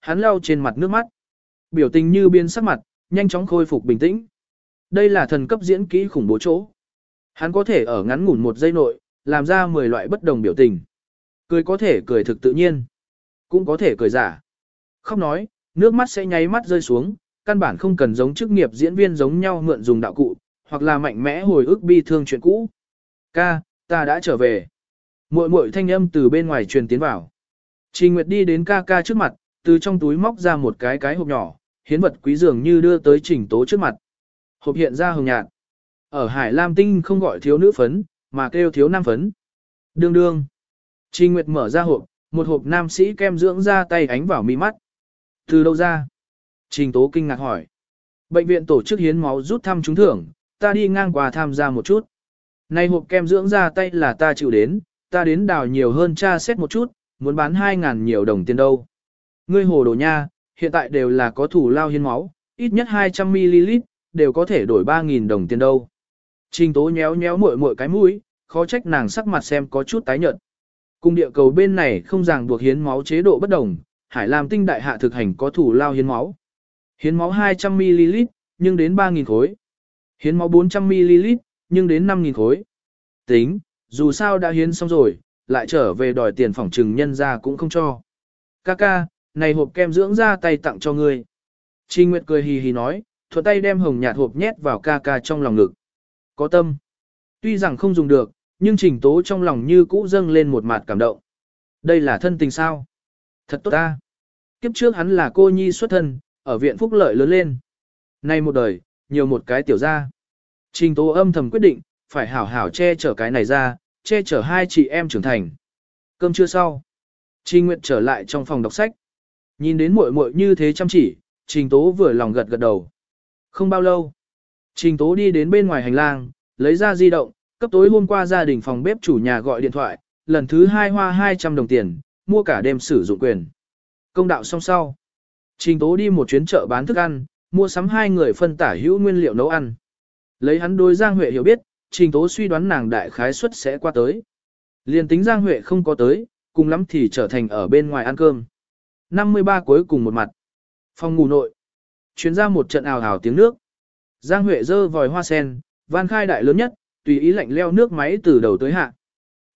hắn lau trên mặt nước mắt. Biểu tình như biến sắc mặt, nhanh chóng khôi phục bình tĩnh. Đây là thần cấp diễn kỹ khủng bố chỗ. Hắn có thể ở ngắn ngủn một giây nội, làm ra 10 loại bất đồng biểu tình. Cười có thể cười thực tự nhiên, cũng có thể cười giả. Khóc nói, nước mắt sẽ nháy mắt rơi xuống, căn bản không cần giống chức nghiệp diễn viên giống nhau mượn dùng đạo cụ, hoặc là mạnh mẽ hồi ức bi thương chuyện cũ. Ca, ta đã trở về. Muội muội thanh âm từ bên ngoài truyền tiến vào. Trình Nguyệt đi đến ca ca trước mặt, từ trong túi móc ra một cái cái hộp nhỏ, hiến vật quý dường như đưa tới Trình Tố trước mặt. Hộp hiện ra hồng nhạt. Ở Hải Lam Tinh không gọi thiếu nữ phấn, mà kêu thiếu nam phấn. Đương đương. Trình Nguyệt mở ra hộp, một hộp nam sĩ kem dưỡng ra tay ánh vào mi mắt. Từ đâu ra? Trình Tố kinh ngạc hỏi. Bệnh viện tổ chức hiến máu rút thăm trúng thưởng, ta đi ngang qua tham gia một chút. Này hộp kem dưỡng ra tay là ta chịu đến, ta đến đào nhiều hơn cha xét một chút, muốn bán 2.000 nhiều đồng tiền đâu. Ngươi hồ đồ nha, hiện tại đều là có thủ lao hiến máu, ít nhất 200ml, đều có thể đổi 3.000 đồng tiền đâu. Trình tố nhéo nhéo muội muội cái mũi, khó trách nàng sắc mặt xem có chút tái nhợt. Cung địa cầu bên này không ràng buộc hiến máu chế độ bất đồng, Hải Lam tinh đại hạ thực hành có thủ lao hiến máu. Hiến máu 200ml, nhưng đến 3.000 khối. Hiến máu 400ml, nhưng đến 5.000 khối. Tính, dù sao đã hiến xong rồi, lại trở về đòi tiền phòng trừng nhân ra cũng không cho. Kaka, này hộp kem dưỡng ra tay tặng cho ngươi. Trình Nguyệt cười hì hì nói, thuận tay đem hồng nhạt hộp nhét vào Kaka trong lòng ngực. Có tâm. Tuy rằng không dùng được, nhưng trình tố trong lòng như cũ dâng lên một mặt cảm động. Đây là thân tình sao? Thật tốt ta. Kiếp trước hắn là cô nhi xuất thân, ở viện phúc lợi lớn lên. Nay một đời, nhiều một cái tiểu ra. Trình tố âm thầm quyết định, phải hảo hảo che chở cái này ra, che chở hai chị em trưởng thành. Cơm trưa sau. Trình Nguyệt trở lại trong phòng đọc sách. Nhìn đến muội muội như thế chăm chỉ, Trình Tố vừa lòng gật gật đầu. Không bao lâu, Trình Tố đi đến bên ngoài hành lang, lấy ra di động, cấp tối hôm qua gia đình phòng bếp chủ nhà gọi điện thoại, lần thứ hai hoa 200 đồng tiền, mua cả đêm sử dụng quyền. Công đạo xong sau. Trình Tố đi một chuyến chợ bán thức ăn, mua sắm hai người phân tả hữu nguyên liệu nấu ăn. Lấy hắn đối Giang Huệ hiểu biết, Trình Tố suy đoán nàng đại khái suất sẽ qua tới. Liên tính Giang Huệ không có tới, cùng lắm thì trở thành ở bên ngoài ăn cơm. 53 cuối cùng một mặt. Phòng ngủ nội. Chuyến ra một trận ào ào tiếng nước. Giang Huệ dơ vòi hoa sen, van khai đại lớn nhất, tùy ý lạnh leo nước máy từ đầu tới hạ.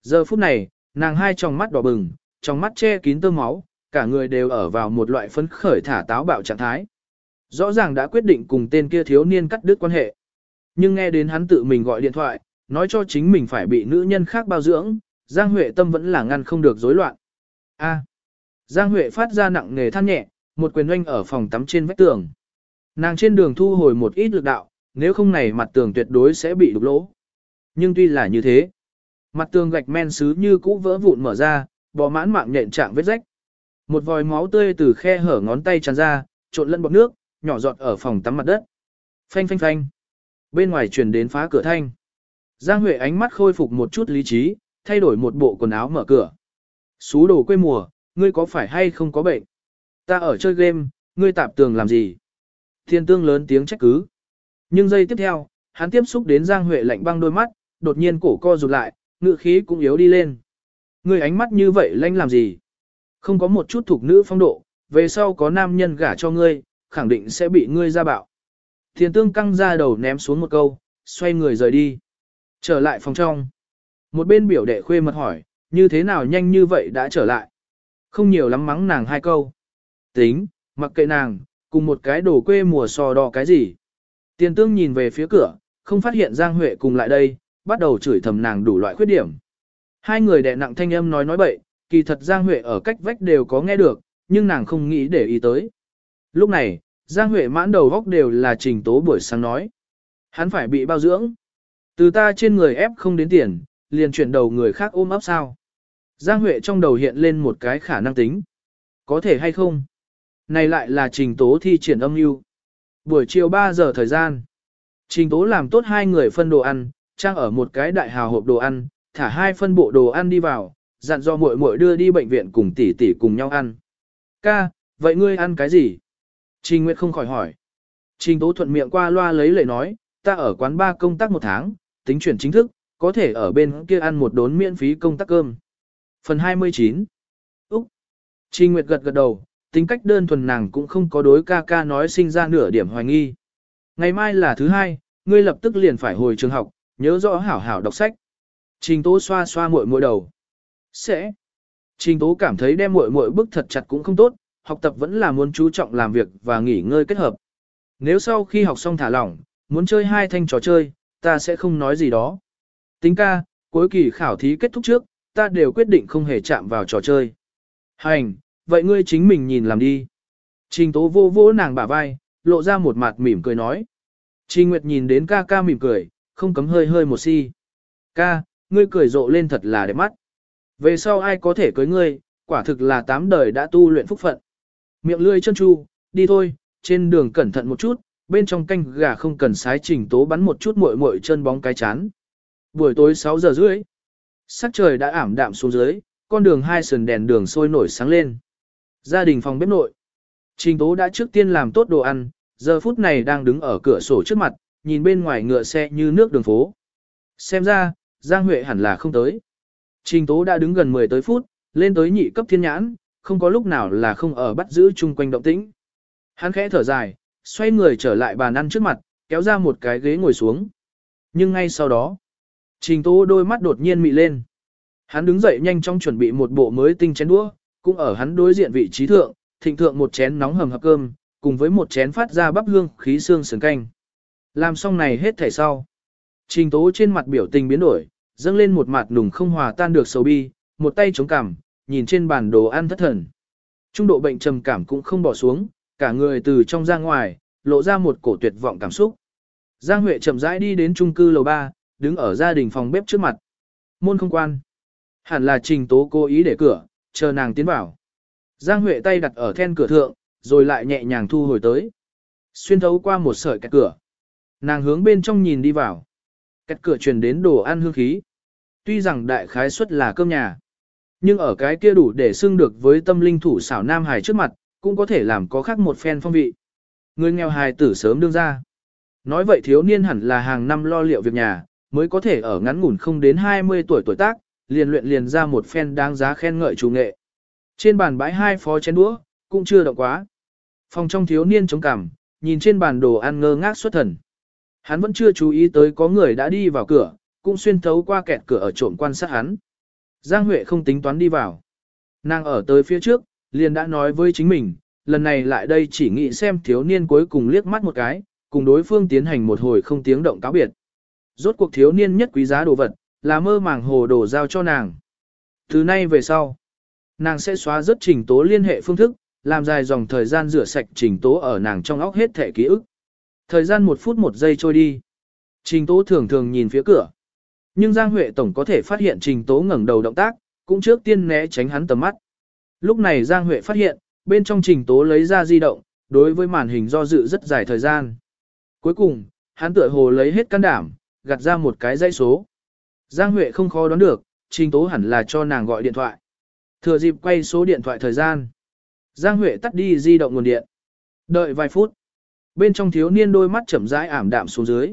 Giờ phút này, nàng hai tròng mắt đỏ bừng, trong mắt che kín tơ máu, cả người đều ở vào một loại phấn khởi thả táo bạo trạng thái. Rõ ràng đã quyết định cùng tên kia thiếu niên cắt đứt quan hệ. Nhưng nghe đến hắn tự mình gọi điện thoại, nói cho chính mình phải bị nữ nhân khác bao dưỡng, Giang Huệ tâm vẫn là ngăn không được rối loạn. A. Giang Huệ phát ra nặng nề than nhẹ, một quyền oanh ở phòng tắm trên vách tường. Nàng trên đường thu hồi một ít lực đạo, nếu không này mặt tường tuyệt đối sẽ bị đục lỗ. Nhưng tuy là như thế, mặt tường gạch men sứ như cũ vỡ vụn mở ra, bò mãn mạng nhện trạng vết rách. Một vòi máu tươi từ khe hở ngón tay tràn ra, trộn lẫn bọt nước, nhỏ giọt ở phòng tắm mặt đất. Phanh phanh phanh. Bên ngoài truyền đến phá cửa thanh. Giang Huệ ánh mắt khôi phục một chút lý trí, thay đổi một bộ quần áo mở cửa. Sú đồ quê mùa, ngươi có phải hay không có bệnh? Ta ở chơi game, ngươi tạp tường làm gì? Thiên tương lớn tiếng trách cứ. Nhưng giây tiếp theo, hắn tiếp xúc đến Giang Huệ lạnh băng đôi mắt, đột nhiên cổ co rụt lại, ngự khí cũng yếu đi lên. Ngươi ánh mắt như vậy lanh làm gì? Không có một chút thuộc nữ phong độ, về sau có nam nhân gả cho ngươi, khẳng định sẽ bị ngươi ra bạo. Thiên tương căng ra đầu ném xuống một câu, xoay người rời đi. Trở lại phòng trong. Một bên biểu đệ khuê mật hỏi, như thế nào nhanh như vậy đã trở lại. Không nhiều lắm mắng nàng hai câu. Tính, mặc kệ nàng, cùng một cái đồ quê mùa sò đỏ cái gì. Tiền tương nhìn về phía cửa, không phát hiện Giang Huệ cùng lại đây, bắt đầu chửi thầm nàng đủ loại khuyết điểm. Hai người đè nặng thanh âm nói nói bậy, kỳ thật Giang Huệ ở cách vách đều có nghe được, nhưng nàng không nghĩ để ý tới. Lúc này, Giang Huệ mãn đầu góc đều là trình tố buổi sáng nói. Hắn phải bị bao dưỡng. Từ ta trên người ép không đến tiền, liền chuyển đầu người khác ôm ấp sao. Giang Huệ trong đầu hiện lên một cái khả năng tính. Có thể hay không? Này lại là trình tố thi triển âm mưu Buổi chiều 3 giờ thời gian. Trình tố làm tốt hai người phân đồ ăn, trang ở một cái đại hào hộp đồ ăn, thả hai phân bộ đồ ăn đi vào, dặn do muội muội đưa đi bệnh viện cùng tỷ tỷ cùng nhau ăn. Ca, vậy ngươi ăn cái gì? Trình Nguyệt không khỏi hỏi. Trình tố thuận miệng qua loa lấy lời nói, ta ở quán ba công tác một tháng, tính chuyển chính thức, có thể ở bên kia ăn một đốn miễn phí công tác cơm. Phần 29 Úc Trình Nguyệt gật gật đầu, tính cách đơn thuần nàng cũng không có đối ca ca nói sinh ra nửa điểm hoài nghi. Ngày mai là thứ hai, ngươi lập tức liền phải hồi trường học, nhớ rõ hảo hảo đọc sách. Trình tố xoa xoa muội muội đầu. Sẽ. Trình tố cảm thấy đem muội muội bức thật chặt cũng không tốt, học tập vẫn là muốn chú trọng làm việc và nghỉ ngơi kết hợp. Nếu sau khi học xong thả lỏng, muốn chơi hai thanh trò chơi, ta sẽ không nói gì đó. Tính ca, cuối kỳ khảo thí kết thúc trước, ta đều quyết định không hề chạm vào trò chơi. Hành, vậy ngươi chính mình nhìn làm đi. Trình tố vô vô nàng bả vai, lộ ra một mặt mỉm cười nói. Trình Nguyệt nhìn đến ca ca mỉm cười, không cấm hơi hơi một si. Ca, ngươi cười rộ lên thật là đẹp mắt. Về sau ai có thể cưới ngươi, quả thực là tám đời đã tu luyện phúc phận. Miệng lươi chân chu, đi thôi, trên đường cẩn thận một chút, bên trong canh gà không cần sái trình tố bắn một chút muội muội chân bóng cái chán. Buổi tối 6 giờ rưỡi, sắc trời đã ảm đạm xuống dưới, con đường hai sườn đèn đường sôi nổi sáng lên. Gia đình phòng bếp nội. Trình tố đã trước tiên làm tốt đồ ăn, giờ phút này đang đứng ở cửa sổ trước mặt, nhìn bên ngoài ngựa xe như nước đường phố. Xem ra, Giang Huệ hẳn là không tới. Trình tố đã đứng gần 10 tới phút, lên tới nhị cấp thiên nhãn, không có lúc nào là không ở bắt giữ chung quanh động tĩnh. Hắn khẽ thở dài, xoay người trở lại bàn ăn trước mặt, kéo ra một cái ghế ngồi xuống. Nhưng ngay sau đó, trình tố đôi mắt đột nhiên mị lên. Hắn đứng dậy nhanh chóng chuẩn bị một bộ mới tinh chén đũa, cũng ở hắn đối diện vị trí thượng, thịnh thượng một chén nóng hầm hập cơm, cùng với một chén phát ra bắp hương khí xương sườn canh. Làm xong này hết thảy sau. Trình tố trên mặt biểu tình biến đổi, dâng lên một mặt nùng không hòa tan được sầu bi, một tay chống cằm, nhìn trên bàn đồ ăn thất thần. Trung độ bệnh trầm cảm cũng không bỏ xuống, cả người từ trong ra ngoài, lộ ra một cổ tuyệt vọng cảm xúc. Giang Huệ chậm rãi đi đến trung cư lầu 3, đứng ở gia đình phòng bếp trước mặt. Môn không quan. Hẳn là trình tố cố ý để cửa, chờ nàng tiến vào. Giang Huệ tay đặt ở then cửa thượng, rồi lại nhẹ nhàng thu hồi tới. Xuyên thấu qua một sợi kẹt cửa. Nàng hướng bên trong nhìn đi vào. Kẹt cửa truyền đến đồ ăn hương khí. Tuy rằng đại khái suất là cơm nhà. Nhưng ở cái kia đủ để xưng được với tâm linh thủ xảo Nam Hải trước mặt, cũng có thể làm có khác một phen phong vị. Người nghèo hài tử sớm đương ra. Nói vậy thiếu niên hẳn là hàng năm lo liệu việc nhà, mới có thể ở ngắn ngủn không đến 20 tuổi tuổi tác, liền luyện liền ra một phen đáng giá khen ngợi chủ nghệ. Trên bàn bãi hai phó chén đũa, cũng chưa động quá. Phòng trong thiếu niên chống cằm, nhìn trên bàn đồ ăn ngơ ngác xuất thần. Hắn vẫn chưa chú ý tới có người đã đi vào cửa, cũng xuyên thấu qua kẹt cửa ở trộm quan sát hắn. Giang Huệ không tính toán đi vào. Nàng ở tới phía trước, liền đã nói với chính mình, lần này lại đây chỉ nghĩ xem thiếu niên cuối cùng liếc mắt một cái, cùng đối phương tiến hành một hồi không tiếng động cáo biệt. Rốt cuộc thiếu niên nhất quý giá đồ vật, là mơ màng hồ đồ giao cho nàng. Từ nay về sau, nàng sẽ xóa rất trình tố liên hệ phương thức, làm dài dòng thời gian rửa sạch trình tố ở nàng trong óc hết thể ký ức. Thời gian một phút một giây trôi đi. Trình tố thường thường nhìn phía cửa. Nhưng Giang Huệ Tổng có thể phát hiện trình tố ngẩng đầu động tác, cũng trước tiên né tránh hắn tầm mắt. Lúc này Giang Huệ phát hiện, bên trong trình tố lấy ra di động, đối với màn hình do dự rất dài thời gian. Cuối cùng, hắn tựa hồ lấy hết can đảm, gạt ra một cái dãy số. Giang Huệ không khó đoán được, trình tố hẳn là cho nàng gọi điện thoại. Thừa dịp quay số điện thoại thời gian. Giang Huệ tắt đi di động nguồn điện. Đợi vài phút. Bên trong thiếu niên đôi mắt chậm rãi ảm đạm xuống dưới.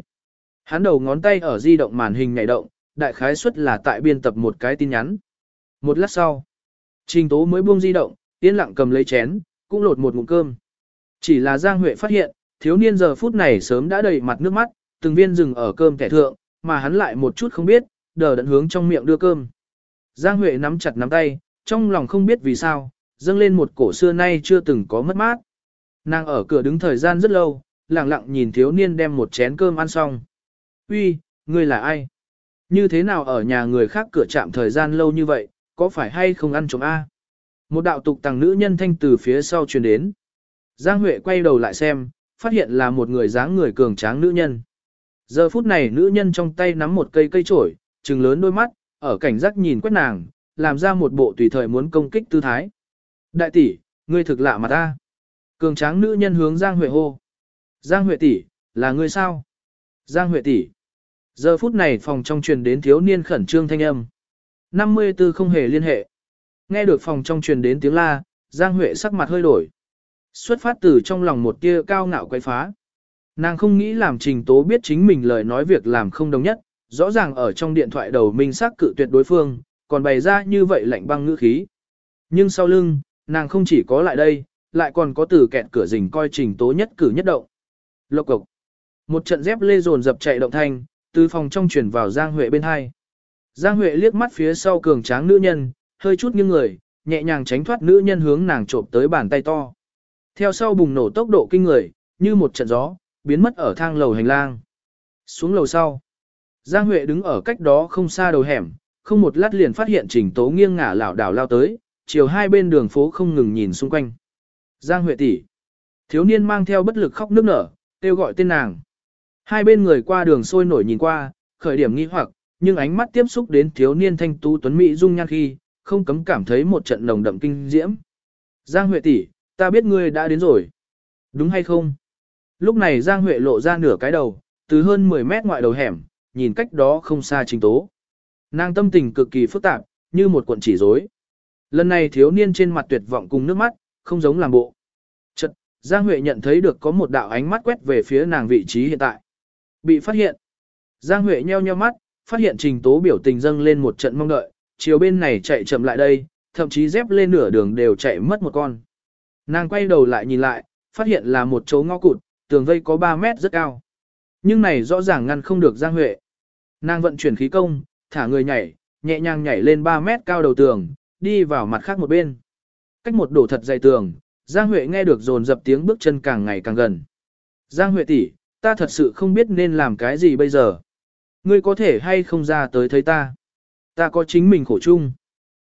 Hắn đầu ngón tay ở di động màn hình nhảy động, đại khái suất là tại biên tập một cái tin nhắn. Một lát sau, Trình Tố mới buông di động, yên lặng cầm lấy chén, cũng lột một ngụm cơm. Chỉ là Giang Huệ phát hiện, thiếu niên giờ phút này sớm đã đầy mặt nước mắt, từng viên rừng ở cơm kẻ thượng, mà hắn lại một chút không biết, đờ đẫn hướng trong miệng đưa cơm. Giang Huệ nắm chặt nắm tay, trong lòng không biết vì sao, dâng lên một cổ xưa nay chưa từng có mất mát. Nàng ở cửa đứng thời gian rất lâu, lặng lặng nhìn thiếu niên đem một chén cơm ăn xong. Uy, ngươi là ai? Như thế nào ở nhà người khác cửa chạm thời gian lâu như vậy, có phải hay không ăn trộm A? Một đạo tục tàng nữ nhân thanh từ phía sau truyền đến. Giang Huệ quay đầu lại xem, phát hiện là một người dáng người cường tráng nữ nhân. Giờ phút này nữ nhân trong tay nắm một cây cây trổi, trừng lớn đôi mắt, ở cảnh giác nhìn quét nàng, làm ra một bộ tùy thời muốn công kích tư thái. Đại tỷ, ngươi thực lạ mà ta. Cường tráng nữ nhân hướng Giang Huệ hô. Giang Huệ tỷ, là ngươi sao? Giang Huệ tỷ. Giờ phút này phòng trong truyền đến thiếu niên khẩn trương thanh âm. 54 không hề liên hệ. Nghe được phòng trong truyền đến tiếng la, Giang Huệ sắc mặt hơi đổi. Xuất phát từ trong lòng một tia cao ngạo quay phá. Nàng không nghĩ làm trình tố biết chính mình lời nói việc làm không đồng nhất, rõ ràng ở trong điện thoại đầu minh xác cự tuyệt đối phương, còn bày ra như vậy lạnh băng ngữ khí. Nhưng sau lưng, nàng không chỉ có lại đây, lại còn có từ kẹt cửa rình coi trình tố nhất cử nhất động. Lộc cục. Một trận dép lê dồn dập chạy động thanh, từ phòng trong chuyển vào Giang Huệ bên hai. Giang Huệ liếc mắt phía sau cường tráng nữ nhân, hơi chút nghiêng người, nhẹ nhàng tránh thoát nữ nhân hướng nàng trộm tới bàn tay to. Theo sau bùng nổ tốc độ kinh người, như một trận gió, biến mất ở thang lầu hành lang. Xuống lầu sau, Giang Huệ đứng ở cách đó không xa đầu hẻm, không một lát liền phát hiện Trình Tố nghiêng ngả lảo đảo lao tới, chiều hai bên đường phố không ngừng nhìn xung quanh. Giang Huệ tỷ, thiếu niên mang theo bất lực khóc nức nở, kêu gọi tên nàng. Hai bên người qua đường sôi nổi nhìn qua, khởi điểm nghi hoặc, nhưng ánh mắt tiếp xúc đến thiếu niên thanh tú tuấn mỹ dung nhan khi, không cấm cảm thấy một trận nồng đậm kinh diễm. Giang Huệ tỷ, ta biết ngươi đã đến rồi. Đúng hay không? Lúc này Giang Huệ lộ ra nửa cái đầu, từ hơn 10 mét ngoại đầu hẻm, nhìn cách đó không xa trình tố. Nàng tâm tình cực kỳ phức tạp, như một cuộn chỉ rối. Lần này thiếu niên trên mặt tuyệt vọng cùng nước mắt, không giống làm bộ. Chật, Giang Huệ nhận thấy được có một đạo ánh mắt quét về phía nàng vị trí hiện tại. Bị phát hiện. Giang Huệ nheo nheo mắt, phát hiện trình tố biểu tình dâng lên một trận mong đợi, chiều bên này chạy chậm lại đây, thậm chí dép lên nửa đường đều chạy mất một con. Nàng quay đầu lại nhìn lại, phát hiện là một chỗ ngõ cụt, tường vây có 3 mét rất cao. Nhưng này rõ ràng ngăn không được Giang Huệ. Nàng vận chuyển khí công, thả người nhảy, nhẹ nhàng nhảy lên 3 mét cao đầu tường, đi vào mặt khác một bên. Cách một đổ thật dày tường, Giang Huệ nghe được dồn dập tiếng bước chân càng ngày càng gần. Giang Huệ tỷ, ta thật sự không biết nên làm cái gì bây giờ. Ngươi có thể hay không ra tới thấy ta. Ta có chính mình khổ chung.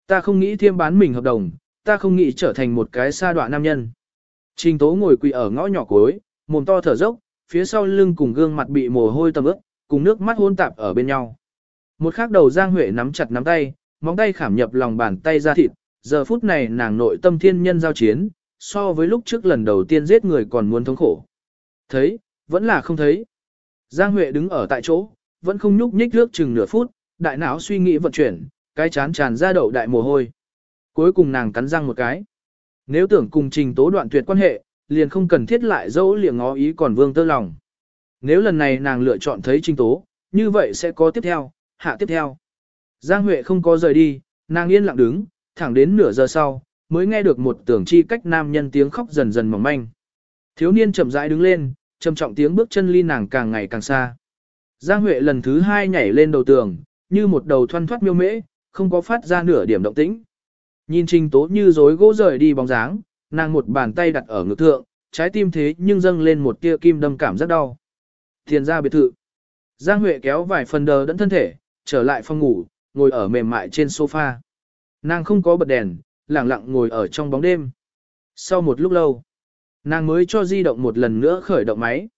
Ta không nghĩ thiêm bán mình hợp đồng, ta không nghĩ trở thành một cái sa đoạn nam nhân. Trình tố ngồi quỳ ở ngõ nhỏ cuối, mồm to thở dốc, phía sau lưng cùng gương mặt bị mồ hôi tầm ướt, cùng nước mắt hôn tạp ở bên nhau. Một khắc đầu Giang Huệ nắm chặt nắm tay, móng tay khảm nhập lòng bàn tay ra thịt, giờ phút này nàng nội tâm thiên nhân giao chiến, so với lúc trước lần đầu tiên giết người còn muốn thống khổ. Thấy, vẫn là không thấy. Giang Huệ đứng ở tại chỗ, vẫn không nhúc nhích nước chừng nửa phút, đại não suy nghĩ vận chuyển, cái chán tràn ra đậu đại mồ hôi. Cuối cùng nàng cắn răng một cái. Nếu tưởng cùng trình tố đoạn tuyệt quan hệ, liền không cần thiết lại dẫu liệng ngó ý còn vương tơ lòng. Nếu lần này nàng lựa chọn thấy trình tố, như vậy sẽ có tiếp theo, hạ tiếp theo. Giang Huệ không có rời đi, nàng yên lặng đứng, thẳng đến nửa giờ sau, mới nghe được một tưởng chi cách nam nhân tiếng khóc dần dần mỏng manh. Thiếu niên chậm rãi đứng lên, trầm trọng tiếng bước chân ly nàng càng ngày càng xa. Giang Huệ lần thứ hai nhảy lên đầu tường, như một đầu thoăn thoát miêu mễ, không có phát ra nửa điểm động tĩnh. Nhìn trình tố như rối gỗ rời đi bóng dáng, nàng một bàn tay đặt ở ngực thượng, trái tim thế nhưng dâng lên một tia kim đâm cảm rất đau. Thiền ra biệt thự. Giang Huệ kéo vài phần đờ đẫn thân thể, trở lại phòng ngủ, ngồi ở mềm mại trên sofa. Nàng không có bật đèn, lặng lặng ngồi ở trong bóng đêm. Sau một lúc lâu, nàng mới cho di động một lần nữa khởi động máy.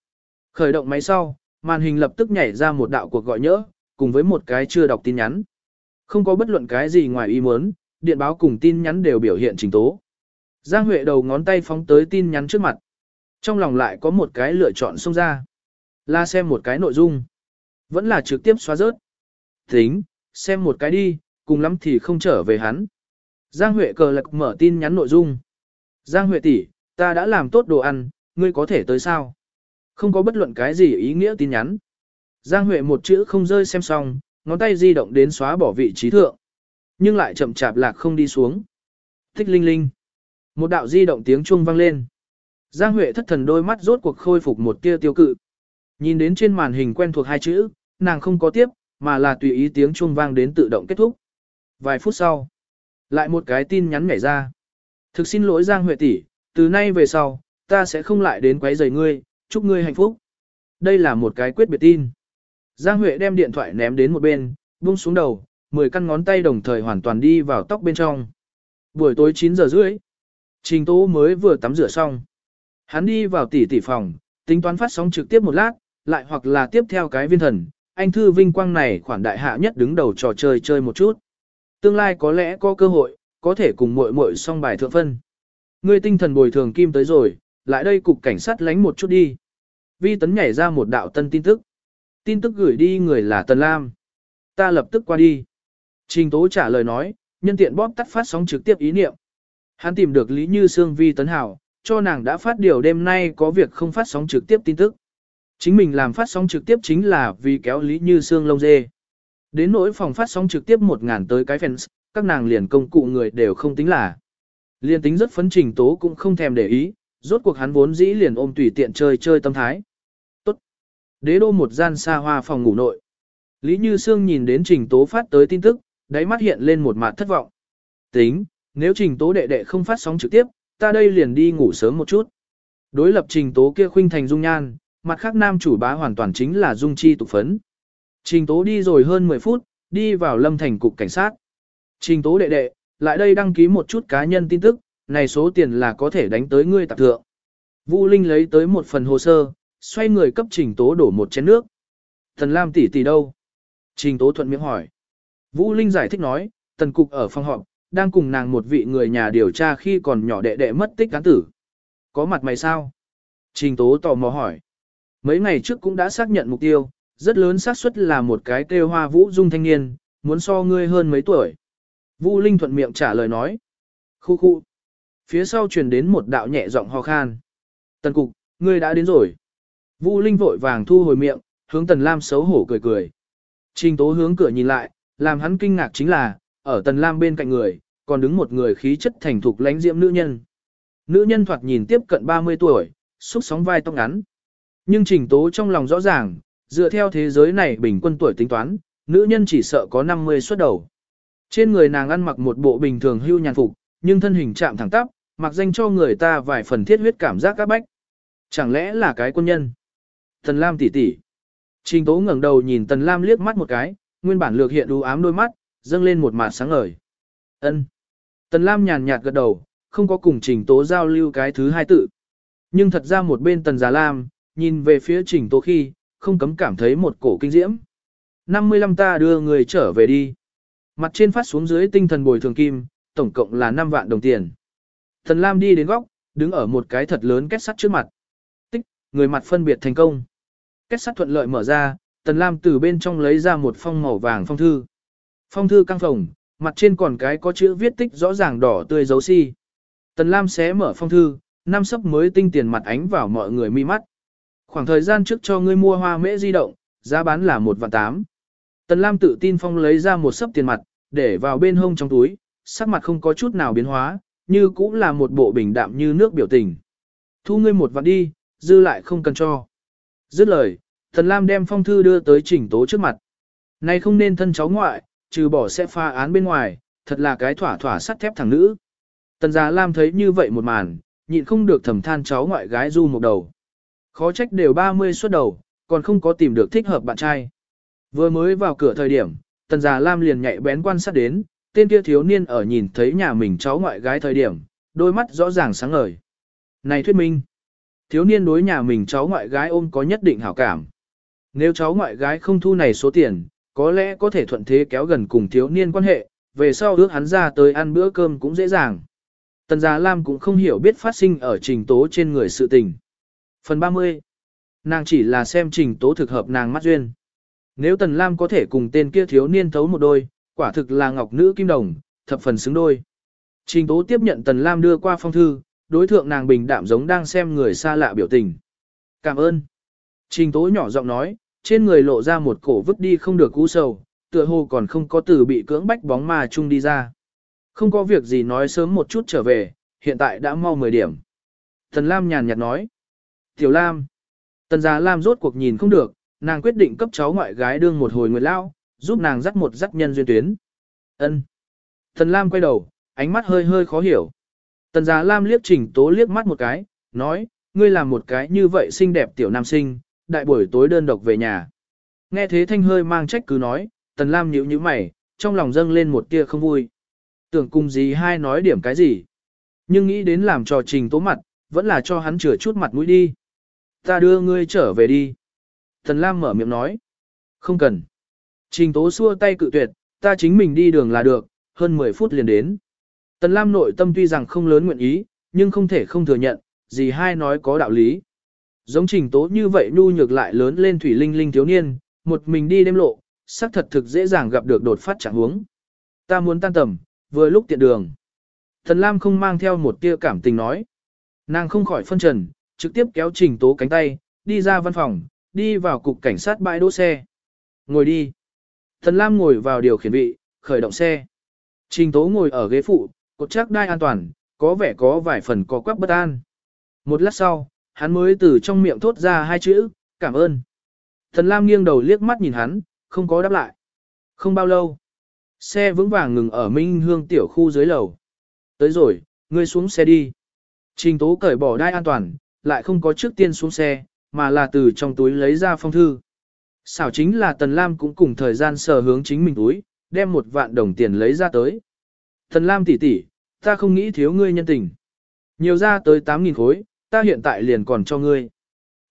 Khởi động máy sau, màn hình lập tức nhảy ra một đạo cuộc gọi nhỡ, cùng với một cái chưa đọc tin nhắn. Không có bất luận cái gì ngoài ý muốn, điện báo cùng tin nhắn đều biểu hiện trình tố. Giang Huệ đầu ngón tay phóng tới tin nhắn trước mặt. Trong lòng lại có một cái lựa chọn xông ra. Là xem một cái nội dung. Vẫn là trực tiếp xóa rớt. Tính, xem một cái đi, cùng lắm thì không trở về hắn. Giang Huệ cờ lạc mở tin nhắn nội dung. Giang Huệ tỷ, ta đã làm tốt đồ ăn, ngươi có thể tới sao? Không có bất luận cái gì ý nghĩa tin nhắn. Giang Huệ một chữ không rơi xem xong, ngón tay di động đến xóa bỏ vị trí thượng. Nhưng lại chậm chạp lạc không đi xuống. Thích linh linh. Một đạo di động tiếng chuông vang lên. Giang Huệ thất thần đôi mắt rốt cuộc khôi phục một tia tiêu cự. Nhìn đến trên màn hình quen thuộc hai chữ, nàng không có tiếp, mà là tùy ý tiếng chuông vang đến tự động kết thúc. Vài phút sau, lại một cái tin nhắn nhảy ra. Thực xin lỗi Giang Huệ tỷ, từ nay về sau, ta sẽ không lại đến quấy rầy ngươi, chúc ngươi hạnh phúc. Đây là một cái quyết biệt tin. Giang Huệ đem điện thoại ném đến một bên, buông xuống đầu, 10 căn ngón tay đồng thời hoàn toàn đi vào tóc bên trong. Buổi tối 9 giờ rưỡi, Trình Tố mới vừa tắm rửa xong. Hắn đi vào tỷ tỷ phòng, tính toán phát sóng trực tiếp một lát, lại hoặc là tiếp theo cái viên thần, anh thư vinh quang này khoản đại hạ nhất đứng đầu trò chơi chơi một chút. Tương lai có lẽ có cơ hội, có thể cùng muội muội xong bài thượng phân. Ngươi tinh thần bồi thường kim tới rồi, lại đây cục cảnh sát lánh một chút đi. Vi tấn nhảy ra một đạo tân tin tức. Tin tức gửi đi người là Tần Lam. Ta lập tức qua đi. Trình Tố trả lời nói, nhân tiện bóp tắt phát sóng trực tiếp ý niệm. Hắn tìm được Lý Như Sương Vi tấn hảo, cho nàng đã phát điều đêm nay có việc không phát sóng trực tiếp tin tức. Chính mình làm phát sóng trực tiếp chính là vì kéo Lý Như Sương lông dê. Đến nỗi phòng phát sóng trực tiếp một ngàn tới cái fans, các nàng liền công cụ người đều không tính là. Liên tính rất phấn trình tố cũng không thèm để ý, rốt cuộc hắn vốn dĩ liền ôm tùy tiện chơi chơi tâm thái. Tốt. Đế đô một gian xa hoa phòng ngủ nội. Lý Như Sương nhìn đến trình tố phát tới tin tức, đáy mắt hiện lên một mặt thất vọng. Tính, nếu trình tố đệ đệ không phát sóng trực tiếp, ta đây liền đi ngủ sớm một chút. Đối lập trình tố kia khuynh thành dung nhan, mặt khác nam chủ bá hoàn toàn chính là dung chi tục phấn. Trình tố đi rồi hơn 10 phút, đi vào lâm thành cục cảnh sát. Trình tố đệ đệ, lại đây đăng ký một chút cá nhân tin tức, này số tiền là có thể đánh tới ngươi tạp thượng. vũ Linh lấy tới một phần hồ sơ, xoay người cấp trình tố đổ một chén nước. Thần Lam tỷ tỷ đâu? Trình tố thuận miệng hỏi. Vũ Linh giải thích nói, tần cục ở phòng họp, đang cùng nàng một vị người nhà điều tra khi còn nhỏ đệ đệ mất tích cán tử. Có mặt mày sao? Trình tố tò mò hỏi. Mấy ngày trước cũng đã xác nhận mục tiêu, rất lớn xác suất là một cái kêu hoa vũ dung thanh niên, muốn so ngươi hơn mấy tuổi. Vũ Linh thuận miệng trả lời nói. Khu khu. Phía sau truyền đến một đạo nhẹ giọng ho khan. Tần cục, ngươi đã đến rồi. Vũ Linh vội vàng thu hồi miệng, hướng Tần Lam xấu hổ cười cười. Trình tố hướng cửa nhìn lại, làm hắn kinh ngạc chính là, ở Tần Lam bên cạnh người, còn đứng một người khí chất thành thục lãnh diễm nữ nhân. Nữ nhân thoạt nhìn tiếp cận 30 tuổi, xúc sóng vai tóc ngắn. Nhưng trình tố trong lòng rõ ràng, dựa theo thế giới này bình quân tuổi tính toán, nữ nhân chỉ sợ có 50 xuất đầu. Trên người nàng ăn mặc một bộ bình thường hưu nhàn phục, nhưng thân hình chạm thẳng tắp, mặc danh cho người ta vài phần thiết huyết cảm giác các bách. Chẳng lẽ là cái quân nhân? Tần Lam tỷ tỷ. Trình Tố ngẩng đầu nhìn Tần Lam liếc mắt một cái, nguyên bản lược hiện đu ám đôi mắt, dâng lên một mạt sáng ngời. Ân. Tần Lam nhàn nhạt gật đầu, không có cùng Trình Tố giao lưu cái thứ hai tự. Nhưng thật ra một bên Tần Già Lam, nhìn về phía Trình Tố khi, không cấm cảm thấy một cổ kinh diễm. 55 ta đưa người trở về đi. Mặt trên phát xuống dưới tinh thần bồi thường kim, tổng cộng là 5 vạn đồng tiền. Tần Lam đi đến góc, đứng ở một cái thật lớn kết sắt trước mặt. Tích, người mặt phân biệt thành công. Kết sắt thuận lợi mở ra, Tần Lam từ bên trong lấy ra một phong màu vàng phong thư. Phong thư căng phồng, mặt trên còn cái có chữ viết tích rõ ràng đỏ tươi dấu si. Tần Lam xé mở phong thư, năm sấp mới tinh tiền mặt ánh vào mọi người mi mắt. Khoảng thời gian trước cho ngươi mua hoa mễ di động, giá bán là một vạn tám. Tần Lam tự tin phong lấy ra một sấp tiền mặt, để vào bên hông trong túi, sắc mặt không có chút nào biến hóa, như cũng là một bộ bình đạm như nước biểu tình. Thu ngươi một vạn đi, dư lại không cần cho. Dứt lời, Tần Lam đem phong thư đưa tới trình tố trước mặt. Này không nên thân cháu ngoại, trừ bỏ sẽ pha án bên ngoài, thật là cái thỏa thỏa sắt thép thằng nữ. Tần Già Lam thấy như vậy một màn, nhịn không được thầm than cháu ngoại gái du một đầu. Khó trách đều 30 suốt đầu, còn không có tìm được thích hợp bạn trai. Vừa mới vào cửa thời điểm, Tần Già Lam liền nhạy bén quan sát đến, tên kia thiếu niên ở nhìn thấy nhà mình cháu ngoại gái thời điểm, đôi mắt rõ ràng sáng ngời. Này thuyết minh, thiếu niên đối nhà mình cháu ngoại gái ôm có nhất định hảo cảm. Nếu cháu ngoại gái không thu này số tiền, có lẽ có thể thuận thế kéo gần cùng thiếu niên quan hệ, về sau ước hắn ra tới ăn bữa cơm cũng dễ dàng. Tần Già Lam cũng không hiểu biết phát sinh ở trình tố trên người sự tình. Phần 30. Nàng chỉ là xem trình tố thực hợp nàng mắt duyên. Nếu Tần Lam có thể cùng tên kia thiếu niên thấu một đôi, quả thực là ngọc nữ kim đồng, thập phần xứng đôi. Trình tố tiếp nhận Tần Lam đưa qua phong thư, đối thượng nàng bình đạm giống đang xem người xa lạ biểu tình. Cảm ơn. Trình tố nhỏ giọng nói, trên người lộ ra một cổ vứt đi không được cú sầu, tựa hồ còn không có từ bị cưỡng bách bóng ma chung đi ra. Không có việc gì nói sớm một chút trở về, hiện tại đã mau 10 điểm. Tần Lam nhàn nhạt nói. Tiểu Lam. Tần già Lam rốt cuộc nhìn không được, nàng quyết định cấp cháu ngoại gái đương một hồi người lao, giúp nàng dắt một dắt nhân duyên tuyến. Ân. Tần Lam quay đầu, ánh mắt hơi hơi khó hiểu. Tần già Lam liếc trình tố liếc mắt một cái, nói, ngươi làm một cái như vậy xinh đẹp tiểu nam sinh, đại buổi tối đơn độc về nhà. Nghe thế thanh hơi mang trách cứ nói, Tần Lam nhíu nhíu mày, trong lòng dâng lên một tia không vui. Tưởng cùng gì hai nói điểm cái gì. Nhưng nghĩ đến làm trò trình tố mặt, vẫn là cho hắn chừa chút mặt mũi đi. Ta đưa ngươi trở về đi. Tần Lam mở miệng nói. Không cần. Trình tố xua tay cự tuyệt, ta chính mình đi đường là được, hơn 10 phút liền đến. Tần Lam nội tâm tuy rằng không lớn nguyện ý, nhưng không thể không thừa nhận, gì hai nói có đạo lý. Giống trình tố như vậy nhu nhược lại lớn lên thủy linh linh thiếu niên, một mình đi đêm lộ, xác thật thực dễ dàng gặp được đột phát trạng huống. Ta muốn tan tầm, vừa lúc tiện đường. Thần Lam không mang theo một tia cảm tình nói. Nàng không khỏi phân trần, trực tiếp kéo trình tố cánh tay, đi ra văn phòng, đi vào cục cảnh sát bãi đỗ xe. Ngồi đi. Thần Lam ngồi vào điều khiển vị, khởi động xe. Trình tố ngồi ở ghế phụ, cột chắc đai an toàn, có vẻ có vài phần có quắc bất an. Một lát sau, hắn mới từ trong miệng thốt ra hai chữ, cảm ơn. Thần Lam nghiêng đầu liếc mắt nhìn hắn, không có đáp lại. Không bao lâu, xe vững vàng ngừng ở Minh Hương tiểu khu dưới lầu. Tới rồi, ngươi xuống xe đi. Trình Tố cởi bỏ đai an toàn, lại không có trước tiên xuống xe, mà là từ trong túi lấy ra phong thư. Xảo chính là Tần Lam cũng cùng thời gian sở hướng chính mình túi, đem một vạn đồng tiền lấy ra tới. Tần Lam tỷ tỷ, ta không nghĩ thiếu ngươi nhân tình. Nhiều ra tới 8.000 khối, ta hiện tại liền còn cho ngươi.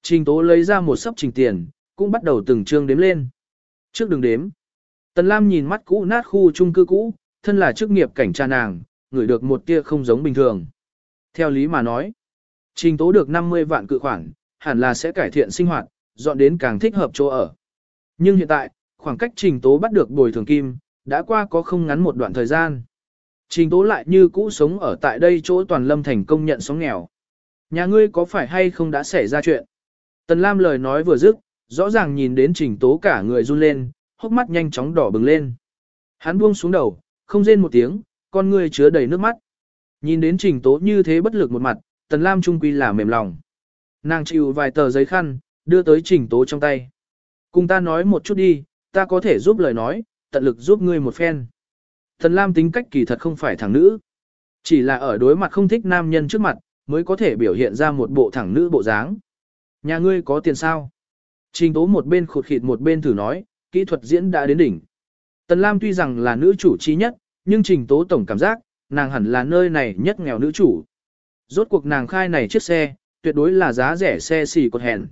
Trình Tố lấy ra một sấp trình tiền, cũng bắt đầu từng chương đếm lên. Trước đường đếm, Tần Lam nhìn mắt cũ nát khu chung cư cũ, thân là chức nghiệp cảnh tra nàng, ngửi được một tia không giống bình thường. Theo lý mà nói, trình tố được 50 vạn cự khoản, hẳn là sẽ cải thiện sinh hoạt, dọn đến càng thích hợp chỗ ở. Nhưng hiện tại, khoảng cách trình tố bắt được bồi thường kim, đã qua có không ngắn một đoạn thời gian. Trình tố lại như cũ sống ở tại đây chỗ toàn lâm thành công nhận sống nghèo. Nhà ngươi có phải hay không đã xảy ra chuyện? Tần Lam lời nói vừa dứt, rõ ràng nhìn đến trình tố cả người run lên, hốc mắt nhanh chóng đỏ bừng lên. Hắn buông xuống đầu, không rên một tiếng, con ngươi chứa đầy nước mắt. Nhìn đến trình tố như thế bất lực một mặt, tần lam trung quy là mềm lòng. Nàng chịu vài tờ giấy khăn, đưa tới trình tố trong tay. Cùng ta nói một chút đi, ta có thể giúp lời nói, tận lực giúp ngươi một phen. Tần lam tính cách kỳ thật không phải thằng nữ. Chỉ là ở đối mặt không thích nam nhân trước mặt, mới có thể biểu hiện ra một bộ thẳng nữ bộ dáng. Nhà ngươi có tiền sao? Trình tố một bên khụt khịt một bên thử nói, kỹ thuật diễn đã đến đỉnh. Tần Lam tuy rằng là nữ chủ trí nhất, nhưng trình tố tổng cảm giác, nàng hẳn là nơi này nhất nghèo nữ chủ. Rốt cuộc nàng khai này chiếc xe, tuyệt đối là giá rẻ xe xỉ cột hẹn.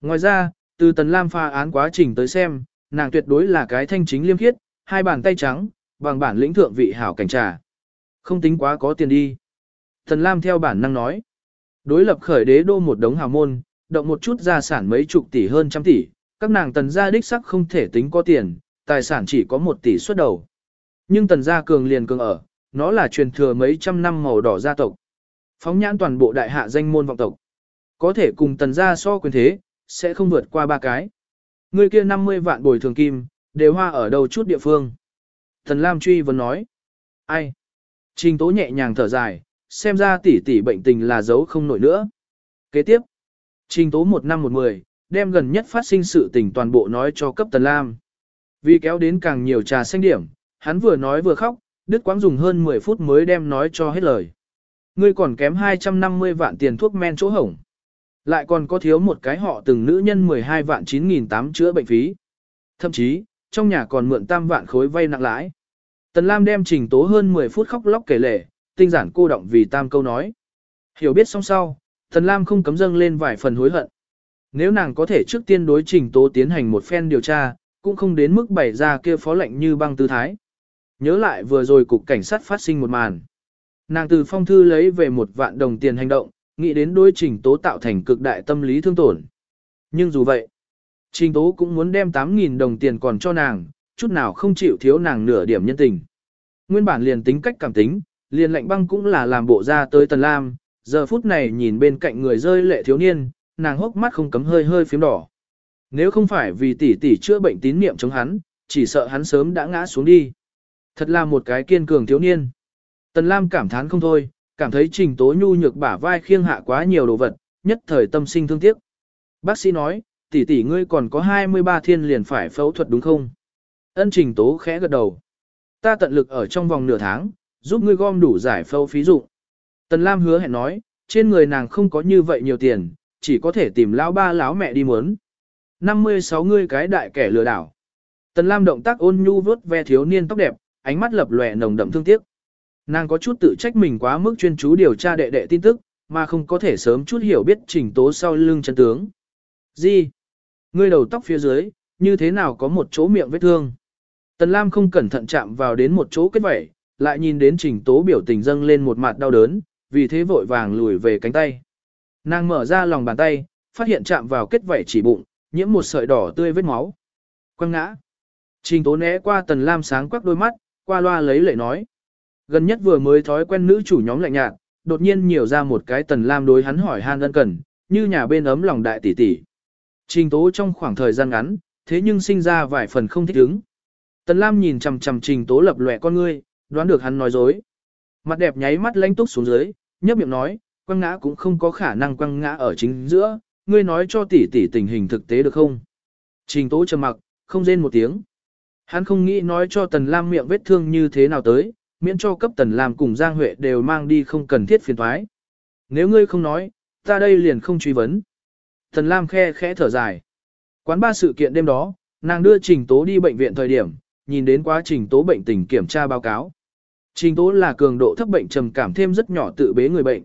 Ngoài ra, từ Tần Lam pha án quá trình tới xem, nàng tuyệt đối là cái thanh chính liêm khiết, hai bàn tay trắng, bằng bản lĩnh thượng vị hảo cảnh trà. Không tính quá có tiền đi. Tần Lam theo bản năng nói. Đối lập khởi đế đô một đống hào môn, động một chút gia sản mấy chục tỷ hơn trăm tỷ, các nàng tần gia đích sắc không thể tính có tiền, tài sản chỉ có một tỷ xuất đầu. Nhưng tần gia cường liền cường ở, nó là truyền thừa mấy trăm năm màu đỏ gia tộc. Phóng nhãn toàn bộ đại hạ danh môn vọng tộc. Có thể cùng tần gia so quyền thế, sẽ không vượt qua ba cái. Người kia 50 vạn bồi thường kim, đều hoa ở đầu chút địa phương. Tần Lam truy vấn nói. Ai? Trình tố nhẹ nhàng thở dài, xem ra tỷ tỷ bệnh tình là giấu không nổi nữa. Kế tiếp. Trình tố một năm một mười, đem gần nhất phát sinh sự tình toàn bộ nói cho cấp Tần Lam. Vì kéo đến càng nhiều trà xanh điểm, hắn vừa nói vừa khóc, Đức Quang dùng hơn 10 phút mới đem nói cho hết lời. Ngươi còn kém 250 vạn tiền thuốc men chỗ hổng. Lại còn có thiếu một cái họ từng nữ nhân 12 vạn 9.800 chữa bệnh phí. Thậm chí, trong nhà còn mượn tam vạn khối vay nặng lãi. Tần Lam đem trình tố hơn 10 phút khóc lóc kể lể, tinh giản cô động vì tam câu nói. Hiểu biết xong sau, Tần Lam không cấm dâng lên vài phần hối hận. Nếu nàng có thể trước tiên đối trình tố tiến hành một phen điều tra, cũng không đến mức bày ra kia phó lệnh như băng tư thái. Nhớ lại vừa rồi cục cảnh sát phát sinh một màn. Nàng từ phong thư lấy về một vạn đồng tiền hành động, nghĩ đến đối trình tố tạo thành cực đại tâm lý thương tổn. Nhưng dù vậy, trình tố cũng muốn đem 8.000 đồng tiền còn cho nàng, chút nào không chịu thiếu nàng nửa điểm nhân tình. Nguyên bản liền tính cách cảm tính, liền lệnh băng cũng là làm bộ ra tới Tần Lam, giờ phút này nhìn bên cạnh người rơi lệ thiếu niên, nàng hốc mắt không cấm hơi hơi phím đỏ. Nếu không phải vì tỷ tỷ chữa bệnh tín niệm chống hắn, chỉ sợ hắn sớm đã ngã xuống đi. Thật là một cái kiên cường thiếu niên. Tần Lam cảm thán không thôi, cảm thấy trình tố nhu nhược bả vai khiêng hạ quá nhiều đồ vật, nhất thời tâm sinh thương tiếc. Bác sĩ nói, tỷ tỷ ngươi còn có 23 thiên liền phải phẫu thuật đúng không? Ân trình tố khẽ gật đầu. Ta tận lực ở trong vòng nửa tháng, giúp ngươi gom đủ giải phẫu phí dụng. Tần Lam hứa hẹn nói, trên người nàng không có như vậy nhiều tiền, chỉ có thể tìm lão ba lão mẹ đi muốn. 56 ngươi cái đại kẻ lừa đảo. Tần Lam động tác ôn nhu vuốt ve thiếu niên tóc đẹp, ánh mắt lập lòe nồng đậm thương tiếc. Nàng có chút tự trách mình quá mức chuyên chú điều tra đệ đệ tin tức, mà không có thể sớm chút hiểu biết trình tố sau lưng chân tướng. Gì? Ngươi đầu tóc phía dưới, như thế nào có một chỗ miệng vết thương? Tần Lam không cẩn thận chạm vào đến một chỗ kết vẩy, lại nhìn đến trình tố biểu tình dâng lên một mặt đau đớn, vì thế vội vàng lùi về cánh tay. Nàng mở ra lòng bàn tay, phát hiện chạm vào kết vảy chỉ bụng, nhiễm một sợi đỏ tươi vết máu. Quăng ngã. Trình tố né qua tần lam sáng quắc đôi mắt, qua loa lấy lệ nói. Gần nhất vừa mới thói quen nữ chủ nhóm lạnh nhạt, đột nhiên nhiều ra một cái tần lam đối hắn hỏi han ân cần, như nhà bên ấm lòng đại tỷ tỷ. Trình tố trong khoảng thời gian ngắn, thế nhưng sinh ra vài phần không thích ứng. Tần lam nhìn chầm chầm trình tố lập lệ con ngươi, đoán được hắn nói dối. Mặt đẹp nháy mắt lanh túc xuống dưới, nhấp miệng nói, quăng ngã cũng không có khả năng quăng ngã ở chính giữa, ngươi nói cho tỷ tỷ tình hình thực tế được không? Trình tố trầm mặc, không rên một tiếng. Hắn không nghĩ nói cho Tần Lam miệng vết thương như thế nào tới, miễn cho cấp Tần Lam cùng Giang Huệ đều mang đi không cần thiết phiền thoái. Nếu ngươi không nói, ta đây liền không truy vấn. Tần Lam khe khẽ thở dài. Quán ba sự kiện đêm đó, nàng đưa Trình Tố đi bệnh viện thời điểm, nhìn đến quá trình Tố bệnh tình kiểm tra báo cáo. Trình Tố là cường độ thấp bệnh trầm cảm thêm rất nhỏ tự bế người bệnh.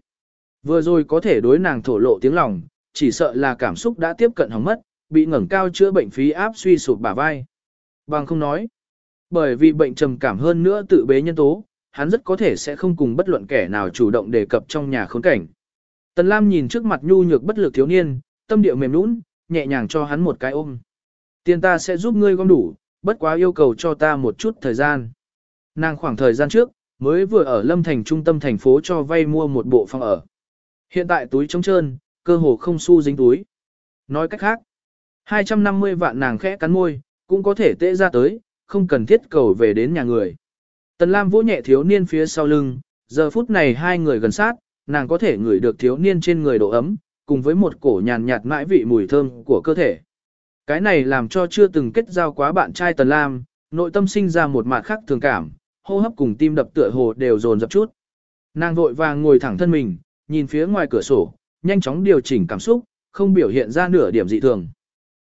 Vừa rồi có thể đối nàng thổ lộ tiếng lòng, chỉ sợ là cảm xúc đã tiếp cận hỏng mất, bị ngẩng cao chữa bệnh phí áp suy sụp bả vai. Bằng không nói, bởi vì bệnh trầm cảm hơn nữa tự bế nhân tố, hắn rất có thể sẽ không cùng bất luận kẻ nào chủ động đề cập trong nhà khốn cảnh. Tần Lam nhìn trước mặt nhu nhược bất lực thiếu niên, tâm điệu mềm nũng, nhẹ nhàng cho hắn một cái ôm. Tiền ta sẽ giúp ngươi gom đủ, bất quá yêu cầu cho ta một chút thời gian. Nàng khoảng thời gian trước, mới vừa ở Lâm Thành trung tâm thành phố cho vay mua một bộ phòng ở. Hiện tại túi trống trơn, cơ hồ không xu dính túi. Nói cách khác, 250 vạn nàng khẽ cắn môi, cũng có thể tệ ra tới, không cần thiết cầu về đến nhà người. Tần Lam vỗ nhẹ thiếu niên phía sau lưng, giờ phút này hai người gần sát, nàng có thể ngửi được thiếu niên trên người độ ấm, cùng với một cổ nhàn nhạt mãi vị mùi thơm của cơ thể. Cái này làm cho chưa từng kết giao quá bạn trai Tần Lam, nội tâm sinh ra một mạt khác thường cảm, hô hấp cùng tim đập tựa hồ đều dồn dập chút. Nàng vội vàng ngồi thẳng thân mình, nhìn phía ngoài cửa sổ, nhanh chóng điều chỉnh cảm xúc, không biểu hiện ra nửa điểm dị thường.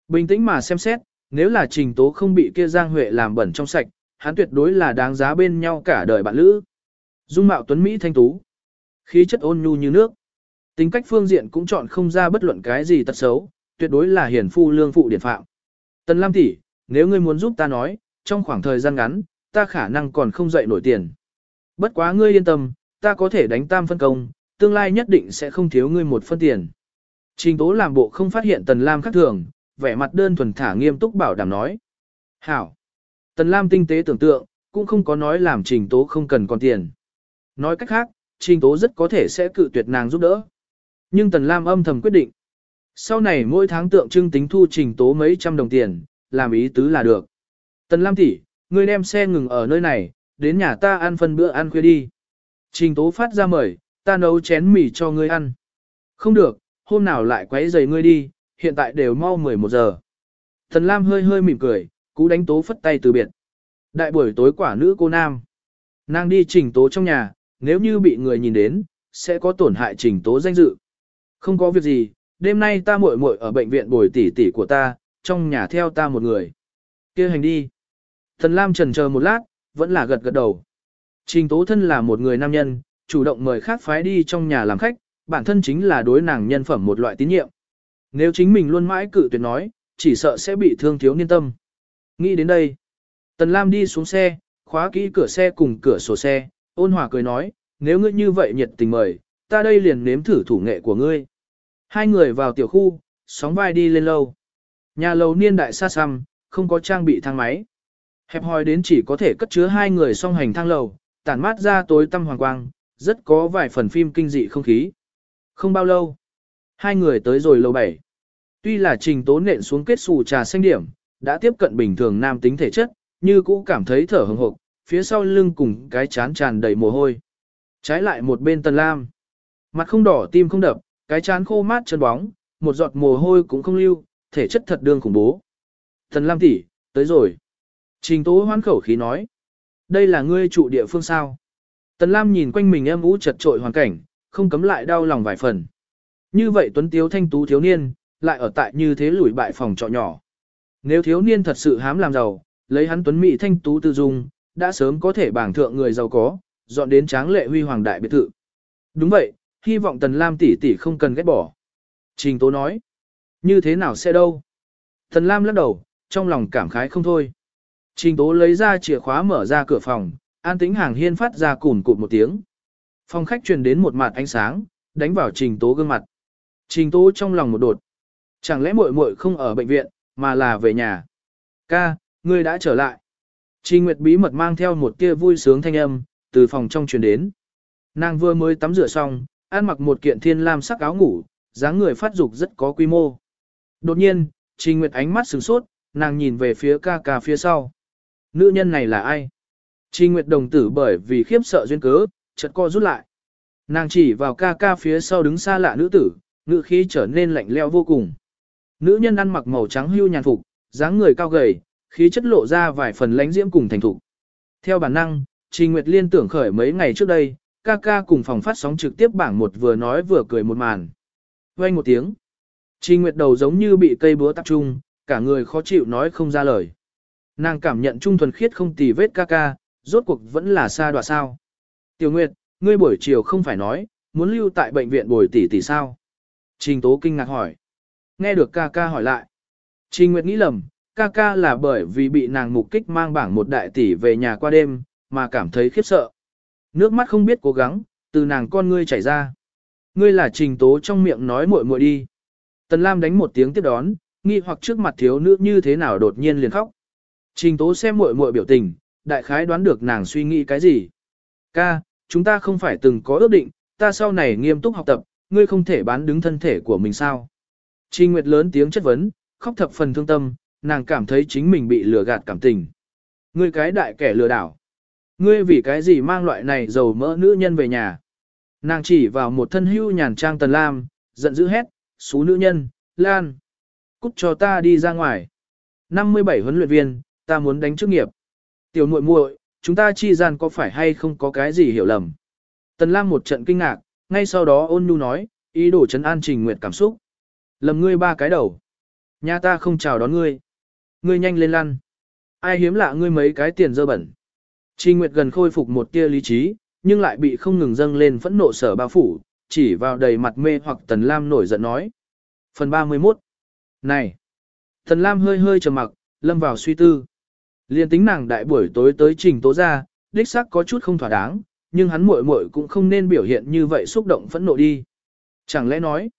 Bình tĩnh mà xem xét, nếu là trình tố không bị kia Giang Huệ làm bẩn trong sạch, hắn tuyệt đối là đáng giá bên nhau cả đời bạn lữ. Dung mạo tuấn Mỹ thanh tú, khí chất ôn nhu như nước. Tính cách phương diện cũng chọn không ra bất luận cái gì tật xấu, tuyệt đối là hiền phu lương phụ điển phạm. Tần Lam tỷ, nếu ngươi muốn giúp ta nói, trong khoảng thời gian ngắn, ta khả năng còn không dậy nổi tiền. Bất quá ngươi yên tâm, ta có thể đánh tam phân công, tương lai nhất định sẽ không thiếu ngươi một phân tiền. Trình tố làm bộ không phát hiện Tần Lam khác thường, vẻ mặt đơn thuần thả nghiêm túc bảo đảm nói. Hảo! Tần Lam tinh tế tưởng tượng, cũng không có nói làm trình tố không cần còn tiền. Nói cách khác, trình tố rất có thể sẽ cự tuyệt nàng giúp đỡ. Nhưng Tần Lam âm thầm quyết định. Sau này mỗi tháng tượng trưng tính thu trình tố mấy trăm đồng tiền, làm ý tứ là được. Tần Lam tỷ, ngươi đem xe ngừng ở nơi này, đến nhà ta ăn phân bữa ăn khuya đi. Trình tố phát ra mời, ta nấu chén mì cho ngươi ăn. Không được, hôm nào lại quấy giày ngươi đi, hiện tại đều mau 11 giờ. Thần Lam hơi hơi mỉm cười, cú đánh tố phất tay từ biệt. Đại buổi tối quả nữ cô nam. Nàng đi trình tố trong nhà, nếu như bị người nhìn đến, sẽ có tổn hại trình tố danh dự. Không có việc gì, đêm nay ta muội muội ở bệnh viện bồi tỷ tỷ của ta, trong nhà theo ta một người. kia hành đi. Thần Lam trần chờ một lát, vẫn là gật gật đầu. Trình tố thân là một người nam nhân, chủ động mời khác phái đi trong nhà làm khách, bản thân chính là đối nàng nhân phẩm một loại tín nhiệm. Nếu chính mình luôn mãi cự tuyệt nói, chỉ sợ sẽ bị thương thiếu niên tâm. Nghĩ đến đây, Tần Lam đi xuống xe, khóa kỹ cửa xe cùng cửa sổ xe, ôn hòa cười nói, nếu ngươi như vậy nhiệt tình mời, ta đây liền nếm thử thủ nghệ của ngươi. Hai người vào tiểu khu, sóng vai đi lên lâu. Nhà lầu niên đại xa xăm, không có trang bị thang máy. Hẹp hòi đến chỉ có thể cất chứa hai người song hành thang lầu, tản mát ra tối tăm hoàng quang, rất có vài phần phim kinh dị không khí. Không bao lâu, hai người tới rồi lầu bảy. Tuy là trình tố nện xuống kết xù trà xanh điểm, đã tiếp cận bình thường nam tính thể chất, như cũ cảm thấy thở hồng hộp, phía sau lưng cùng cái chán tràn đầy mồ hôi. Trái lại một bên tần lam. Mặt không đỏ tim không đập, cái chán khô mát chân bóng, một giọt mồ hôi cũng không lưu, thể chất thật đương khủng bố. Tần lam tỷ, tới rồi. Trình tố hoán khẩu khí nói. Đây là ngươi trụ địa phương sao. Tần lam nhìn quanh mình em ú chật trội hoàn cảnh, không cấm lại đau lòng vài phần. Như vậy tuấn tiếu thanh tú thiếu niên, lại ở tại như thế lủi bại phòng trọ nhỏ. Nếu thiếu niên thật sự hám làm giàu, lấy hắn tuấn mỹ thanh tú tư dung, đã sớm có thể bảng thượng người giàu có, dọn đến tráng lệ huy hoàng đại biệt thự. Đúng vậy, hy vọng Tần Lam tỷ tỷ không cần ghét bỏ. Trình Tố nói, như thế nào sẽ đâu? Tần Lam lắc đầu, trong lòng cảm khái không thôi. Trình Tố lấy ra chìa khóa mở ra cửa phòng, an tĩnh hàng hiên phát ra cùn cụt một tiếng. Phòng khách truyền đến một mặt ánh sáng, đánh vào Trình Tố gương mặt. Trình Tố trong lòng một đột. Chẳng lẽ muội muội không ở bệnh viện, mà là về nhà? Ca, ngươi đã trở lại. Trình Nguyệt bí mật mang theo một tia vui sướng thanh âm, từ phòng trong truyền đến. Nàng vừa mới tắm rửa xong, ăn mặc một kiện thiên lam sắc áo ngủ, dáng người phát dục rất có quy mô. Đột nhiên, Trình Nguyệt ánh mắt sửng sốt, nàng nhìn về phía ca ca phía sau. Nữ nhân này là ai? Trình Nguyệt đồng tử bởi vì khiếp sợ duyên cớ, chợt co rút lại. Nàng chỉ vào ca ca phía sau đứng xa lạ nữ tử, ngữ khí trở nên lạnh lẽo vô cùng. Nữ nhân ăn mặc màu trắng hưu nhàn phục, dáng người cao gầy, khí chất lộ ra vài phần lánh diễm cùng thành thục. Theo bản năng, Trình Nguyệt Liên tưởng khởi mấy ngày trước đây, ca ca cùng phòng phát sóng trực tiếp bảng một vừa nói vừa cười một màn. Vang một tiếng. Trình Nguyệt đầu giống như bị cây búa tập trung, cả người khó chịu nói không ra lời. Nàng cảm nhận trung thuần khiết không tì vết ca ca, rốt cuộc vẫn là xa đoạ sao. Tiểu Nguyệt, ngươi buổi chiều không phải nói, muốn lưu tại bệnh viện bồi tỷ tỷ sao? Trình Tố kinh ngạc hỏi. Nghe được ca ca hỏi lại. Trình Nguyệt nghĩ lầm, ca ca là bởi vì bị nàng mục kích mang bảng một đại tỷ về nhà qua đêm, mà cảm thấy khiếp sợ. Nước mắt không biết cố gắng, từ nàng con ngươi chảy ra. Ngươi là Trình Tố trong miệng nói muội muội đi. Tần Lam đánh một tiếng tiếp đón, nghi hoặc trước mặt thiếu nữ như thế nào đột nhiên liền khóc. Trình Tố xem muội muội biểu tình, đại khái đoán được nàng suy nghĩ cái gì. Ca, chúng ta không phải từng có ước định, ta sau này nghiêm túc học tập, ngươi không thể bán đứng thân thể của mình sao. Trình Nguyệt lớn tiếng chất vấn, khóc thập phần thương tâm, nàng cảm thấy chính mình bị lừa gạt cảm tình. Ngươi cái đại kẻ lừa đảo. Ngươi vì cái gì mang loại này dầu mỡ nữ nhân về nhà. Nàng chỉ vào một thân hưu nhàn trang tần lam, giận dữ hét, xú nữ nhân, lan. Cút cho ta đi ra ngoài. 57 huấn luyện viên, ta muốn đánh chức nghiệp. Tiểu muội muội, chúng ta chi gian có phải hay không có cái gì hiểu lầm. Tần Lam một trận kinh ngạc, ngay sau đó ôn nhu nói, ý đồ chấn an trình nguyệt cảm xúc. Lầm ngươi ba cái đầu. Nhà ta không chào đón ngươi. Ngươi nhanh lên lăn. Ai hiếm lạ ngươi mấy cái tiền dơ bẩn. Trình Nguyệt gần khôi phục một tia lý trí, nhưng lại bị không ngừng dâng lên phẫn nộ sở bao phủ, chỉ vào đầy mặt mê hoặc Tần Lam nổi giận nói. Phần 31 Này! Tần Lam hơi hơi trầm mặc, lâm vào suy tư. Liên tính nàng đại buổi tối tới trình tố ra, đích xác có chút không thỏa đáng, nhưng hắn muội muội cũng không nên biểu hiện như vậy xúc động phẫn nộ đi. Chẳng lẽ nói,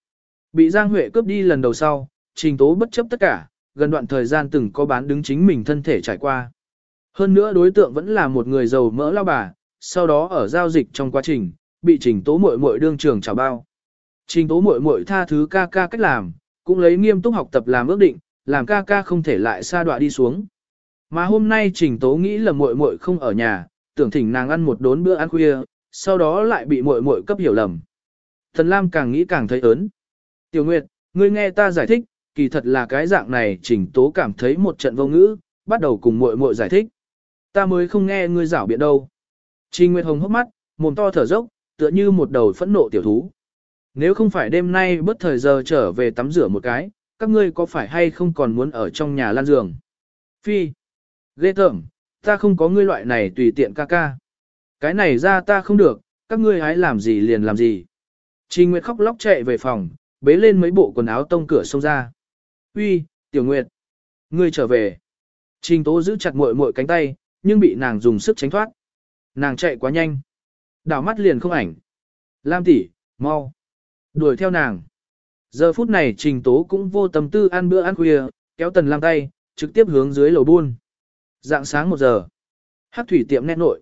bị Giang Huệ cướp đi lần đầu sau, trình tố bất chấp tất cả, gần đoạn thời gian từng có bán đứng chính mình thân thể trải qua. Hơn nữa đối tượng vẫn là một người giàu mỡ lao bà, sau đó ở giao dịch trong quá trình, bị trình tố muội muội đương trường trả bao. Trình tố muội muội tha thứ ca ca cách làm, cũng lấy nghiêm túc học tập làm ước định, làm ca ca không thể lại xa đọa đi xuống. Mà hôm nay trình tố nghĩ là muội muội không ở nhà, tưởng thỉnh nàng ăn một đốn bữa ăn khuya, sau đó lại bị muội muội cấp hiểu lầm. Thần Lam càng nghĩ càng thấy ớn. Tiểu Nguyệt, ngươi nghe ta giải thích, kỳ thật là cái dạng này trình tố cảm thấy một trận vô ngữ, bắt đầu cùng muội muội giải thích. Ta mới không nghe ngươi giảo biện đâu. Trình Nguyệt Hồng hốc mắt, mồm to thở dốc, tựa như một đầu phẫn nộ tiểu thú. Nếu không phải đêm nay bất thời giờ trở về tắm rửa một cái, các ngươi có phải hay không còn muốn ở trong nhà lan giường? Phi. Ghê tởm, ta không có ngươi loại này tùy tiện ca ca. Cái này ra ta không được, các ngươi hãy làm gì liền làm gì. Trình Nguyệt khóc lóc chạy về phòng, bế lên mấy bộ quần áo tông cửa xông ra. Uy, Tiểu Nguyệt, ngươi trở về. Trình Tố giữ chặt muội muội cánh tay, nhưng bị nàng dùng sức tránh thoát. Nàng chạy quá nhanh. Đảo mắt liền không ảnh. Lam tỷ, mau. Đuổi theo nàng. Giờ phút này Trình Tố cũng vô tâm tư ăn bữa ăn khuya, kéo Tần Lam tay, trực tiếp hướng dưới lầu buôn. Dạng sáng một giờ. Hắc thủy tiệm nét nội.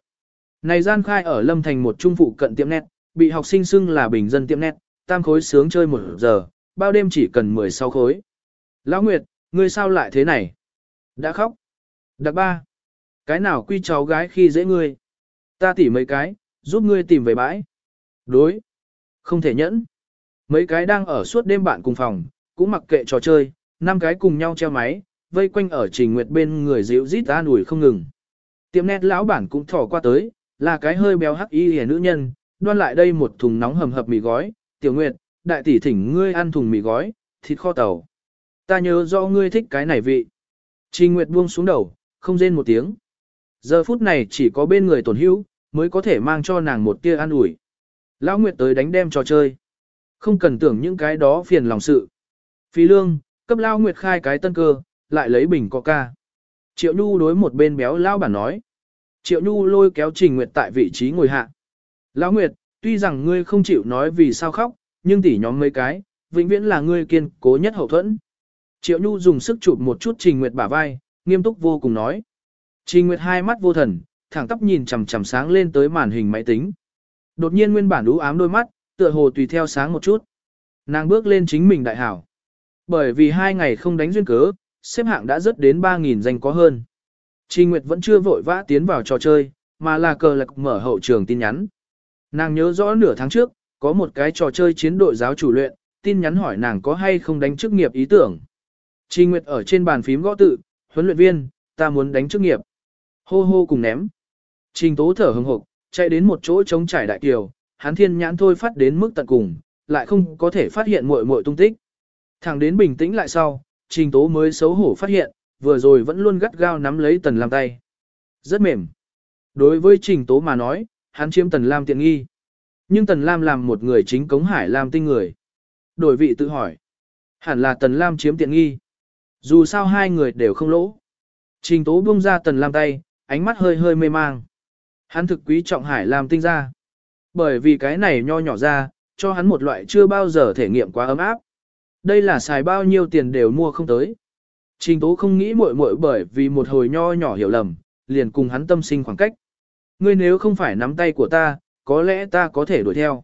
Này gian khai ở Lâm Thành một trung phụ cận tiệm nét, bị học sinh xưng là bình dân tiệm nét, tam khối sướng chơi một giờ, bao đêm chỉ cần 16 khối. Lão Nguyệt, ngươi sao lại thế này? Đã khóc. Đặc ba. Cái nào quy cháu gái khi dễ ngươi? Ta tỉ mấy cái, giúp ngươi tìm về bãi. Đối. Không thể nhẫn. Mấy cái đang ở suốt đêm bạn cùng phòng, cũng mặc kệ trò chơi, năm cái cùng nhau treo máy, vây quanh ở trình nguyệt bên người dịu rít ra nủi không ngừng. Tiệm nét lão bản cũng thỏ qua tới, là cái hơi béo hắc y hề nữ nhân, đoan lại đây một thùng nóng hầm hập mì gói, tiểu nguyệt, đại tỷ thỉnh ngươi ăn thùng mì gói, thịt kho tàu. Ta nhớ do ngươi thích cái này vị. Trình Nguyệt buông xuống đầu, không rên một tiếng. Giờ phút này chỉ có bên người tổn hữu, mới có thể mang cho nàng một tia an ủi. Lão Nguyệt tới đánh đem trò chơi. Không cần tưởng những cái đó phiền lòng sự. Phi lương, cấp Lão Nguyệt khai cái tân cơ, lại lấy bình coca. Triệu Nhu đối một bên béo Lão bản nói. Triệu Nhu lôi kéo Trình Nguyệt tại vị trí ngồi hạ. Lão Nguyệt, tuy rằng ngươi không chịu nói vì sao khóc, nhưng tỉ nhóm mấy cái, vĩnh viễn là ngươi kiên cố nhất hậu thuẫn. Triệu Nhu dùng sức chụp một chút Trình Nguyệt bả vai, nghiêm túc vô cùng nói. Trình Nguyệt hai mắt vô thần, thẳng tắp nhìn chằm chằm sáng lên tới màn hình máy tính. Đột nhiên nguyên bản u ám đôi mắt, tựa hồ tùy theo sáng một chút. Nàng bước lên chính mình đại hảo. Bởi vì hai ngày không đánh duyên cớ, xếp hạng đã rớt đến 3.000 danh có hơn. Trình Nguyệt vẫn chưa vội vã tiến vào trò chơi, mà là cờ lạc mở hậu trường tin nhắn. Nàng nhớ rõ nửa tháng trước, có một cái trò chơi chiến đội giáo chủ luyện, tin nhắn hỏi nàng có hay không đánh chức nghiệp ý tưởng. Trình Nguyệt ở trên bàn phím gõ tự, huấn luyện viên, ta muốn đánh chức nghiệp. Hô hô cùng ném. Trình Tố thở hừng hực, chạy đến một chỗ trống trải đại kiều, hắn thiên nhãn thôi phát đến mức tận cùng, lại không có thể phát hiện muội muội tung tích. Thẳng đến bình tĩnh lại sau, Trình Tố mới xấu hổ phát hiện, vừa rồi vẫn luôn gắt gao nắm lấy Tần Lam tay. Rất mềm. Đối với Trình Tố mà nói, hắn chiếm Tần Lam tiện nghi. Nhưng Tần Lam làm một người chính cống hải Lam tinh người. Đổi vị tự hỏi. Hẳn là Tần Lam chiếm tiện nghi. Dù sao hai người đều không lỗ. Trình Tố buông ra Tần Lam tay, ánh mắt hơi hơi mê mang. Hắn thực quý trọng hải Lam tinh ra. Bởi vì cái này nho nhỏ ra, cho hắn một loại chưa bao giờ thể nghiệm quá ấm áp. Đây là xài bao nhiêu tiền đều mua không tới. Trình Tố không nghĩ muội muội bởi vì một hồi nho nhỏ hiểu lầm, liền cùng hắn tâm sinh khoảng cách. Ngươi nếu không phải nắm tay của ta, có lẽ ta có thể đuổi theo.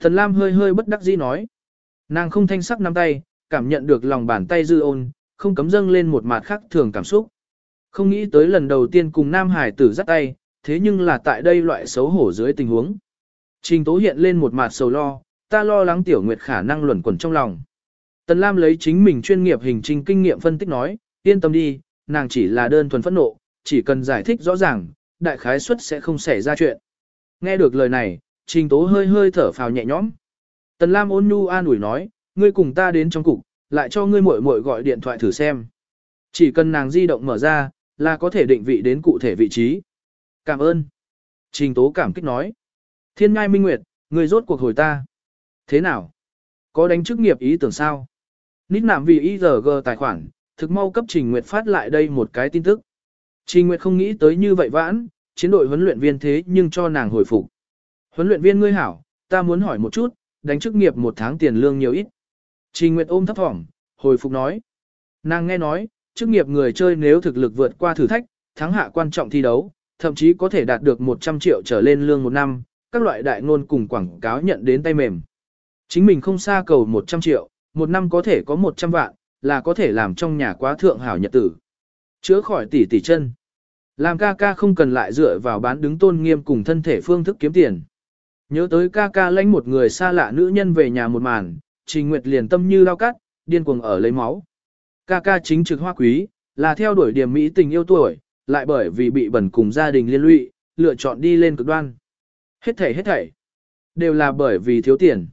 Thần Lam hơi hơi bất đắc dĩ nói. Nàng không thanh sắc nắm tay, cảm nhận được lòng bàn tay dư ôn, không cấm dâng lên một mặt khác thường cảm xúc. Không nghĩ tới lần đầu tiên cùng Nam Hải tử dắt tay, thế nhưng là tại đây loại xấu hổ dưới tình huống. Trình Tố hiện lên một mặt sầu lo, ta lo lắng Tiểu Nguyệt khả năng luẩn quẩn trong lòng. Tần Lam lấy chính mình chuyên nghiệp hình trình kinh nghiệm phân tích nói, yên tâm đi, nàng chỉ là đơn thuần phẫn nộ, chỉ cần giải thích rõ ràng, đại khái suất sẽ không xảy ra chuyện. Nghe được lời này, Trình Tố hơi hơi thở phào nhẹ nhõm. Tần Lam ôn nhu an ủi nói, ngươi cùng ta đến trong cục, lại cho ngươi muội muội gọi điện thoại thử xem. Chỉ cần nàng di động mở ra, là có thể định vị đến cụ thể vị trí. Cảm ơn. Trình Tố cảm kích nói. Thiên ngai minh nguyệt, ngươi rốt cuộc hồi ta. Thế nào? Có đánh chức nghiệp ý tưởng sao? Nít nạm vì IRG tài khoản, thực mau cấp Trình Nguyệt phát lại đây một cái tin tức. Trình Nguyệt không nghĩ tới như vậy vãn, chiến đội huấn luyện viên thế nhưng cho nàng hồi phục. Huấn luyện viên ngươi hảo, ta muốn hỏi một chút, đánh chức nghiệp một tháng tiền lương nhiều ít. Trình Nguyệt ôm thấp thỏm, hồi phục nói. Nàng nghe nói, chức nghiệp người chơi nếu thực lực vượt qua thử thách, thắng hạ quan trọng thi đấu, thậm chí có thể đạt được 100 triệu trở lên lương một năm, các loại đại ngôn cùng quảng cáo nhận đến tay mềm. Chính mình không xa cầu 100 triệu, một năm có thể có 100 vạn, là có thể làm trong nhà quá thượng hảo nhật tử. Chữa khỏi tỷ tỷ chân. Làm ca ca không cần lại dựa vào bán đứng tôn nghiêm cùng thân thể phương thức kiếm tiền. Nhớ tới ca ca lãnh một người xa lạ nữ nhân về nhà một màn, Trình Nguyệt liền tâm như lao cắt, điên cuồng ở lấy máu. Ca ca chính trực hoa quý, là theo đuổi điểm mỹ tình yêu tuổi, lại bởi vì bị bẩn cùng gia đình liên lụy, lựa chọn đi lên cực đoan. Hết thảy hết thảy, đều là bởi vì thiếu tiền.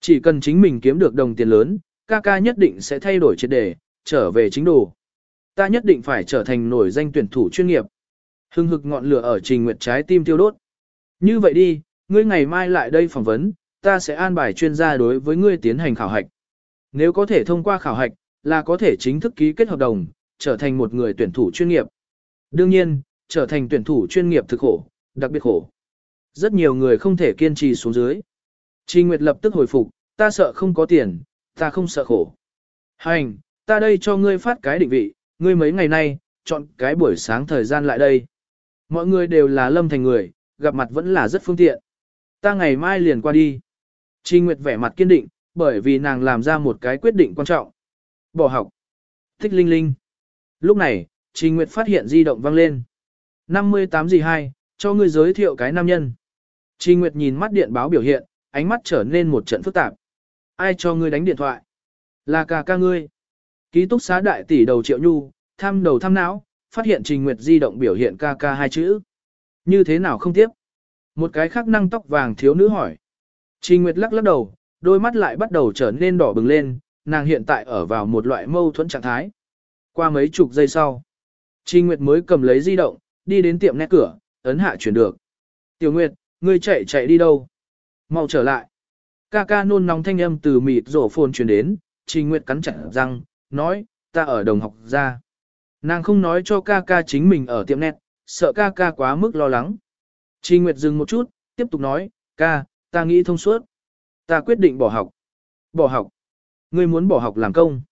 Chỉ cần chính mình kiếm được đồng tiền lớn, ca ca nhất định sẽ thay đổi triệt đề, trở về chính đồ. Ta nhất định phải trở thành nổi danh tuyển thủ chuyên nghiệp. Hưng hực ngọn lửa ở trình nguyệt trái tim tiêu đốt. Như vậy đi, ngươi ngày mai lại đây phỏng vấn, ta sẽ an bài chuyên gia đối với ngươi tiến hành khảo hạch. Nếu có thể thông qua khảo hạch, là có thể chính thức ký kết hợp đồng, trở thành một người tuyển thủ chuyên nghiệp. Đương nhiên, trở thành tuyển thủ chuyên nghiệp thực khổ, đặc biệt khổ. Rất nhiều người không thể kiên trì xuống dưới. Trình Nguyệt lập tức hồi phục, ta sợ không có tiền, ta không sợ khổ. Hành, ta đây cho ngươi phát cái định vị, ngươi mấy ngày nay, chọn cái buổi sáng thời gian lại đây. Mọi người đều là lâm thành người, gặp mặt vẫn là rất phương tiện. Ta ngày mai liền qua đi. Trình Nguyệt vẻ mặt kiên định, bởi vì nàng làm ra một cái quyết định quan trọng. Bỏ học. Thích linh linh. Lúc này, Trình Nguyệt phát hiện di động vang lên. 58 gì hai, cho ngươi giới thiệu cái nam nhân. Trình Nguyệt nhìn mắt điện báo biểu hiện, ánh mắt trở nên một trận phức tạp. Ai cho ngươi đánh điện thoại? Là cả ca ngươi. Ký túc xá đại tỷ đầu triệu nhu, tham đầu tham não, phát hiện Trình Nguyệt di động biểu hiện ca ca hai chữ. Như thế nào không tiếp? Một cái khác năng tóc vàng thiếu nữ hỏi. Trình Nguyệt lắc lắc đầu, đôi mắt lại bắt đầu trở nên đỏ bừng lên, nàng hiện tại ở vào một loại mâu thuẫn trạng thái. Qua mấy chục giây sau, Trình Nguyệt mới cầm lấy di động, đi đến tiệm nét cửa, ấn hạ chuyển được. Tiểu Nguyệt, ngươi chạy chạy đi đâu? Mau trở lại. Ca ca nôn nóng thanh âm từ mịt rổ phồn truyền đến, Trình Nguyệt cắn chặt răng, nói, ta ở đồng học ra. Nàng không nói cho ca ca chính mình ở tiệm nét, sợ ca ca quá mức lo lắng. Trình Nguyệt dừng một chút, tiếp tục nói, ca, ta nghĩ thông suốt. Ta quyết định bỏ học. Bỏ học. Ngươi muốn bỏ học làm công.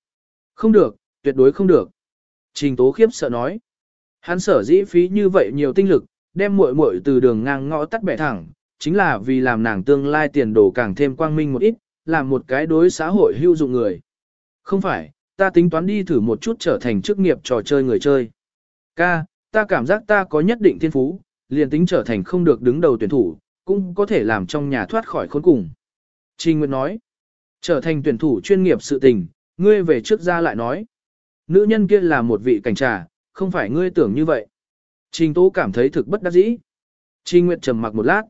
Không được, tuyệt đối không được. Trình Tố khiếp sợ nói. Hắn sở dĩ phí như vậy nhiều tinh lực, đem muội muội từ đường ngang ngõ tắt bẻ thẳng, chính là vì làm nàng tương lai tiền đồ càng thêm quang minh một ít, làm một cái đối xã hội hữu dụng người. Không phải, ta tính toán đi thử một chút trở thành chức nghiệp trò chơi người chơi. Ca, ta cảm giác ta có nhất định thiên phú, liền tính trở thành không được đứng đầu tuyển thủ, cũng có thể làm trong nhà thoát khỏi khốn cùng. Trình Nguyệt nói, trở thành tuyển thủ chuyên nghiệp sự tình, ngươi về trước ra lại nói. Nữ nhân kia là một vị cảnh trà, không phải ngươi tưởng như vậy. Trình Tố cảm thấy thực bất đắc dĩ. Trình Nguyệt trầm mặc một lát.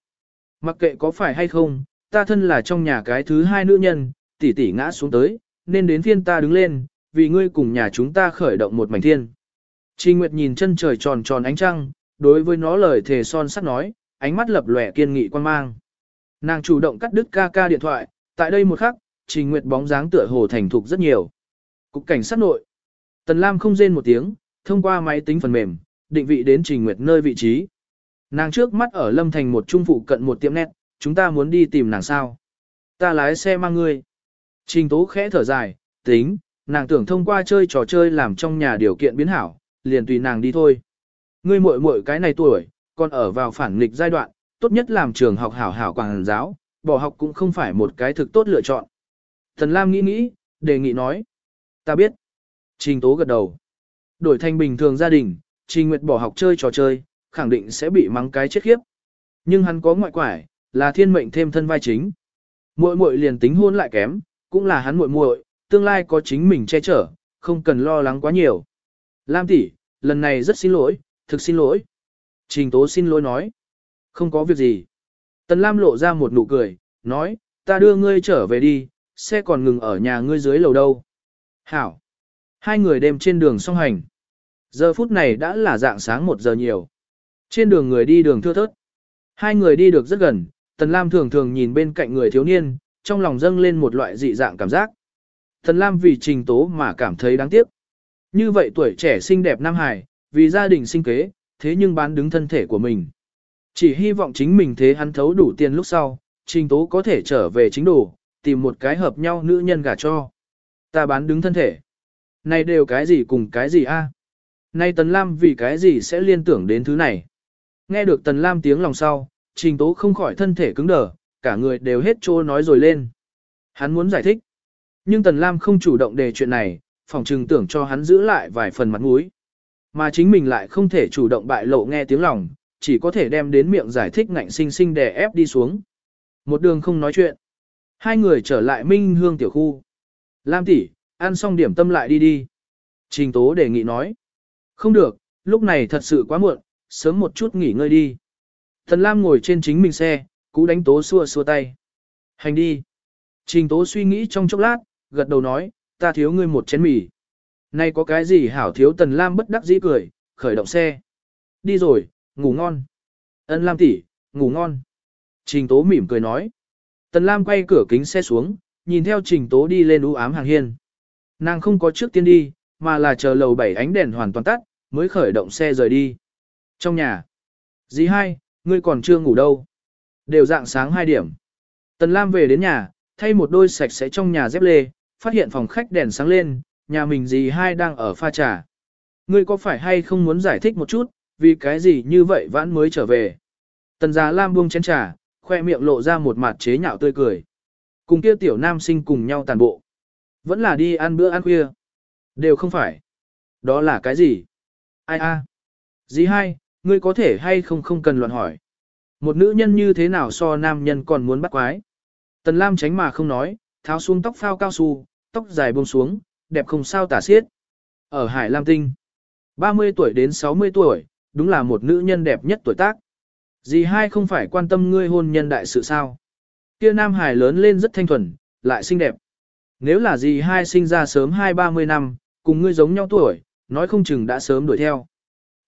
Mặc kệ có phải hay không, ta thân là trong nhà cái thứ hai nữ nhân, tỷ tỷ ngã xuống tới, nên đến phiên ta đứng lên, vì ngươi cùng nhà chúng ta khởi động một mảnh thiên. Trình Nguyệt nhìn chân trời tròn tròn ánh trăng, đối với nó lời thề son sắt nói, ánh mắt lập lòe kiên nghị quan mang. Nàng chủ động cắt đứt ca ca điện thoại, tại đây một khắc, Trình Nguyệt bóng dáng tựa hồ thành thục rất nhiều. Cục cảnh sát nội. Tần Lam không rên một tiếng, thông qua máy tính phần mềm, định vị đến Trình Nguyệt nơi vị trí. Nàng trước mắt ở Lâm Thành một trung phụ cận một tiệm nét, chúng ta muốn đi tìm nàng sao. Ta lái xe mang ngươi. Trình Tố khẽ thở dài, tính, nàng tưởng thông qua chơi trò chơi làm trong nhà điều kiện biến hảo, liền tùy nàng đi thôi. Ngươi muội muội cái này tuổi, còn ở vào phản nghịch giai đoạn, tốt nhất làm trường học hảo hảo quảng giáo, bỏ học cũng không phải một cái thực tốt lựa chọn. Thần Lam nghĩ nghĩ, đề nghị nói. Ta biết. Trình Tố gật đầu. Đổi thành bình thường gia đình, Trình Nguyệt bỏ học chơi trò chơi, khẳng định sẽ bị mắng cái chết khiếp. Nhưng hắn có ngoại quải, là thiên mệnh thêm thân vai chính. Muội muội liền tính hôn lại kém, cũng là hắn muội muội, tương lai có chính mình che chở, không cần lo lắng quá nhiều. Lam tỷ, lần này rất xin lỗi, thực xin lỗi. Trình Tố xin lỗi nói. Không có việc gì. Tần Lam lộ ra một nụ cười, nói, ta đưa ngươi trở về đi, xe còn ngừng ở nhà ngươi dưới lầu đâu. Hảo. Hai người đêm trên đường song hành. Giờ phút này đã là dạng sáng một giờ nhiều. Trên đường người đi đường thưa thớt. Hai người đi được rất gần, Tần Lam thường thường nhìn bên cạnh người thiếu niên, trong lòng dâng lên một loại dị dạng cảm giác. Tần Lam vì trình tố mà cảm thấy đáng tiếc. Như vậy tuổi trẻ xinh đẹp Nam Hải, vì gia đình sinh kế, thế nhưng bán đứng thân thể của mình. Chỉ hy vọng chính mình thế hắn thấu đủ tiền lúc sau, trình tố có thể trở về chính đủ, tìm một cái hợp nhau nữ nhân gả cho. Ta bán đứng thân thể. Này đều cái gì cùng cái gì a? Nay Tần Lam vì cái gì sẽ liên tưởng đến thứ này? Nghe được Tần Lam tiếng lòng sau, trình tố không khỏi thân thể cứng đờ, cả người đều hết trô nói rồi lên. Hắn muốn giải thích. Nhưng Tần Lam không chủ động đề chuyện này, phòng trừng tưởng cho hắn giữ lại vài phần mặt mũi. Mà chính mình lại không thể chủ động bại lộ nghe tiếng lòng, chỉ có thể đem đến miệng giải thích ngạnh sinh sinh đè ép đi xuống. Một đường không nói chuyện. Hai người trở lại Minh Hương tiểu khu. Lam tỷ, ăn xong điểm tâm lại đi đi. Trình Tố đề nghị nói. Không được, lúc này thật sự quá muộn, sớm một chút nghỉ ngơi đi. Thần Lam ngồi trên chính mình xe, cú đánh Tố xua xua tay. Hành đi. Trình Tố suy nghĩ trong chốc lát, gật đầu nói, ta thiếu ngươi một chén mì. Nay có cái gì hảo thiếu Tần Lam bất đắc dĩ cười, khởi động xe. Đi rồi, ngủ ngon. Ân Lam tỷ, ngủ ngon. Trình Tố mỉm cười nói. Tần Lam quay cửa kính xe xuống, nhìn theo Trình Tố đi lên u ám hàng hiên. Nàng không có trước tiên đi, mà là chờ lầu bảy ánh đèn hoàn toàn tắt, mới khởi động xe rời đi. Trong nhà. Dì hai, ngươi còn chưa ngủ đâu. Đều dạng sáng 2 điểm. Tần Lam về đến nhà, thay một đôi sạch sẽ trong nhà dép lê, phát hiện phòng khách đèn sáng lên, nhà mình dì hai đang ở pha trà. Ngươi có phải hay không muốn giải thích một chút, vì cái gì như vậy vãn mới trở về. Tần già Lam buông chén trà, khoe miệng lộ ra một mặt chế nhạo tươi cười. Cùng kia tiểu nam sinh cùng nhau tàn bộ. Vẫn là đi ăn bữa ăn khuya. Đều không phải. Đó là cái gì? Ai a? Dì hai, ngươi có thể hay không không cần luận hỏi. Một nữ nhân như thế nào so nam nhân còn muốn bắt quái. Tần Lam tránh mà không nói, tháo xuống tóc phao cao su, tóc dài buông xuống, đẹp không sao tả xiết. Ở Hải Lam Tinh, 30 tuổi đến 60 tuổi, đúng là một nữ nhân đẹp nhất tuổi tác. Dì hai không phải quan tâm ngươi hôn nhân đại sự sao. Kia Nam Hải lớn lên rất thanh thuần, lại xinh đẹp. Nếu là dì hai sinh ra sớm hai ba mươi năm, cùng ngươi giống nhau tuổi, nói không chừng đã sớm đuổi theo.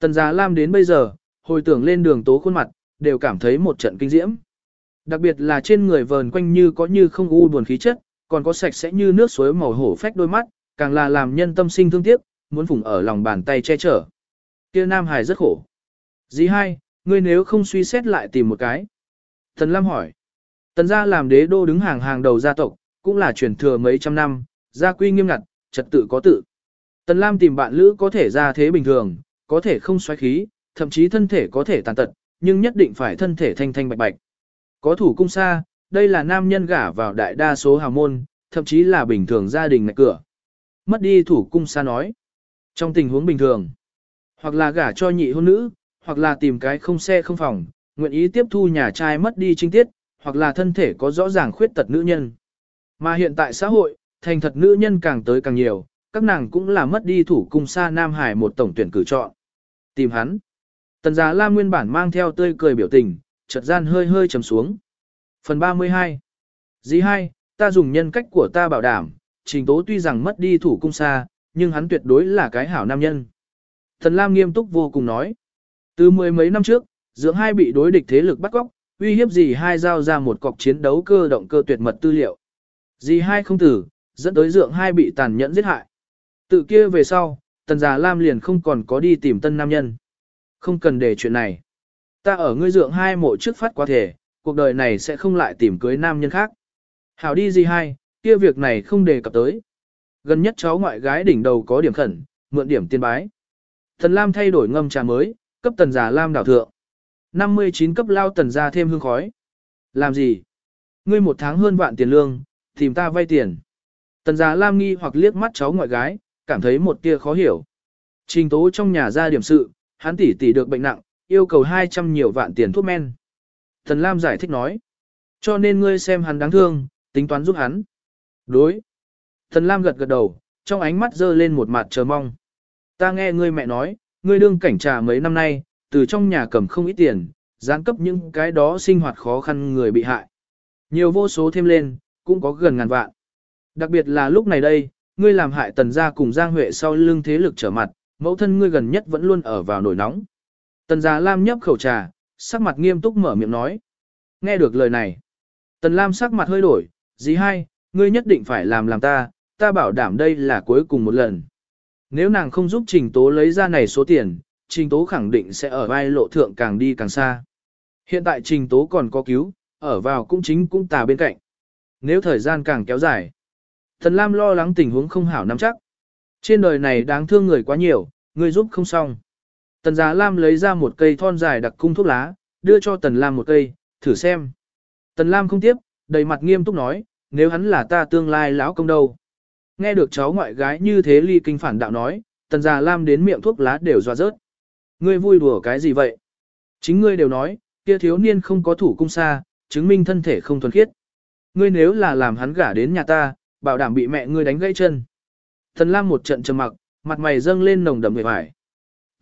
Tần Già Lam đến bây giờ, hồi tưởng lên đường tố khuôn mặt, đều cảm thấy một trận kinh diễm. Đặc biệt là trên người vờn quanh như có như không u buồn khí chất, còn có sạch sẽ như nước suối màu hổ phách đôi mắt, càng là làm nhân tâm sinh thương tiếc, muốn phủng ở lòng bàn tay che chở. Kia Nam Hải rất khổ. Dì hai, ngươi nếu không suy xét lại tìm một cái. Tần Lam hỏi. Tần gia làm đế đô đứng hàng hàng đầu gia tộc, cũng là truyền thừa mấy trăm năm, gia quy nghiêm ngặt, trật tự có tự. Tần Lam tìm bạn lữ có thể ra thế bình thường, có thể không xoáy khí, thậm chí thân thể có thể tàn tật, nhưng nhất định phải thân thể thanh thanh bạch bạch. Có thủ cung xa, đây là nam nhân gả vào đại đa số hào môn, thậm chí là bình thường gia đình ngạch cửa. Mất đi thủ cung xa nói. Trong tình huống bình thường, hoặc là gả cho nhị hôn nữ, hoặc là tìm cái không xe không phòng, nguyện ý tiếp thu nhà trai mất đi trinh tiết, hoặc là thân thể có rõ ràng khuyết tật nữ nhân. Mà hiện tại xã hội, thành thật nữ nhân càng tới càng nhiều, các nàng cũng là mất đi thủ cung xa Nam Hải một tổng tuyển cử chọn. Tìm hắn. Tần Già Lam nguyên bản mang theo tươi cười biểu tình, chợt gian hơi hơi trầm xuống. Phần 32 Dì hai, ta dùng nhân cách của ta bảo đảm, trình tố tuy rằng mất đi thủ cung xa, nhưng hắn tuyệt đối là cái hảo nam nhân. Thần Lam nghiêm túc vô cùng nói. Từ mười mấy năm trước, dưỡng hai bị đối địch thế lực bắt cóc, uy hiếp dì hai giao ra một cọc chiến đấu cơ động cơ tuyệt mật tư liệu. Dì hai không tử, dẫn tới dưỡng hai bị tàn nhẫn giết hại. Tự kia về sau, tần già Lam liền không còn có đi tìm tân nam nhân. Không cần để chuyện này. Ta ở ngươi dưỡng hai mộ trước phát quá thể, cuộc đời này sẽ không lại tìm cưới nam nhân khác. Hảo đi gì hai, kia việc này không đề cập tới. Gần nhất cháu ngoại gái đỉnh đầu có điểm khẩn, mượn điểm tiên bái. Thần Lam thay đổi ngâm trà mới, cấp tần già Lam đảo thượng. 59 cấp lao tần ra thêm hương khói. Làm gì? Ngươi một tháng hơn vạn tiền lương, tìm ta vay tiền. Tần già Lam nghi hoặc liếc mắt cháu ngoại gái, cảm thấy một tia khó hiểu. Trình tố trong nhà ra điểm sự, hắn tỷ tỷ được bệnh nặng, yêu cầu 200 nhiều vạn tiền thuốc men. thần Lam giải thích nói. Cho nên ngươi xem hắn đáng thương, tính toán giúp hắn. Đối. thần Lam gật gật đầu, trong ánh mắt dơ lên một mặt chờ mong. Ta nghe ngươi mẹ nói, ngươi đương cảnh trà mấy năm nay, từ trong nhà cầm không ít tiền, gián cấp những cái đó sinh hoạt khó khăn người bị hại. Nhiều vô số thêm lên, cũng có gần ngàn vạn. Đặc biệt là lúc này đây, ngươi làm hại tần gia cùng Giang Huệ sau lưng thế lực trở mặt, mẫu thân ngươi gần nhất vẫn luôn ở vào nổi nóng. Tần gia Lam nhấp khẩu trà, sắc mặt nghiêm túc mở miệng nói. Nghe được lời này. Tần Lam sắc mặt hơi đổi, dì hai, ngươi nhất định phải làm làm ta, ta bảo đảm đây là cuối cùng một lần. Nếu nàng không giúp trình tố lấy ra này số tiền, trình tố khẳng định sẽ ở vai lộ thượng càng đi càng xa. Hiện tại trình tố còn có cứu, ở vào cũng chính cũng tà bên cạnh. Nếu thời gian càng kéo dài, thần Lam lo lắng tình huống không hảo nắm chắc. Trên đời này đáng thương người quá nhiều, người giúp không xong. Tần Giá Lam lấy ra một cây thon dài đặc cung thuốc lá, đưa cho Tần Lam một cây, thử xem. Tần Lam không tiếp, đầy mặt nghiêm túc nói, nếu hắn là ta tương lai lão công đâu. Nghe được cháu ngoại gái như thế ly kinh phản đạo nói, Tần Giá Lam đến miệng thuốc lá đều dọa rớt. Ngươi vui đùa cái gì vậy? Chính ngươi đều nói, kia thiếu niên không có thủ cung xa, chứng minh thân thể không thuần khiết. Ngươi nếu là làm hắn gả đến nhà ta, bảo đảm bị mẹ ngươi đánh gãy chân. Thần Lam một trận trầm mặc, mặt mày dâng lên nồng đậm vẻ vải.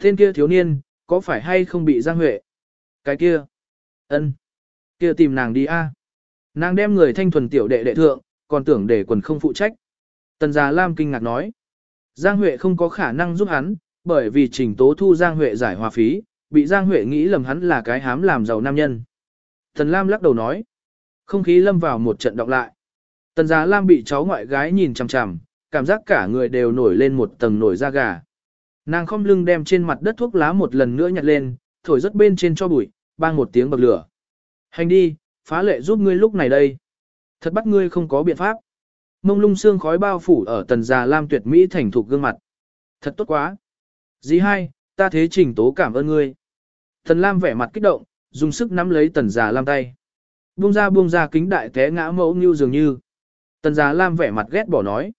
Tên kia thiếu niên, có phải hay không bị giang huệ? Cái kia. ân, Kia tìm nàng đi a. Nàng đem người thanh thuần tiểu đệ đệ thượng, còn tưởng để quần không phụ trách. Tần Già Lam kinh ngạc nói. Giang Huệ không có khả năng giúp hắn, bởi vì trình tố thu Giang Huệ giải hòa phí, bị Giang Huệ nghĩ lầm hắn là cái hám làm giàu nam nhân. Tần Lam lắc đầu nói. Không khí lâm vào một trận động lại. Tần Giá Lam bị cháu ngoại gái nhìn chằm chằm, cảm giác cả người đều nổi lên một tầng nổi da gà. Nàng không lưng đem trên mặt đất thuốc lá một lần nữa nhặt lên, thổi rất bên trên cho bụi, bang một tiếng bậc lửa. Hành đi, phá lệ giúp ngươi lúc này đây. Thật bắt ngươi không có biện pháp. Mông lung xương khói bao phủ ở tần già lam tuyệt mỹ thành thục gương mặt. Thật tốt quá. Dì hai, ta thế trình tố cảm ơn ngươi. Tần lam vẻ mặt kích động, dùng sức nắm lấy tần già lam tay. Buông ra buông ra kính đại té ngã mẫu như dường như. Tần già lam vẻ mặt ghét bỏ nói.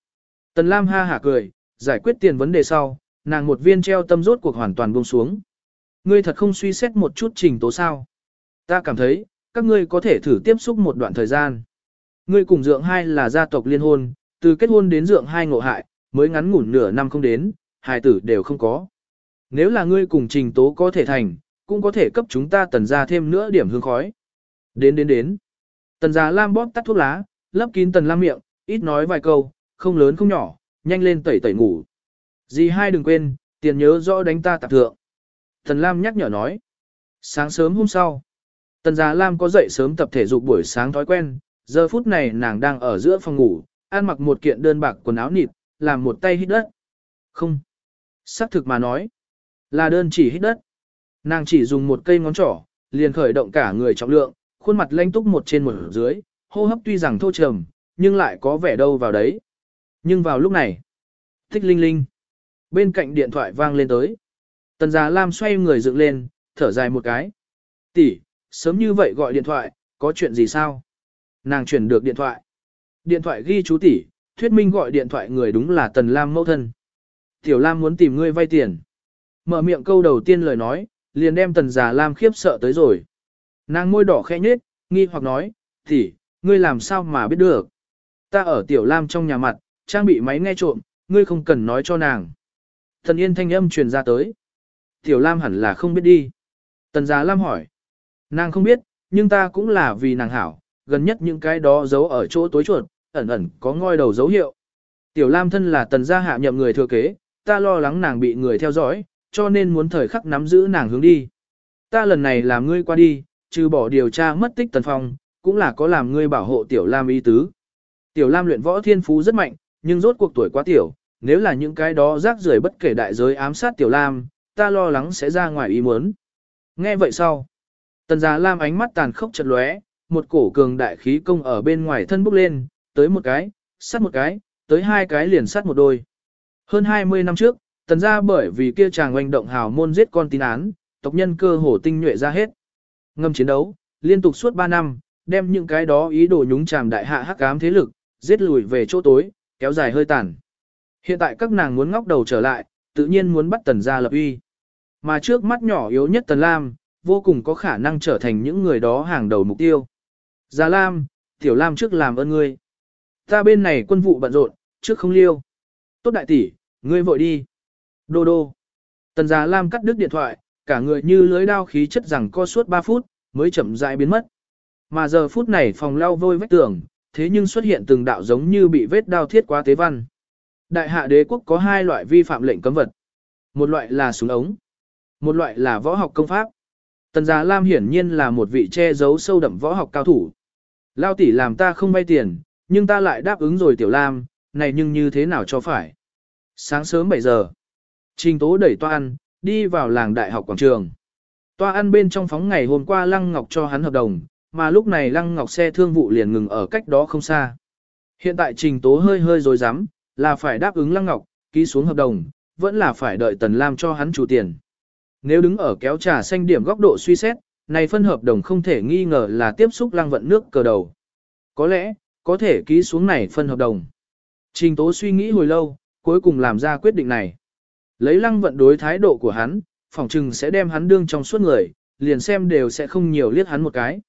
Tần lam ha hả cười, giải quyết tiền vấn đề sau, nàng một viên treo tâm rốt cuộc hoàn toàn buông xuống. Ngươi thật không suy xét một chút trình tố sao. Ta cảm thấy, các ngươi có thể thử tiếp xúc một đoạn thời gian. Ngươi cùng dượng hai là gia tộc liên hôn, từ kết hôn đến dượng hai ngộ hại, mới ngắn ngủn nửa năm không đến, hài tử đều không có. Nếu là ngươi cùng trình tố có thể thành, cũng có thể cấp chúng ta tần ra thêm nữa điểm hương khói. Đến đến đến. Tần già lam bóp tắt thuốc lá, lấp kín tần lam miệng, ít nói vài câu, không lớn không nhỏ, nhanh lên tẩy tẩy ngủ. Dì hai đừng quên, tiền nhớ rõ đánh ta tạp thượng. Tần lam nhắc nhở nói. Sáng sớm hôm sau, tần già lam có dậy sớm tập thể dục buổi sáng thói quen, giờ phút này nàng đang ở giữa phòng ngủ, ăn mặc một kiện đơn bạc quần áo nịt, làm một tay hít đất. Không. xác thực mà nói, là đơn chỉ hít đất. Nàng chỉ dùng một cây ngón trỏ, liền khởi động cả người trọng lượng, khuôn mặt lanh túc một trên một dưới, hô hấp tuy rằng thô trầm, nhưng lại có vẻ đâu vào đấy. Nhưng vào lúc này, thích linh linh. Bên cạnh điện thoại vang lên tới. Tần già Lam xoay người dựng lên, thở dài một cái. Tỷ, sớm như vậy gọi điện thoại, có chuyện gì sao? Nàng chuyển được điện thoại. Điện thoại ghi chú tỷ, thuyết minh gọi điện thoại người đúng là Tần Lam mẫu thân. Tiểu Lam muốn tìm ngươi vay tiền. Mở miệng câu đầu tiên lời nói, liền đem Tần già Lam khiếp sợ tới rồi. Nàng môi đỏ khẽ nhếch, nghi hoặc nói, tỷ, ngươi làm sao mà biết được. Ta ở tiểu lam trong nhà mặt, trang bị máy nghe trộm, ngươi không cần nói cho nàng. Tần yên thanh âm truyền ra tới. Tiểu lam hẳn là không biết đi. Tần giá lam hỏi. Nàng không biết, nhưng ta cũng là vì nàng hảo, gần nhất những cái đó giấu ở chỗ tối chuột, ẩn ẩn có ngoi đầu dấu hiệu. Tiểu lam thân là tần gia hạ nhậm người thừa kế, ta lo lắng nàng bị người theo dõi, cho nên muốn thời khắc nắm giữ nàng hướng đi. Ta lần này làm ngươi qua đi, trừ bỏ điều tra mất tích tần phong, cũng là có làm ngươi bảo hộ tiểu lam ý tứ. Tiểu lam luyện võ thiên phú rất mạnh, nhưng rốt cuộc tuổi quá tiểu, nếu là những cái đó rác rưởi bất kể đại giới ám sát tiểu lam, ta lo lắng sẽ ra ngoài ý muốn. Nghe vậy sau, tần già lam ánh mắt tàn khốc chật lóe, một cổ cường đại khí công ở bên ngoài thân bốc lên, tới một cái, sát một cái, tới hai cái liền sát một đôi. Hơn 20 năm trước, tần gia bởi vì kia chàng oanh động hào môn giết con tin án, tộc nhân cơ hồ tinh nhuệ ra hết. Ngâm chiến đấu, liên tục suốt 3 năm, đem những cái đó ý đồ nhúng chàm đại hạ hắc ám thế lực, giết lùi về chỗ tối, kéo dài hơi tàn. Hiện tại các nàng muốn ngóc đầu trở lại, tự nhiên muốn bắt tần gia lập uy. Mà trước mắt nhỏ yếu nhất tần lam, vô cùng có khả năng trở thành những người đó hàng đầu mục tiêu. Gia Lam, Tiểu Lam trước làm ơn ngươi. Ta bên này quân vụ bận rộn, trước không liêu. Tốt đại tỷ, ngươi vội đi. Đô đô. Tần Gia Lam cắt đứt điện thoại, cả người như lưới đao khí chất rằng co suốt 3 phút, mới chậm rãi biến mất. Mà giờ phút này phòng lau vôi vách tường, thế nhưng xuất hiện từng đạo giống như bị vết đao thiết quá tế văn. Đại hạ đế quốc có hai loại vi phạm lệnh cấm vật. Một loại là súng ống, một loại là võ học công pháp. Tần Gia Lam hiển nhiên là một vị che giấu sâu đậm võ học cao thủ. Lao tỷ làm ta không vay tiền, nhưng ta lại đáp ứng rồi Tiểu Lam, này nhưng như thế nào cho phải. Sáng sớm 7 giờ, Trình Tố đẩy toa ăn, đi vào làng đại học quảng trường. Toa ăn bên trong phóng ngày hôm qua Lăng Ngọc cho hắn hợp đồng, mà lúc này Lăng Ngọc xe thương vụ liền ngừng ở cách đó không xa. Hiện tại Trình Tố hơi hơi rồi dám, là phải đáp ứng Lăng Ngọc, ký xuống hợp đồng, vẫn là phải đợi Tần Lam cho hắn chủ tiền. Nếu đứng ở kéo trà xanh điểm góc độ suy xét, này phân hợp đồng không thể nghi ngờ là tiếp xúc Lăng vận nước cờ đầu. Có lẽ, có thể ký xuống này phân hợp đồng. Trình Tố suy nghĩ hồi lâu, cuối cùng làm ra quyết định này. Lấy Lăng vận đối thái độ của hắn, phỏng chừng sẽ đem hắn đương trong suốt người, liền xem đều sẽ không nhiều liếc hắn một cái.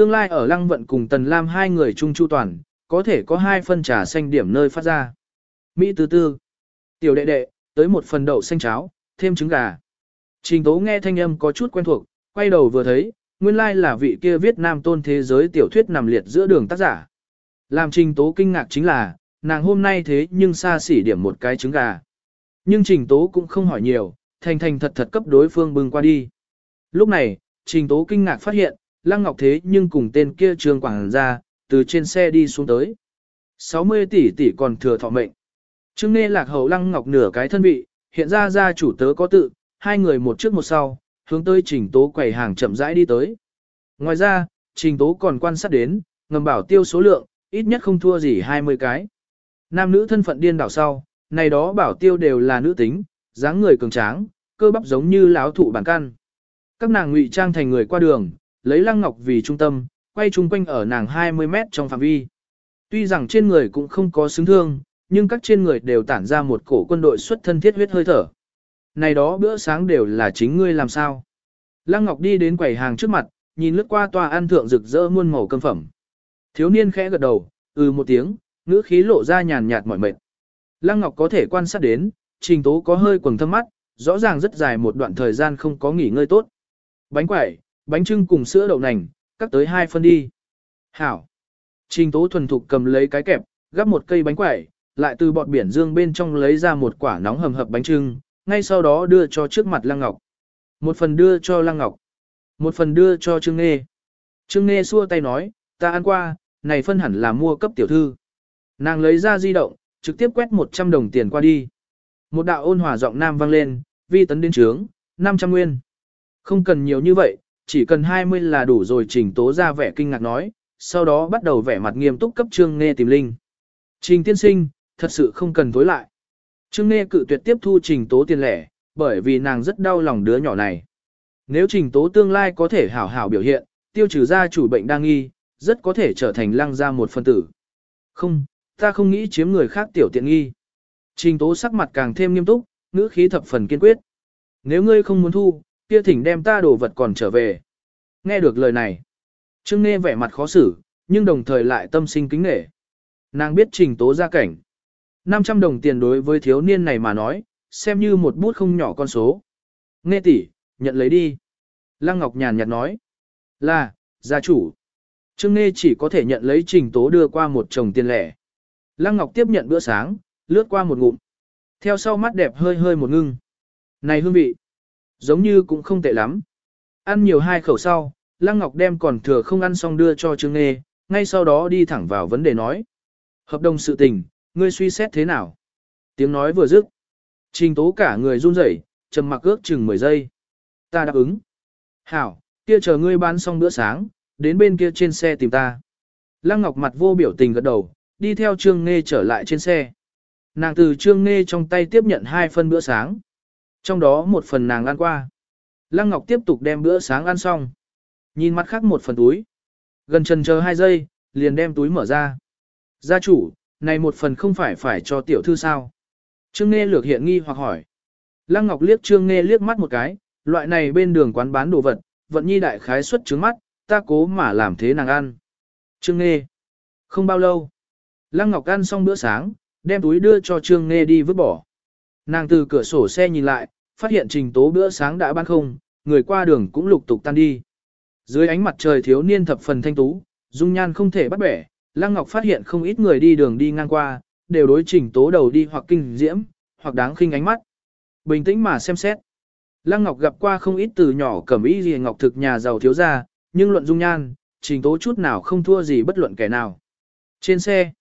Tương lai ở Lăng Vận cùng Tần Lam hai người chung chu toàn, có thể có hai phân trà xanh điểm nơi phát ra. Mỹ tứ tư. Tiểu đệ đệ, tới một phần đậu xanh cháo, thêm trứng gà. Trình tố nghe thanh âm có chút quen thuộc, quay đầu vừa thấy, nguyên lai là vị kia viết nam tôn thế giới tiểu thuyết nằm liệt giữa đường tác giả. Làm trình tố kinh ngạc chính là, nàng hôm nay thế nhưng xa xỉ điểm một cái trứng gà. Nhưng trình tố cũng không hỏi nhiều, thành thành thật thật cấp đối phương bưng qua đi. Lúc này, trình tố kinh ngạc phát hiện, Lăng Ngọc thế nhưng cùng tên kia trường quảng ra, từ trên xe đi xuống tới. 60 tỷ tỷ còn thừa thọ mệnh. Trương Nê lạc hậu Lăng Ngọc nửa cái thân vị, hiện ra gia chủ tớ có tự, hai người một trước một sau, hướng tới trình tố quầy hàng chậm rãi đi tới. Ngoài ra, trình tố còn quan sát đến, ngầm bảo tiêu số lượng, ít nhất không thua gì 20 cái. Nam nữ thân phận điên đảo sau, này đó bảo tiêu đều là nữ tính, dáng người cường tráng, cơ bắp giống như láo thụ bản căn. Các nàng ngụy trang thành người qua đường, lấy lăng ngọc vì trung tâm, quay chung quanh ở nàng 20 mét trong phạm vi. Tuy rằng trên người cũng không có xứng thương, nhưng các trên người đều tản ra một cổ quân đội xuất thân thiết huyết hơi thở. Này đó bữa sáng đều là chính ngươi làm sao. Lăng Ngọc đi đến quầy hàng trước mặt, nhìn lướt qua tòa ăn thượng rực rỡ muôn màu cơm phẩm. Thiếu niên khẽ gật đầu, ừ một tiếng, ngữ khí lộ ra nhàn nhạt mỏi mệt. Lăng Ngọc có thể quan sát đến, trình tố có hơi quầng thâm mắt, rõ ràng rất dài một đoạn thời gian không có nghỉ ngơi tốt. Bánh quẩy, bánh trưng cùng sữa đậu nành, cắt tới hai phân đi. Hảo. Trình tố thuần thục cầm lấy cái kẹp, gắp một cây bánh quẩy, lại từ bọt biển dương bên trong lấy ra một quả nóng hầm hập bánh trưng, ngay sau đó đưa cho trước mặt Lăng Ngọc. Một phần đưa cho Lăng Ngọc. Một phần đưa cho Trương Nghê. Trương Nghê xua tay nói, ta ăn qua, này phân hẳn là mua cấp tiểu thư. Nàng lấy ra di động, trực tiếp quét 100 đồng tiền qua đi. Một đạo ôn hòa giọng nam vang lên, vi tấn đến trướng, 500 nguyên. Không cần nhiều như vậy, chỉ cần 20 là đủ rồi trình tố ra vẻ kinh ngạc nói, sau đó bắt đầu vẻ mặt nghiêm túc cấp trương nghe tìm linh. Trình tiên sinh, thật sự không cần tối lại. Trương nghe cự tuyệt tiếp thu trình tố tiền lẻ, bởi vì nàng rất đau lòng đứa nhỏ này. Nếu trình tố tương lai có thể hảo hảo biểu hiện, tiêu trừ ra chủ bệnh đang nghi, rất có thể trở thành lăng ra một phân tử. Không, ta không nghĩ chiếm người khác tiểu tiện nghi. Trình tố sắc mặt càng thêm nghiêm túc, ngữ khí thập phần kiên quyết. Nếu ngươi không muốn thu, kia thỉnh đem ta đồ vật còn trở về. Nghe được lời này, Trương Nghê vẻ mặt khó xử, nhưng đồng thời lại tâm sinh kính nể. Nàng biết trình tố gia cảnh. 500 đồng tiền đối với thiếu niên này mà nói, xem như một bút không nhỏ con số. Nghe tỷ, nhận lấy đi. Lăng Ngọc nhàn nhạt nói. Là, gia chủ. Trương Nghê chỉ có thể nhận lấy trình tố đưa qua một chồng tiền lẻ. Lăng Ngọc tiếp nhận bữa sáng, lướt qua một ngụm. Theo sau mắt đẹp hơi hơi một ngưng. Này hương vị, giống như cũng không tệ lắm. Ăn nhiều hai khẩu sau, Lăng Ngọc đem còn thừa không ăn xong đưa cho Trương Nghê, ngay sau đó đi thẳng vào vấn đề nói. Hợp đồng sự tình, ngươi suy xét thế nào? Tiếng nói vừa dứt. Trình tố cả người run rẩy, trầm mặc ước chừng 10 giây. Ta đáp ứng. Hảo, kia chờ ngươi bán xong bữa sáng, đến bên kia trên xe tìm ta. Lăng Ngọc mặt vô biểu tình gật đầu, đi theo Trương Nghê trở lại trên xe. Nàng từ Trương Nghê trong tay tiếp nhận hai phân bữa sáng. Trong đó một phần nàng ăn qua. Lăng Ngọc tiếp tục đem bữa sáng ăn xong. Nhìn mắt khác một phần túi. Gần trần chờ hai giây, liền đem túi mở ra. Gia chủ, này một phần không phải phải cho tiểu thư sao? Trương Nghe lược hiện nghi hoặc hỏi. Lăng Ngọc liếc Trương Nghe liếc mắt một cái, loại này bên đường quán bán đồ vật, vận nhi đại khái xuất trứng mắt, ta cố mà làm thế nàng ăn. Trương Nghe. Không bao lâu. Lăng Ngọc ăn xong bữa sáng, đem túi đưa cho Trương Nghe đi vứt bỏ. Nàng từ cửa sổ xe nhìn lại, phát hiện trình tố bữa sáng đã ban không, người qua đường cũng lục tục tan đi. Dưới ánh mặt trời thiếu niên thập phần thanh tú, dung nhan không thể bắt bẻ, Lăng Ngọc phát hiện không ít người đi đường đi ngang qua, đều đối trình tố đầu đi hoặc kinh diễm, hoặc đáng khinh ánh mắt. Bình tĩnh mà xem xét. Lăng Ngọc gặp qua không ít từ nhỏ cẩm ý gì ngọc thực nhà giàu thiếu gia, nhưng luận dung nhan, trình tố chút nào không thua gì bất luận kẻ nào. Trên xe,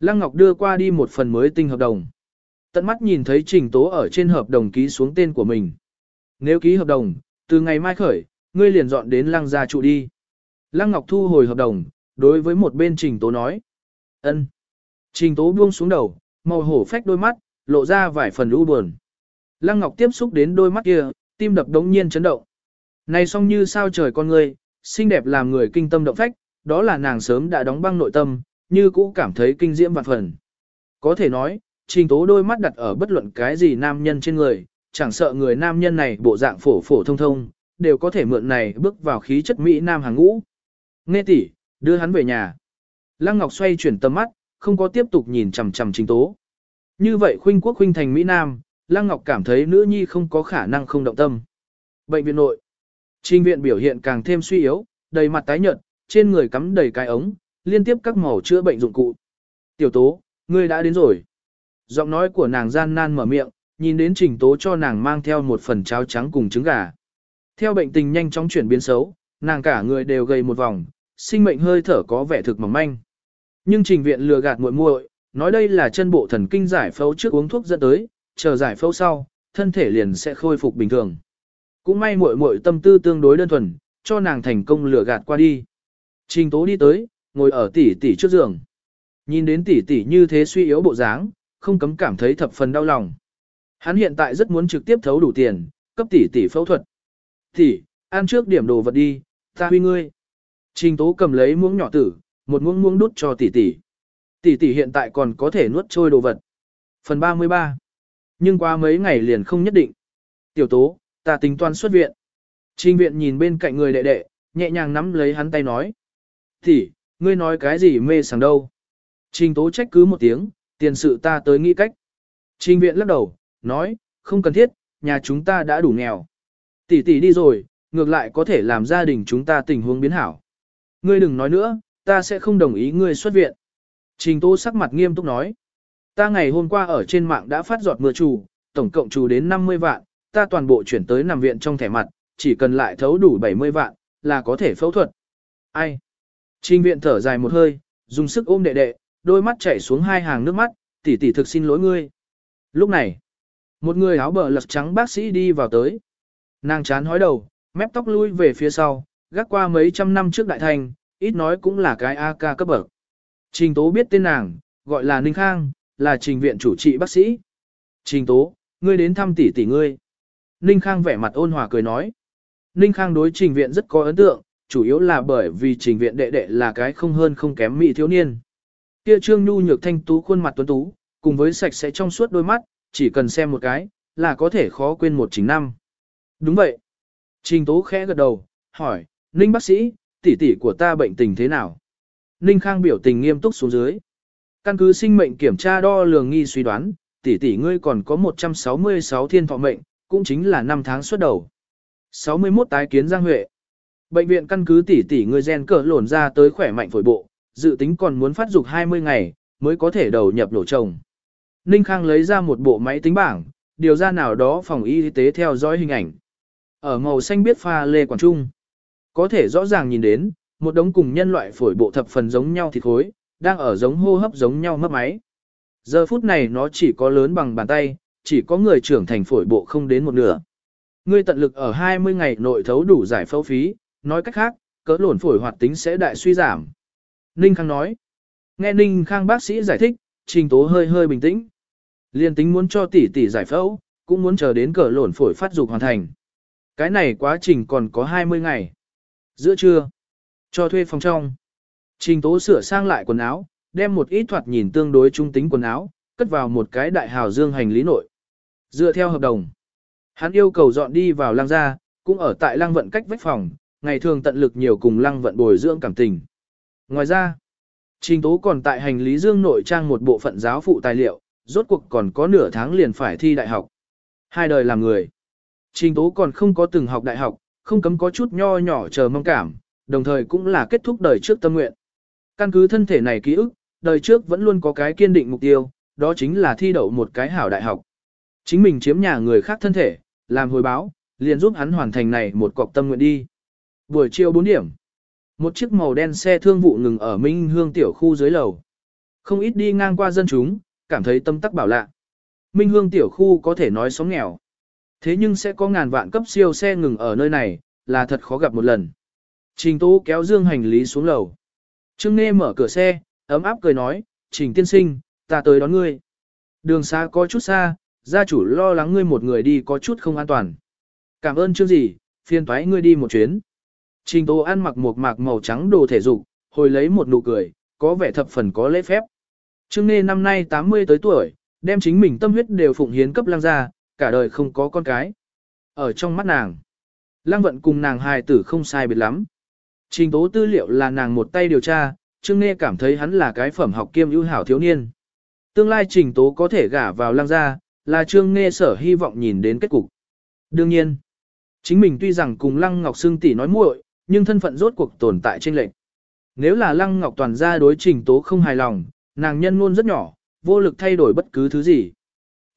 Lăng Ngọc đưa qua đi một phần mới tinh hợp đồng. Tận mắt nhìn thấy trình tố ở trên hợp đồng ký xuống tên của mình. Nếu ký hợp đồng, từ ngày mai khởi, ngươi liền dọn đến lăng gia trụ đi. Lăng Ngọc thu hồi hợp đồng, đối với một bên trình tố nói. ân. Trình tố buông xuống đầu, màu hổ phách đôi mắt, lộ ra vài phần u buồn. Lăng Ngọc tiếp xúc đến đôi mắt kia, tim đập đống nhiên chấn động. Này song như sao trời con ngươi, xinh đẹp làm người kinh tâm động phách, đó là nàng sớm đã đóng băng nội tâm, như cũ cảm thấy kinh diễm vạn phần. Có thể nói, trình tố đôi mắt đặt ở bất luận cái gì nam nhân trên người, chẳng sợ người nam nhân này bộ dạng phổ phổ thông thông, đều có thể mượn này bước vào khí chất Mỹ nam hàng ngũ. Nghe tỷ, đưa hắn về nhà. Lăng Ngọc xoay chuyển tầm mắt, không có tiếp tục nhìn chằm chằm trình tố. Như vậy khuynh quốc khuynh thành Mỹ Nam, Lăng Ngọc cảm thấy nữ nhi không có khả năng không động tâm. Bệnh viện nội. Trình viện biểu hiện càng thêm suy yếu, đầy mặt tái nhợt, trên người cắm đầy cái ống, liên tiếp các màu chữa bệnh dụng cụ. Tiểu tố, ngươi đã đến rồi. Giọng nói của nàng gian nan mở miệng, nhìn đến trình tố cho nàng mang theo một phần cháo trắng cùng trứng gà. Theo bệnh tình nhanh chóng chuyển biến xấu, nàng cả người đều gầy một vòng, sinh mệnh hơi thở có vẻ thực mỏng manh. Nhưng trình viện lừa gạt muội muội, nói đây là chân bộ thần kinh giải phẫu trước uống thuốc dẫn tới, chờ giải phẫu sau, thân thể liền sẽ khôi phục bình thường. Cũng may muội muội tâm tư tương đối đơn thuần, cho nàng thành công lừa gạt qua đi. Trình tố đi tới, ngồi ở tỷ tỷ trước giường. Nhìn đến tỷ tỷ như thế suy yếu bộ dáng, không cấm cảm thấy thập phần đau lòng. Hắn hiện tại rất muốn trực tiếp thấu đủ tiền, cấp tỷ tỷ phẫu thuật. Tỷ, ăn trước điểm đồ vật đi, ta huy ngươi. Trình tố cầm lấy muỗng nhỏ tử, một muỗng muỗng đút cho tỷ tỷ. Tỷ tỷ hiện tại còn có thể nuốt trôi đồ vật. Phần 33. Nhưng qua mấy ngày liền không nhất định. Tiểu tố, ta tính toán xuất viện. Trình viện nhìn bên cạnh người đệ đệ, nhẹ nhàng nắm lấy hắn tay nói. Tỷ, ngươi nói cái gì mê sảng đâu. Trình tố trách cứ một tiếng, tiền sự ta tới nghĩ cách. Trình viện lắc đầu, nói, không cần thiết, nhà chúng ta đã đủ nghèo. Tỷ tỷ đi rồi, ngược lại có thể làm gia đình chúng ta tình huống biến hảo. Ngươi đừng nói nữa, ta sẽ không đồng ý ngươi xuất viện. Trình Tô sắc mặt nghiêm túc nói. Ta ngày hôm qua ở trên mạng đã phát giọt mưa chủ, tổng cộng chủ đến 50 vạn, ta toàn bộ chuyển tới nằm viện trong thẻ mặt, chỉ cần lại thấu đủ 70 vạn, là có thể phẫu thuật. Ai? Trình viện thở dài một hơi, dùng sức ôm đệ đệ, đôi mắt chảy xuống hai hàng nước mắt, tỷ tỷ thực xin lỗi ngươi. Lúc này, một người áo bờ lật trắng bác sĩ đi vào tới. Nàng chán hói đầu, mép tóc lui về phía sau, gác qua mấy trăm năm trước đại thành, ít nói cũng là cái AK cấp bậc. Trình Tố biết tên nàng, gọi là Ninh Khang, là trình viện chủ trị bác sĩ. Trình Tố, ngươi đến thăm tỷ tỷ ngươi. Ninh Khang vẻ mặt ôn hòa cười nói. Ninh Khang đối trình viện rất có ấn tượng, chủ yếu là bởi vì trình viện đệ đệ là cái không hơn không kém mỹ thiếu niên. Kia trương nhu nhược thanh tú khuôn mặt tuấn tú, cùng với sạch sẽ trong suốt đôi mắt, chỉ cần xem một cái, là có thể khó quên một chính năm. Đúng vậy. Trình Tố khẽ gật đầu, hỏi, Ninh bác sĩ, tỷ tỷ của ta bệnh tình thế nào? Ninh Khang biểu tình nghiêm túc xuống dưới. Căn cứ sinh mệnh kiểm tra đo lường nghi suy đoán, tỷ tỷ ngươi còn có 166 thiên thọ mệnh, cũng chính là 5 tháng xuất đầu. 61 tái kiến Giang Huệ. Bệnh viện căn cứ tỷ tỷ ngươi gen cờ lồn ra tới khỏe mạnh phổi bộ, dự tính còn muốn phát dục 20 ngày, mới có thể đầu nhập nổ chồng. Ninh Khang lấy ra một bộ máy tính bảng, điều ra nào đó phòng y tế theo dõi hình ảnh. Ở màu xanh biết pha lê quảng trung, có thể rõ ràng nhìn đến, một đống cùng nhân loại phổi bộ thập phần giống nhau thịt khối, đang ở giống hô hấp giống nhau mấp máy. Giờ phút này nó chỉ có lớn bằng bàn tay, chỉ có người trưởng thành phổi bộ không đến một nửa. Ngươi tận lực ở 20 ngày nội thấu đủ giải phẫu phí, nói cách khác, cỡ lổn phổi hoạt tính sẽ đại suy giảm. Ninh Khang nói. Nghe Ninh Khang bác sĩ giải thích, trình tố hơi hơi bình tĩnh. Liên tính muốn cho tỷ tỷ giải phẫu, cũng muốn chờ đến cỡ lộn phổi phát dục hoàn thành. Cái này quá trình còn có 20 ngày. Giữa trưa, cho thuê phòng trong. Trình tố sửa sang lại quần áo, đem một ít thoạt nhìn tương đối trung tính quần áo, cất vào một cái đại hào dương hành lý nội. Dựa theo hợp đồng, hắn yêu cầu dọn đi vào Lang gia, cũng ở tại Lang vận cách vách phòng, ngày thường tận lực nhiều cùng Lang vận bồi dưỡng cảm tình. Ngoài ra, trình tố còn tại hành lý dương nội trang một bộ phận giáo phụ tài liệu, rốt cuộc còn có nửa tháng liền phải thi đại học. Hai đời làm người. Trình tố còn không có từng học đại học, không cấm có chút nho nhỏ chờ mong cảm, đồng thời cũng là kết thúc đời trước tâm nguyện. Căn cứ thân thể này ký ức, đời trước vẫn luôn có cái kiên định mục tiêu, đó chính là thi đậu một cái hảo đại học. Chính mình chiếm nhà người khác thân thể, làm hồi báo, liền giúp hắn hoàn thành này một cọc tâm nguyện đi. Buổi chiều 4 điểm, một chiếc màu đen xe thương vụ ngừng ở Minh Hương tiểu khu dưới lầu. Không ít đi ngang qua dân chúng, cảm thấy tâm tắc bảo lạ. Minh Hương tiểu khu có thể nói sống nghèo. Thế nhưng sẽ có ngàn vạn cấp siêu xe ngừng ở nơi này, là thật khó gặp một lần. Trình Tố kéo dương hành lý xuống lầu. Trương Nghe mở cửa xe, ấm áp cười nói, Trình tiên sinh, ta tới đón ngươi. Đường xa có chút xa, gia chủ lo lắng ngươi một người đi có chút không an toàn. Cảm ơn chương gì, phiên toái ngươi đi một chuyến. Trình Tố ăn mặc một mạc màu trắng đồ thể dục, hồi lấy một nụ cười, có vẻ thập phần có lễ phép. Trương Nê năm nay 80 tới tuổi, đem chính mình tâm huyết đều phụng hiến cấp lang gia, cả đời không có con cái. Ở trong mắt nàng, lang vận cùng nàng hài tử không sai biệt lắm. Trình tố tư liệu là nàng một tay điều tra, Trương Nê cảm thấy hắn là cái phẩm học kiêm ưu hảo thiếu niên. Tương lai trình tố có thể gả vào lang gia, là Trương Nê sở hy vọng nhìn đến kết cục. Đương nhiên, chính mình tuy rằng cùng Lăng Ngọc Sương tỷ nói muội, nhưng thân phận rốt cuộc tồn tại trên lệnh. Nếu là Lăng Ngọc toàn gia đối trình tố không hài lòng, nàng nhân luôn rất nhỏ, vô lực thay đổi bất cứ thứ gì.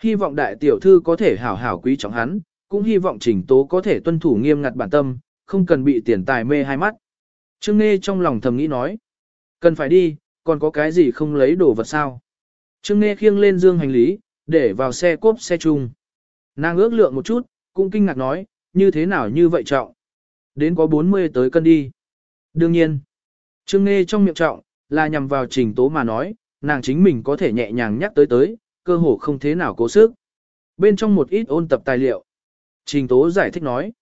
Hy vọng đại tiểu thư có thể hảo hảo quý trọng hắn, cũng hy vọng trình tố có thể tuân thủ nghiêm ngặt bản tâm, không cần bị tiền tài mê hai mắt. Trương Nghê trong lòng thầm nghĩ nói, cần phải đi, còn có cái gì không lấy đồ vật sao. Trương Nghê khiêng lên dương hành lý, để vào xe cốp xe chung. Nàng ước lượng một chút, cũng kinh ngạc nói, như thế nào như vậy trọng. Đến có 40 tới cân đi. Đương nhiên, Trương Nghê trong miệng trọng, là nhằm vào trình tố mà nói, nàng chính mình có thể nhẹ nhàng nhắc tới tới, cơ hồ không thế nào cố sức. Bên trong một ít ôn tập tài liệu, trình tố giải thích nói.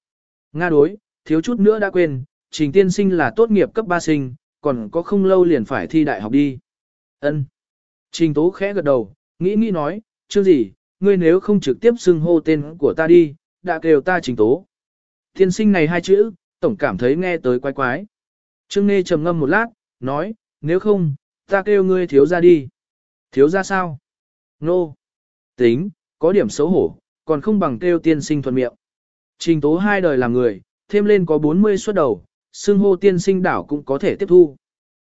Nga đối, thiếu chút nữa đã quên, trình tiên sinh là tốt nghiệp cấp 3 sinh, còn có không lâu liền phải thi đại học đi. Ân. Trình tố khẽ gật đầu, nghĩ nghĩ nói, chưa gì, ngươi nếu không trực tiếp xưng hô tên của ta đi, đã kêu ta trình tố. Tiên sinh này hai chữ, tổng cảm thấy nghe tới quái quái. Trương Nghê trầm ngâm một lát, nói, nếu không, ta kêu ngươi thiếu ra đi. Thiếu ra sao? Nô. No. Tính, có điểm xấu hổ, còn không bằng kêu tiên sinh thuận miệng. Trình tố hai đời làm người, thêm lên có 40 suất đầu, xưng hô tiên sinh đảo cũng có thể tiếp thu.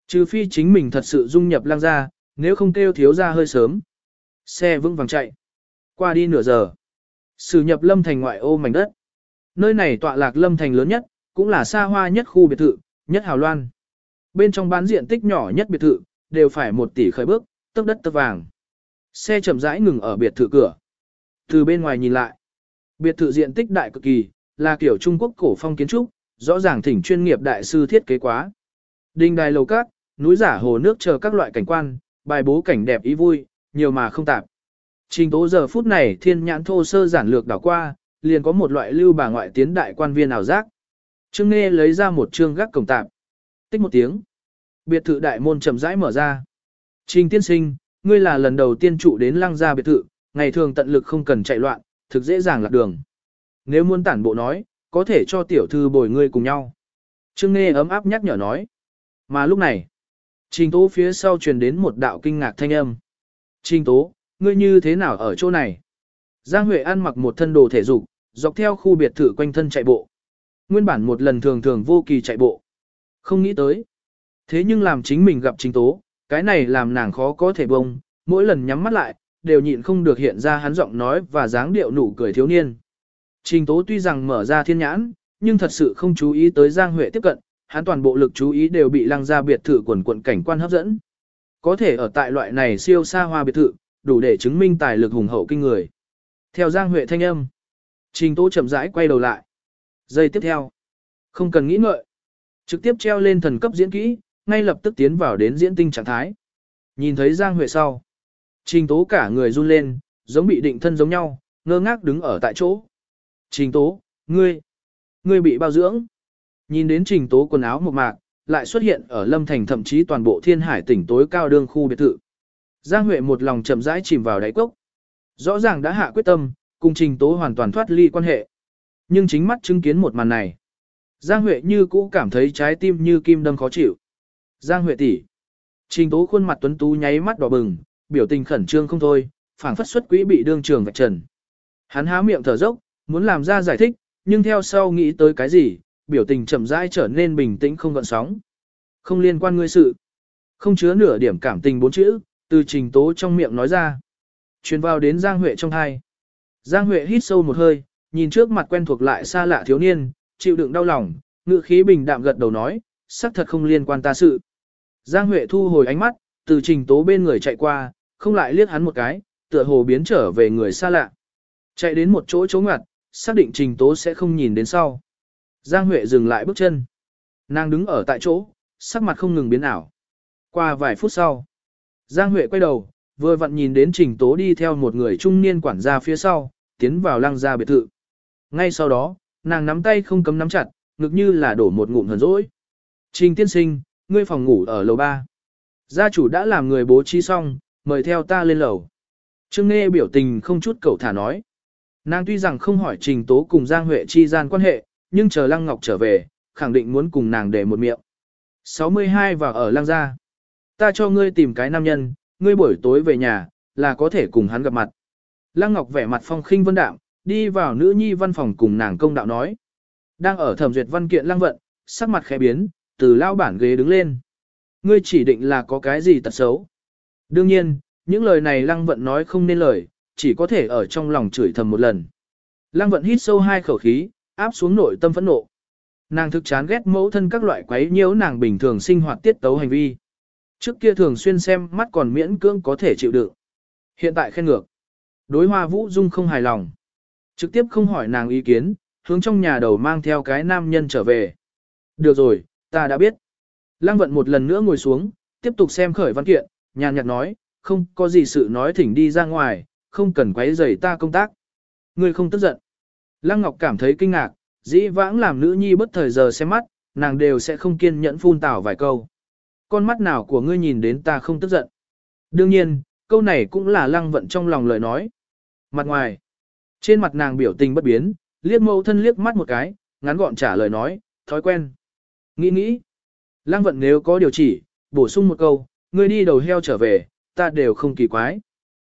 Trừ phi chính mình thật sự dung nhập lang ra, nếu không kêu thiếu ra hơi sớm. Xe vững vàng chạy. Qua đi nửa giờ. Sử nhập lâm thành ngoại ô mảnh đất. Nơi này tọa lạc lâm thành lớn nhất, cũng là xa hoa nhất khu biệt thự, nhất hào loan. Bên trong bán diện tích nhỏ nhất biệt thự, đều phải một tỷ khởi bước, tốc đất tơ vàng. Xe chậm rãi ngừng ở biệt thự cửa. Từ bên ngoài nhìn lại, biệt thự diện tích đại cực kỳ, là kiểu Trung Quốc cổ phong kiến trúc, rõ ràng thỉnh chuyên nghiệp đại sư thiết kế quá. Đình đài lầu cát, núi giả hồ nước chờ các loại cảnh quan, bài bố cảnh đẹp ý vui, nhiều mà không tạp. Trình tố giờ phút này thiên nhãn thô sơ giản lược đảo qua, liền có một loại lưu bà ngoại tiến đại quan viên ảo giác. Trương Nghe lấy ra một trương gác cổng tạp. Tích một tiếng. Biệt thự đại môn chậm rãi mở ra. Trình tiên sinh, ngươi là lần đầu tiên trụ đến lăng gia biệt thự, ngày thường tận lực không cần chạy loạn, thực dễ dàng lạc đường. Nếu muốn tản bộ nói, có thể cho tiểu thư bồi ngươi cùng nhau. Trương Nghe ấm áp nhắc nhở nói. Mà lúc này, Trình Tố phía sau truyền đến một đạo kinh ngạc thanh âm. Trình Tố, ngươi như thế nào ở chỗ này? Giang Huệ ăn mặc một thân đồ thể dục, dọc theo khu biệt thự quanh thân chạy bộ. Nguyên bản một lần thường thường vô kỳ chạy bộ. Không nghĩ tới. Thế nhưng làm chính mình gặp Trình Tố, cái này làm nàng khó có thể bông, mỗi lần nhắm mắt lại, đều nhịn không được hiện ra hắn giọng nói và dáng điệu nụ cười thiếu niên. Trình Tố tuy rằng mở ra thiên nhãn, nhưng thật sự không chú ý tới Giang Huệ tiếp cận, hắn toàn bộ lực chú ý đều bị lăng ra biệt thự quần quận cảnh quan hấp dẫn. Có thể ở tại loại này siêu xa hoa biệt thự, đủ để chứng minh tài lực hùng hậu kinh người. Theo Giang Huệ thanh âm, Trình Tố chậm rãi quay đầu lại. Giây tiếp theo, không cần nghĩ ngợi, trực tiếp treo lên thần cấp diễn kỹ, ngay lập tức tiến vào đến diễn tinh trạng thái. Nhìn thấy Giang Huệ sau, Trình Tố cả người run lên, giống bị định thân giống nhau, ngơ ngác đứng ở tại chỗ. Trình Tố, ngươi, ngươi bị bao dưỡng. Nhìn đến Trình Tố quần áo một mạc, lại xuất hiện ở Lâm Thành thậm chí toàn bộ thiên hải tỉnh tối cao đương khu biệt thự. Giang Huệ một lòng chậm rãi chìm vào đáy cốc. Rõ ràng đã hạ quyết tâm, cùng Trình Tố hoàn toàn thoát ly quan hệ. Nhưng chính mắt chứng kiến một màn này. Giang Huệ như cũ cảm thấy trái tim như kim đâm khó chịu. Giang Huệ tỷ. Trình Tố khuôn mặt tuấn tú nháy mắt đỏ bừng, biểu tình khẩn trương không thôi, phảng phất xuất quỹ bị đương trường vạch trần. Hắn há miệng thở dốc, muốn làm ra giải thích, nhưng theo sau nghĩ tới cái gì, biểu tình chậm rãi trở nên bình tĩnh không gợn sóng. Không liên quan ngươi sự. Không chứa nửa điểm cảm tình bốn chữ, từ trình tố trong miệng nói ra. Truyền vào đến Giang Huệ trong hai. Giang Huệ hít sâu một hơi, nhìn trước mặt quen thuộc lại xa lạ thiếu niên, chịu đựng đau lòng, ngự khí bình đạm gật đầu nói, xác thật không liên quan ta sự. Giang Huệ thu hồi ánh mắt, từ trình tố bên người chạy qua, không lại liếc hắn một cái, tựa hồ biến trở về người xa lạ. Chạy đến một chỗ chỗ ngoặt, xác định trình tố sẽ không nhìn đến sau. Giang Huệ dừng lại bước chân. Nàng đứng ở tại chỗ, sắc mặt không ngừng biến ảo. Qua vài phút sau, Giang Huệ quay đầu, vừa vặn nhìn đến trình tố đi theo một người trung niên quản gia phía sau, tiến vào lăng gia biệt thự. Ngay sau đó, nàng nắm tay không cấm nắm chặt, ngực như là đổ một ngụm hờn rỗi. Trình tiên sinh, ngươi phòng ngủ ở lầu 3. Gia chủ đã làm người bố trí xong, mời theo ta lên lầu. Trương Nghe biểu tình không chút cầu thả nói. Nàng tuy rằng không hỏi trình tố cùng Giang Huệ chi gian quan hệ, nhưng chờ Lăng Ngọc trở về, khẳng định muốn cùng nàng để một miệng. 62 và ở Lăng gia. Ta cho ngươi tìm cái nam nhân, ngươi buổi tối về nhà, là có thể cùng hắn gặp mặt. Lăng Ngọc vẻ mặt phong khinh vân đạm, đi vào nữ nhi văn phòng cùng nàng công đạo nói. Đang ở thẩm duyệt văn kiện Lăng Vận, sắc mặt khẽ biến, từ lao bản ghế đứng lên. Ngươi chỉ định là có cái gì tật xấu. Đương nhiên, những lời này Lăng Vận nói không nên lời, chỉ có thể ở trong lòng chửi thầm một lần. Lăng Vận hít sâu hai khẩu khí, áp xuống nội tâm phẫn nộ. Nàng thực chán ghét mẫu thân các loại quấy nhiễu nàng bình thường sinh hoạt tiết tấu hành vi. Trước kia thường xuyên xem mắt còn miễn cưỡng có thể chịu đựng. Hiện tại khen ngược. Đối hoa vũ dung không hài lòng. Trực tiếp không hỏi nàng ý kiến, hướng trong nhà đầu mang theo cái nam nhân trở về. Được rồi, ta đã biết. Lăng vận một lần nữa ngồi xuống, tiếp tục xem khởi văn kiện, nhàn nhạt nói, không có gì sự nói thỉnh đi ra ngoài, không cần quấy rầy ta công tác. Ngươi không tức giận. Lăng Ngọc cảm thấy kinh ngạc, dĩ vãng làm nữ nhi bất thời giờ xem mắt, nàng đều sẽ không kiên nhẫn phun tảo vài câu. Con mắt nào của ngươi nhìn đến ta không tức giận. Đương nhiên, câu này cũng là lăng vận trong lòng lời nói. Mặt ngoài, trên mặt nàng biểu tình bất biến, liếc mâu thân liếc mắt một cái, ngắn gọn trả lời nói, thói quen. Nghĩ nghĩ, lăng vận nếu có điều chỉ, bổ sung một câu, ngươi đi đầu heo trở về, ta đều không kỳ quái.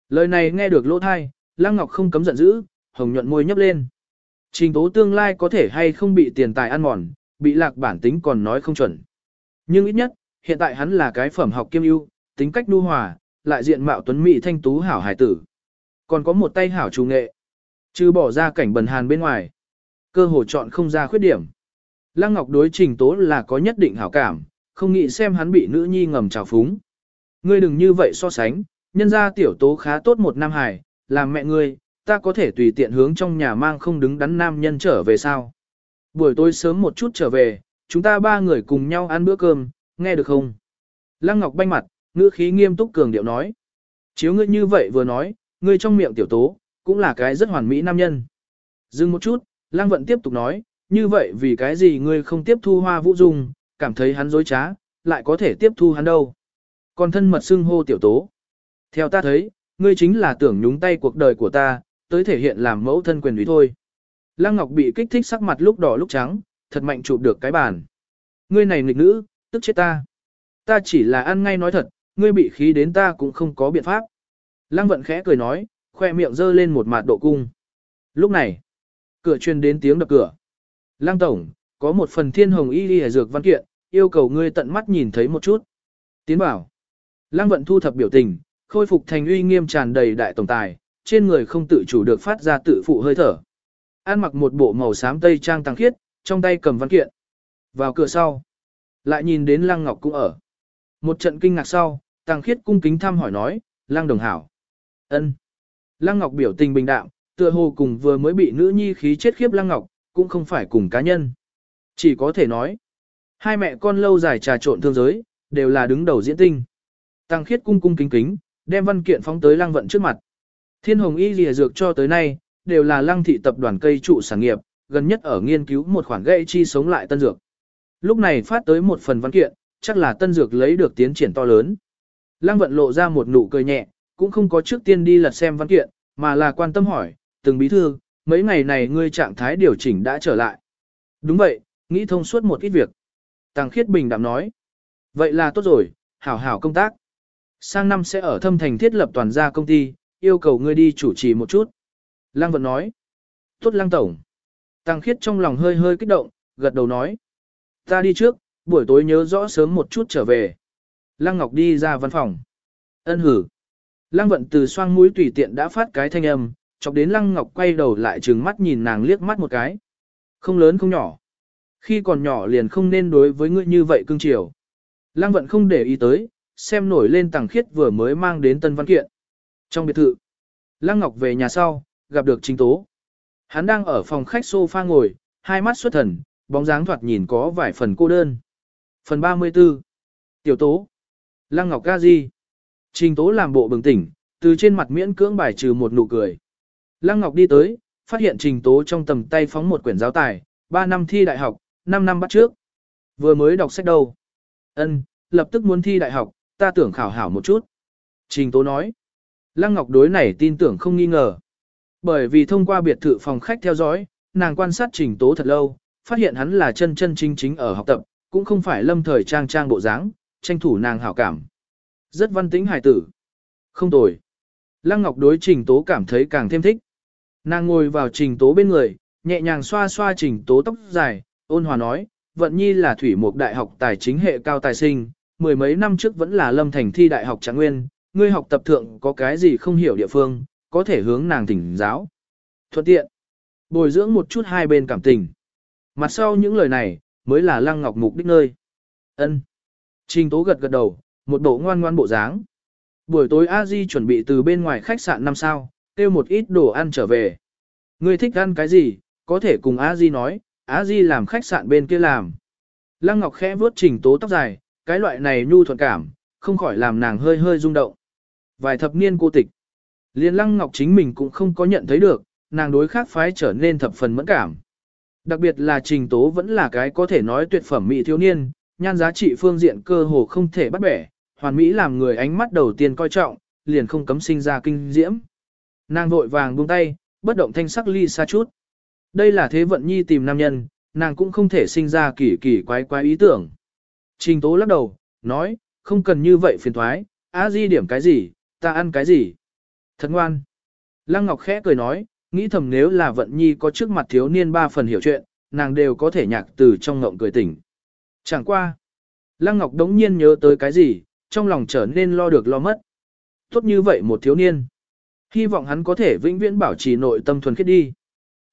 Lời này nghe được lỗ thai, lăng ngọc không cấm giận dữ, hồng nhuận môi nhấp lên. Trình tố tương lai có thể hay không bị tiền tài ăn mòn, bị lạc bản tính còn nói không chuẩn. Nhưng ít nhất, hiện tại hắn là cái phẩm học kiêm ưu, tính cách nhu hòa, lại diện mạo tuấn mỹ thanh tú hảo hải tử. Còn có một tay hảo chủ nghệ. Chứ bỏ ra cảnh bần hàn bên ngoài. Cơ hội chọn không ra khuyết điểm. Lăng Ngọc đối trình tố là có nhất định hảo cảm, không nghĩ xem hắn bị nữ nhi ngầm trào phúng. Ngươi đừng như vậy so sánh, nhân ra tiểu tố khá tốt một nam hải, làm mẹ ngươi, ta có thể tùy tiện hướng trong nhà mang không đứng đắn nam nhân trở về sao. Buổi tối sớm một chút trở về, chúng ta ba người cùng nhau ăn bữa cơm, nghe được không? Lăng Ngọc banh mặt, ngữ khí nghiêm túc cường điệu nói. Chiếu ngươi như vậy vừa nói, ngươi trong miệng tiểu tố, cũng là cái rất hoàn mỹ nam nhân. Dừng một chút, Lăng Vận tiếp tục nói, như vậy vì cái gì ngươi không tiếp thu hoa vũ dung, cảm thấy hắn dối trá, lại có thể tiếp thu hắn đâu. Còn thân mật xưng hô tiểu tố. Theo ta thấy, ngươi chính là tưởng nhúng tay cuộc đời của ta, tới thể hiện làm mẫu thân quyền ủy thôi. Lăng Ngọc bị kích thích sắc mặt lúc đỏ lúc trắng, thật mạnh chụp được cái bàn. Ngươi này nghịch nữ, tức chết ta. Ta chỉ là ăn ngay nói thật, ngươi bị khí đến ta cũng không có biện pháp. Lăng vận khẽ cười nói, khoe miệng dơ lên một mặt độ cung. Lúc này, cửa truyền đến tiếng đập cửa. Lăng tổng, có một phần thiên hồng y đi dược văn kiện, yêu cầu ngươi tận mắt nhìn thấy một chút. Tiến bảo. Lăng vận thu thập biểu tình, khôi phục thành uy nghiêm tràn đầy đại tổng tài, trên người không tự chủ được phát ra tự phụ hơi thở. An mặc một bộ màu xám tây trang tăng khiết, trong tay cầm văn kiện. Vào cửa sau, lại nhìn đến Lăng Ngọc cũng ở. Một trận kinh ngạc sau, tăng khiết cung kính thăm hỏi nói, Lăng đồng hảo. ân. Lăng Ngọc biểu tình bình đạm, tựa hồ cùng vừa mới bị nữ nhi khí chết khiếp Lăng Ngọc, cũng không phải cùng cá nhân. Chỉ có thể nói, hai mẹ con lâu dài trà trộn thương giới, đều là đứng đầu diễn tinh. Tăng khiết cung cung kính kính, đem văn kiện phóng tới lăng vận trước mặt. Thiên hồng y lìa dược cho tới nay, đều là lăng thị tập đoàn cây trụ sản nghiệp, gần nhất ở nghiên cứu một khoản gây chi sống lại tân dược. Lúc này phát tới một phần văn kiện, chắc là tân dược lấy được tiến triển to lớn. Lăng vận lộ ra một nụ cười nhẹ, cũng không có trước tiên đi lật xem văn kiện, mà là quan tâm hỏi, từng bí thư, mấy ngày này ngươi trạng thái điều chỉnh đã trở lại. Đúng vậy, nghĩ thông suốt một ít việc. Tăng khiết bình đạm nói. Vậy là tốt rồi, hảo hảo công tác. Sang năm sẽ ở thâm thành thiết lập toàn gia công ty, yêu cầu ngươi đi chủ trì một chút. Lăng vận nói. Tốt lăng tổng. Tăng khiết trong lòng hơi hơi kích động, gật đầu nói. Ta đi trước, buổi tối nhớ rõ sớm một chút trở về. Lăng Ngọc đi ra văn phòng. Ân hử. Lăng vận từ xoang mũi tùy tiện đã phát cái thanh âm, chọc đến Lăng Ngọc quay đầu lại trừng mắt nhìn nàng liếc mắt một cái. Không lớn không nhỏ. Khi còn nhỏ liền không nên đối với ngươi như vậy cưng chiều. Lăng vận không để ý tới, xem nổi lên tàng khiết vừa mới mang đến tân văn kiện. Trong biệt thự, Lăng Ngọc về nhà sau, gặp được Trình Tố. Hắn đang ở phòng khách sofa ngồi, hai mắt xuất thần, bóng dáng thoạt nhìn có vài phần cô đơn. Phần 34 Tiểu Tố Lăng Ngọc ca gì? Trình Tố làm bộ bừng tỉnh, từ trên mặt miễn cưỡng bài trừ một nụ cười. Lăng Ngọc đi tới, phát hiện Trình Tố trong tầm tay phóng một quyển giáo tài, 3 năm thi đại học, 5 năm bắt trước. Vừa mới đọc sách đâu. Ân, lập tức muốn thi đại học, ta tưởng khảo hảo một chút. Trình Tố nói. Lăng Ngọc đối này tin tưởng không nghi ngờ. Bởi vì thông qua biệt thự phòng khách theo dõi, nàng quan sát Trình Tố thật lâu, phát hiện hắn là chân chân chính chính ở học tập, cũng không phải lâm thời trang trang bộ dáng, tranh thủ nàng hảo cảm. Rất văn tính hài tử. Không tồi. Lăng Ngọc đối Trình Tố cảm thấy càng thêm thích. Nàng ngồi vào Trình Tố bên người, nhẹ nhàng xoa xoa Trình Tố tóc dài, ôn hòa nói, Vận Nhi là thủy mục đại học tài chính hệ cao tài sinh, mười mấy năm trước vẫn là lâm thành thi đại học trạng nguyên, ngươi học tập thượng có cái gì không hiểu địa phương, có thể hướng nàng thỉnh giáo. Thuận tiện, bồi dưỡng một chút hai bên cảm tình. Mặt sau những lời này, mới là lăng ngọc mục đích nơi. ân Trình tố gật gật đầu, một bộ ngoan ngoan bộ dáng. Buổi tối a di chuẩn bị từ bên ngoài khách sạn năm sao, kêu một ít đồ ăn trở về. Ngươi thích ăn cái gì, có thể cùng a di nói, a di làm khách sạn bên kia làm. Lăng Ngọc khẽ vuốt trình tố tóc dài, cái loại này nhu thuận cảm, không khỏi làm nàng hơi hơi rung động. Vài thập niên cô tịch, Liên Lăng Ngọc chính mình cũng không có nhận thấy được, nàng đối khác phái trở nên thập phần mẫn cảm. Đặc biệt là trình tố vẫn là cái có thể nói tuyệt phẩm mỹ thiếu niên, nhan giá trị phương diện cơ hồ không thể bắt bẻ, hoàn mỹ làm người ánh mắt đầu tiên coi trọng, liền không cấm sinh ra kinh diễm. Nàng vội vàng buông tay, bất động thanh sắc ly xa chút. Đây là thế vận nhi tìm nam nhân, nàng cũng không thể sinh ra kỳ kỳ quái quái ý tưởng. Trình tố lắc đầu, nói, không cần như vậy phiền thoái, á di điểm cái gì, ta ăn cái gì. Thật ngoan. Lăng Ngọc khẽ cười nói, nghĩ thầm nếu là vận nhi có trước mặt thiếu niên ba phần hiểu chuyện, nàng đều có thể nhạc từ trong ngộng cười tỉnh. Chẳng qua. Lăng Ngọc đống nhiên nhớ tới cái gì, trong lòng trở nên lo được lo mất. Tốt như vậy một thiếu niên. Hy vọng hắn có thể vĩnh viễn bảo trì nội tâm thuần khiết đi.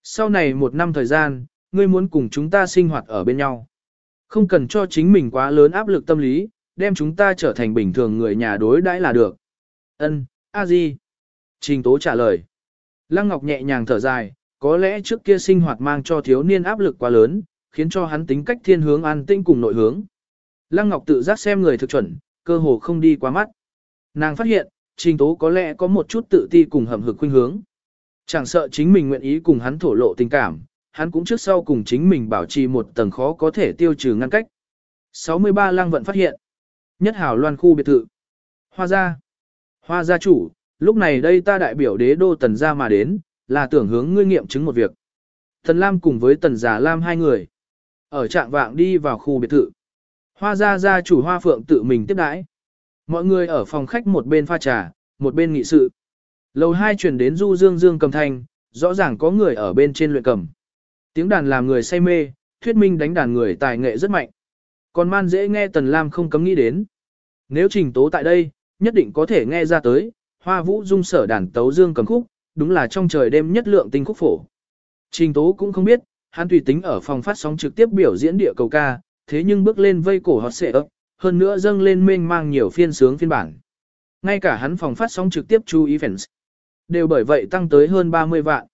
Sau này một năm thời gian, ngươi muốn cùng chúng ta sinh hoạt ở bên nhau. Không cần cho chính mình quá lớn áp lực tâm lý, đem chúng ta trở thành bình thường người nhà đối đãi là được. Ân, a di. Trình tố trả lời. Lăng Ngọc nhẹ nhàng thở dài, có lẽ trước kia sinh hoạt mang cho thiếu niên áp lực quá lớn, khiến cho hắn tính cách thiên hướng an tinh cùng nội hướng. Lăng Ngọc tự giác xem người thực chuẩn, cơ hồ không đi quá mắt. Nàng phát hiện, trình tố có lẽ có một chút tự ti cùng hầm hực khuynh hướng. Chẳng sợ chính mình nguyện ý cùng hắn thổ lộ tình cảm, hắn cũng trước sau cùng chính mình bảo trì một tầng khó có thể tiêu trừ ngăn cách. 63 lang vận phát hiện. Nhất hảo loan khu biệt thự. Hoa gia. Hoa gia chủ, lúc này đây ta đại biểu đế đô tần gia mà đến, là tưởng hướng ngươi nghiệm chứng một việc. Tần Lam cùng với tần giả Lam hai người. Ở trạng vạng đi vào khu biệt thự. Hoa gia gia chủ hoa phượng tự mình tiếp đãi. Mọi người ở phòng khách một bên pha trà, một bên nghị sự. Lầu hai chuyển đến du dương dương cầm thanh, rõ ràng có người ở bên trên luyện cầm. Tiếng đàn làm người say mê, thuyết minh đánh đàn người tài nghệ rất mạnh. Còn man dễ nghe Tần Lam không cấm nghĩ đến. Nếu trình tố tại đây, nhất định có thể nghe ra tới, hoa vũ dung sở đàn tấu dương cầm khúc, đúng là trong trời đêm nhất lượng tinh khúc phổ. Trình tố cũng không biết, hắn tùy tính ở phòng phát sóng trực tiếp biểu diễn địa cầu ca, thế nhưng bước lên vây cổ hot xệ ấp, hơn nữa dâng lên mênh mang nhiều phiên sướng phiên bản. Ngay cả hắn phòng phát sóng trực tiếp chú ý fans, đều bởi vậy tăng tới hơn 30 vạn.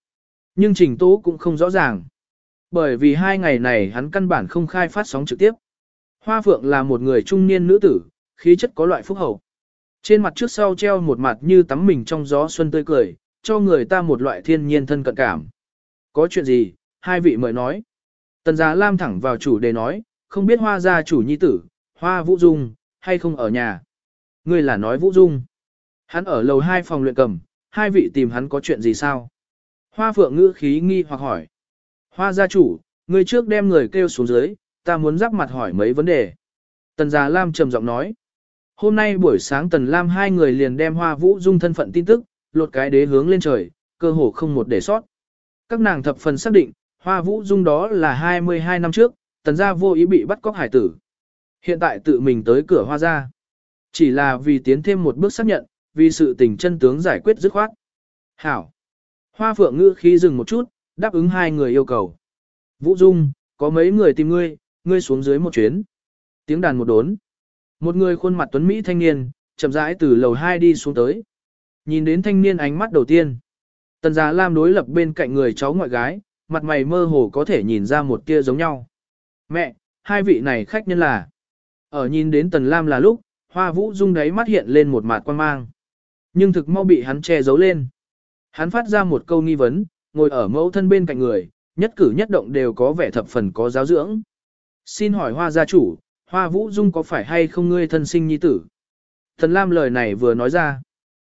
Nhưng trình tố cũng không rõ ràng. Bởi vì hai ngày này hắn căn bản không khai phát sóng trực tiếp. Hoa Phượng là một người trung niên nữ tử, khí chất có loại phúc hậu. Trên mặt trước sau treo một mặt như tắm mình trong gió xuân tươi cười, cho người ta một loại thiên nhiên thân cận cảm. Có chuyện gì, hai vị mời nói. Tần Giá Lam thẳng vào chủ đề nói, không biết hoa gia chủ nhi tử, hoa vũ dung, hay không ở nhà. Ngươi là nói vũ dung. Hắn ở lầu hai phòng luyện cầm, hai vị tìm hắn có chuyện gì sao? Hoa phượng ngữ khí nghi hoặc hỏi. Hoa gia chủ, ngươi trước đem người kêu xuống dưới, ta muốn giáp mặt hỏi mấy vấn đề. Tần gia Lam trầm giọng nói. Hôm nay buổi sáng Tần Lam hai người liền đem Hoa Vũ Dung thân phận tin tức, lột cái đế hướng lên trời, cơ hồ không một để sót. Các nàng thập phần xác định, Hoa Vũ Dung đó là 22 năm trước, Tần gia vô ý bị bắt cóc hải tử. Hiện tại tự mình tới cửa Hoa gia. Chỉ là vì tiến thêm một bước xác nhận, vì sự tình chân tướng giải quyết dứt khoát. Hảo. Hoa Phượng ngữ khí dừng một chút, đáp ứng hai người yêu cầu. Vũ Dung, có mấy người tìm ngươi, ngươi xuống dưới một chuyến. Tiếng đàn một đốn. Một người khuôn mặt tuấn Mỹ thanh niên, chậm rãi từ lầu 2 đi xuống tới. Nhìn đến thanh niên ánh mắt đầu tiên. Tần Giá Lam đối lập bên cạnh người cháu ngoại gái, mặt mày mơ hồ có thể nhìn ra một tia giống nhau. Mẹ, hai vị này khách nhân là. Ở nhìn đến Tần Lam là lúc, Hoa Vũ Dung đáy mắt hiện lên một mặt quan mang. Nhưng thực mau bị hắn che giấu lên. Hắn phát ra một câu nghi vấn, ngồi ở mẫu thân bên cạnh người, nhất cử nhất động đều có vẻ thập phần có giáo dưỡng. Xin hỏi hoa gia chủ, hoa vũ dung có phải hay không ngươi thân sinh nhi tử? Tần Lam lời này vừa nói ra.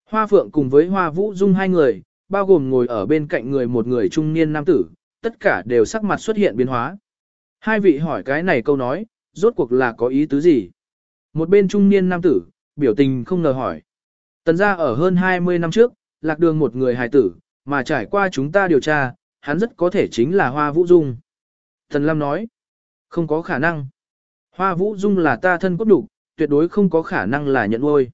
Hoa phượng cùng với hoa vũ dung hai người, bao gồm ngồi ở bên cạnh người một người trung niên nam tử, tất cả đều sắc mặt xuất hiện biến hóa. Hai vị hỏi cái này câu nói, rốt cuộc là có ý tứ gì? Một bên trung niên nam tử, biểu tình không ngờ hỏi. Tần gia ở hơn 20 năm trước, lạc đường một người hài tử, mà trải qua chúng ta điều tra, hắn rất có thể chính là Hoa Vũ Dung. tần Lam nói, không có khả năng. Hoa Vũ Dung là ta thân cốt đủ, tuyệt đối không có khả năng là nhận nuôi.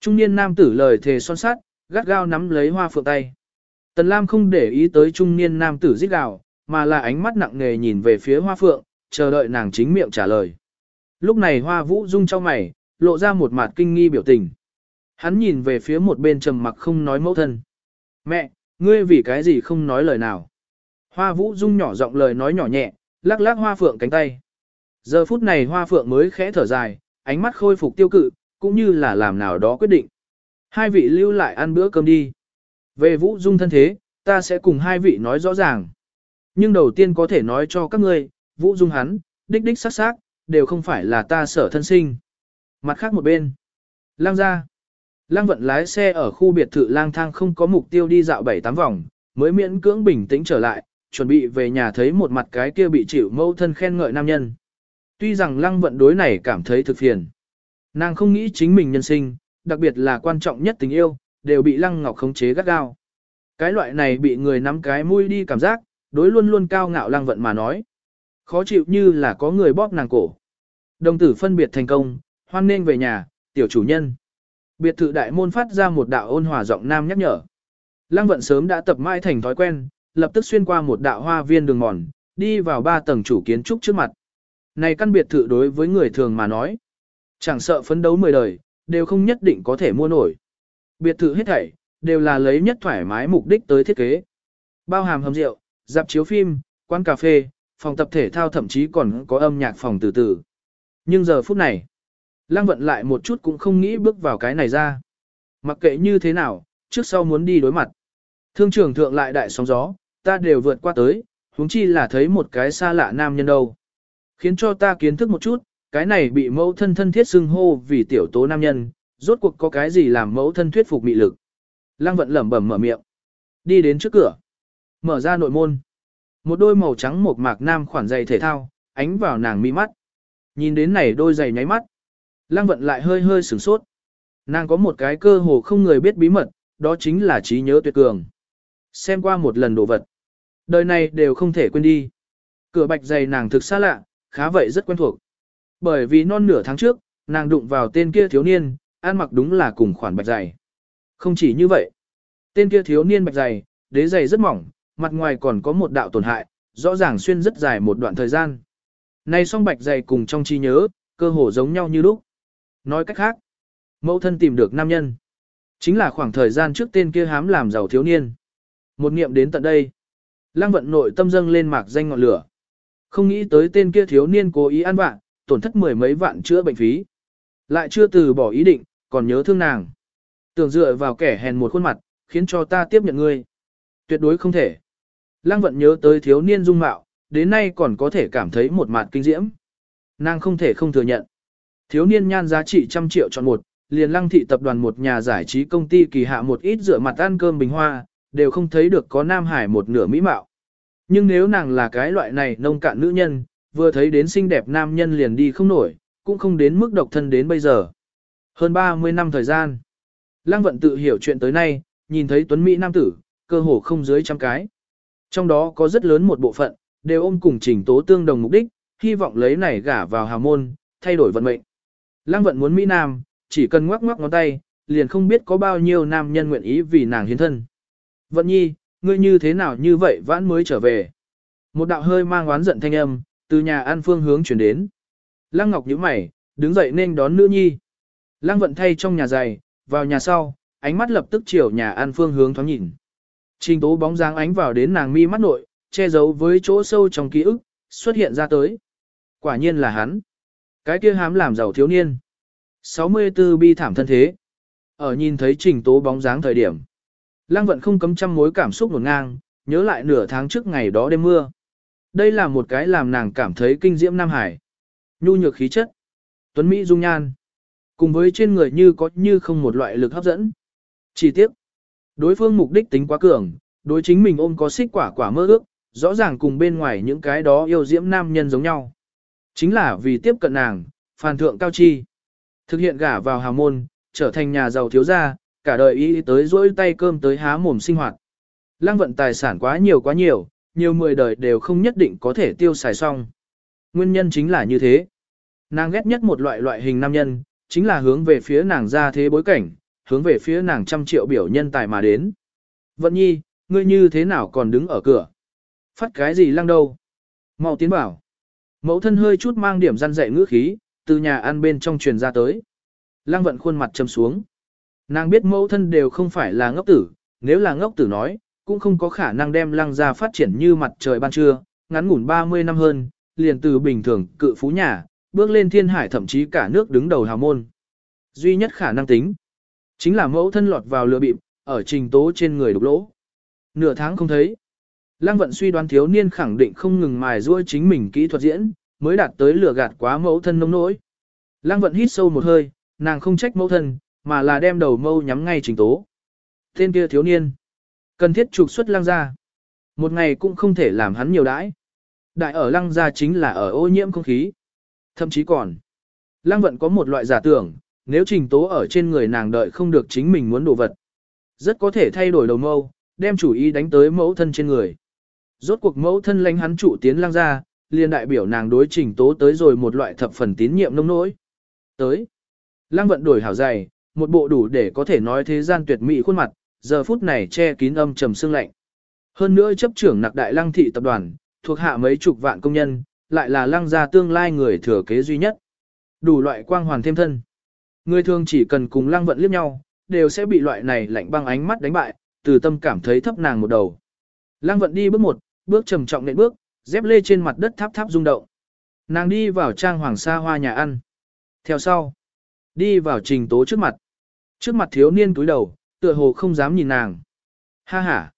Trung niên nam tử lời thề son sát, gắt gao nắm lấy hoa phượng tay. Tần Lam không để ý tới trung niên nam tử giết gào, mà là ánh mắt nặng nề nhìn về phía hoa phượng, chờ đợi nàng chính miệng trả lời. Lúc này hoa vũ dung trong mày, lộ ra một mặt kinh nghi biểu tình. Hắn nhìn về phía một bên trầm mặc không nói mẫu thân. Mẹ, ngươi vì cái gì không nói lời nào? Hoa vũ dung nhỏ giọng lời nói nhỏ nhẹ, lắc lắc hoa phượng cánh tay. Giờ phút này hoa phượng mới khẽ thở dài, ánh mắt khôi phục tiêu cự, cũng như là làm nào đó quyết định. Hai vị lưu lại ăn bữa cơm đi. Về vũ dung thân thế, ta sẽ cùng hai vị nói rõ ràng. Nhưng đầu tiên có thể nói cho các ngươi, vũ dung hắn, đích đích sát sát đều không phải là ta sở thân sinh. Mặt khác một bên. Lang ra. Lang vận lái xe ở khu biệt thự lang thang không có mục tiêu đi dạo 7-8 vòng, mới miễn cưỡng bình tĩnh trở lại, chuẩn bị về nhà thấy một mặt cái kia bị chịu mâu thân khen ngợi nam nhân. Tuy rằng lăng vận đối này cảm thấy thực phiền. Nàng không nghĩ chính mình nhân sinh, đặc biệt là quan trọng nhất tình yêu, đều bị lăng ngọc khống chế gắt gao. Cái loại này bị người nắm cái mũi đi cảm giác, đối luôn luôn cao ngạo lăng vận mà nói. Khó chịu như là có người bóp nàng cổ. Đồng tử phân biệt thành công, hoan nên về nhà, tiểu chủ nhân. Biệt thự đại môn phát ra một đạo ôn hòa giọng nam nhắc nhở. Lăng vận sớm đã tập mãi thành thói quen, lập tức xuyên qua một đạo hoa viên đường mòn, đi vào ba tầng chủ kiến trúc trước mặt. Này căn biệt thự đối với người thường mà nói, chẳng sợ phấn đấu mười đời, đều không nhất định có thể mua nổi. Biệt thự hết thảy, đều là lấy nhất thoải mái mục đích tới thiết kế. Bao hàm hầm rượu, dạp chiếu phim, quán cà phê, phòng tập thể thao thậm chí còn có âm nhạc phòng từ từ. Nhưng giờ phút này, Lăng vận lại một chút cũng không nghĩ bước vào cái này ra. Mặc kệ như thế nào, trước sau muốn đi đối mặt. Thương trưởng thượng lại đại sóng gió, ta đều vượt qua tới, huống chi là thấy một cái xa lạ nam nhân đâu. Khiến cho ta kiến thức một chút, cái này bị mẫu thân thân thiết xưng hô vì tiểu tố nam nhân, rốt cuộc có cái gì làm mẫu thân thuyết phục mị lực. Lăng vận lẩm bẩm mở miệng. Đi đến trước cửa. Mở ra nội môn. Một đôi màu trắng một mạc nam khoản giày thể thao, ánh vào nàng mi mắt. Nhìn đến này đôi giày nháy mắt. Lăng vận lại hơi hơi sửng sốt. Nàng có một cái cơ hồ không người biết bí mật, đó chính là trí nhớ tuyệt cường. Xem qua một lần đồ vật. Đời này đều không thể quên đi. Cửa bạch giày nàng thực xa lạ, khá vậy rất quen thuộc. Bởi vì non nửa tháng trước, nàng đụng vào tên kia thiếu niên, ăn mặc đúng là cùng khoản bạch dày. Không chỉ như vậy. Tên kia thiếu niên bạch dày, đế dày rất mỏng, mặt ngoài còn có một đạo tổn hại, rõ ràng xuyên rất dài một đoạn thời gian. Này song bạch dày cùng trong trí nhớ, cơ hồ giống nhau như lúc. Nói cách khác, mẫu thân tìm được nam nhân. Chính là khoảng thời gian trước tên kia hám làm giàu thiếu niên. Một niệm đến tận đây. Lăng vận nội tâm dâng lên mạc danh ngọn lửa. Không nghĩ tới tên kia thiếu niên cố ý ăn vạn, tổn thất mười mấy vạn chữa bệnh phí. Lại chưa từ bỏ ý định, còn nhớ thương nàng. Tưởng dựa vào kẻ hèn một khuôn mặt, khiến cho ta tiếp nhận ngươi. Tuyệt đối không thể. Lăng vận nhớ tới thiếu niên dung mạo, đến nay còn có thể cảm thấy một mặt kinh diễm. Nàng không thể không thừa nhận. Thiếu niên nhan giá trị trăm triệu chọn một, liền lăng thị tập đoàn một nhà giải trí công ty kỳ hạ một ít rửa mặt ăn cơm bình hoa, đều không thấy được có Nam Hải một nửa mỹ mạo. Nhưng nếu nàng là cái loại này nông cạn nữ nhân, vừa thấy đến xinh đẹp nam nhân liền đi không nổi, cũng không đến mức độc thân đến bây giờ. Hơn 30 năm thời gian, Lăng Vận tự hiểu chuyện tới nay, nhìn thấy tuấn Mỹ nam tử, cơ hồ không dưới trăm cái. Trong đó có rất lớn một bộ phận, đều ôm cùng trình tố tương đồng mục đích, hy vọng lấy này gả vào hào môn, thay đổi vận mệnh. Lăng Vận muốn Mỹ Nam, chỉ cần ngoắc ngoắc ngón tay, liền không biết có bao nhiêu nam nhân nguyện ý vì nàng hiến thân. Vận nhi, ngươi như thế nào như vậy vãn mới trở về. Một đạo hơi mang oán giận thanh âm, từ nhà ăn phương hướng chuyển đến. Lăng Ngọc nhíu mày, đứng dậy nên đón nữ nhi. Lăng vận thay trong nhà giày, vào nhà sau, ánh mắt lập tức chiều nhà ăn phương hướng thoáng nhìn. Trình tố bóng dáng ánh vào đến nàng mi mắt nội, che giấu với chỗ sâu trong ký ức, xuất hiện ra tới. Quả nhiên là hắn. Cái kia hám làm giàu thiếu niên. 64 bi thảm thân thế. Ở nhìn thấy trình tố bóng dáng thời điểm. Lăng vận không cấm trăm mối cảm xúc ngổn ngang, nhớ lại nửa tháng trước ngày đó đêm mưa. Đây là một cái làm nàng cảm thấy kinh diễm Nam Hải. Nhu nhược khí chất. Tuấn Mỹ dung nhan. Cùng với trên người như có như không một loại lực hấp dẫn. Chỉ tiếc. Đối phương mục đích tính quá cường, đối chính mình ôm có xích quả quả mơ ước, rõ ràng cùng bên ngoài những cái đó yêu diễm nam nhân giống nhau. Chính là vì tiếp cận nàng, phàn thượng cao chi. Thực hiện gả vào hào môn, trở thành nhà giàu thiếu gia, cả đời ý tới dỗi tay cơm tới há mồm sinh hoạt. Lăng vận tài sản quá nhiều quá nhiều, nhiều mười đời đều không nhất định có thể tiêu xài xong. Nguyên nhân chính là như thế. Nàng ghét nhất một loại loại hình nam nhân, chính là hướng về phía nàng ra thế bối cảnh, hướng về phía nàng trăm triệu biểu nhân tài mà đến. Vận nhi, ngươi như thế nào còn đứng ở cửa? Phát cái gì lăng đâu? Mau tiến bảo. Mẫu thân hơi chút mang điểm răn dạy ngữ khí, từ nhà ăn bên trong truyền ra tới. Lăng vận khuôn mặt châm xuống. Nàng biết mẫu thân đều không phải là ngốc tử, nếu là ngốc tử nói, cũng không có khả năng đem lăng ra phát triển như mặt trời ban trưa, ngắn ngủn 30 năm hơn, liền từ bình thường cự phú nhà, bước lên thiên hải thậm chí cả nước đứng đầu hào môn. Duy nhất khả năng tính, chính là mẫu thân lọt vào lừa bịp, ở trình tố trên người đục lỗ. Nửa tháng không thấy. Lăng vận suy đoán thiếu niên khẳng định không ngừng mài ruôi chính mình kỹ thuật diễn, mới đạt tới lừa gạt quá mẫu thân nông nỗi. Lăng vận hít sâu một hơi, nàng không trách mẫu thân, mà là đem đầu mâu nhắm ngay trình tố. Tên kia thiếu niên. Cần thiết trục xuất lăng ra. Một ngày cũng không thể làm hắn nhiều đãi. Đại ở lăng ra chính là ở ô nhiễm không khí. Thậm chí còn. Lăng vận có một loại giả tưởng, nếu trình tố ở trên người nàng đợi không được chính mình muốn đồ vật. Rất có thể thay đổi đầu mâu, đem chủ ý đánh tới mẫu thân trên người. Rốt cuộc mẫu thân lánh hắn chủ tiến lăng ra, liền đại biểu nàng đối trình tố tới rồi một loại thập phần tín nhiệm nông nỗi. Tới. Lăng vận đổi hảo dày, một bộ đủ để có thể nói thế gian tuyệt mỹ khuôn mặt, giờ phút này che kín âm trầm sương lạnh. Hơn nữa chấp trưởng nạc đại lăng thị tập đoàn, thuộc hạ mấy chục vạn công nhân, lại là lăng gia tương lai người thừa kế duy nhất. Đủ loại quang hoàn thêm thân. Người thường chỉ cần cùng lăng vận liếc nhau, đều sẽ bị loại này lạnh băng ánh mắt đánh bại, từ tâm cảm thấy thấp nàng một đầu. Lăng vận đi bước một, bước trầm trọng nện bước, dép lê trên mặt đất tháp tháp rung động. Nàng đi vào trang hoàng sa hoa nhà ăn. Theo sau, đi vào trình tố trước mặt. Trước mặt thiếu niên túi đầu, tựa hồ không dám nhìn nàng. Ha ha,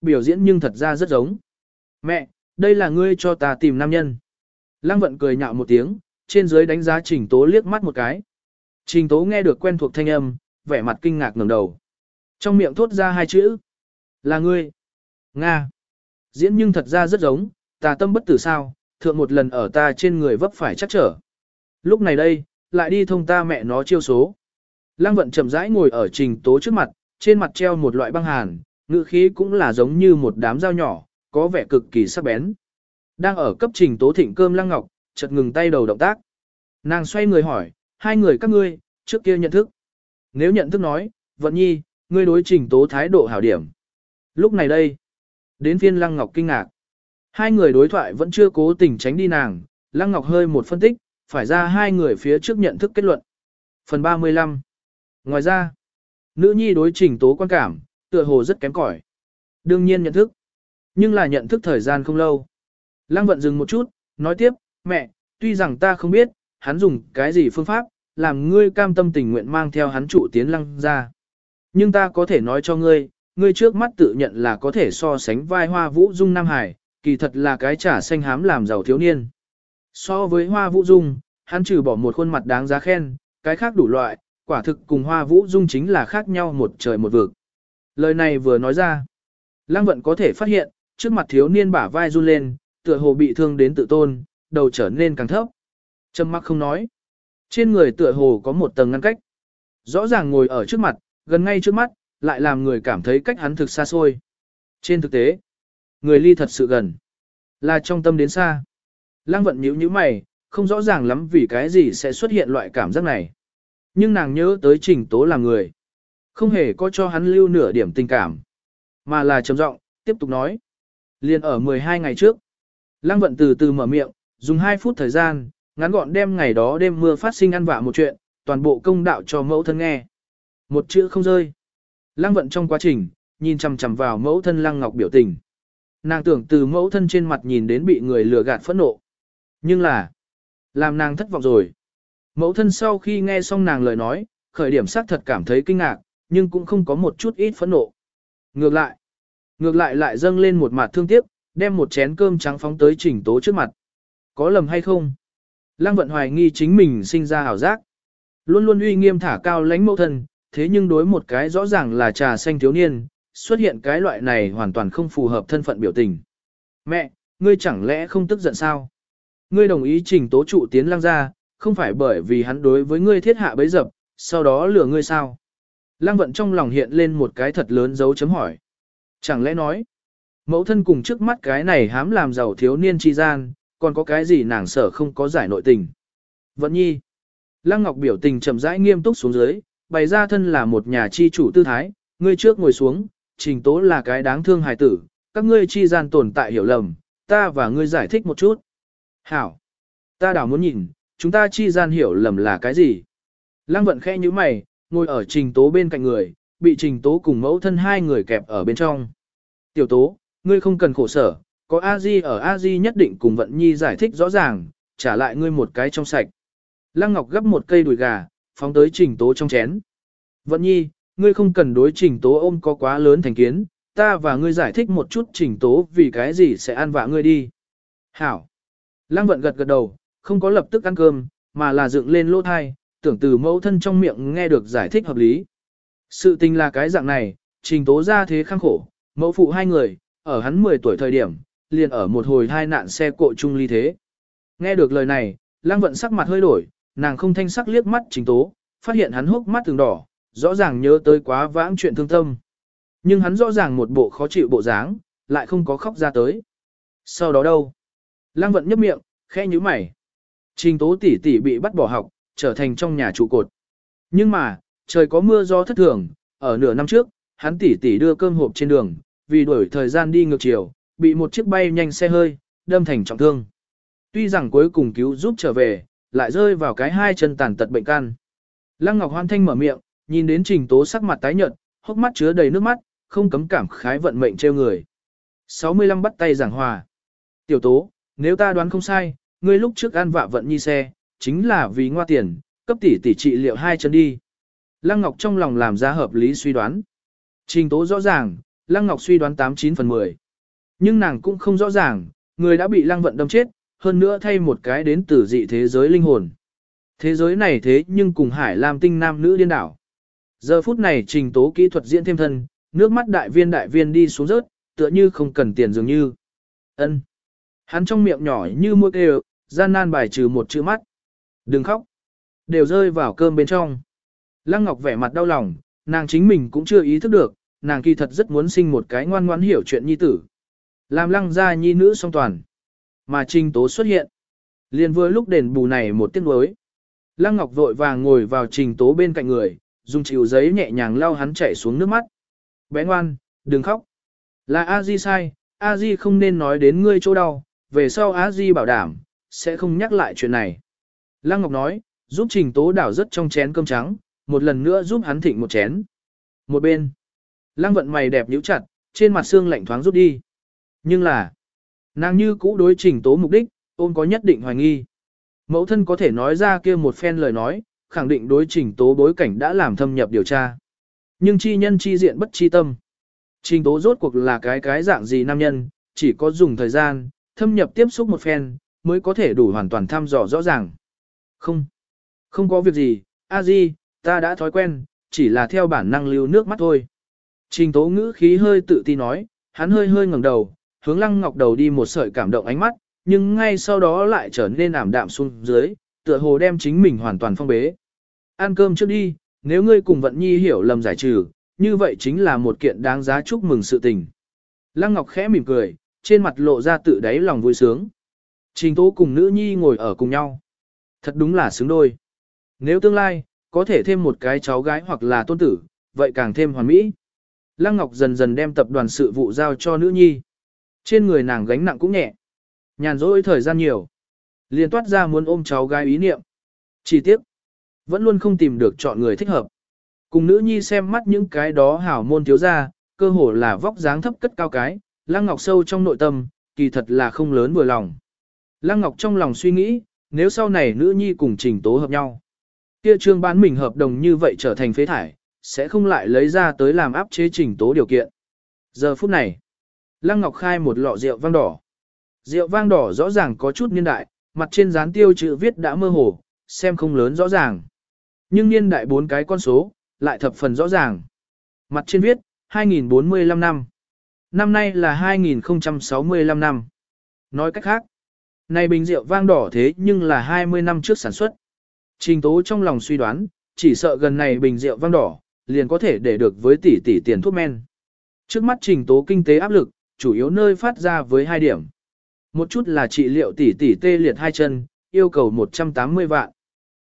biểu diễn nhưng thật ra rất giống. Mẹ, đây là ngươi cho ta tìm nam nhân. Lăng vận cười nhạo một tiếng, trên dưới đánh giá trình tố liếc mắt một cái. Trình tố nghe được quen thuộc thanh âm, vẻ mặt kinh ngạc ngẩng đầu. Trong miệng thốt ra hai chữ. Là ngươi. Nga. Diễn nhưng thật ra rất giống, tà tâm bất tử sao, thượng một lần ở ta trên người vấp phải chắc trở. Lúc này đây, lại đi thông ta mẹ nó chiêu số. Lăng vận chậm rãi ngồi ở trình tố trước mặt, trên mặt treo một loại băng hàn, ngữ khí cũng là giống như một đám dao nhỏ, có vẻ cực kỳ sắc bén. Đang ở cấp trình tố thịnh cơm lăng ngọc, chợt ngừng tay đầu động tác. Nàng xoay người hỏi, hai người các ngươi, trước kia nhận thức. Nếu nhận thức nói, vận nhi, ngươi đối trình tố thái độ hảo điểm. Lúc này đây, đến phiên lăng ngọc kinh ngạc. Hai người đối thoại vẫn chưa cố tình tránh đi nàng, lăng ngọc hơi một phân tích, phải ra hai người phía trước nhận thức kết luận. Phần 35 Ngoài ra, nữ nhi đối trình tố quan cảm, tựa hồ rất kém cỏi. Đương nhiên nhận thức, nhưng là nhận thức thời gian không lâu. Lăng vận dừng một chút, nói tiếp, mẹ, tuy rằng ta không biết, hắn dùng cái gì phương pháp, làm ngươi cam tâm tình nguyện mang theo hắn trụ tiến lăng ra. Nhưng ta có thể nói cho ngươi, ngươi trước mắt tự nhận là có thể so sánh vai hoa vũ dung Nam Hải, kỳ thật là cái trả xanh hám làm giàu thiếu niên. So với hoa vũ dung, hắn trừ bỏ một khuôn mặt đáng giá khen, cái khác đủ loại, quả thực cùng hoa vũ dung chính là khác nhau một trời một vực. Lời này vừa nói ra, Lăng vận có thể phát hiện, trước mặt thiếu niên bả vai run lên, tựa hồ bị thương đến tự tôn, đầu trở nên càng thấp. Trầm mặc không nói. Trên người tựa hồ có một tầng ngăn cách. Rõ ràng ngồi ở trước mặt, gần ngay trước mắt, lại làm người cảm thấy cách hắn thực xa xôi. Trên thực tế, người ly thật sự gần. Là trong tâm đến xa. Lăng vận nhíu nhíu mày, không rõ ràng lắm vì cái gì sẽ xuất hiện loại cảm giác này. Nhưng nàng nhớ tới trình tố là người. Không hề có cho hắn lưu nửa điểm tình cảm. Mà là trầm giọng tiếp tục nói. Liên ở 12 ngày trước. Lăng vận từ từ mở miệng, dùng 2 phút thời gian, ngắn gọn đem ngày đó đêm mưa phát sinh ăn vạ một chuyện, toàn bộ công đạo cho mẫu thân nghe. Một chữ không rơi. Lăng vận trong quá trình, nhìn chằm chằm vào mẫu thân Lăng Ngọc biểu tình. Nàng tưởng từ mẫu thân trên mặt nhìn đến bị người lừa gạt phẫn nộ. Nhưng là, làm nàng thất vọng rồi. Mẫu thân sau khi nghe xong nàng lời nói, khởi điểm xác thật cảm thấy kinh ngạc, nhưng cũng không có một chút ít phẫn nộ. Ngược lại, ngược lại lại dâng lên một mặt thương tiếc, đem một chén cơm trắng phóng tới trình tố trước mặt. Có lầm hay không? Lăng vận hoài nghi chính mình sinh ra hảo giác. Luôn luôn uy nghiêm thả cao lãnh mẫu thân, thế nhưng đối một cái rõ ràng là trà xanh thiếu niên, xuất hiện cái loại này hoàn toàn không phù hợp thân phận biểu tình. Mẹ, ngươi chẳng lẽ không tức giận sao? Ngươi đồng ý trình tố trụ tiến lăng ra, không phải bởi vì hắn đối với ngươi thiết hạ bấy dập, sau đó lừa ngươi sao? Lăng vận trong lòng hiện lên một cái thật lớn dấu chấm hỏi. Chẳng lẽ nói, mẫu thân cùng trước mắt cái này hám làm giàu thiếu niên chi gian, còn có cái gì nàng sở không có giải nội tình. Vận nhi. Lăng Ngọc biểu tình chậm rãi nghiêm túc xuống dưới, bày ra thân là một nhà chi chủ tư thái, ngươi trước ngồi xuống, trình tố là cái đáng thương hài tử, các ngươi chi gian tồn tại hiểu lầm, ta và ngươi giải thích một chút. Hảo. Ta đảo muốn nhìn, chúng ta chi gian hiểu lầm là cái gì? Lăng vận khẽ như mày, ngồi ở trình tố bên cạnh người, bị trình tố cùng mẫu thân hai người kẹp ở bên trong. Tiểu tố, ngươi không cần khổ sở, có a di ở a di nhất định cùng vận nhi giải thích rõ ràng, trả lại ngươi một cái trong sạch. Lăng Ngọc gấp một cây đùi gà, phóng tới trình tố trong chén. Vận nhi, ngươi không cần đối trình tố ôm có quá lớn thành kiến, ta và ngươi giải thích một chút trình tố vì cái gì sẽ ăn vạ ngươi đi. Hảo. Lăng vận gật gật đầu, không có lập tức ăn cơm, mà là dựng lên lỗ thai, tưởng từ mẫu thân trong miệng nghe được giải thích hợp lý. Sự tình là cái dạng này, trình tố ra thế khăng khổ, mẫu phụ hai người, ở hắn 10 tuổi thời điểm, liền ở một hồi hai nạn xe cộ chung ly thế. Nghe được lời này, lang vận sắc mặt hơi đổi, nàng không thanh sắc liếc mắt trình tố, phát hiện hắn hốc mắt từng đỏ, rõ ràng nhớ tới quá vãng chuyện thương tâm. Nhưng hắn rõ ràng một bộ khó chịu bộ dáng, lại không có khóc ra tới. Sau đó đâu? Lang vận nhấp miệng, khẽ nhíu mày. Trình tố tỷ tỷ bị bắt bỏ học, trở thành trong nhà trụ cột. Nhưng mà, trời có mưa do thất thường, ở nửa năm trước, hắn tỷ tỷ đưa cơm hộp trên đường, vì đuổi thời gian đi ngược chiều, bị một chiếc bay nhanh xe hơi, đâm thành trọng thương. Tuy rằng cuối cùng cứu giúp trở về, lại rơi vào cái hai chân tàn tật bệnh can. Lăng Ngọc Hoan Thanh mở miệng, nhìn đến trình tố sắc mặt tái nhợt, hốc mắt chứa đầy nước mắt, không cấm cảm khái vận mệnh treo người. 65 bắt tay giảng hòa. Tiểu tố, nếu ta đoán không sai, ngươi lúc trước ăn vạ vận nhi xe, chính là vì ngoa tiền, cấp tỷ tỷ trị liệu hai chân đi. Lăng Ngọc trong lòng làm ra hợp lý suy đoán. Trình tố rõ ràng, Lăng Ngọc suy đoán 89 phần 10. Nhưng nàng cũng không rõ ràng, người đã bị Lăng vận đâm chết, hơn nữa thay một cái đến từ dị thế giới linh hồn. Thế giới này thế nhưng cùng Hải Lam tinh nam nữ điên đảo. Giờ phút này trình tố kỹ thuật diễn thêm thân, nước mắt đại viên đại viên đi xuống rớt, tựa như không cần tiền dường như. ân Hắn trong miệng nhỏ như mua kêu, gian nan bài trừ một chữ mắt. Đừng khóc. Đều rơi vào cơm bên trong. Lăng Ngọc vẻ mặt đau lòng, nàng chính mình cũng chưa ý thức được, nàng kỳ thật rất muốn sinh một cái ngoan ngoãn hiểu chuyện nhi tử. Làm lăng ra nhi nữ song toàn. Mà Trình Tố xuất hiện. liền vừa lúc đền bù này một tiếng đối. Lăng Ngọc vội vàng ngồi vào Trình Tố bên cạnh người, dùng chịu giấy nhẹ nhàng lau hắn chảy xuống nước mắt. Bé ngoan, đừng khóc. Là A Di sai, A Di không nên nói đến ngươi chỗ đau, về sau A Di bảo đảm, sẽ không nhắc lại chuyện này. Lăng Ngọc nói, giúp Trình Tố đảo rất trong chén cơm trắng, một lần nữa giúp hắn thịnh một chén. Một bên, Lăng vận mày đẹp nhíu chặt, trên mặt xương lạnh thoáng rút đi. Nhưng là, nàng như cũ đối Trình Tố mục đích, ôn có nhất định hoài nghi. Mẫu thân có thể nói ra kia một phen lời nói, khẳng định đối Trình Tố bối cảnh đã làm thâm nhập điều tra. Nhưng chi nhân chi diện bất chi tâm. Trình Tố rốt cuộc là cái cái dạng gì nam nhân, chỉ có dùng thời gian, thâm nhập tiếp xúc một phen, mới có thể đủ hoàn toàn thăm dò rõ ràng. Không, không có việc gì, a di, ta đã thói quen, chỉ là theo bản năng lưu nước mắt thôi. Trình tố ngữ khí hơi tự ti nói, hắn hơi hơi ngẩng đầu, hướng lăng ngọc đầu đi một sợi cảm động ánh mắt, nhưng ngay sau đó lại trở nên ảm đạm xuống dưới, tựa hồ đem chính mình hoàn toàn phong bế. Ăn cơm trước đi, nếu ngươi cùng vận nhi hiểu lầm giải trừ, như vậy chính là một kiện đáng giá chúc mừng sự tình. Lăng Ngọc khẽ mỉm cười, trên mặt lộ ra tự đáy lòng vui sướng. Trình tố cùng nữ nhi ngồi ở cùng nhau. Thật đúng là xứng đôi. Nếu tương lai, có thể thêm một cái cháu gái hoặc là tôn tử, vậy càng thêm hoàn mỹ. Lăng Ngọc dần dần đem tập đoàn sự vụ giao cho nữ nhi. Trên người nàng gánh nặng cũng nhẹ. Nhàn rỗi thời gian nhiều. liền toát ra muốn ôm cháu gái ý niệm. Chỉ tiếc. Vẫn luôn không tìm được chọn người thích hợp. Cùng nữ nhi xem mắt những cái đó hảo môn thiếu ra, cơ hồ là vóc dáng thấp cất cao cái, Lăng Ngọc sâu trong nội tâm, kỳ thật là không lớn vừa lòng. Lăng Ngọc trong lòng suy nghĩ, nếu sau này nữ nhi cùng trình tố hợp nhau. Kia trương bán mình hợp đồng như vậy trở thành phế thải, sẽ không lại lấy ra tới làm áp chế trình tố điều kiện. Giờ phút này, Lăng Ngọc khai một lọ rượu vang đỏ. Rượu vang đỏ rõ ràng có chút niên đại, mặt trên dán tiêu chữ viết đã mơ hồ, xem không lớn rõ ràng. Nhưng niên đại bốn cái con số, lại thập phần rõ ràng. Mặt trên viết, 2045 năm. Năm nay là 2065 năm. Nói cách khác, này bình rượu vang đỏ thế nhưng là 20 năm trước sản xuất. Trình tố trong lòng suy đoán, chỉ sợ gần này bình rượu vang đỏ, liền có thể để được với tỷ tỷ tiền thuốc men. Trước mắt trình tố kinh tế áp lực, chủ yếu nơi phát ra với hai điểm. Một chút là trị liệu tỷ tỷ tê liệt hai chân, yêu cầu 180 vạn.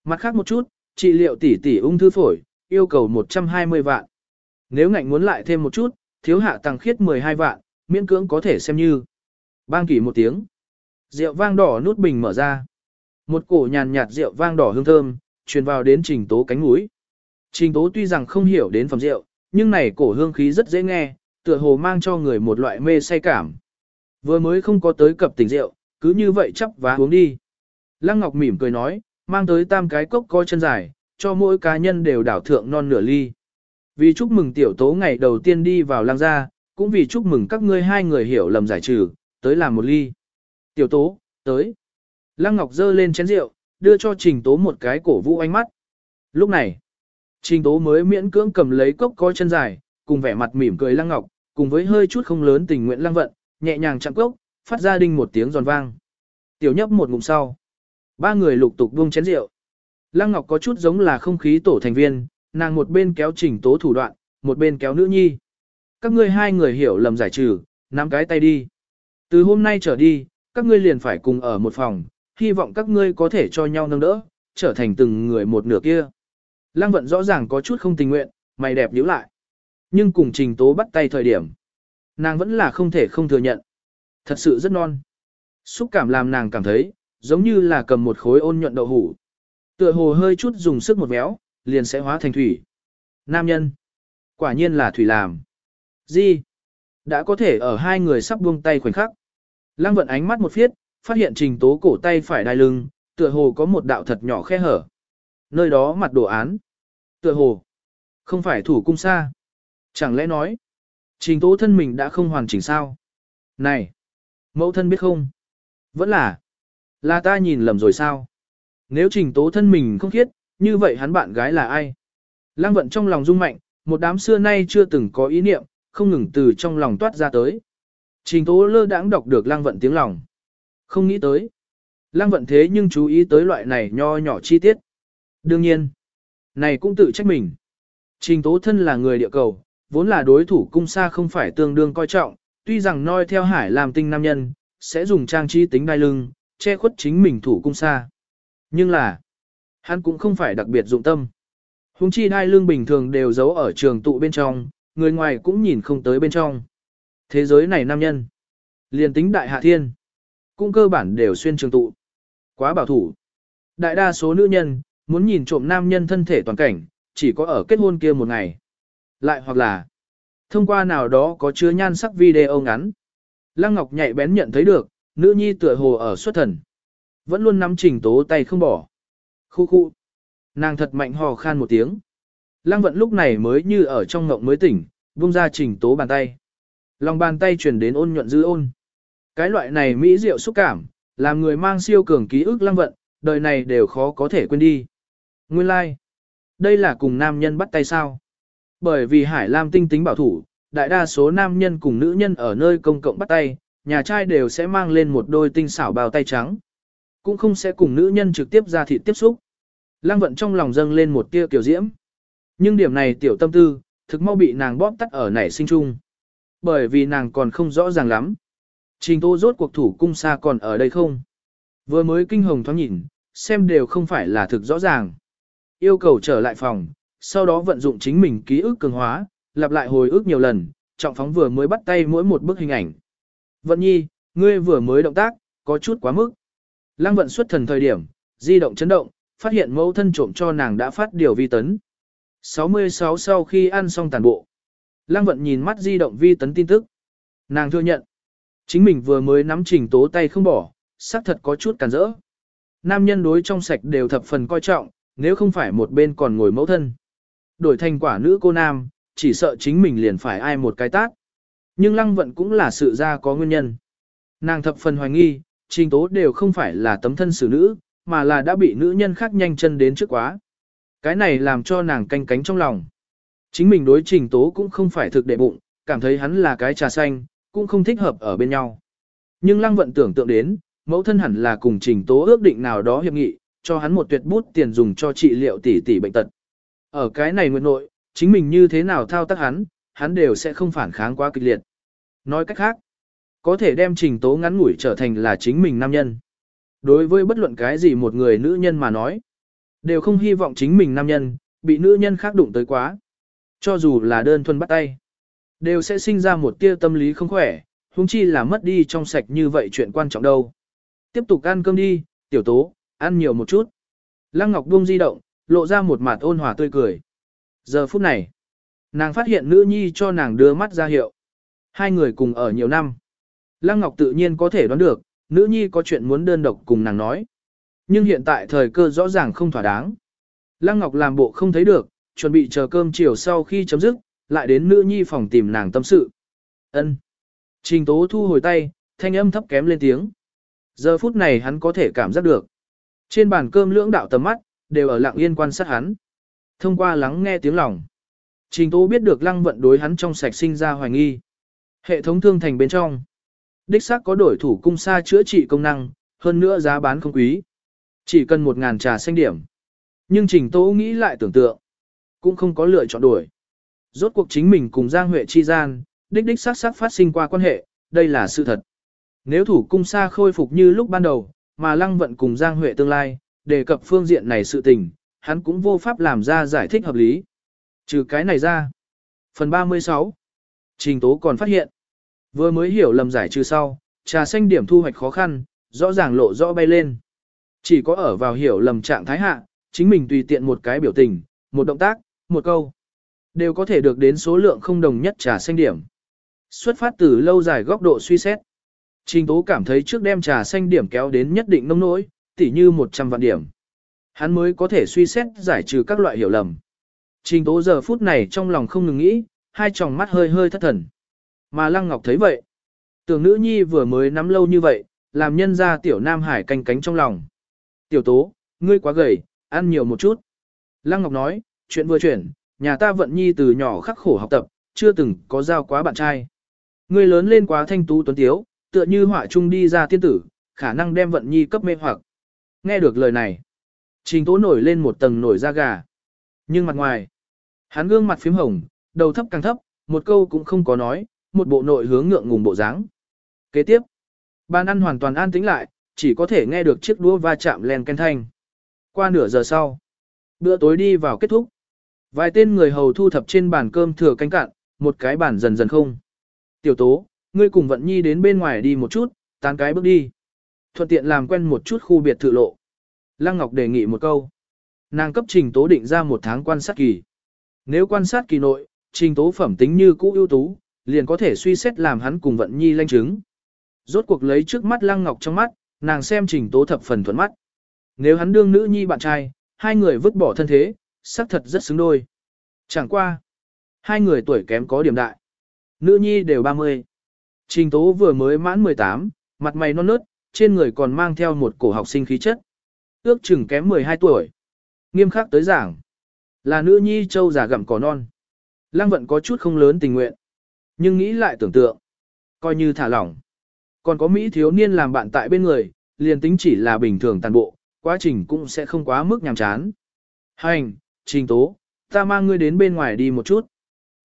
Mặt khác một chút, trị liệu tỷ tỷ ung thư phổi, yêu cầu 120 vạn. Nếu ngạnh muốn lại thêm một chút, thiếu hạ tăng khiết 12 vạn, miễn cưỡng có thể xem như. Bang kỷ một tiếng. Rượu vang đỏ nút bình mở ra. Một cổ nhàn nhạt rượu vang đỏ hương thơm, truyền vào đến trình tố cánh mũi. Trình tố tuy rằng không hiểu đến phẩm rượu, nhưng này cổ hương khí rất dễ nghe, tựa hồ mang cho người một loại mê say cảm. Vừa mới không có tới cập tỉnh rượu, cứ như vậy chấp và uống đi. Lăng Ngọc mỉm cười nói, mang tới tam cái cốc coi chân dài, cho mỗi cá nhân đều đảo thượng non nửa ly. Vì chúc mừng tiểu tố ngày đầu tiên đi vào lăng gia, cũng vì chúc mừng các ngươi hai người hiểu lầm giải trừ, tới làm một ly. Tiểu tố, tới. Lăng Ngọc dơ lên chén rượu, đưa cho Trình Tố một cái cổ vũ ánh mắt. Lúc này, Trình Tố mới miễn cưỡng cầm lấy cốc có chân dài, cùng vẻ mặt mỉm cười Lăng Ngọc, cùng với hơi chút không lớn tình nguyện Lăng Vận, nhẹ nhàng chạm cốc, phát ra đinh một tiếng giòn vang. Tiểu nhấp một ngụm sau. Ba người lục tục buông chén rượu. Lăng Ngọc có chút giống là không khí tổ thành viên, nàng một bên kéo Trình Tố thủ đoạn, một bên kéo nữ nhi. Các ngươi hai người hiểu lầm giải trừ, nắm cái tay đi. Từ hôm nay trở đi, các ngươi liền phải cùng ở một phòng, hy vọng các ngươi có thể cho nhau nâng đỡ, trở thành từng người một nửa kia. Lăng vận rõ ràng có chút không tình nguyện, mày đẹp nhíu lại. Nhưng cùng trình tố bắt tay thời điểm, nàng vẫn là không thể không thừa nhận. Thật sự rất non. Xúc cảm làm nàng cảm thấy, giống như là cầm một khối ôn nhuận đậu hủ. Tựa hồ hơi chút dùng sức một méo, liền sẽ hóa thành thủy. Nam nhân. Quả nhiên là thủy làm. Gì? Đã có thể ở hai người sắp buông tay khoảnh khắc. Lăng vận ánh mắt một phiết, phát hiện trình tố cổ tay phải đai lưng, tựa hồ có một đạo thật nhỏ khe hở. Nơi đó mặt đồ án. Tựa hồ. Không phải thủ cung xa. Chẳng lẽ nói. Trình tố thân mình đã không hoàn chỉnh sao? Này. Mẫu thân biết không? Vẫn là. Là ta nhìn lầm rồi sao? Nếu trình tố thân mình không khiết, như vậy hắn bạn gái là ai? Lăng vận trong lòng rung mạnh, một đám xưa nay chưa từng có ý niệm, không ngừng từ trong lòng toát ra tới. Trình tố lơ đãng đọc được lăng vận tiếng lòng. Không nghĩ tới. Lăng vận thế nhưng chú ý tới loại này nho nhỏ chi tiết. Đương nhiên, này cũng tự trách mình. Trình tố thân là người địa cầu, vốn là đối thủ cung xa không phải tương đương coi trọng, tuy rằng noi theo hải làm tinh nam nhân, sẽ dùng trang trí tính đai lưng, che khuất chính mình thủ cung xa. Nhưng là, hắn cũng không phải đặc biệt dụng tâm. Hùng chi đai lưng bình thường đều giấu ở trường tụ bên trong, người ngoài cũng nhìn không tới bên trong. Thế giới này nam nhân, liền tính đại hạ thiên, cũng cơ bản đều xuyên trường tụ. Quá bảo thủ. Đại đa số nữ nhân, muốn nhìn trộm nam nhân thân thể toàn cảnh, chỉ có ở kết hôn kia một ngày. Lại hoặc là, thông qua nào đó có chứa nhan sắc video ngắn. Lăng Ngọc nhạy bén nhận thấy được, nữ nhi tựa hồ ở xuất thần. Vẫn luôn nắm trình tố tay không bỏ. Khu khu. Nàng thật mạnh hò khan một tiếng. Lăng vận lúc này mới như ở trong ngộng mới tỉnh, buông ra trình tố bàn tay. Lòng bàn tay truyền đến ôn nhuận dư ôn. Cái loại này mỹ diệu xúc cảm, làm người mang siêu cường ký ức lăng vận, đời này đều khó có thể quên đi. Nguyên lai, like. đây là cùng nam nhân bắt tay sao? Bởi vì Hải Lam tinh tính bảo thủ, đại đa số nam nhân cùng nữ nhân ở nơi công cộng bắt tay, nhà trai đều sẽ mang lên một đôi tinh xảo bào tay trắng. Cũng không sẽ cùng nữ nhân trực tiếp ra thịt tiếp xúc. Lăng vận trong lòng dâng lên một tia kiểu diễm. Nhưng điểm này tiểu tâm tư, thực mau bị nàng bóp tắt ở nảy sinh chung. Bởi vì nàng còn không rõ ràng lắm. Trình tô rốt cuộc thủ cung xa còn ở đây không? Vừa mới kinh hồng thoáng nhìn, xem đều không phải là thực rõ ràng. Yêu cầu trở lại phòng, sau đó vận dụng chính mình ký ức cường hóa, lặp lại hồi ức nhiều lần, trọng phóng vừa mới bắt tay mỗi một bức hình ảnh. Vận nhi, ngươi vừa mới động tác, có chút quá mức. Lăng vận xuất thần thời điểm, di động chấn động, phát hiện mẫu thân trộm cho nàng đã phát điều vi tấn. 66 sau khi ăn xong tàn bộ. Lăng vận nhìn mắt di động vi tấn tin tức. Nàng thừa nhận. Chính mình vừa mới nắm trình tố tay không bỏ, xác thật có chút cản rỡ. Nam nhân đối trong sạch đều thập phần coi trọng, nếu không phải một bên còn ngồi mẫu thân. Đổi thành quả nữ cô nam, chỉ sợ chính mình liền phải ai một cái tác Nhưng lăng vận cũng là sự ra có nguyên nhân. Nàng thập phần hoài nghi, trình tố đều không phải là tấm thân xử nữ, mà là đã bị nữ nhân khác nhanh chân đến trước quá. Cái này làm cho nàng canh cánh trong lòng. Chính mình đối trình tố cũng không phải thực đệ bụng, cảm thấy hắn là cái trà xanh, cũng không thích hợp ở bên nhau. Nhưng lăng vận tưởng tượng đến, mẫu thân hẳn là cùng trình tố ước định nào đó hiệp nghị, cho hắn một tuyệt bút tiền dùng cho trị liệu tỷ tỷ bệnh tật. Ở cái này nguyện nội, chính mình như thế nào thao tác hắn, hắn đều sẽ không phản kháng quá kịch liệt. Nói cách khác, có thể đem trình tố ngắn ngủi trở thành là chính mình nam nhân. Đối với bất luận cái gì một người nữ nhân mà nói, đều không hy vọng chính mình nam nhân, bị nữ nhân khác đụng tới quá. Cho dù là đơn thuần bắt tay, đều sẽ sinh ra một tia tâm lý không khỏe, huống chi là mất đi trong sạch như vậy chuyện quan trọng đâu. Tiếp tục ăn cơm đi, tiểu tố, ăn nhiều một chút. Lăng Ngọc buông di động, lộ ra một mặt ôn hòa tươi cười. Giờ phút này, nàng phát hiện nữ nhi cho nàng đưa mắt ra hiệu. Hai người cùng ở nhiều năm. Lăng Ngọc tự nhiên có thể đoán được, nữ nhi có chuyện muốn đơn độc cùng nàng nói. Nhưng hiện tại thời cơ rõ ràng không thỏa đáng. Lăng Ngọc làm bộ không thấy được, chuẩn bị chờ cơm chiều sau khi chấm dứt, lại đến nữ nhi phòng tìm nàng tâm sự. Ân. Trình Tố thu hồi tay, thanh âm thấp kém lên tiếng. Giờ phút này hắn có thể cảm giác được. Trên bàn cơm lưỡng đạo tầm mắt, đều ở lặng yên quan sát hắn. Thông qua lắng nghe tiếng lòng. Trình Tố biết được lăng vận đối hắn trong sạch sinh ra hoài nghi. Hệ thống thương thành bên trong. Đích xác có đổi thủ cung xa chữa trị công năng, hơn nữa giá bán không quý. Chỉ cần một ngàn trà xanh điểm. Nhưng Trình Tố nghĩ lại tưởng tượng. Cũng không có lựa chọn đổi. Rốt cuộc chính mình cùng Giang Huệ chi gian, đích đích xác xác phát sinh qua quan hệ, đây là sự thật. Nếu thủ cung xa khôi phục như lúc ban đầu, mà lăng vận cùng Giang Huệ tương lai, đề cập phương diện này sự tình, hắn cũng vô pháp làm ra giải thích hợp lý. Trừ cái này ra. Phần 36. Trình tố còn phát hiện. Vừa mới hiểu lầm giải trừ sau, trà xanh điểm thu hoạch khó khăn, rõ ràng lộ rõ bay lên. Chỉ có ở vào hiểu lầm trạng thái hạ, chính mình tùy tiện một cái biểu tình, một động tác, một câu. Đều có thể được đến số lượng không đồng nhất trà xanh điểm. Xuất phát từ lâu dài góc độ suy xét. Trình tố cảm thấy trước đem trà xanh điểm kéo đến nhất định nông nỗi, tỉ như 100 vạn điểm. Hắn mới có thể suy xét giải trừ các loại hiểu lầm. Trình tố giờ phút này trong lòng không ngừng nghĩ, hai tròng mắt hơi hơi thất thần. Mà Lăng Ngọc thấy vậy. Tưởng nữ nhi vừa mới nắm lâu như vậy, làm nhân ra tiểu Nam Hải canh cánh trong lòng. Tiểu tố, ngươi quá gầy, ăn nhiều một chút. Lăng Ngọc nói, chuyện vừa chuyển, nhà ta vận nhi từ nhỏ khắc khổ học tập, chưa từng có giao quá bạn trai. Ngươi lớn lên quá thanh tú tuấn tiếu, tựa như họa trung đi ra tiên tử, khả năng đem vận nhi cấp mê hoặc. Nghe được lời này, trình tố nổi lên một tầng nổi da gà. Nhưng mặt ngoài, hắn gương mặt phím hồng, đầu thấp càng thấp, một câu cũng không có nói, một bộ nội hướng ngượng ngùng bộ dáng. Kế tiếp, bàn ăn hoàn toàn an tĩnh lại, chỉ có thể nghe được chiếc đũa va chạm len ken thanh. Qua nửa giờ sau, bữa tối đi vào kết thúc. Vài tên người hầu thu thập trên bàn cơm thừa canh cạn, một cái bàn dần dần không. Tiểu tố, ngươi cùng vận nhi đến bên ngoài đi một chút, tán cái bước đi. Thuận tiện làm quen một chút khu biệt thự lộ. Lăng Ngọc đề nghị một câu. Nàng cấp trình tố định ra một tháng quan sát kỳ. Nếu quan sát kỳ nội, trình tố phẩm tính như cũ ưu tú, liền có thể suy xét làm hắn cùng vận nhi lanh chứng. Rốt cuộc lấy trước mắt Lăng Ngọc trong mắt, nàng xem trình tố thập phần thuận mắt. Nếu hắn đương nữ nhi bạn trai, hai người vứt bỏ thân thế, xác thật rất xứng đôi. Chẳng qua. Hai người tuổi kém có điểm đại. Nữ nhi đều 30. Trình tố vừa mới mãn 18, mặt mày non nớt, trên người còn mang theo một cổ học sinh khí chất. Ước chừng kém 12 tuổi. Nghiêm khắc tới giảng. Là nữ nhi châu già gặm cỏ non. Lăng vận có chút không lớn tình nguyện. Nhưng nghĩ lại tưởng tượng. Coi như thả lỏng. Còn có Mỹ thiếu niên làm bạn tại bên người, liền tính chỉ là bình thường tàn bộ, quá trình cũng sẽ không quá mức nhàm chán. Hành, trình tố, ta mang ngươi đến bên ngoài đi một chút.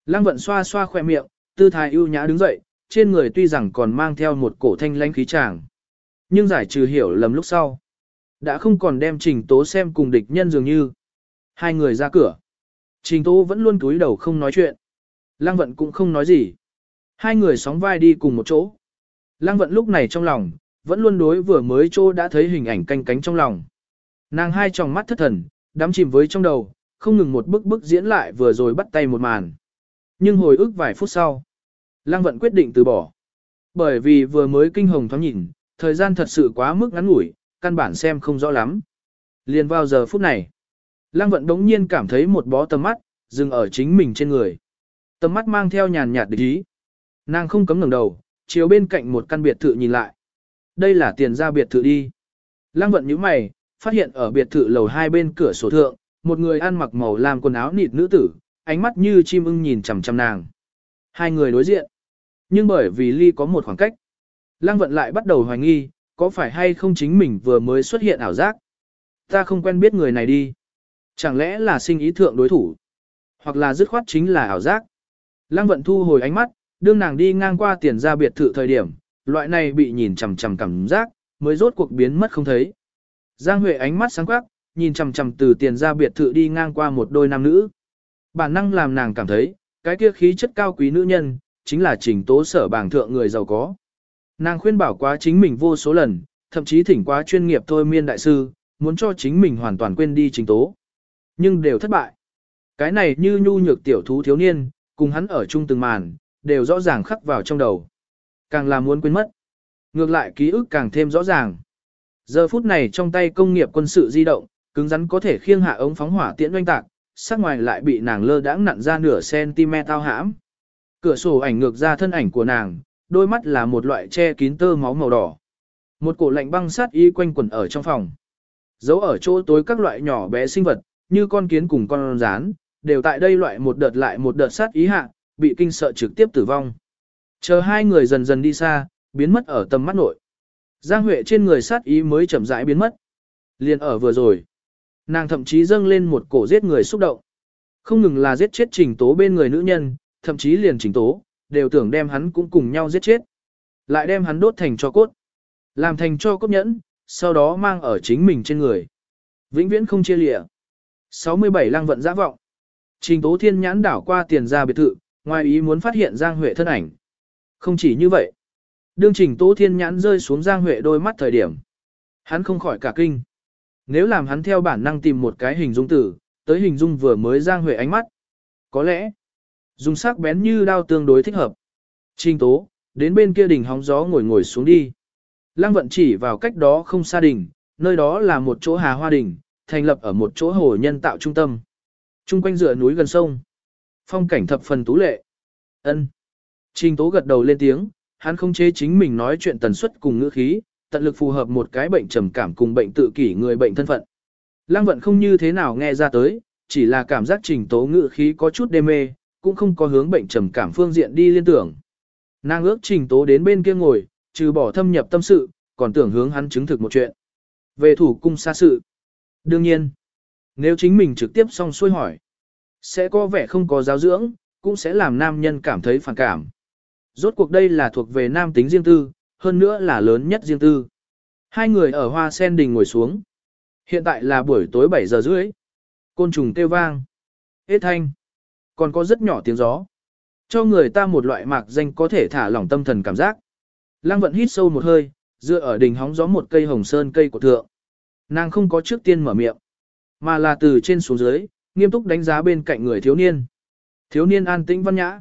Lăng vận xoa xoa khỏe miệng, tư thái ưu nhã đứng dậy, trên người tuy rằng còn mang theo một cổ thanh lãnh khí tràng. Nhưng giải trừ hiểu lầm lúc sau. Đã không còn đem trình tố xem cùng địch nhân dường như. Hai người ra cửa. Trình tố vẫn luôn cúi đầu không nói chuyện. Lăng vận cũng không nói gì. Hai người sóng vai đi cùng một chỗ. Lăng vận lúc này trong lòng, vẫn luôn đối vừa mới chỗ đã thấy hình ảnh canh cánh trong lòng. Nàng hai tròng mắt thất thần, đắm chìm với trong đầu, không ngừng một bức bức diễn lại vừa rồi bắt tay một màn. Nhưng hồi ức vài phút sau, Lăng Vận quyết định từ bỏ. Bởi vì vừa mới kinh hồng thoáng nhìn, thời gian thật sự quá mức ngắn ngủi, căn bản xem không rõ lắm. Liền vào giờ phút này, Lăng Vận đống nhiên cảm thấy một bó tầm mắt, dừng ở chính mình trên người. Tầm mắt mang theo nhàn nhạt địch ý. Nàng không cấm ngẩng đầu, chiếu bên cạnh một căn biệt thự nhìn lại. Đây là tiền ra biệt thự đi. Lăng Vận nhíu mày, phát hiện ở biệt thự lầu hai bên cửa sổ thượng, một người ăn mặc màu làm quần áo nịt nữ tử, ánh mắt như chim ưng nhìn chằm chằm nàng. Hai người đối diện. Nhưng bởi vì ly có một khoảng cách, Lăng Vận lại bắt đầu hoài nghi, có phải hay không chính mình vừa mới xuất hiện ảo giác. Ta không quen biết người này đi. Chẳng lẽ là sinh ý thượng đối thủ? Hoặc là dứt khoát chính là ảo giác? Lăng Vận thu hồi ánh mắt, đương nàng đi ngang qua tiền ra biệt thự thời điểm, loại này bị nhìn chằm chằm cảm giác, mới rốt cuộc biến mất không thấy. Giang Huệ ánh mắt sáng quắc, nhìn chằm chằm từ tiền ra biệt thự đi ngang qua một đôi nam nữ. Bản năng làm nàng cảm thấy, cái kia khí chất cao quý nữ nhân, chính là trình tố sở bảng thượng người giàu có. Nàng khuyên bảo quá chính mình vô số lần, thậm chí thỉnh quá chuyên nghiệp thôi miên đại sư, muốn cho chính mình hoàn toàn quên đi trình tố. Nhưng đều thất bại. Cái này như nhu nhược tiểu thú thiếu niên, cùng hắn ở chung từng màn, đều rõ ràng khắc vào trong đầu. Càng là muốn quên mất. Ngược lại ký ức càng thêm rõ ràng. Giờ phút này trong tay công nghiệp quân sự di động, cứng rắn có thể khiêng hạ ống phóng hỏa tiễn doanh tạc, sắc ngoài lại bị nàng lơ đãng nặn ra nửa cm tao hãm. Cửa sổ ảnh ngược ra thân ảnh của nàng, đôi mắt là một loại che kín tơ máu màu đỏ. Một cổ lạnh băng sát y quanh quẩn ở trong phòng. Giấu ở chỗ tối các loại nhỏ bé sinh vật, như con kiến cùng con rán, đều tại đây loại một đợt lại một đợt sát ý hạ, bị kinh sợ trực tiếp tử vong. Chờ hai người dần dần đi xa, biến mất ở tầm mắt nội. Giang Huệ trên người sát ý mới chậm rãi biến mất. Liên ở vừa rồi. Nàng thậm chí dâng lên một cổ giết người xúc động. Không ngừng là giết chết trình tố bên người nữ nhân, thậm chí liền trình tố, đều tưởng đem hắn cũng cùng nhau giết chết. Lại đem hắn đốt thành cho cốt. Làm thành cho cốt nhẫn, sau đó mang ở chính mình trên người. Vĩnh viễn không chia lịa. 67 lăng vận giã vọng. Trình tố thiên nhãn đảo qua tiền ra biệt thự, ngoài ý muốn phát hiện Giang Huệ thân ảnh. Không chỉ như vậy. Đương trình tố thiên nhãn rơi xuống Giang Huệ đôi mắt thời điểm. Hắn không khỏi cả kinh. Nếu làm hắn theo bản năng tìm một cái hình dung tử, tới hình dung vừa mới Giang Huệ ánh mắt. Có lẽ, dùng sắc bén như đao tương đối thích hợp. Trình tố, đến bên kia đỉnh hóng gió ngồi ngồi xuống đi. Lăng vận chỉ vào cách đó không xa đỉnh, nơi đó là một chỗ hà hoa đỉnh, thành lập ở một chỗ hồ nhân tạo trung tâm. Trung quanh dựa núi gần sông. Phong cảnh thập phần tú lệ. ân Trình tố gật đầu lên tiếng, hắn không chế chính mình nói chuyện tần suất cùng ngữ khí, tận lực phù hợp một cái bệnh trầm cảm cùng bệnh tự kỷ người bệnh thân phận. Lăng vận không như thế nào nghe ra tới, chỉ là cảm giác trình tố ngữ khí có chút đê mê, cũng không có hướng bệnh trầm cảm phương diện đi liên tưởng. Nàng ước trình tố đến bên kia ngồi, trừ bỏ thâm nhập tâm sự, còn tưởng hướng hắn chứng thực một chuyện. Về thủ cung xa sự. Đương nhiên, nếu chính mình trực tiếp xong xuôi hỏi, sẽ có vẻ không có giáo dưỡng, cũng sẽ làm nam nhân cảm thấy phản cảm. Rốt cuộc đây là thuộc về nam tính riêng tư, hơn nữa là lớn nhất riêng tư. Hai người ở hoa sen đình ngồi xuống. Hiện tại là buổi tối 7 giờ rưỡi. Côn trùng kêu vang. Hết thanh. Còn có rất nhỏ tiếng gió. Cho người ta một loại mạc danh có thể thả lỏng tâm thần cảm giác. Lăng vận hít sâu một hơi, dựa ở đỉnh hóng gió một cây hồng sơn cây của thượng. Nàng không có trước tiên mở miệng, mà là từ trên xuống dưới, nghiêm túc đánh giá bên cạnh người thiếu niên. Thiếu niên an tĩnh văn nhã.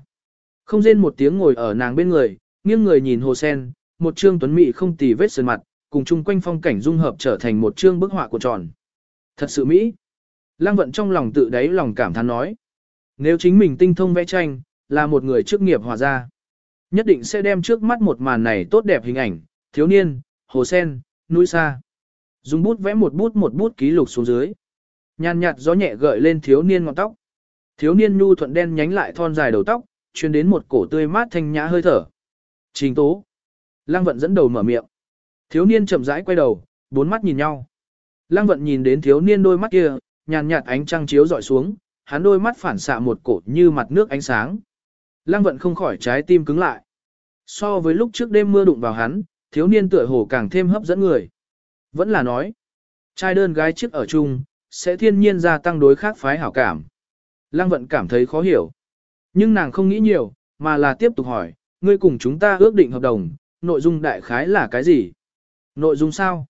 Không rên một tiếng ngồi ở nàng bên người, nghiêng người nhìn hồ sen, một trương tuấn mỹ không tì vết sơn mặt, cùng chung quanh phong cảnh dung hợp trở thành một trương bức họa của tròn. Thật sự mỹ. Lăng vận trong lòng tự đáy lòng cảm thán nói. Nếu chính mình tinh thông vẽ tranh, là một người chức nghiệp hòa gia, nhất định sẽ đem trước mắt một màn này tốt đẹp hình ảnh, thiếu niên, hồ sen, núi xa. Dùng bút vẽ một bút một bút ký lục xuống dưới. Nhàn nhạt gió nhẹ gợi lên thiếu niên ngọn tóc. Thiếu niên nhu thuận đen nhánh lại thon dài đầu tóc, truyền đến một cổ tươi mát thanh nhã hơi thở. Trình tố. Lăng vận dẫn đầu mở miệng. Thiếu niên chậm rãi quay đầu, bốn mắt nhìn nhau. Lăng vận nhìn đến thiếu niên đôi mắt kia, nhàn nhạt ánh trăng chiếu dọi xuống, hắn đôi mắt phản xạ một cổ như mặt nước ánh sáng. Lăng vận không khỏi trái tim cứng lại. So với lúc trước đêm mưa đụng vào hắn, thiếu niên tựa hồ càng thêm hấp dẫn người. Vẫn là nói, trai đơn gái chiếc ở chung, sẽ thiên nhiên gia tăng đối khác phái hảo cảm. Lăng vận cảm thấy khó hiểu. Nhưng nàng không nghĩ nhiều, mà là tiếp tục hỏi, ngươi cùng chúng ta ước định hợp đồng, nội dung đại khái là cái gì? Nội dung sao?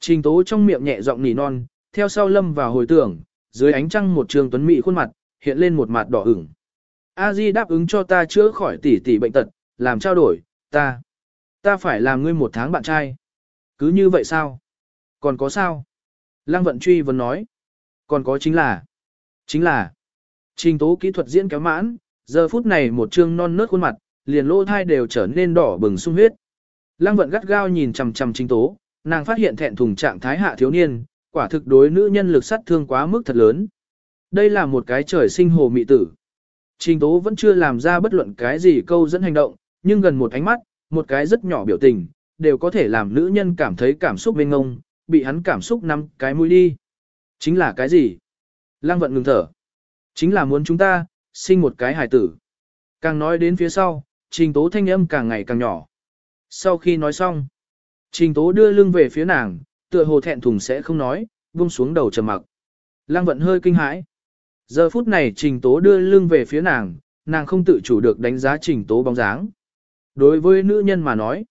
Trình tố trong miệng nhẹ giọng nỉ non, theo sau lâm vào hồi tưởng, dưới ánh trăng một trường tuấn mỹ khuôn mặt, hiện lên một mặt đỏ ửng. A Di đáp ứng cho ta chữa khỏi tỷ tỷ bệnh tật, làm trao đổi, ta, ta phải làm ngươi một tháng bạn trai. Cứ như vậy sao? Còn có sao? Lăng vận truy vẫn nói. Còn có chính là, chính là, trình tố kỹ thuật diễn kéo mãn, giờ phút này một trương non nớt khuôn mặt, liền lỗ thai đều trở nên đỏ bừng sung huyết. Lăng vận gắt gao nhìn chằm chằm trình tố, nàng phát hiện thẹn thùng trạng thái hạ thiếu niên, quả thực đối nữ nhân lực sát thương quá mức thật lớn. Đây là một cái trời sinh hồ mị tử. Trình tố vẫn chưa làm ra bất luận cái gì câu dẫn hành động, nhưng gần một ánh mắt, một cái rất nhỏ biểu tình, đều có thể làm nữ nhân cảm thấy cảm xúc bên ngông, bị hắn cảm xúc nắm cái mũi đi. Chính là cái gì? Lăng vận ngừng thở. Chính là muốn chúng ta, sinh một cái hài tử. Càng nói đến phía sau, trình tố thanh âm càng ngày càng nhỏ. Sau khi nói xong, trình tố đưa lưng về phía nàng, tựa hồ thẹn thùng sẽ không nói, buông xuống đầu trầm mặc. Lăng vận hơi kinh hãi. Giờ phút này trình tố đưa lưng về phía nàng, nàng không tự chủ được đánh giá trình tố bóng dáng. Đối với nữ nhân mà nói,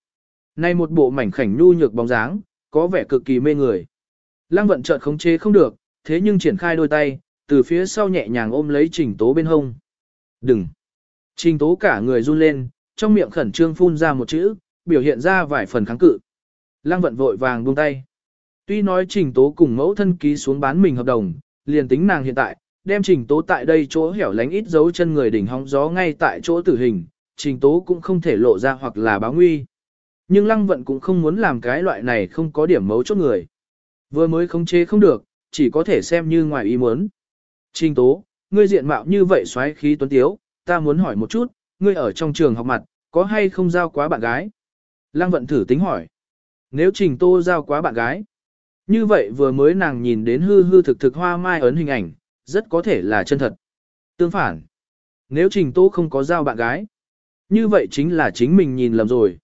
nay một bộ mảnh khảnh nhu nhược bóng dáng, có vẻ cực kỳ mê người. Lăng vận chợt khống chế không được, thế nhưng triển khai đôi tay, từ phía sau nhẹ nhàng ôm lấy trình tố bên hông. Đừng! Trình tố cả người run lên, trong miệng khẩn trương phun ra một chữ, biểu hiện ra vài phần kháng cự. Lăng vận vội vàng buông tay. Tuy nói trình tố cùng mẫu thân ký xuống bán mình hợp đồng, liền tính nàng hiện tại, đem trình tố tại đây chỗ hẻo lánh ít dấu chân người đỉnh hóng gió ngay tại chỗ tử hình, trình tố cũng không thể lộ ra hoặc là báo nguy. Nhưng lăng vận cũng không muốn làm cái loại này không có điểm mấu chốt người. Vừa mới khống chế không được, chỉ có thể xem như ngoài ý muốn. Trình tố, ngươi diện mạo như vậy xoáy khí tuấn tiếu, ta muốn hỏi một chút, ngươi ở trong trường học mặt, có hay không giao quá bạn gái? Lăng vận thử tính hỏi. Nếu trình tô giao quá bạn gái, như vậy vừa mới nàng nhìn đến hư hư thực thực hoa mai ấn hình ảnh, rất có thể là chân thật. Tương phản, nếu trình tô không có giao bạn gái, như vậy chính là chính mình nhìn lầm rồi.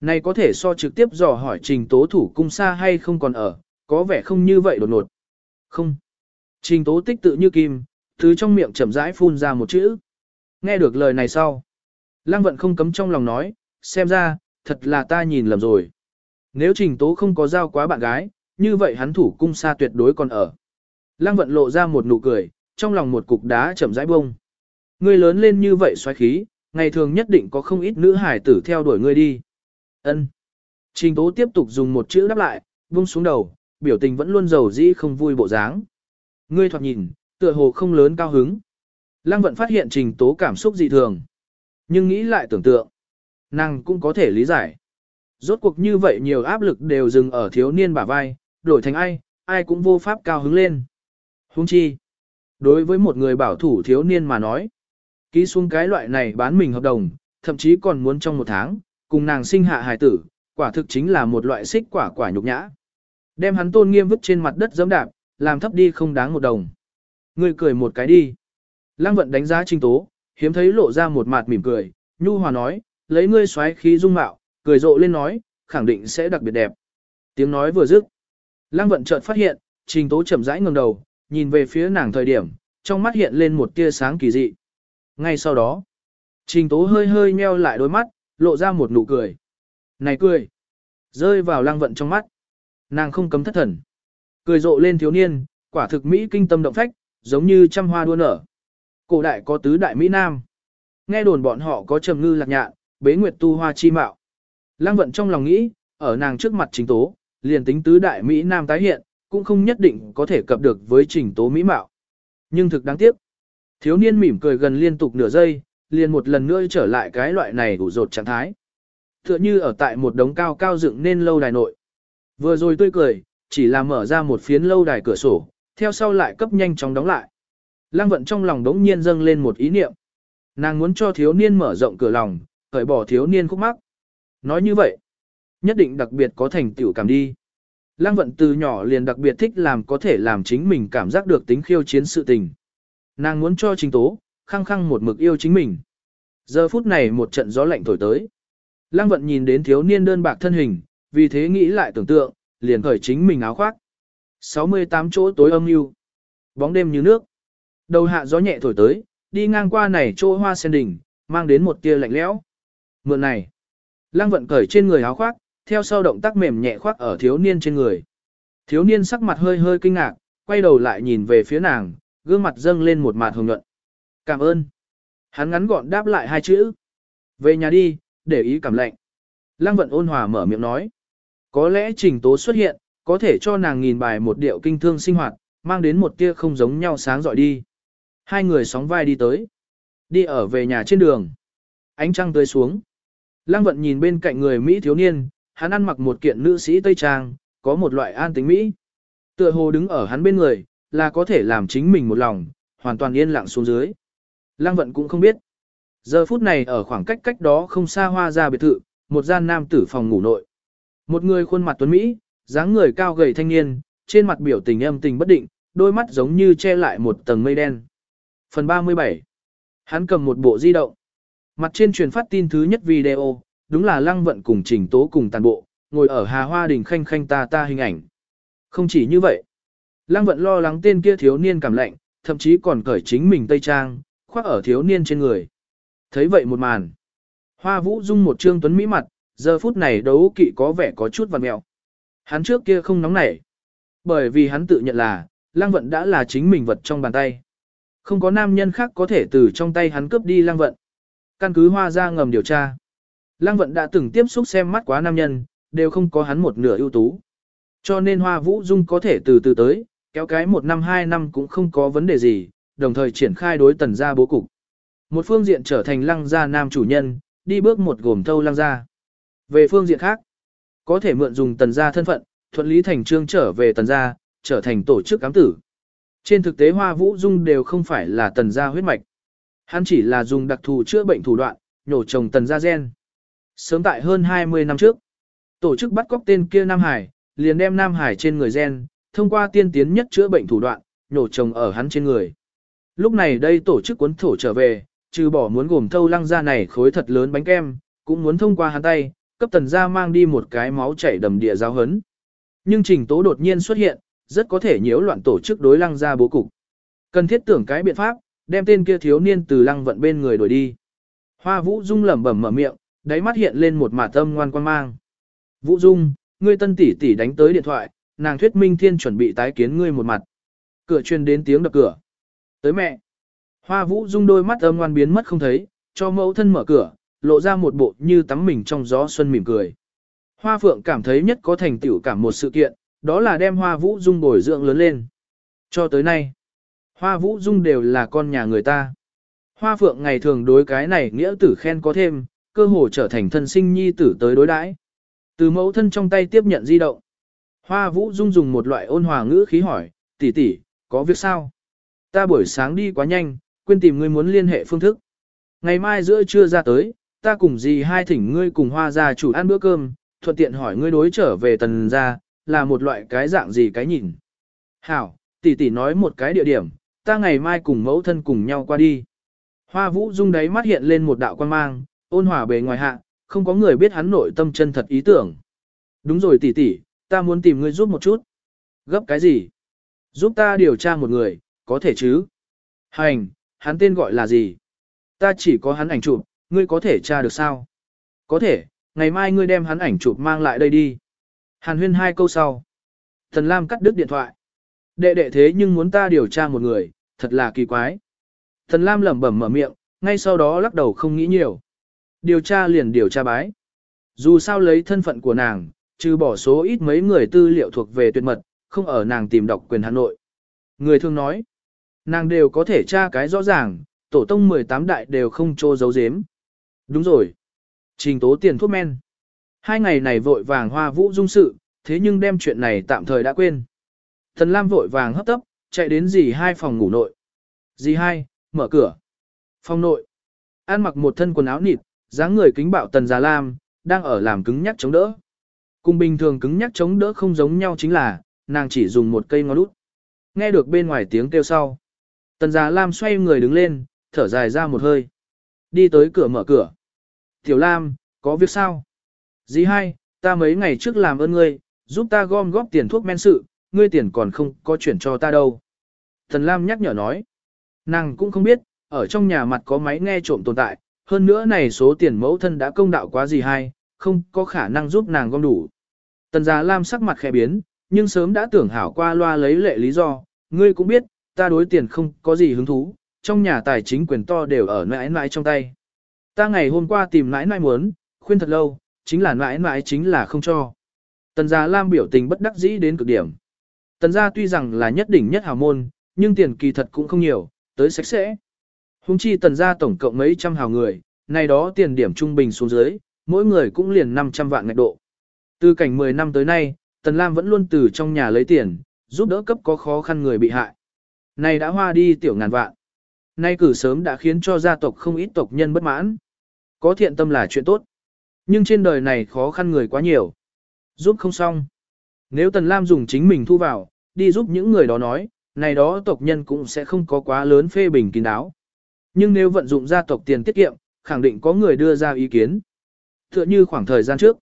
Này có thể so trực tiếp dò hỏi trình tố thủ cung xa hay không còn ở, có vẻ không như vậy đột ngột. Không. Trình tố tích tự như kim, thứ trong miệng chậm rãi phun ra một chữ. Nghe được lời này sau. Lăng vận không cấm trong lòng nói, xem ra, thật là ta nhìn lầm rồi. Nếu trình tố không có giao quá bạn gái, như vậy hắn thủ cung xa tuyệt đối còn ở. Lăng vận lộ ra một nụ cười, trong lòng một cục đá chậm rãi bông. Ngươi lớn lên như vậy xoáy khí, ngày thường nhất định có không ít nữ hải tử theo đuổi ngươi đi. Ân. Trình tố tiếp tục dùng một chữ đáp lại, buông xuống đầu, biểu tình vẫn luôn giàu dĩ không vui bộ dáng. Ngươi thoạt nhìn, tựa hồ không lớn cao hứng. Lăng vận phát hiện trình tố cảm xúc dị thường. Nhưng nghĩ lại tưởng tượng, nàng cũng có thể lý giải. Rốt cuộc như vậy nhiều áp lực đều dừng ở thiếu niên bả vai, đổi thành ai, ai cũng vô pháp cao hứng lên. Hung chi. Đối với một người bảo thủ thiếu niên mà nói, ký xuống cái loại này bán mình hợp đồng, thậm chí còn muốn trong một tháng, cùng nàng sinh hạ hài tử, quả thực chính là một loại xích quả quả nhục nhã. Đem hắn tôn nghiêm vứt trên mặt đất giẫm đạp, làm thấp đi không đáng một đồng. Ngươi cười một cái đi. Lăng vận đánh giá trình tố, hiếm thấy lộ ra một mặt mỉm cười, nhu hòa nói, lấy ngươi xoáy khí dung mạo, cười rộ lên nói, khẳng định sẽ đặc biệt đẹp. Tiếng nói vừa dứt. Lăng vận chợt phát hiện, trình tố chậm rãi ngẩng đầu, nhìn về phía nàng thời điểm, trong mắt hiện lên một tia sáng kỳ dị. Ngay sau đó, trình tố hơi hơi nheo lại đôi mắt, lộ ra một nụ cười. Này cười! Rơi vào lăng vận trong mắt. Nàng không cấm thất thần. Cười rộ lên thiếu niên, quả thực Mỹ kinh tâm động phách, giống như trăm hoa đua nở. Cổ đại có tứ đại Mỹ Nam. Nghe đồn bọn họ có trầm ngư lạc nhạn, bế nguyệt tu hoa chi mạo. Lăng vận trong lòng nghĩ, ở nàng trước mặt trình tố, liền tính tứ đại Mỹ Nam tái hiện, cũng không nhất định có thể cập được với trình tố Mỹ mạo. Nhưng thực đáng tiếc. Thiếu niên mỉm cười gần liên tục nửa giây, liền một lần nữa trở lại cái loại này ủ rột trạng thái. Tựa như ở tại một đống cao cao dựng nên lâu đài nội. Vừa rồi tươi cười, chỉ là mở ra một phiến lâu đài cửa sổ, theo sau lại cấp nhanh chóng đóng lại. Lăng vận trong lòng đống nhiên dâng lên một ý niệm. Nàng muốn cho thiếu niên mở rộng cửa lòng, cởi bỏ thiếu niên khúc mắc. Nói như vậy, nhất định đặc biệt có thành tựu cảm đi. Lăng vận từ nhỏ liền đặc biệt thích làm có thể làm chính mình cảm giác được tính khiêu chiến sự tình. Nàng muốn cho trình tố, khăng khăng một mực yêu chính mình. Giờ phút này một trận gió lạnh thổi tới. Lăng vận nhìn đến thiếu niên đơn bạc thân hình, vì thế nghĩ lại tưởng tượng, liền khởi chính mình áo khoác. 68 chỗ tối âm u, bóng đêm như nước. Đầu hạ gió nhẹ thổi tới, đi ngang qua này chỗ hoa sen đỉnh, mang đến một tia lạnh lẽo. Mượn này, Lăng vận cởi trên người áo khoác, theo sau động tác mềm nhẹ khoác ở thiếu niên trên người. Thiếu niên sắc mặt hơi hơi kinh ngạc, quay đầu lại nhìn về phía nàng, gương mặt dâng lên một mạt hồng nhuận. Cảm ơn. Hắn ngắn gọn đáp lại hai chữ. Về nhà đi, để ý cảm lạnh. Lăng vận ôn hòa mở miệng nói. Có lẽ trình tố xuất hiện, có thể cho nàng nghìn bài một điệu kinh thương sinh hoạt, mang đến một tia không giống nhau sáng dọi đi. Hai người sóng vai đi tới. Đi ở về nhà trên đường. Ánh trăng tươi xuống. Lăng vận nhìn bên cạnh người Mỹ thiếu niên, hắn ăn mặc một kiện nữ sĩ Tây Trang, có một loại an tính Mỹ. Tựa hồ đứng ở hắn bên người, là có thể làm chính mình một lòng, hoàn toàn yên lặng xuống dưới. Lăng vận cũng không biết. Giờ phút này ở khoảng cách cách đó không xa hoa ra biệt thự, một gian nam tử phòng ngủ nội. Một người khuôn mặt tuấn Mỹ, dáng người cao gầy thanh niên, trên mặt biểu tình âm tình bất định, đôi mắt giống như che lại một tầng mây đen. Phần 37 Hắn cầm một bộ di động. Mặt trên truyền phát tin thứ nhất video, đúng là lăng vận cùng trình tố cùng tàn bộ, ngồi ở hà hoa đình khanh khanh ta ta hình ảnh. Không chỉ như vậy, lăng vận lo lắng tên kia thiếu niên cảm lạnh, thậm chí còn cởi chính mình tây trang, khoác ở thiếu niên trên người. Thấy vậy một màn. Hoa vũ dung một trương tuấn mỹ mặt, giờ phút này đấu kỵ có vẻ có chút vằn mẹo. Hắn trước kia không nóng nảy. Bởi vì hắn tự nhận là, lăng vận đã là chính mình vật trong bàn tay. Không có nam nhân khác có thể từ trong tay hắn cướp đi lăng vận. Căn cứ hoa ra ngầm điều tra. Lăng vận đã từng tiếp xúc xem mắt quá nam nhân, đều không có hắn một nửa ưu tú. Cho nên hoa vũ dung có thể từ từ tới, kéo cái một năm hai năm cũng không có vấn đề gì, đồng thời triển khai đối tần gia bố cục. Một phương diện trở thành lăng gia nam chủ nhân, đi bước một gồm thâu lăng gia. Về phương diện khác, có thể mượn dùng tần gia thân phận, thuận lý thành trương trở về tần gia, trở thành tổ chức cám tử. Trên thực tế hoa vũ dung đều không phải là tần gia huyết mạch. Hắn chỉ là dùng đặc thù chữa bệnh thủ đoạn, nhổ trồng tần gia gen. Sớm tại hơn 20 năm trước, tổ chức bắt cóc tên kia Nam Hải, liền đem Nam Hải trên người gen, thông qua tiên tiến nhất chữa bệnh thủ đoạn, nhổ trồng ở hắn trên người. Lúc này đây tổ chức cuốn thổ trở về, trừ bỏ muốn gồm thâu lăng ra này khối thật lớn bánh kem, cũng muốn thông qua hắn tay, cấp tần gia mang đi một cái máu chảy đầm địa giáo hấn. Nhưng trình tố đột nhiên xuất hiện, rất có thể nhiễu loạn tổ chức đối lăng ra bố cục. Cần thiết tưởng cái biện pháp, đem tên kia thiếu niên từ lăng vận bên người đuổi đi. Hoa Vũ Dung lẩm bẩm mở miệng, đáy mắt hiện lên một mả tâm ngoan quan mang. Vũ Dung, ngươi tân tỷ tỷ đánh tới điện thoại, nàng thuyết minh thiên chuẩn bị tái kiến ngươi một mặt. Cửa truyền đến tiếng đập cửa. Tới mẹ. Hoa Vũ Dung đôi mắt âm ngoan biến mất không thấy, cho mẫu thân mở cửa, lộ ra một bộ như tắm mình trong gió xuân mỉm cười. Hoa Phượng cảm thấy nhất có thành tựu cảm một sự kiện, đó là đem Hoa Vũ Dung bồi dưỡng lớn lên. Cho tới nay, Hoa Vũ Dung đều là con nhà người ta. Hoa Phượng ngày thường đối cái này nghĩa tử khen có thêm, cơ hồ trở thành thân sinh nhi tử tới đối đãi. Từ mẫu thân trong tay tiếp nhận di động. Hoa Vũ Dung dùng một loại ôn hòa ngữ khí hỏi, tỷ tỷ, có việc sao? Ta buổi sáng đi quá nhanh, quên tìm ngươi muốn liên hệ phương thức. Ngày mai giữa trưa ra tới, ta cùng dì hai thỉnh ngươi cùng hoa gia chủ ăn bữa cơm, thuận tiện hỏi ngươi đối trở về tần gia, là một loại cái dạng gì cái nhìn. Hảo, tỷ tỷ nói một cái địa điểm, ta ngày mai cùng mẫu thân cùng nhau qua đi. Hoa vũ dung đấy mắt hiện lên một đạo quan mang, ôn hòa bề ngoài hạ, không có người biết hắn nội tâm chân thật ý tưởng. Đúng rồi tỷ tỷ, ta muốn tìm ngươi giúp một chút. Gấp cái gì? Giúp ta điều tra một người, có thể chứ? Hành, hắn tên gọi là gì? Ta chỉ có hắn ảnh chụp, ngươi có thể tra được sao? Có thể, ngày mai ngươi đem hắn ảnh chụp mang lại đây đi. Hàn huyên hai câu sau. Thần Lam cắt đứt điện thoại. Đệ đệ thế nhưng muốn ta điều tra một người, thật là kỳ quái. Thần Lam lẩm bẩm mở miệng, ngay sau đó lắc đầu không nghĩ nhiều. Điều tra liền điều tra bái. Dù sao lấy thân phận của nàng, trừ bỏ số ít mấy người tư liệu thuộc về tuyệt mật, không ở nàng tìm đọc quyền Hà Nội. Người thường nói, nàng đều có thể tra cái rõ ràng, tổ tông 18 đại đều không trô giấu giếm. Đúng rồi. Trình tố tiền thuốc men. Hai ngày này vội vàng hoa vũ dung sự, thế nhưng đem chuyện này tạm thời đã quên. Thần Lam vội vàng hấp tấp, chạy đến dì hai phòng ngủ nội. Dì hai, mở cửa. Phòng nội. An mặc một thân quần áo nịt, dáng người kính bạo tần già lam, đang ở làm cứng nhắc chống đỡ. Cùng bình thường cứng nhắc chống đỡ không giống nhau chính là, nàng chỉ dùng một cây ngón út. Nghe được bên ngoài tiếng kêu sau. Tần già lam xoay người đứng lên, thở dài ra một hơi. Đi tới cửa mở cửa. Tiểu lam, có việc sao? Dì hai, ta mấy ngày trước làm ơn ngươi, giúp ta gom góp tiền thuốc men sự, ngươi tiền còn không có chuyển cho ta đâu. Tần lam nhắc nhở nói. Nàng cũng không biết, ở trong nhà mặt có máy nghe trộm tồn tại, hơn nữa này số tiền mẫu thân đã công đạo quá gì hay, không có khả năng giúp nàng gom đủ. Tần Già Lam sắc mặt khẽ biến, nhưng sớm đã tưởng hảo qua loa lấy lệ lý do, ngươi cũng biết, ta đối tiền không có gì hứng thú, trong nhà tài chính quyền to đều ở nãi nãi trong tay. Ta ngày hôm qua tìm nãi nãi muốn, khuyên thật lâu, chính là nãi nãi chính là không cho. Tần Gia Lam biểu tình bất đắc dĩ đến cực điểm. Tần Gia tuy rằng là nhất đỉnh nhất hào môn, nhưng tiền kỳ thật cũng không nhiều, tới sạch sẽ. Hùng chi tần gia tổng cộng mấy trăm hào người, này đó tiền điểm trung bình xuống dưới, mỗi người cũng liền 500 vạn ngạch độ. Từ cảnh 10 năm tới nay, Tần Lam vẫn luôn từ trong nhà lấy tiền, giúp đỡ cấp có khó khăn người bị hại. Này đã hoa đi tiểu ngàn vạn. Nay cử sớm đã khiến cho gia tộc không ít tộc nhân bất mãn. Có thiện tâm là chuyện tốt. Nhưng trên đời này khó khăn người quá nhiều. Giúp không xong. Nếu Tần Lam dùng chính mình thu vào, đi giúp những người đó nói, này đó tộc nhân cũng sẽ không có quá lớn phê bình kín đáo. Nhưng nếu vận dụng gia tộc tiền tiết kiệm, khẳng định có người đưa ra ý kiến. Tựa như khoảng thời gian trước,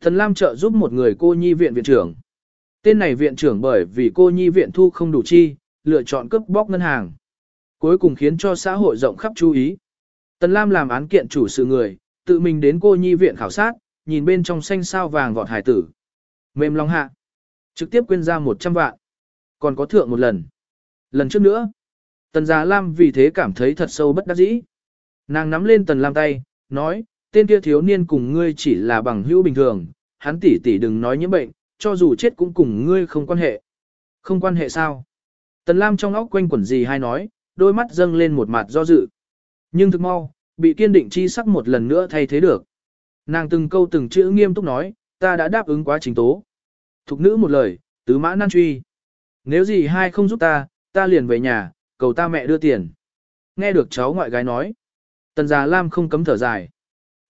Thần Lam trợ giúp một người cô nhi viện viện trưởng. Tên này viện trưởng bởi vì cô nhi viện thu không đủ chi, lựa chọn cướp bóc ngân hàng. Cuối cùng khiến cho xã hội rộng khắp chú ý. Tần Lam làm án kiện chủ sự người, tự mình đến cô nhi viện khảo sát, nhìn bên trong xanh sao vàng vọt hải tử. Mềm lòng hạ. Trực tiếp quên ra 100 vạn. Còn có thượng một lần. Lần trước nữa. Tần Già Lam vì thế cảm thấy thật sâu bất đắc dĩ. Nàng nắm lên Tần Lam tay, nói, tên kia thiếu niên cùng ngươi chỉ là bằng hữu bình thường, hắn tỷ tỷ đừng nói những bệnh, cho dù chết cũng cùng ngươi không quan hệ. Không quan hệ sao? Tần Lam trong óc quanh quẩn gì hay nói, đôi mắt dâng lên một mặt do dự. Nhưng thực mau, bị kiên định chi sắc một lần nữa thay thế được. Nàng từng câu từng chữ nghiêm túc nói, ta đã đáp ứng quá trình tố. Thục nữ một lời, tứ mã nan truy. Nếu gì hai không giúp ta, ta liền về nhà, cầu ta mẹ đưa tiền. Nghe được cháu ngoại gái nói. Tần già Lam không cấm thở dài.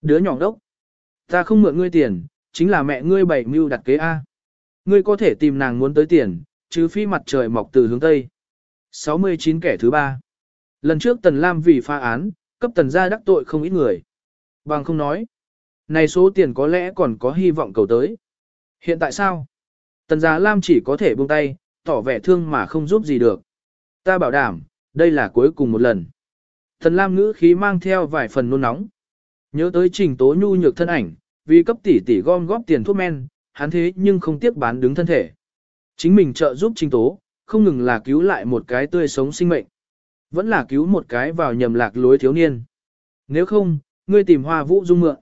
Đứa nhỏ đốc. Ta không mượn ngươi tiền, chính là mẹ ngươi bảy mưu đặt kế A. Ngươi có thể tìm nàng muốn tới tiền, chứ phi mặt trời mọc từ hướng Tây. 69 kẻ thứ ba. Lần trước Tần Lam vì pha án, cấp Tần gia đắc tội không ít người. Bằng không nói. Này số tiền có lẽ còn có hy vọng cầu tới. Hiện tại sao? Tần gia Lam chỉ có thể buông tay, tỏ vẻ thương mà không giúp gì được. Ta bảo đảm, đây là cuối cùng một lần. Thần Lam ngữ khí mang theo vài phần nôn nóng. Nhớ tới trình tố nhu nhược thân ảnh, vì cấp tỷ tỷ gom góp tiền thuốc men, hắn thế nhưng không tiếc bán đứng thân thể. Chính mình trợ giúp trình tố, không ngừng là cứu lại một cái tươi sống sinh mệnh. Vẫn là cứu một cái vào nhầm lạc lối thiếu niên. Nếu không, ngươi tìm hoa vũ dung mượn.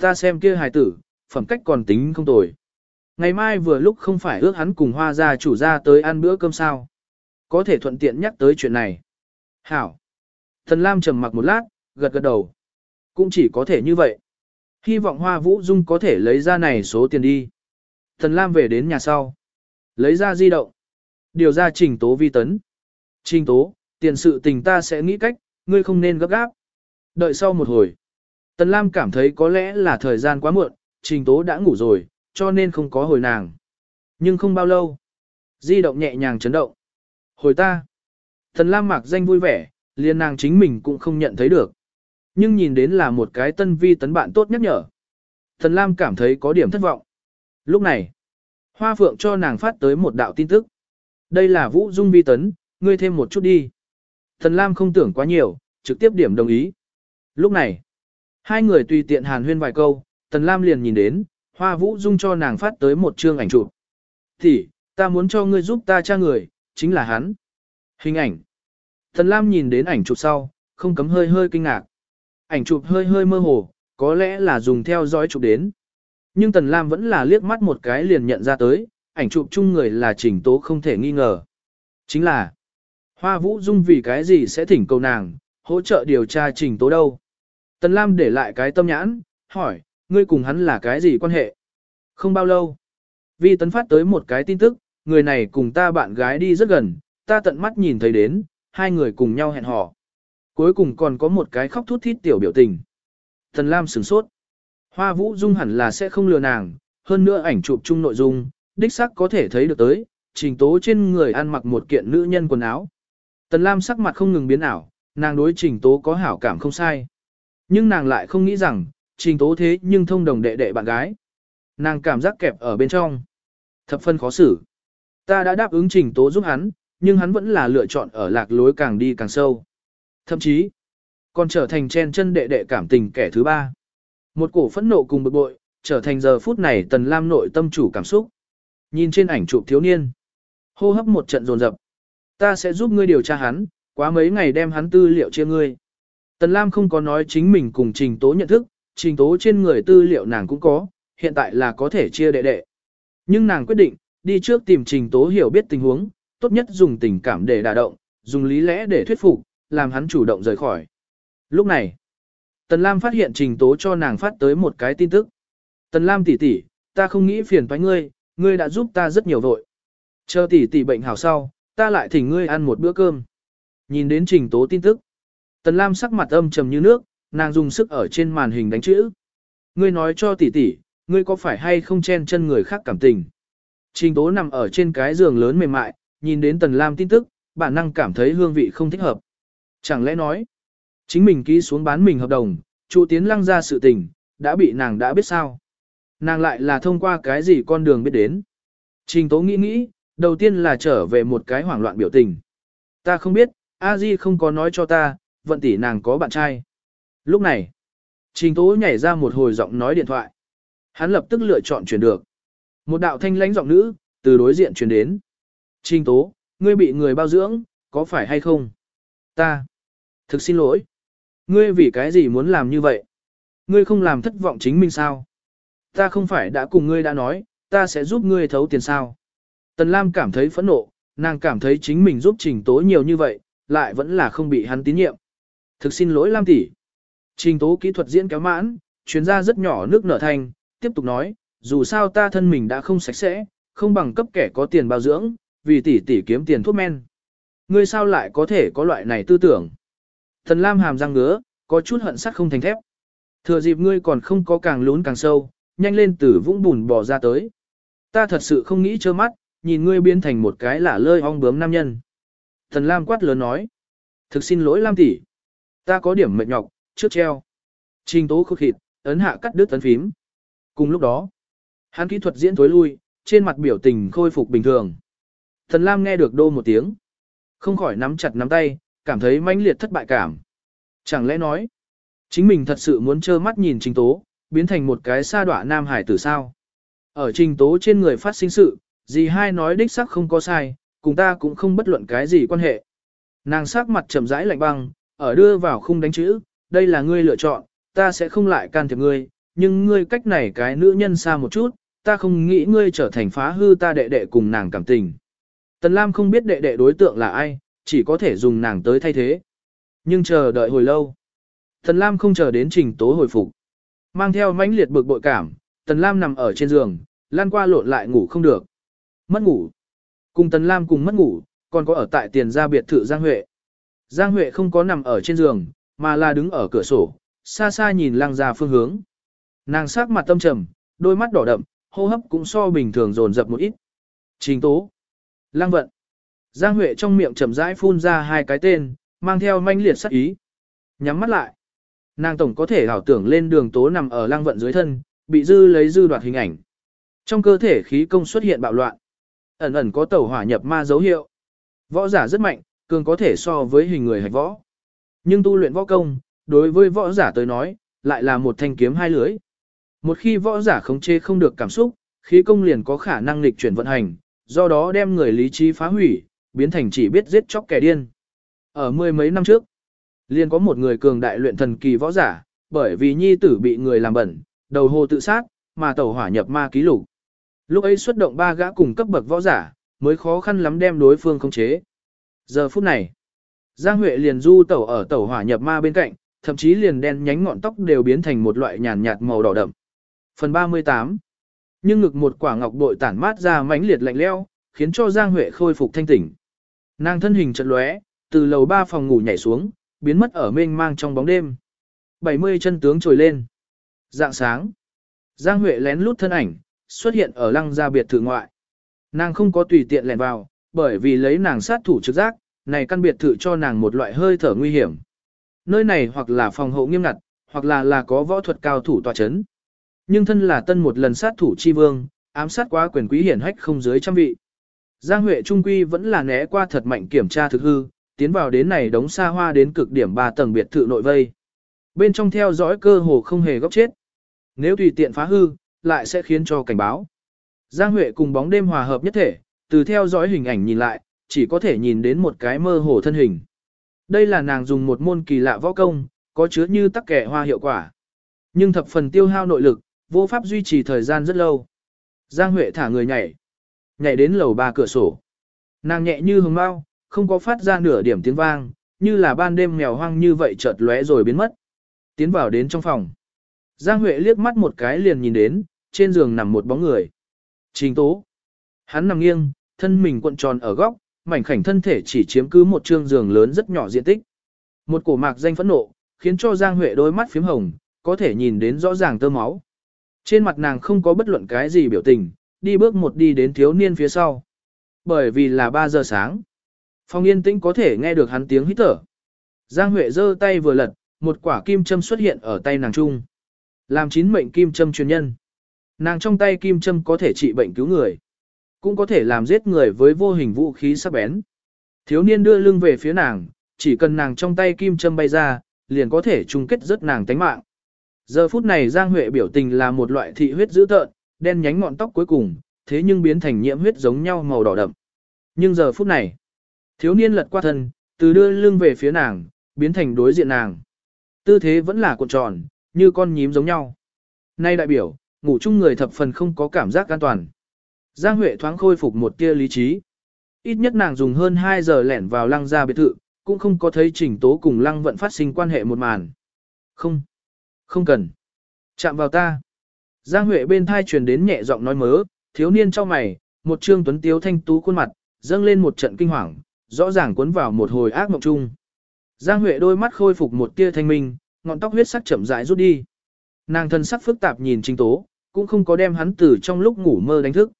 Ta xem kia hài tử, phẩm cách còn tính không tồi. Ngày mai vừa lúc không phải ước hắn cùng hoa gia chủ ra tới ăn bữa cơm sao. Có thể thuận tiện nhắc tới chuyện này. Hảo. Thần Lam trầm mặc một lát, gật gật đầu. Cũng chỉ có thể như vậy. Hy vọng Hoa Vũ Dung có thể lấy ra này số tiền đi. Thần Lam về đến nhà sau. Lấy ra di động. Điều ra trình tố vi tấn. Trình tố, tiền sự tình ta sẽ nghĩ cách, ngươi không nên gấp gáp. Đợi sau một hồi. Tần Lam cảm thấy có lẽ là thời gian quá muộn, trình tố đã ngủ rồi, cho nên không có hồi nàng. Nhưng không bao lâu, di động nhẹ nhàng chấn động. Hồi ta, thần lam mạc danh vui vẻ, liền nàng chính mình cũng không nhận thấy được. Nhưng nhìn đến là một cái tân vi tấn bạn tốt nhắc nhở. Thần lam cảm thấy có điểm thất vọng. Lúc này, hoa phượng cho nàng phát tới một đạo tin tức. Đây là vũ dung vi tấn, ngươi thêm một chút đi. Thần lam không tưởng quá nhiều, trực tiếp điểm đồng ý. Lúc này, hai người tùy tiện hàn huyên vài câu, Tần Lam liền nhìn đến, Hoa Vũ Dung cho nàng phát tới một chương ảnh chụp. Thì, ta muốn cho ngươi giúp ta tra người, chính là hắn. Hình ảnh. Tần Lam nhìn đến ảnh chụp sau, không cấm hơi hơi kinh ngạc. Ảnh chụp hơi hơi mơ hồ, có lẽ là dùng theo dõi chụp đến. Nhưng Tần Lam vẫn là liếc mắt một cái liền nhận ra tới, ảnh chụp chung người là trình tố không thể nghi ngờ. Chính là, Hoa Vũ Dung vì cái gì sẽ thỉnh cầu nàng, hỗ trợ điều tra trình tố đâu. Tần Lam để lại cái tâm nhãn, hỏi, ngươi cùng hắn là cái gì quan hệ? Không bao lâu, Vi Tấn phát tới một cái tin tức, người này cùng ta bạn gái đi rất gần, ta tận mắt nhìn thấy đến, hai người cùng nhau hẹn hò. Cuối cùng còn có một cái khóc thút thít tiểu biểu tình. Tần Lam sửng sốt. Hoa Vũ Dung hẳn là sẽ không lừa nàng, hơn nữa ảnh chụp chung nội dung, đích xác có thể thấy được tới, trình tố trên người ăn mặc một kiện nữ nhân quần áo. Tần Lam sắc mặt không ngừng biến ảo, nàng đối trình tố có hảo cảm không sai. Nhưng nàng lại không nghĩ rằng, trình tố thế nhưng thông đồng đệ đệ bạn gái. Nàng cảm giác kẹp ở bên trong. Thập phân khó xử. Ta đã đáp ứng trình tố giúp hắn, nhưng hắn vẫn là lựa chọn ở lạc lối càng đi càng sâu. Thậm chí, còn trở thành chen chân đệ đệ cảm tình kẻ thứ ba. Một cổ phẫn nộ cùng bực bội, trở thành giờ phút này tần lam nội tâm chủ cảm xúc. Nhìn trên ảnh chụp thiếu niên. Hô hấp một trận dồn dập. Ta sẽ giúp ngươi điều tra hắn, quá mấy ngày đem hắn tư liệu chia ngươi. Tần Lam không có nói chính mình cùng trình tố nhận thức, trình tố trên người tư liệu nàng cũng có, hiện tại là có thể chia đệ đệ. Nhưng nàng quyết định, đi trước tìm trình tố hiểu biết tình huống, tốt nhất dùng tình cảm để đả động, dùng lý lẽ để thuyết phục, làm hắn chủ động rời khỏi. Lúc này, Tần Lam phát hiện trình tố cho nàng phát tới một cái tin tức. Tần Lam tỷ tỷ, ta không nghĩ phiền toái ngươi, ngươi đã giúp ta rất nhiều vội. Chờ tỷ tỷ bệnh hảo sau, ta lại thỉnh ngươi ăn một bữa cơm. Nhìn đến trình tố tin tức. Tần Lam sắc mặt âm trầm như nước, nàng dùng sức ở trên màn hình đánh chữ. Ngươi nói cho tỷ tỷ, ngươi có phải hay không chen chân người khác cảm tình. Trình tố nằm ở trên cái giường lớn mềm mại, nhìn đến Tần Lam tin tức, bản năng cảm thấy hương vị không thích hợp. Chẳng lẽ nói, chính mình ký xuống bán mình hợp đồng, trụ tiến lăng ra sự tình, đã bị nàng đã biết sao. Nàng lại là thông qua cái gì con đường biết đến. Trình tố nghĩ nghĩ, đầu tiên là trở về một cái hoảng loạn biểu tình. Ta không biết, A Di không có nói cho ta, vận tỷ nàng có bạn trai. Lúc này, Trình Tố nhảy ra một hồi giọng nói điện thoại. Hắn lập tức lựa chọn chuyển được. Một đạo thanh lãnh giọng nữ, từ đối diện truyền đến. Trình Tố, ngươi bị người bao dưỡng, có phải hay không? Ta. Thực xin lỗi. Ngươi vì cái gì muốn làm như vậy? Ngươi không làm thất vọng chính mình sao? Ta không phải đã cùng ngươi đã nói, ta sẽ giúp ngươi thấu tiền sao? Tần Lam cảm thấy phẫn nộ, nàng cảm thấy chính mình giúp Trình Tố nhiều như vậy, lại vẫn là không bị hắn tín nhiệm. Thực xin lỗi Lam tỷ. Trình Tố kỹ thuật diễn kéo mãn, chuyến ra rất nhỏ nước nở thành, tiếp tục nói, dù sao ta thân mình đã không sạch sẽ, không bằng cấp kẻ có tiền bao dưỡng, vì tỷ tỷ kiếm tiền thuốc men. Ngươi sao lại có thể có loại này tư tưởng? Thần Lam hàm răng ngứa, có chút hận sắt không thành thép. Thừa dịp ngươi còn không có càng lún càng sâu, nhanh lên từ vũng bùn bò ra tới. Ta thật sự không nghĩ trơ mắt, nhìn ngươi biến thành một cái lả lơi ong bướm nam nhân. Thần Lam quát lớn nói. Thực xin lỗi Lam tỷ, Ta có điểm mệt nhọc, trước treo. Trình tố khúc khịt, ấn hạ cắt đứt tấn phím. Cùng lúc đó, hắn kỹ thuật diễn tối lui, trên mặt biểu tình khôi phục bình thường. Thần Lam nghe được đô một tiếng. Không khỏi nắm chặt nắm tay, cảm thấy mãnh liệt thất bại cảm. Chẳng lẽ nói, chính mình thật sự muốn trơ mắt nhìn trình tố, biến thành một cái sa đọa nam hải tử sao. Ở trình tố trên người phát sinh sự, gì hai nói đích sắc không có sai, cùng ta cũng không bất luận cái gì quan hệ. Nàng sắc mặt trầm rãi lạnh băng, ở đưa vào khung đánh chữ, đây là ngươi lựa chọn, ta sẽ không lại can thiệp ngươi, nhưng ngươi cách này cái nữ nhân xa một chút, ta không nghĩ ngươi trở thành phá hư ta đệ đệ cùng nàng cảm tình. Tần Lam không biết đệ đệ đối tượng là ai, chỉ có thể dùng nàng tới thay thế. Nhưng chờ đợi hồi lâu. Tần Lam không chờ đến trình tố hồi phục. Mang theo mãnh liệt bực bội cảm, Tần Lam nằm ở trên giường, lan qua lộn lại ngủ không được. Mất ngủ. Cùng Tần Lam cùng mất ngủ, còn có ở tại tiền gia biệt thự Giang Huệ. Giang Huệ không có nằm ở trên giường, mà là đứng ở cửa sổ, xa xa nhìn lăng ra phương hướng. Nàng sắc mặt tâm trầm, đôi mắt đỏ đậm, hô hấp cũng so bình thường dồn dập một ít. Trình tố. Lăng vận. Giang Huệ trong miệng chậm rãi phun ra hai cái tên, mang theo manh liệt sắc ý. Nhắm mắt lại. Nàng tổng có thể ảo tưởng lên đường tố nằm ở lăng vận dưới thân, bị dư lấy dư đoạt hình ảnh. Trong cơ thể khí công xuất hiện bạo loạn. Ẩn ẩn có tẩu hỏa nhập ma dấu hiệu. Võ giả rất mạnh, cường có thể so với hình người hạch võ. Nhưng tu luyện võ công, đối với võ giả tới nói, lại là một thanh kiếm hai lưới. Một khi võ giả khống chế không được cảm xúc, khí công liền có khả năng lịch chuyển vận hành, do đó đem người lý trí phá hủy, biến thành chỉ biết giết chóc kẻ điên. Ở mười mấy năm trước, liền có một người cường đại luyện thần kỳ võ giả, bởi vì nhi tử bị người làm bẩn, đầu hồ tự sát, mà tẩu hỏa nhập ma ký lục. Lúc ấy xuất động ba gã cùng cấp bậc võ giả, mới khó khăn lắm đem đối phương khống chế. Giờ phút này, Giang Huệ liền du tẩu ở tẩu hỏa nhập ma bên cạnh, thậm chí liền đen nhánh ngọn tóc đều biến thành một loại nhàn nhạt màu đỏ đậm. Phần 38 Nhưng ngực một quả ngọc bội tản mát ra mãnh liệt lạnh leo, khiến cho Giang Huệ khôi phục thanh tỉnh. Nàng thân hình chợt lóe, từ lầu ba phòng ngủ nhảy xuống, biến mất ở mênh mang trong bóng đêm. 70 chân tướng trồi lên. Dạng sáng. Giang Huệ lén lút thân ảnh, xuất hiện ở lăng gia biệt thự ngoại. Nàng không có tùy tiện lẻn vào, bởi vì lấy nàng sát thủ trực giác, này căn biệt thự cho nàng một loại hơi thở nguy hiểm. Nơi này hoặc là phòng hộ nghiêm ngặt, hoặc là là có võ thuật cao thủ tòa chấn. Nhưng thân là tân một lần sát thủ chi vương, ám sát quá quyền quý hiển hách không dưới trăm vị. Giang Huệ Trung Quy vẫn là né qua thật mạnh kiểm tra thực hư, tiến vào đến này đống xa hoa đến cực điểm ba tầng biệt thự nội vây. Bên trong theo dõi cơ hồ không hề góc chết. Nếu tùy tiện phá hư, lại sẽ khiến cho cảnh báo. Giang Huệ cùng bóng đêm hòa hợp nhất thể, từ theo dõi hình ảnh nhìn lại, chỉ có thể nhìn đến một cái mơ hồ thân hình. Đây là nàng dùng một môn kỳ lạ võ công, có chứa như tắc kẻ hoa hiệu quả. Nhưng thập phần tiêu hao nội lực, vô pháp duy trì thời gian rất lâu. Giang Huệ thả người nhảy, nhảy đến lầu ba cửa sổ. Nàng nhẹ như hồng mau, không có phát ra nửa điểm tiếng vang, như là ban đêm mèo hoang như vậy chợt lóe rồi biến mất. Tiến vào đến trong phòng. Giang Huệ liếc mắt một cái liền nhìn đến, trên giường nằm một bóng người. Trình tố. Hắn nằm nghiêng, thân mình cuộn tròn ở góc, mảnh khảnh thân thể chỉ chiếm cứ một trương giường lớn rất nhỏ diện tích. Một cổ mạc danh phẫn nộ, khiến cho Giang Huệ đôi mắt phím hồng, có thể nhìn đến rõ ràng tơ máu. Trên mặt nàng không có bất luận cái gì biểu tình, đi bước một đi đến thiếu niên phía sau. Bởi vì là 3 giờ sáng. Phong yên tĩnh có thể nghe được hắn tiếng hít thở. Giang Huệ giơ tay vừa lật, một quả kim châm xuất hiện ở tay nàng trung. Làm chín mệnh kim châm truyền nhân. Nàng trong tay kim châm có thể trị bệnh cứu người. Cũng có thể làm giết người với vô hình vũ khí sắc bén. Thiếu niên đưa lưng về phía nàng, chỉ cần nàng trong tay kim châm bay ra, liền có thể chung kết rất nàng tánh mạng. Giờ phút này Giang Huệ biểu tình là một loại thị huyết dữ tợn, đen nhánh ngọn tóc cuối cùng, thế nhưng biến thành nhiễm huyết giống nhau màu đỏ đậm. Nhưng giờ phút này, thiếu niên lật qua thân, từ đưa lưng về phía nàng, biến thành đối diện nàng. Tư thế vẫn là cuộn tròn, như con nhím giống nhau. Nay đại biểu, ngủ chung người thập phần không có cảm giác an toàn. Giang Huệ thoáng khôi phục một tia lý trí. Ít nhất nàng dùng hơn 2 giờ lẻn vào lăng gia biệt thự, cũng không có thấy trình tố cùng lăng vận phát sinh quan hệ một màn. Không, không cần. Chạm vào ta. Giang Huệ bên thai truyền đến nhẹ giọng nói mớ, thiếu niên cho mày, một trương tuấn tiếu thanh tú khuôn mặt, dâng lên một trận kinh hoàng, rõ ràng cuốn vào một hồi ác mộng chung. Giang Huệ đôi mắt khôi phục một tia thanh minh, ngọn tóc huyết sắc chậm rãi rút đi. Nàng thân sắc phức tạp nhìn Trình Tố, cũng không có đem hắn từ trong lúc ngủ mơ đánh thức.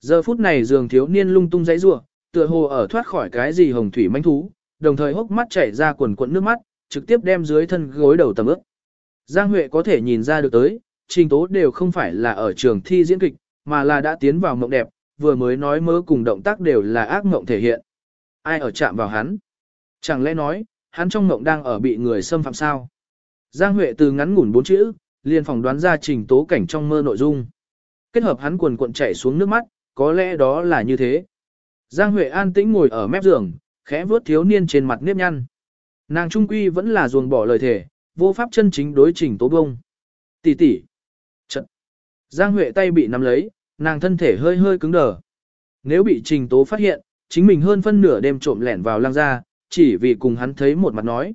Giờ phút này giường thiếu niên lung tung dãy rủa, tựa hồ ở thoát khỏi cái gì hồng thủy manh thú, đồng thời hốc mắt chảy ra quần quần nước mắt, trực tiếp đem dưới thân gối đầu tầm ướt. Giang Huệ có thể nhìn ra được tới, Trình Tố đều không phải là ở trường thi diễn kịch, mà là đã tiến vào mộng đẹp, vừa mới nói mơ cùng động tác đều là ác mộng thể hiện. Ai ở chạm vào hắn? Chẳng lẽ nói, hắn trong mộng đang ở bị người xâm phạm sao? Giang Huệ từ ngắn ngủn bốn chữ, liền phỏng đoán ra trình tố cảnh trong mơ nội dung. Kết hợp hắn quần cuộn chảy xuống nước mắt, có lẽ đó là như thế. Giang Huệ an tĩnh ngồi ở mép giường, khẽ vuốt thiếu niên trên mặt nếp nhăn. Nàng trung quy vẫn là ruồng bỏ lời thể, vô pháp chân chính đối trình tố bông. Tỷ tỷ. Trận. Giang Huệ tay bị nắm lấy, nàng thân thể hơi hơi cứng đờ. Nếu bị trình tố phát hiện, chính mình hơn phân nửa đêm trộm lẻn vào lang ra, chỉ vì cùng hắn thấy một mặt nói.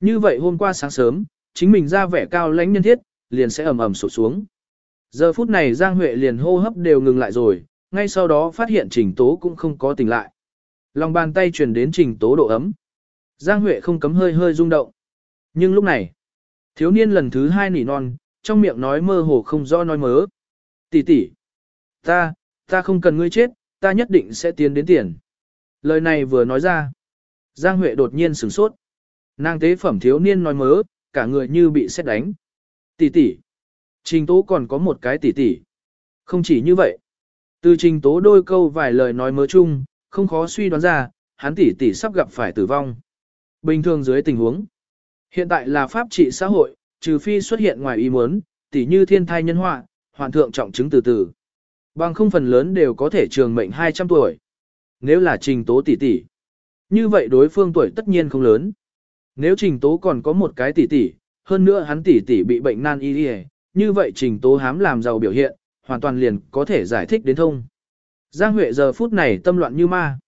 Như vậy hôm qua sáng sớm, chính mình ra vẻ cao lãnh nhân thiết, liền sẽ ầm ầm sụt xuống. Giờ phút này Giang Huệ liền hô hấp đều ngừng lại rồi, ngay sau đó phát hiện Trình Tố cũng không có tỉnh lại. Lòng bàn tay truyền đến Trình Tố độ ấm. Giang Huệ không cấm hơi hơi rung động. Nhưng lúc này, thiếu niên lần thứ hai nỉ non, trong miệng nói mơ hồ không do nói mớ. Tỷ tỷ, ta, ta không cần ngươi chết, ta nhất định sẽ tiến đến tiền. Lời này vừa nói ra. Giang Huệ đột nhiên sửng sốt. Nàng tế phẩm thiếu niên nói mớ, cả người như bị xét đánh. Tỷ tỷ. Trình tố còn có một cái tỷ tỷ. Không chỉ như vậy. Từ trình tố đôi câu vài lời nói mớ chung, không khó suy đoán ra, hắn tỷ tỷ sắp gặp phải tử vong. Bình thường dưới tình huống. Hiện tại là pháp trị xã hội, trừ phi xuất hiện ngoài ý muốn, tỷ như thiên thai nhân họa, hoàn thượng trọng chứng từ từ. Bằng không phần lớn đều có thể trường mệnh 200 tuổi. Nếu là trình tố tỷ tỷ, như vậy đối phương tuổi tất nhiên không lớn. Nếu trình tố còn có một cái tỷ tỷ, hơn nữa hắn tỷ tỷ bị bệnh nan y y, như vậy trình tố hám làm giàu biểu hiện, hoàn toàn liền có thể giải thích đến thông. Giang Huệ giờ phút này tâm loạn như ma.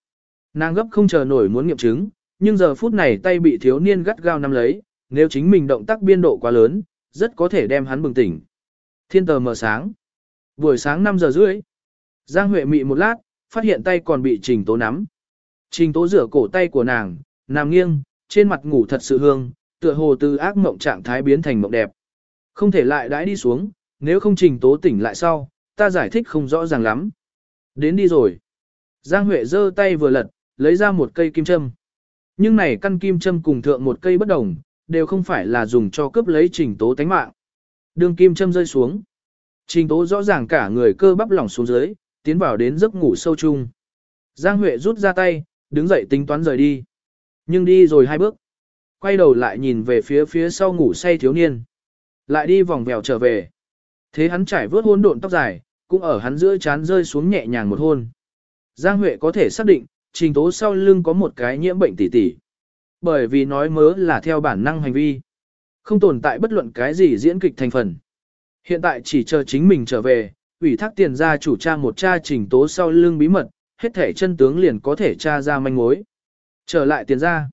Nàng gấp không chờ nổi muốn nghiệm chứng, nhưng giờ phút này tay bị thiếu niên gắt gao nắm lấy, nếu chính mình động tác biên độ quá lớn, rất có thể đem hắn bừng tỉnh. Thiên tờ mở sáng. Buổi sáng 5 giờ rưỡi. Giang Huệ mị một lát, phát hiện tay còn bị Trình Tố nắm. Trình Tố rửa cổ tay của nàng, nằm nghiêng, trên mặt ngủ thật sự hương, tựa hồ từ ác mộng trạng thái biến thành mộng đẹp. Không thể lại đãi đi xuống, nếu không Trình Tố tỉnh lại sau, ta giải thích không rõ ràng lắm. Đến đi rồi. Giang Huệ giơ tay vừa lật, lấy ra một cây kim châm. Nhưng này căn kim châm cùng thượng một cây bất đồng, đều không phải là dùng cho cướp lấy Trình Tố tánh mạng. Đường kim châm rơi xuống. Trình Tố rõ ràng cả người cơ bắp lỏng xuống dưới, tiến vào đến giấc ngủ sâu chung. Giang Huệ rút ra tay, đứng dậy tính toán rời đi. Nhưng đi rồi hai bước. Quay đầu lại nhìn về phía phía sau ngủ say thiếu niên. Lại đi vòng vèo trở về. Thế hắn trải vớt hôn độn tóc dài, cũng ở hắn giữa chán rơi xuống nhẹ nhàng một hôn. Giang Huệ có thể xác định, trình tố sau lưng có một cái nhiễm bệnh tỷ tỷ. Bởi vì nói mớ là theo bản năng hành vi. Không tồn tại bất luận cái gì diễn kịch thành phần. Hiện tại chỉ chờ chính mình trở về, ủy thác tiền ra chủ tra một cha trình tố sau lưng bí mật, hết thể chân tướng liền có thể tra ra manh mối. Trở lại tiền ra.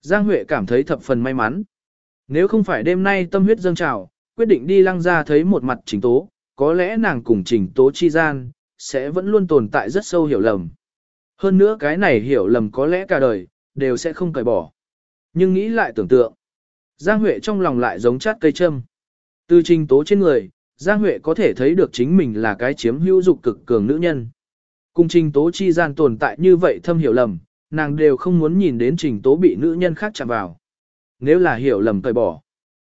Giang Huệ cảm thấy thập phần may mắn. Nếu không phải đêm nay tâm huyết dâng trào, quyết định đi lăng ra thấy một mặt trình tố, có lẽ nàng cùng trình tố chi gian, sẽ vẫn luôn tồn tại rất sâu hiểu lầm. Hơn nữa cái này hiểu lầm có lẽ cả đời, đều sẽ không cởi bỏ. Nhưng nghĩ lại tưởng tượng, Giang Huệ trong lòng lại giống chát cây châm. Từ trình tố trên người, Giang Huệ có thể thấy được chính mình là cái chiếm hữu dục cực cường nữ nhân. Cùng trình tố chi gian tồn tại như vậy thâm hiểu lầm, nàng đều không muốn nhìn đến trình tố bị nữ nhân khác chạm vào. Nếu là hiểu lầm cởi bỏ.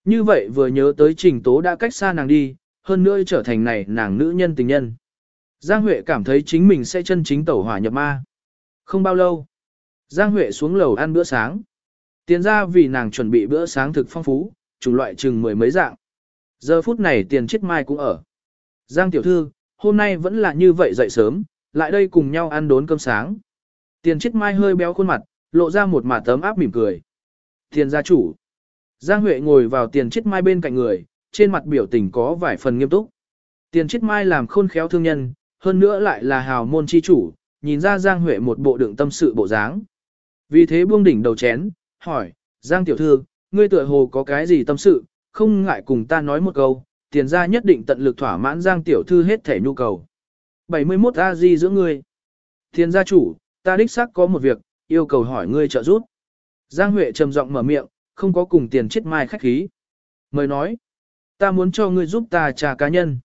Như vậy vừa nhớ tới trình tố đã cách xa nàng đi, hơn nữa trở thành này nàng nữ nhân tình nhân. Giang Huệ cảm thấy chính mình sẽ chân chính tẩu hỏa nhập ma. Không bao lâu, Giang Huệ xuống lầu ăn bữa sáng. Tiền ra vì nàng chuẩn bị bữa sáng thực phong phú, chủng loại chừng mười mấy dạng. Giờ phút này tiền chết mai cũng ở. Giang tiểu thư, hôm nay vẫn là như vậy dậy sớm, lại đây cùng nhau ăn đốn cơm sáng. Tiền chết mai hơi béo khuôn mặt, lộ ra một mả tấm áp mỉm cười. Tiền gia chủ. Giang Huệ ngồi vào tiền chết mai bên cạnh người, trên mặt biểu tình có vài phần nghiêm túc. Tiền chết mai làm khôn khéo thương nhân, hơn nữa lại là hào môn chi chủ, nhìn ra Giang Huệ một bộ đựng tâm sự bộ dáng. Vì thế buông đỉnh đầu chén, hỏi, Giang tiểu thư, ngươi tựa hồ có cái gì tâm sự, không ngại cùng ta nói một câu, tiền gia nhất định tận lực thỏa mãn Giang tiểu thư hết thể nhu cầu. 71 A Di giữa ngươi. Tiền gia chủ, ta đích xác có một việc, yêu cầu hỏi ngươi trợ giúp. Giang Huệ trầm giọng mở miệng, không có cùng tiền chết mai khách khí. Mời nói, ta muốn cho ngươi giúp ta trà cá nhân.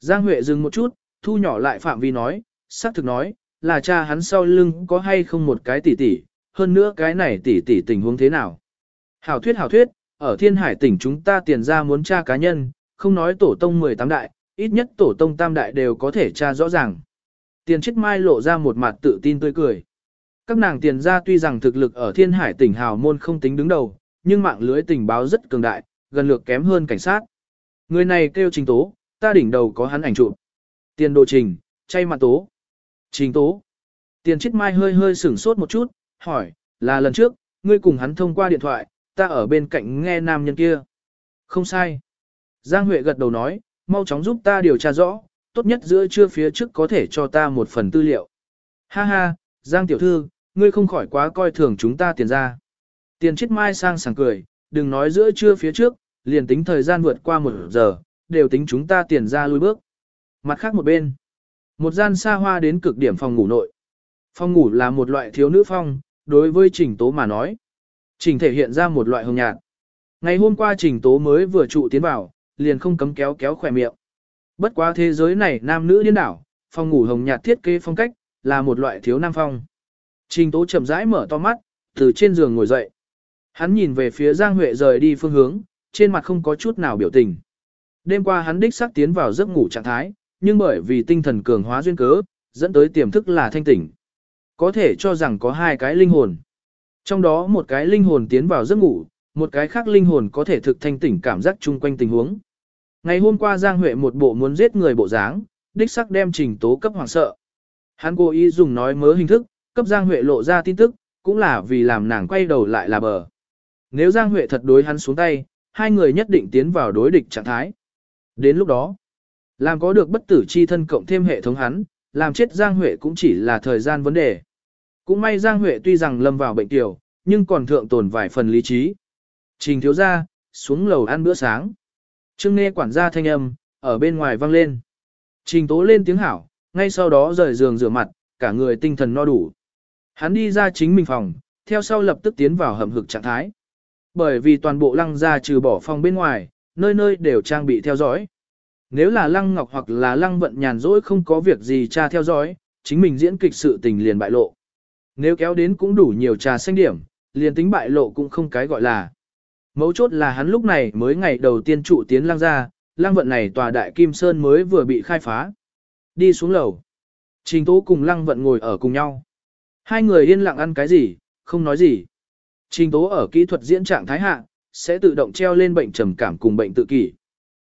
Giang Huệ dừng một chút, thu nhỏ lại phạm vi nói, xác thực nói, là cha hắn sau lưng có hay không một cái tỷ tỷ, hơn nữa cái này tỷ tỷ tình huống thế nào. Hảo thuyết hảo thuyết, ở thiên hải tỉnh chúng ta tiền ra muốn tra cá nhân, không nói tổ tông 18 đại, ít nhất tổ tông tam đại đều có thể tra rõ ràng. Tiền chết mai lộ ra một mặt tự tin tươi cười. Các nàng tiền ra tuy rằng thực lực ở thiên hải tỉnh hào môn không tính đứng đầu, nhưng mạng lưới tình báo rất cường đại, gần lược kém hơn cảnh sát. Người này kêu trình tố, ta đỉnh đầu có hắn ảnh chụp. Tiền đồ trình, chay mặt tố. Trình tố. Tiền chết mai hơi hơi sửng sốt một chút, hỏi, là lần trước, ngươi cùng hắn thông qua điện thoại, ta ở bên cạnh nghe nam nhân kia. Không sai. Giang Huệ gật đầu nói, mau chóng giúp ta điều tra rõ, tốt nhất giữa trưa phía trước có thể cho ta một phần tư liệu. Ha ha, Giang tiểu thư, ngươi không khỏi quá coi thường chúng ta tiền ra. Tiền chết mai sang sảng cười, đừng nói giữa trưa phía trước, liền tính thời gian vượt qua một giờ, đều tính chúng ta tiền ra lui bước. Mặt khác một bên, một gian xa hoa đến cực điểm phòng ngủ nội. Phòng ngủ là một loại thiếu nữ phong, đối với trình tố mà nói. Trình thể hiện ra một loại hồng nhạt. Ngày hôm qua trình tố mới vừa trụ tiến vào, liền không cấm kéo kéo khỏe miệng. Bất quá thế giới này nam nữ điên đảo, phòng ngủ hồng nhạt thiết kế phong cách, là một loại thiếu nam phong. Trình tố chậm rãi mở to mắt, từ trên giường ngồi dậy. Hắn nhìn về phía Giang Huệ rời đi phương hướng, trên mặt không có chút nào biểu tình. Đêm qua hắn đích xác tiến vào giấc ngủ trạng thái, nhưng bởi vì tinh thần cường hóa duyên cớ, dẫn tới tiềm thức là thanh tỉnh. Có thể cho rằng có hai cái linh hồn. Trong đó một cái linh hồn tiến vào giấc ngủ, một cái khác linh hồn có thể thực thanh tỉnh cảm giác chung quanh tình huống. Ngày hôm qua Giang Huệ một bộ muốn giết người bộ dáng, đích sắc đem trình tố cấp hoàng sợ. Hắn cố ý dùng nói mớ hình thức, cấp Giang Huệ lộ ra tin tức, cũng là vì làm nàng quay đầu lại là bờ. Nếu Giang Huệ thật đối hắn xuống tay, hai người nhất định tiến vào đối địch trạng thái. Đến lúc đó, làm có được bất tử chi thân cộng thêm hệ thống hắn, làm chết Giang Huệ cũng chỉ là thời gian vấn đề. Cũng may Giang Huệ tuy rằng lâm vào bệnh tiểu, nhưng còn thượng tồn vài phần lý trí. Trình thiếu ra, xuống lầu ăn bữa sáng. Trương nghe quản gia thanh âm, ở bên ngoài vang lên. Trình tố lên tiếng hảo, ngay sau đó rời giường rửa mặt, cả người tinh thần no đủ. Hắn đi ra chính mình phòng, theo sau lập tức tiến vào hầm hực trạng thái. Bởi vì toàn bộ lăng gia trừ bỏ phòng bên ngoài, nơi nơi đều trang bị theo dõi. Nếu là lăng ngọc hoặc là lăng vận nhàn rỗi không có việc gì tra theo dõi, chính mình diễn kịch sự tình liền bại lộ. Nếu kéo đến cũng đủ nhiều trà xanh điểm, liền tính bại lộ cũng không cái gọi là. Mấu chốt là hắn lúc này mới ngày đầu tiên trụ tiến lăng ra, lăng vận này tòa đại kim sơn mới vừa bị khai phá. Đi xuống lầu. Trình tố cùng lăng vận ngồi ở cùng nhau. Hai người yên lặng ăn cái gì, không nói gì. Trình tố ở kỹ thuật diễn trạng thái hạ, sẽ tự động treo lên bệnh trầm cảm cùng bệnh tự kỷ.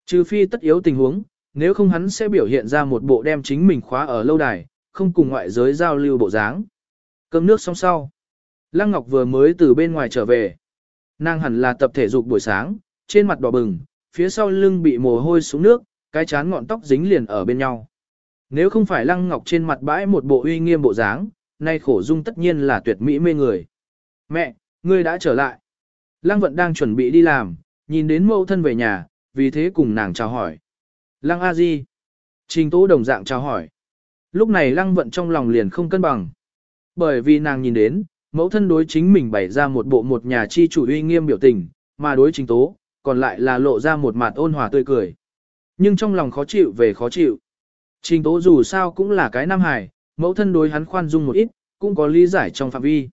Trừ phi tất yếu tình huống, nếu không hắn sẽ biểu hiện ra một bộ đem chính mình khóa ở lâu đài, không cùng ngoại giới giao lưu bộ dáng. Cơm nước xong sau. Lăng Ngọc vừa mới từ bên ngoài trở về. Nàng hẳn là tập thể dục buổi sáng, trên mặt đỏ bừng, phía sau lưng bị mồ hôi xuống nước, cái chán ngọn tóc dính liền ở bên nhau. Nếu không phải Lăng Ngọc trên mặt bãi một bộ uy nghiêm bộ dáng, nay khổ dung tất nhiên là tuyệt mỹ mê người. Mẹ, ngươi đã trở lại. Lăng Vận đang chuẩn bị đi làm, nhìn đến mẫu thân về nhà, vì thế cùng nàng chào hỏi. Lăng A Di. Trình Tố đồng dạng chào hỏi. Lúc này Lăng Vận trong lòng liền không cân bằng. Bởi vì nàng nhìn đến, mẫu thân đối chính mình bày ra một bộ một nhà chi chủ uy nghiêm biểu tình, mà đối chính Tố, còn lại là lộ ra một mặt ôn hòa tươi cười. Nhưng trong lòng khó chịu về khó chịu. Trình Tố dù sao cũng là cái nam hài, mẫu thân đối hắn khoan dung một ít, cũng có lý giải trong phạm vi.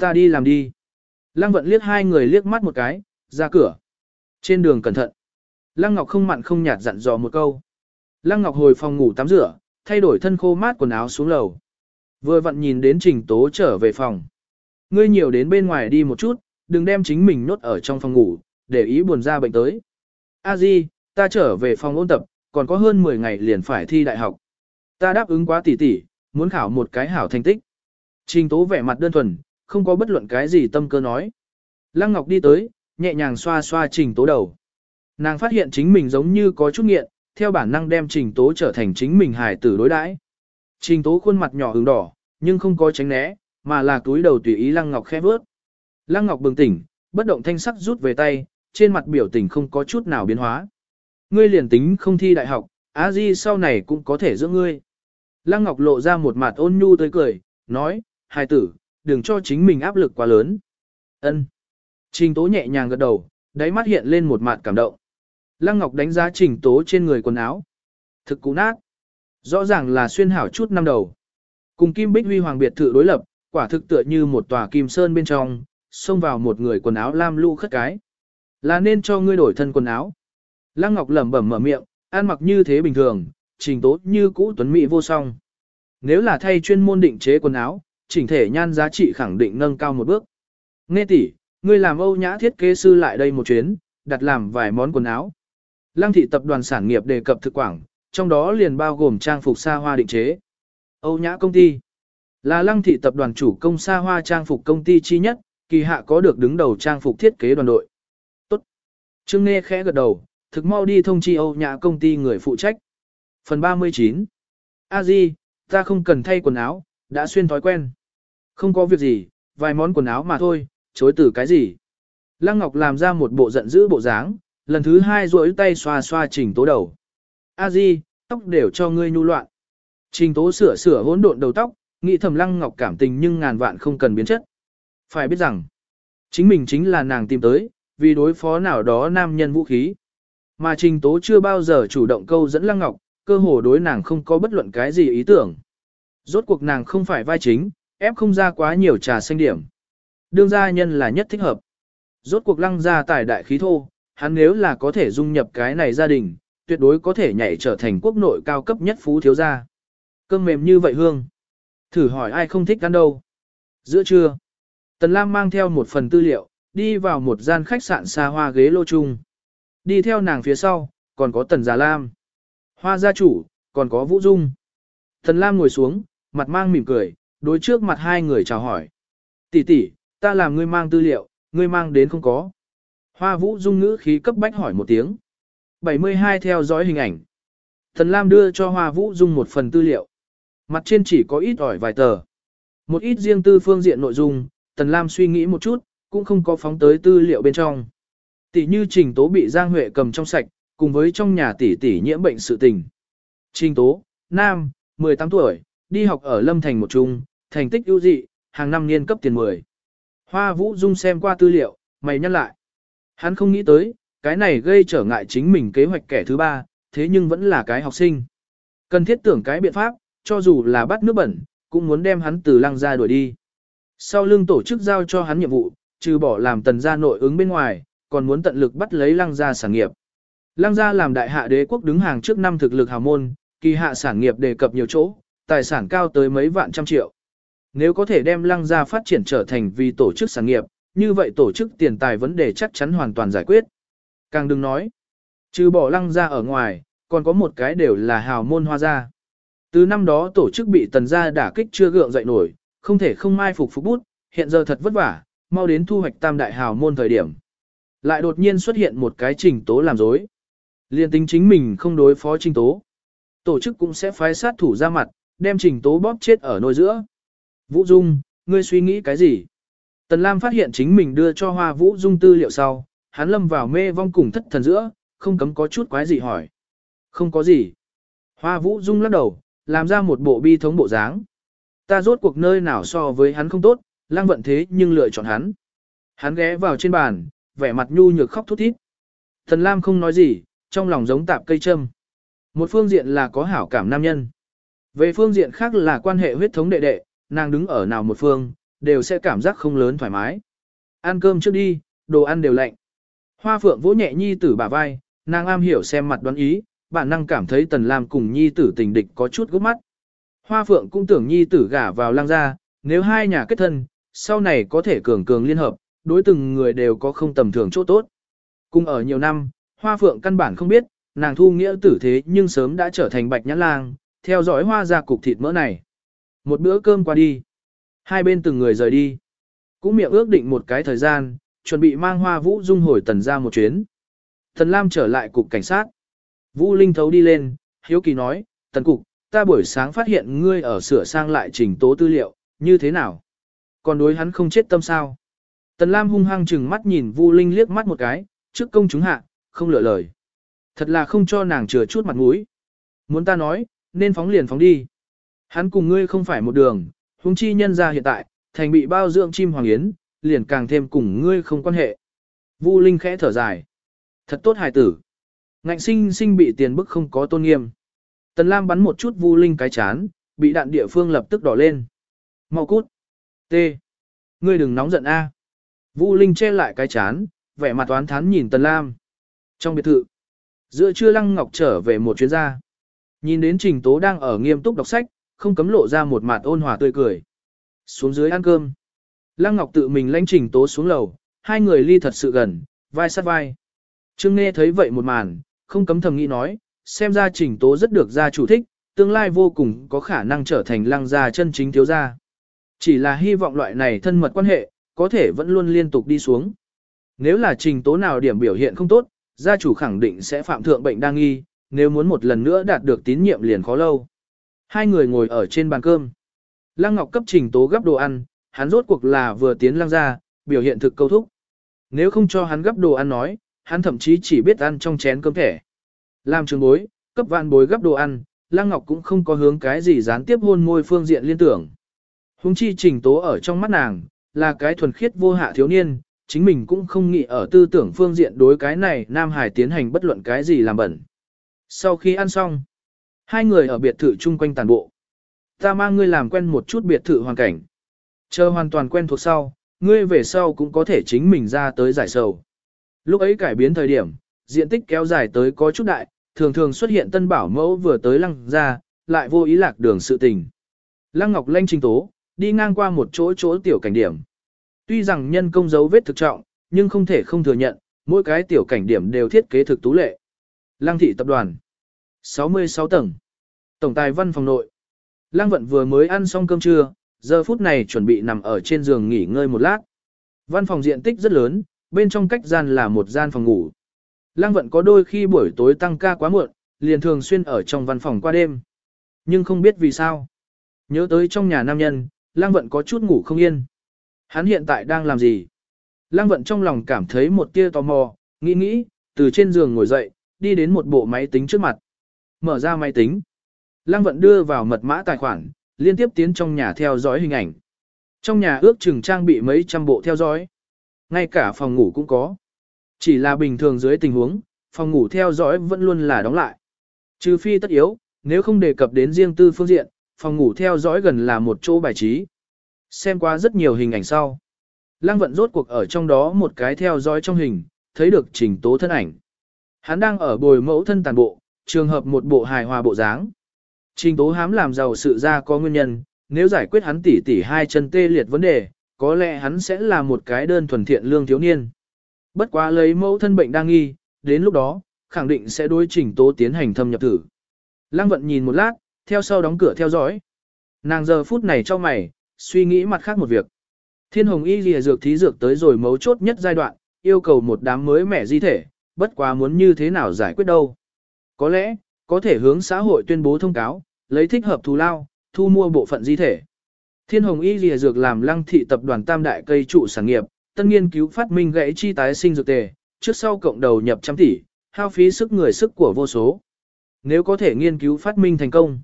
Ta đi làm đi. Lăng vận liếc hai người liếc mắt một cái, ra cửa. Trên đường cẩn thận. Lăng Ngọc không mặn không nhạt dặn dò một câu. Lăng Ngọc hồi phòng ngủ tắm rửa, thay đổi thân khô mát quần áo xuống lầu. Vừa vặn nhìn đến Trình Tố trở về phòng. Ngươi nhiều đến bên ngoài đi một chút, đừng đem chính mình nốt ở trong phòng ngủ, để ý buồn ra bệnh tới. A Di, ta trở về phòng ôn tập, còn có hơn 10 ngày liền phải thi đại học. Ta đáp ứng quá tỉ tỉ, muốn khảo một cái hảo thành tích. Trình Tố vẻ mặt đơn thuần, không có bất luận cái gì tâm cơ nói. Lăng Ngọc đi tới, nhẹ nhàng xoa xoa Trình Tố đầu. Nàng phát hiện chính mình giống như có chút nghiện, theo bản năng đem Trình Tố trở thành chính mình hài tử đối đãi. Trình Tố khuôn mặt nhỏ ửng đỏ, nhưng không có tránh né, mà là túi đầu tùy ý Lăng Ngọc khẽ vớt. Lăng Ngọc bừng tỉnh, bất động thanh sắc rút về tay, trên mặt biểu tình không có chút nào biến hóa. Ngươi liền tính không thi đại học, A Di sau này cũng có thể giữ ngươi. Lăng Ngọc lộ ra một mặt ôn nhu tới cười, nói, hài tử, đừng cho chính mình áp lực quá lớn. Ân. Trình Tố nhẹ nhàng gật đầu, đáy mắt hiện lên một mặt cảm động. Lăng Ngọc đánh giá Trình Tố trên người quần áo. Thực cũ nát. Rõ ràng là xuyên hảo chút năm đầu. Cùng Kim Bích Huy Hoàng biệt thự đối lập, quả thực tựa như một tòa kim sơn bên trong, xông vào một người quần áo lam lũ khất cái. Là nên cho ngươi đổi thân quần áo. Lăng Ngọc lẩm bẩm mở miệng, ăn mặc như thế bình thường, trình tốt như cũ tuấn mỹ vô song. Nếu là thay chuyên môn định chế quần áo, chỉnh thể nhan giá trị khẳng định nâng cao một bước. Nghe tỷ, ngươi làm Âu Nhã thiết kế sư lại đây một chuyến, đặt làm vài món quần áo. Lăng thị tập đoàn sản nghiệp đề cập thực quảng, trong đó liền bao gồm trang phục xa hoa định chế. Âu Nhã công ty là lăng thị tập đoàn chủ công xa hoa trang phục công ty chi nhất, kỳ hạ có được đứng đầu trang phục thiết kế đoàn đội. Tốt. Trương Nghe khẽ gật đầu, thực mau đi thông chi Âu Nhã công ty người phụ trách. Phần 39. A Di, ta không cần thay quần áo, đã xuyên thói quen. Không có việc gì, vài món quần áo mà thôi, chối từ cái gì. Lăng Ngọc làm ra một bộ giận dữ bộ dáng, lần thứ hai duỗi tay xoa xoa chỉnh tố đầu. A Di, tóc đều cho ngươi nhu loạn. Trình tố sửa sửa hỗn độn đầu tóc, nghĩ thầm Lăng Ngọc cảm tình nhưng ngàn vạn không cần biến chất. Phải biết rằng, chính mình chính là nàng tìm tới, vì đối phó nào đó nam nhân vũ khí. mà Trình Tố chưa bao giờ chủ động câu dẫn Lăng Ngọc, cơ hồ đối nàng không có bất luận cái gì ý tưởng. Rốt cuộc nàng không phải vai chính, ép không ra quá nhiều trà xanh điểm. Đương gia nhân là nhất thích hợp. Rốt cuộc lăng gia tài đại khí thô, hắn nếu là có thể dung nhập cái này gia đình, tuyệt đối có thể nhảy trở thành quốc nội cao cấp nhất phú thiếu gia. Cơm mềm như vậy hương. Thử hỏi ai không thích ăn đâu. Giữa trưa, Tần Lam mang theo một phần tư liệu, đi vào một gian khách sạn xa hoa ghế lô chung. Đi theo nàng phía sau, còn có Tần Già Lam. Hoa gia chủ, còn có Vũ Dung. Tần Lam ngồi xuống, mặt mang mỉm cười, đối trước mặt hai người chào hỏi. Tỷ tỷ, ta làm ngươi mang tư liệu, ngươi mang đến không có. Hoa Vũ Dung ngữ khí cấp bách hỏi một tiếng. 72 theo dõi hình ảnh. Tần Lam đưa cho Hoa Vũ Dung một phần tư liệu. Mặt trên chỉ có ít ỏi vài tờ. Một ít riêng tư phương diện nội dung, Tần Lam suy nghĩ một chút, cũng không có phóng tới tư liệu bên trong. Tỷ như Trình Tố bị Giang Huệ cầm trong sạch, cùng với trong nhà tỷ tỷ nhiễm bệnh sự tình. Trình Tố, Nam, 18 tuổi, đi học ở Lâm Thành một trung, thành tích ưu dị, hàng năm niên cấp tiền 10. Hoa Vũ Dung xem qua tư liệu, mày nhắc lại. Hắn không nghĩ tới, cái này gây trở ngại chính mình kế hoạch kẻ thứ ba, thế nhưng vẫn là cái học sinh. Cần thiết tưởng cái biện pháp, cho dù là bắt nước bẩn, cũng muốn đem hắn từ lăng ra đuổi đi. Sau lưng tổ chức giao cho hắn nhiệm vụ, trừ bỏ làm tần gia nội ứng bên ngoài, còn muốn tận lực bắt lấy lăng gia sản nghiệp. Lăng gia làm đại hạ đế quốc đứng hàng trước năm thực lực hào môn, kỳ hạ sản nghiệp đề cập nhiều chỗ, tài sản cao tới mấy vạn trăm triệu. Nếu có thể đem lăng gia phát triển trở thành vì tổ chức sản nghiệp, như vậy tổ chức tiền tài vấn đề chắc chắn hoàn toàn giải quyết. Càng đừng nói, trừ bỏ lăng gia ở ngoài, còn có một cái đều là hào môn hoa gia. Từ năm đó tổ chức bị tần gia đả kích chưa gượng dậy nổi, không thể không mai phục phục bút, hiện giờ thật vất vả, mau đến thu hoạch tam đại hào môn thời điểm. Lại đột nhiên xuất hiện một cái trình tố làm dối. Liên tính chính mình không đối phó trình tố. Tổ chức cũng sẽ phái sát thủ ra mặt, đem trình tố bóp chết ở nôi giữa. Vũ Dung, ngươi suy nghĩ cái gì? Tần Lam phát hiện chính mình đưa cho Hoa Vũ Dung tư liệu sau, hắn lâm vào mê vong cùng thất thần giữa, không cấm có chút quái gì hỏi. Không có gì. Hoa Vũ Dung lắc đầu, làm ra một bộ bi thống bộ dáng. Ta rốt cuộc nơi nào so với hắn không tốt, lang vận thế nhưng lựa chọn hắn. Hắn ghé vào trên bàn, vẻ mặt nhu nhược khóc thút thít. Thần Lam không nói gì, trong lòng giống tạp cây châm. Một phương diện là có hảo cảm nam nhân. Về phương diện khác là quan hệ huyết thống đệ đệ, nàng đứng ở nào một phương, đều sẽ cảm giác không lớn thoải mái. Ăn cơm trước đi, đồ ăn đều lạnh. Hoa phượng vỗ nhẹ nhi tử bả vai, nàng am hiểu xem mặt đoán ý, bản năng cảm thấy tần lam cùng nhi tử tình địch có chút gốc mắt. Hoa phượng cũng tưởng nhi tử gả vào lang gia, nếu hai nhà kết thân, sau này có thể cường cường liên hợp, đối từng người đều có không tầm thường chỗ tốt. Cùng ở nhiều năm, hoa phượng căn bản không biết, nàng thu nghĩa tử thế nhưng sớm đã trở thành bạch nhãn lang, theo dõi hoa ra cục thịt mỡ này. Một bữa cơm qua đi, hai bên từng người rời đi. Cũng miệng ước định một cái thời gian, chuẩn bị mang hoa vũ dung hồi tần ra một chuyến. Thần Lam trở lại cục cảnh sát. Vũ Linh thấu đi lên, hiếu kỳ nói, tần cục, ta buổi sáng phát hiện ngươi ở sửa sang lại trình tố tư liệu, như thế nào? Còn đối hắn không chết tâm sao? Tần Lam hung hăng chừng mắt nhìn Vu Linh liếc mắt một cái, trước công chúng hạ, không lựa lời. Thật là không cho nàng chừa chút mặt mũi. Muốn ta nói, nên phóng liền phóng đi. Hắn cùng ngươi không phải một đường, huống chi nhân ra hiện tại, thành bị bao dưỡng chim hoàng yến, liền càng thêm cùng ngươi không quan hệ. Vu Linh khẽ thở dài. Thật tốt hài tử. Ngạnh sinh sinh bị tiền bức không có tôn nghiêm. Tần Lam bắn một chút Vu Linh cái chán, bị đạn địa phương lập tức đỏ lên. Mau cút. T. Ngươi đừng nóng giận A. Vu Linh che lại cái chán, vẻ mặt toán thán nhìn Tần Lam. Trong biệt thự, giữa trưa Lăng Ngọc trở về một chuyến gia. Nhìn đến Trình Tố đang ở nghiêm túc đọc sách, không cấm lộ ra một mặt ôn hòa tươi cười. Xuống dưới ăn cơm. Lăng Ngọc tự mình lãnh Trình Tố xuống lầu, hai người ly thật sự gần, vai sát vai. Trương Nghe thấy vậy một màn, không cấm thầm nghĩ nói, xem ra Trình Tố rất được gia chủ thích, tương lai vô cùng có khả năng trở thành lăng gia chân chính thiếu gia. Chỉ là hy vọng loại này thân mật quan hệ, có thể vẫn luôn liên tục đi xuống. Nếu là trình tố nào điểm biểu hiện không tốt, gia chủ khẳng định sẽ phạm thượng bệnh đang nghi, nếu muốn một lần nữa đạt được tín nhiệm liền khó lâu. Hai người ngồi ở trên bàn cơm. Lăng Ngọc cấp trình tố gấp đồ ăn, hắn rốt cuộc là vừa tiến lăng ra, biểu hiện thực câu thúc. Nếu không cho hắn gấp đồ ăn nói, hắn thậm chí chỉ biết ăn trong chén cơm thẻ. Làm trường bối, cấp vạn bối gấp đồ ăn, Lăng Ngọc cũng không có hướng cái gì gián tiếp hôn môi phương diện liên tưởng. Hùng chi trình tố ở trong mắt nàng, là cái thuần khiết vô hạ thiếu niên, chính mình cũng không nghĩ ở tư tưởng phương diện đối cái này Nam Hải tiến hành bất luận cái gì làm bẩn. Sau khi ăn xong, hai người ở biệt thự chung quanh tàn bộ. Ta mang ngươi làm quen một chút biệt thự hoàn cảnh. Chờ hoàn toàn quen thuộc sau, ngươi về sau cũng có thể chính mình ra tới giải sầu. Lúc ấy cải biến thời điểm, diện tích kéo dài tới có chút đại, thường thường xuất hiện tân bảo mẫu vừa tới lăng ra, lại vô ý lạc đường sự tình. Lăng Ngọc Lanh trình tố, đi ngang qua một chỗ chỗ tiểu cảnh điểm. Tuy rằng nhân công dấu vết thực trọng, nhưng không thể không thừa nhận, mỗi cái tiểu cảnh điểm đều thiết kế thực tú lệ. Lăng thị tập đoàn 66 tầng Tổng tài văn phòng nội Lăng vận vừa mới ăn xong cơm trưa, giờ phút này chuẩn bị nằm ở trên giường nghỉ ngơi một lát. Văn phòng diện tích rất lớn, bên trong cách gian là một gian phòng ngủ. Lăng vận có đôi khi buổi tối tăng ca quá muộn, liền thường xuyên ở trong văn phòng qua đêm. Nhưng không biết vì sao. Nhớ tới trong nhà nam nhân, Lăng vận có chút ngủ không yên. Hắn hiện tại đang làm gì? Lăng vận trong lòng cảm thấy một tia tò mò, nghĩ nghĩ, từ trên giường ngồi dậy, đi đến một bộ máy tính trước mặt. Mở ra máy tính. Lăng vận đưa vào mật mã tài khoản, liên tiếp tiến trong nhà theo dõi hình ảnh. Trong nhà ước chừng trang bị mấy trăm bộ theo dõi. Ngay cả phòng ngủ cũng có. Chỉ là bình thường dưới tình huống, phòng ngủ theo dõi vẫn luôn là đóng lại. Trừ phi tất yếu, nếu không đề cập đến riêng tư phương diện, phòng ngủ theo dõi gần là một chỗ bài trí. Xem qua rất nhiều hình ảnh sau. Lăng vận rốt cuộc ở trong đó một cái theo dõi trong hình, thấy được trình tố thân ảnh. Hắn đang ở bồi mẫu thân tàn bộ, trường hợp một bộ hài hòa bộ dáng. Trình tố hám làm giàu sự ra có nguyên nhân, nếu giải quyết hắn tỉ tỉ hai chân tê liệt vấn đề, có lẽ hắn sẽ là một cái đơn thuần thiện lương thiếu niên. Bất quá lấy mẫu thân bệnh đang nghi, đến lúc đó, khẳng định sẽ đối trình tố tiến hành thâm nhập thử. Lăng vận nhìn một lát, theo sau đóng cửa theo dõi. Nàng giờ phút này cho mày, suy nghĩ mặt khác một việc. Thiên hồng y lìa dược thí dược tới rồi mấu chốt nhất giai đoạn, yêu cầu một đám mới mẻ di thể, bất quá muốn như thế nào giải quyết đâu. Có lẽ, có thể hướng xã hội tuyên bố thông cáo, lấy thích hợp thù lao, thu mua bộ phận di thể. Thiên hồng y lìa dược làm lăng thị tập đoàn tam đại cây trụ sản nghiệp, tân nghiên cứu phát minh gãy chi tái sinh dược tề, trước sau cộng đầu nhập trăm tỷ, hao phí sức người sức của vô số. Nếu có thể nghiên cứu phát minh thành công,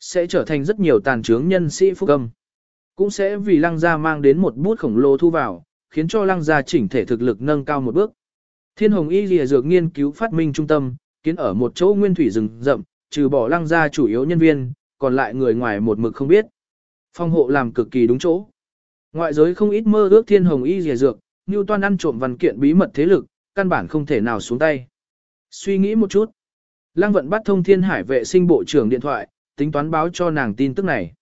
sẽ trở thành rất nhiều tàn trướng nhân sĩ phúc âm. Cũng sẽ vì lăng gia mang đến một bút khổng lồ thu vào, khiến cho lăng gia chỉnh thể thực lực nâng cao một bước. Thiên Hồng Y Lìa Dược nghiên cứu phát minh trung tâm, kiến ở một chỗ nguyên thủy rừng rậm, trừ bỏ lăng gia chủ yếu nhân viên, còn lại người ngoài một mực không biết. Phong hộ làm cực kỳ đúng chỗ. Ngoại giới không ít mơ ước Thiên Hồng Y dìa Dược, như toan ăn trộm văn kiện bí mật thế lực, căn bản không thể nào xuống tay. Suy nghĩ một chút. Lăng vận bắt thông thiên hải vệ sinh bộ trưởng điện thoại, tính toán báo cho nàng tin tức này.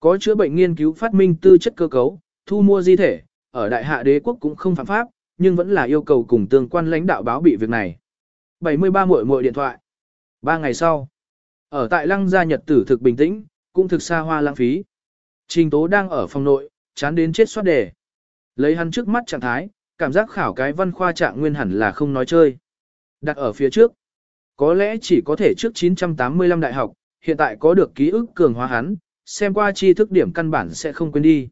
Có chữa bệnh nghiên cứu phát minh tư chất cơ cấu, thu mua di thể, ở đại hạ đế quốc cũng không phạm pháp, nhưng vẫn là yêu cầu cùng tương quan lãnh đạo báo bị việc này. 73 muội muội điện thoại. Ba ngày sau, ở tại lăng gia nhật tử thực bình tĩnh, cũng thực xa hoa lãng phí. Trình tố đang ở phòng nội, chán đến chết soát đề. Lấy hắn trước mắt trạng thái, cảm giác khảo cái văn khoa trạng nguyên hẳn là không nói chơi. Đặt ở phía trước, có lẽ chỉ có thể trước 985 đại học, hiện tại có được ký ức cường hóa hắn, xem qua tri thức điểm căn bản sẽ không quên đi.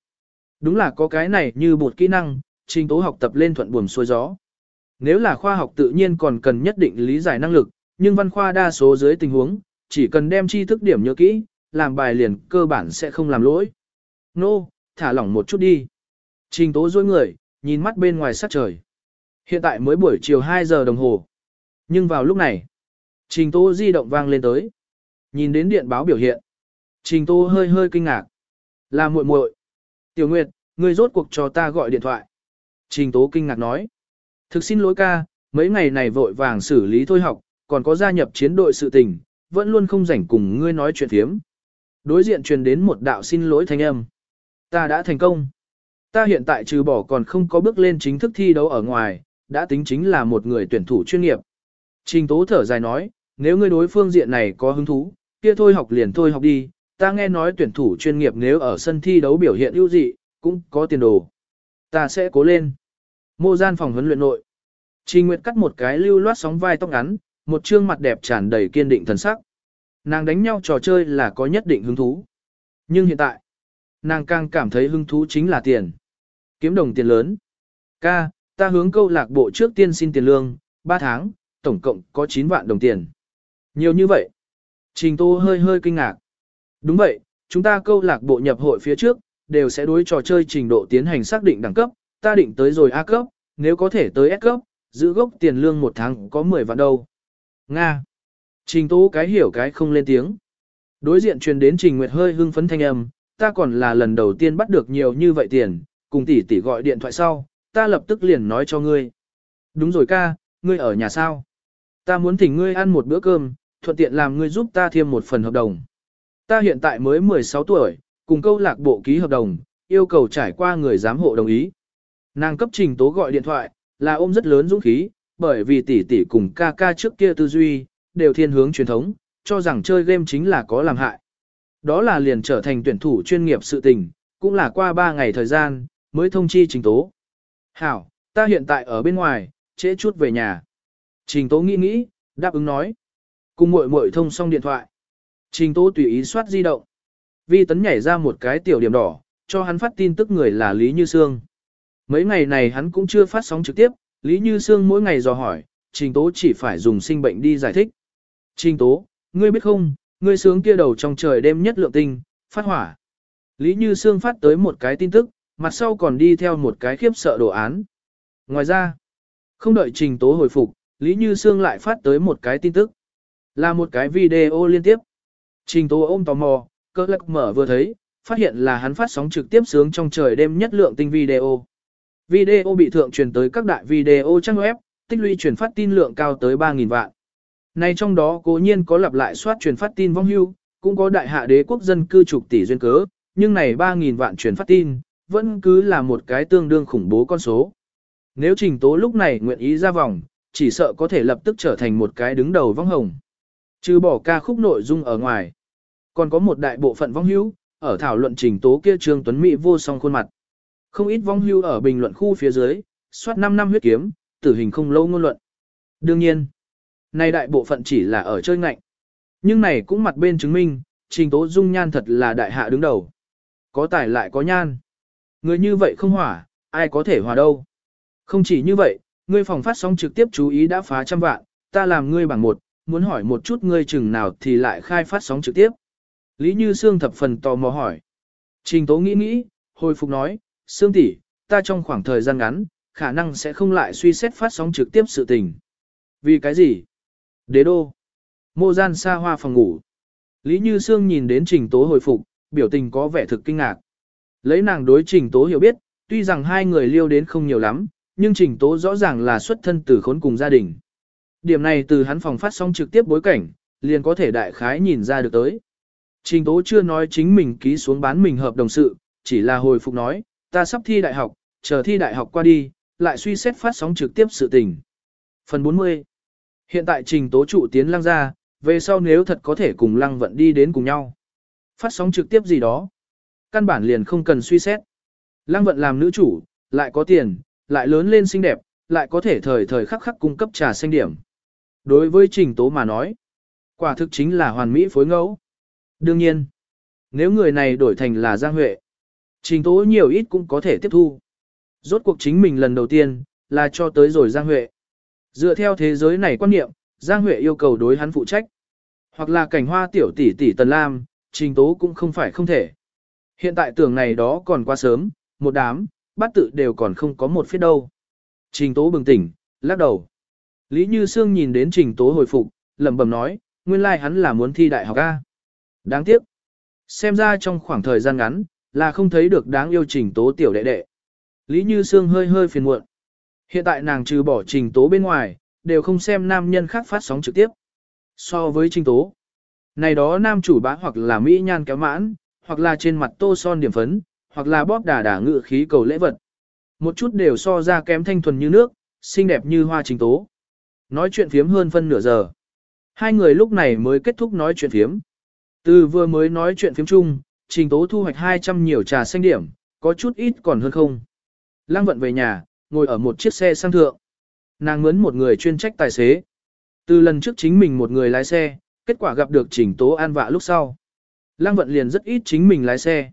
Đúng là có cái này như một kỹ năng, trình tố học tập lên thuận buồm xuôi gió. Nếu là khoa học tự nhiên còn cần nhất định lý giải năng lực, nhưng văn khoa đa số dưới tình huống, chỉ cần đem tri thức điểm nhớ kỹ, làm bài liền cơ bản sẽ không làm lỗi. Nô, no, thả lỏng một chút đi. Trình tố dối người, nhìn mắt bên ngoài sắc trời. Hiện tại mới buổi chiều 2 giờ đồng hồ. Nhưng vào lúc này, trình tố di động vang lên tới. Nhìn đến điện báo biểu hiện. Trình tố hơi hơi kinh ngạc. Là muội muội. Tiểu Nguyệt, ngươi rốt cuộc cho ta gọi điện thoại. Trình Tố kinh ngạc nói. Thực xin lỗi ca, mấy ngày này vội vàng xử lý thôi học, còn có gia nhập chiến đội sự tình, vẫn luôn không rảnh cùng ngươi nói chuyện thiếm. Đối diện truyền đến một đạo xin lỗi thanh âm. Ta đã thành công. Ta hiện tại trừ bỏ còn không có bước lên chính thức thi đấu ở ngoài, đã tính chính là một người tuyển thủ chuyên nghiệp. Trình Tố thở dài nói, nếu ngươi đối phương diện này có hứng thú, kia thôi học liền thôi học đi, ta nghe nói tuyển thủ chuyên nghiệp nếu ở sân thi đấu biểu hiện ưu dị, cũng có tiền đồ. Ta sẽ cố lên. Mô gian phòng huấn luyện nội. Trình Nguyệt cắt một cái lưu loát sóng vai tóc ngắn, một trương mặt đẹp tràn đầy kiên định thần sắc. Nàng đánh nhau trò chơi là có nhất định hứng thú. Nhưng hiện tại, nàng càng cảm thấy hứng thú chính là tiền. Kiếm đồng tiền lớn. Ca, ta hướng câu lạc bộ trước tiên xin tiền lương, 3 tháng, tổng cộng có 9 vạn đồng tiền. Nhiều như vậy. Trình Tô hơi hơi kinh ngạc. Đúng vậy, chúng ta câu lạc bộ nhập hội phía trước, đều sẽ đối trò chơi trình độ tiến hành xác định đẳng cấp, ta định tới rồi A cấp, nếu có thể tới S cấp, giữ gốc tiền lương một tháng có 10 vạn đâu. Nga. Trình Tô cái hiểu cái không lên tiếng. Đối diện truyền đến Trình Nguyệt hơi hưng phấn thanh âm, ta còn là lần đầu tiên bắt được nhiều như vậy tiền, cùng tỷ tỷ gọi điện thoại sau, ta lập tức liền nói cho ngươi. Đúng rồi ca, ngươi ở nhà sao? Ta muốn thỉnh ngươi ăn một bữa cơm, thuận tiện làm ngươi giúp ta thêm một phần hợp đồng. Ta hiện tại mới 16 tuổi, cùng câu lạc bộ ký hợp đồng, yêu cầu trải qua người giám hộ đồng ý. Nàng cấp trình tố gọi điện thoại, là ôm rất lớn dũng khí, bởi vì tỷ tỷ cùng ca ca trước kia tư duy, đều thiên hướng truyền thống, cho rằng chơi game chính là có làm hại. Đó là liền trở thành tuyển thủ chuyên nghiệp sự tình, cũng là qua 3 ngày thời gian, mới thông chi trình tố. Hảo, ta hiện tại ở bên ngoài, trễ chút về nhà. Trình tố nghĩ nghĩ, đáp ứng nói. Cùng muội muội thông xong điện thoại. Trình tố tùy ý soát di động. Vi tấn nhảy ra một cái tiểu điểm đỏ, cho hắn phát tin tức người là Lý Như Sương. Mấy ngày này hắn cũng chưa phát sóng trực tiếp, Lý Như Sương mỗi ngày dò hỏi, Trình Tố chỉ phải dùng sinh bệnh đi giải thích. Trình Tố, ngươi biết không, ngươi sướng kia đầu trong trời đêm nhất lượng tinh, phát hỏa. Lý Như Sương phát tới một cái tin tức, mặt sau còn đi theo một cái khiếp sợ đồ án. Ngoài ra, không đợi Trình Tố hồi phục, Lý Như Sương lại phát tới một cái tin tức. Là một cái video liên tiếp. Trình Tố ôm tò mò, cơ lắc mở vừa thấy, phát hiện là hắn phát sóng trực tiếp sướng trong trời đêm nhất lượng tinh video. Video bị thượng truyền tới các đại video trang web, tích lũy truyền phát tin lượng cao tới 3.000 vạn. Này trong đó cố nhiên có lặp lại soát truyền phát tin vong hưu, cũng có đại hạ đế quốc dân cư trục tỷ duyên cớ, nhưng này 3.000 vạn truyền phát tin, vẫn cứ là một cái tương đương khủng bố con số. Nếu trình tố lúc này nguyện ý ra vòng, chỉ sợ có thể lập tức trở thành một cái đứng đầu vong hồng. Trừ bỏ ca khúc nội dung ở ngoài. Còn có một đại bộ phận vong hưu ở thảo luận trình tố kia Trương Tuấn Mỹ vô song khuôn mặt. Không ít vong hưu ở bình luận khu phía dưới, soát 5 năm huyết kiếm, tử hình không lâu ngôn luận. Đương nhiên, này đại bộ phận chỉ là ở chơi ngạnh. Nhưng này cũng mặt bên chứng minh, trình tố dung nhan thật là đại hạ đứng đầu. Có tài lại có nhan. Người như vậy không hỏa, ai có thể hòa đâu. Không chỉ như vậy, ngươi phòng phát sóng trực tiếp chú ý đã phá trăm vạn, ta làm ngươi bằng một, muốn hỏi một chút ngươi chừng nào thì lại khai phát sóng trực tiếp. Lý Như Sương thập phần tò mò hỏi. Trình Tố nghĩ nghĩ, hồi phục nói, Sương tỷ, ta trong khoảng thời gian ngắn, khả năng sẽ không lại suy xét phát sóng trực tiếp sự tình. Vì cái gì? Đế đô. Mô gian xa hoa phòng ngủ. Lý Như Sương nhìn đến Trình Tố hồi phục, biểu tình có vẻ thực kinh ngạc. Lấy nàng đối Trình Tố hiểu biết, tuy rằng hai người liêu đến không nhiều lắm, nhưng Trình Tố rõ ràng là xuất thân từ khốn cùng gia đình. Điểm này từ hắn phòng phát sóng trực tiếp bối cảnh, liền có thể đại khái nhìn ra được tới. Trình Tố chưa nói chính mình ký xuống bán mình hợp đồng sự, chỉ là hồi phục nói, ta sắp thi đại học, chờ thi đại học qua đi, lại suy xét phát sóng trực tiếp sự tình. Phần 40 Hiện tại Trình Tố trụ tiến lăng ra, về sau nếu thật có thể cùng lăng vận đi đến cùng nhau. Phát sóng trực tiếp gì đó. Căn bản liền không cần suy xét. Lăng vận làm nữ chủ, lại có tiền, lại lớn lên xinh đẹp, lại có thể thời thời khắc khắc cung cấp trà xanh điểm. Đối với Trình Tố mà nói, quả thực chính là hoàn mỹ phối ngẫu. Đương nhiên, nếu người này đổi thành là Giang Huệ, trình tố nhiều ít cũng có thể tiếp thu. Rốt cuộc chính mình lần đầu tiên, là cho tới rồi Giang Huệ. Dựa theo thế giới này quan niệm, Giang Huệ yêu cầu đối hắn phụ trách. Hoặc là cảnh hoa tiểu tỷ tỷ Tần Lam, trình tố cũng không phải không thể. Hiện tại tưởng này đó còn quá sớm, một đám, bát tự đều còn không có một phía đâu. Trình tố bừng tỉnh, lắc đầu. Lý Như Sương nhìn đến trình tố hồi phục, lẩm bẩm nói, nguyên lai like hắn là muốn thi đại học A. Đáng tiếc. Xem ra trong khoảng thời gian ngắn, là không thấy được đáng yêu trình tố tiểu đệ đệ. Lý Như Sương hơi hơi phiền muộn. Hiện tại nàng trừ bỏ trình tố bên ngoài, đều không xem nam nhân khác phát sóng trực tiếp. So với trình tố, này đó nam chủ bá hoặc là mỹ nhan kéo mãn, hoặc là trên mặt tô son điểm phấn, hoặc là bóp đà đà ngự khí cầu lễ vật. Một chút đều so ra kém thanh thuần như nước, xinh đẹp như hoa trình tố. Nói chuyện phiếm hơn phân nửa giờ. Hai người lúc này mới kết thúc nói chuyện phiếm. Từ vừa mới nói chuyện phiếm chung, trình tố thu hoạch 200 nhiều trà xanh điểm, có chút ít còn hơn không. Lăng vận về nhà, ngồi ở một chiếc xe sang thượng. Nàng mướn một người chuyên trách tài xế. Từ lần trước chính mình một người lái xe, kết quả gặp được trình tố an vạ lúc sau. Lăng vận liền rất ít chính mình lái xe.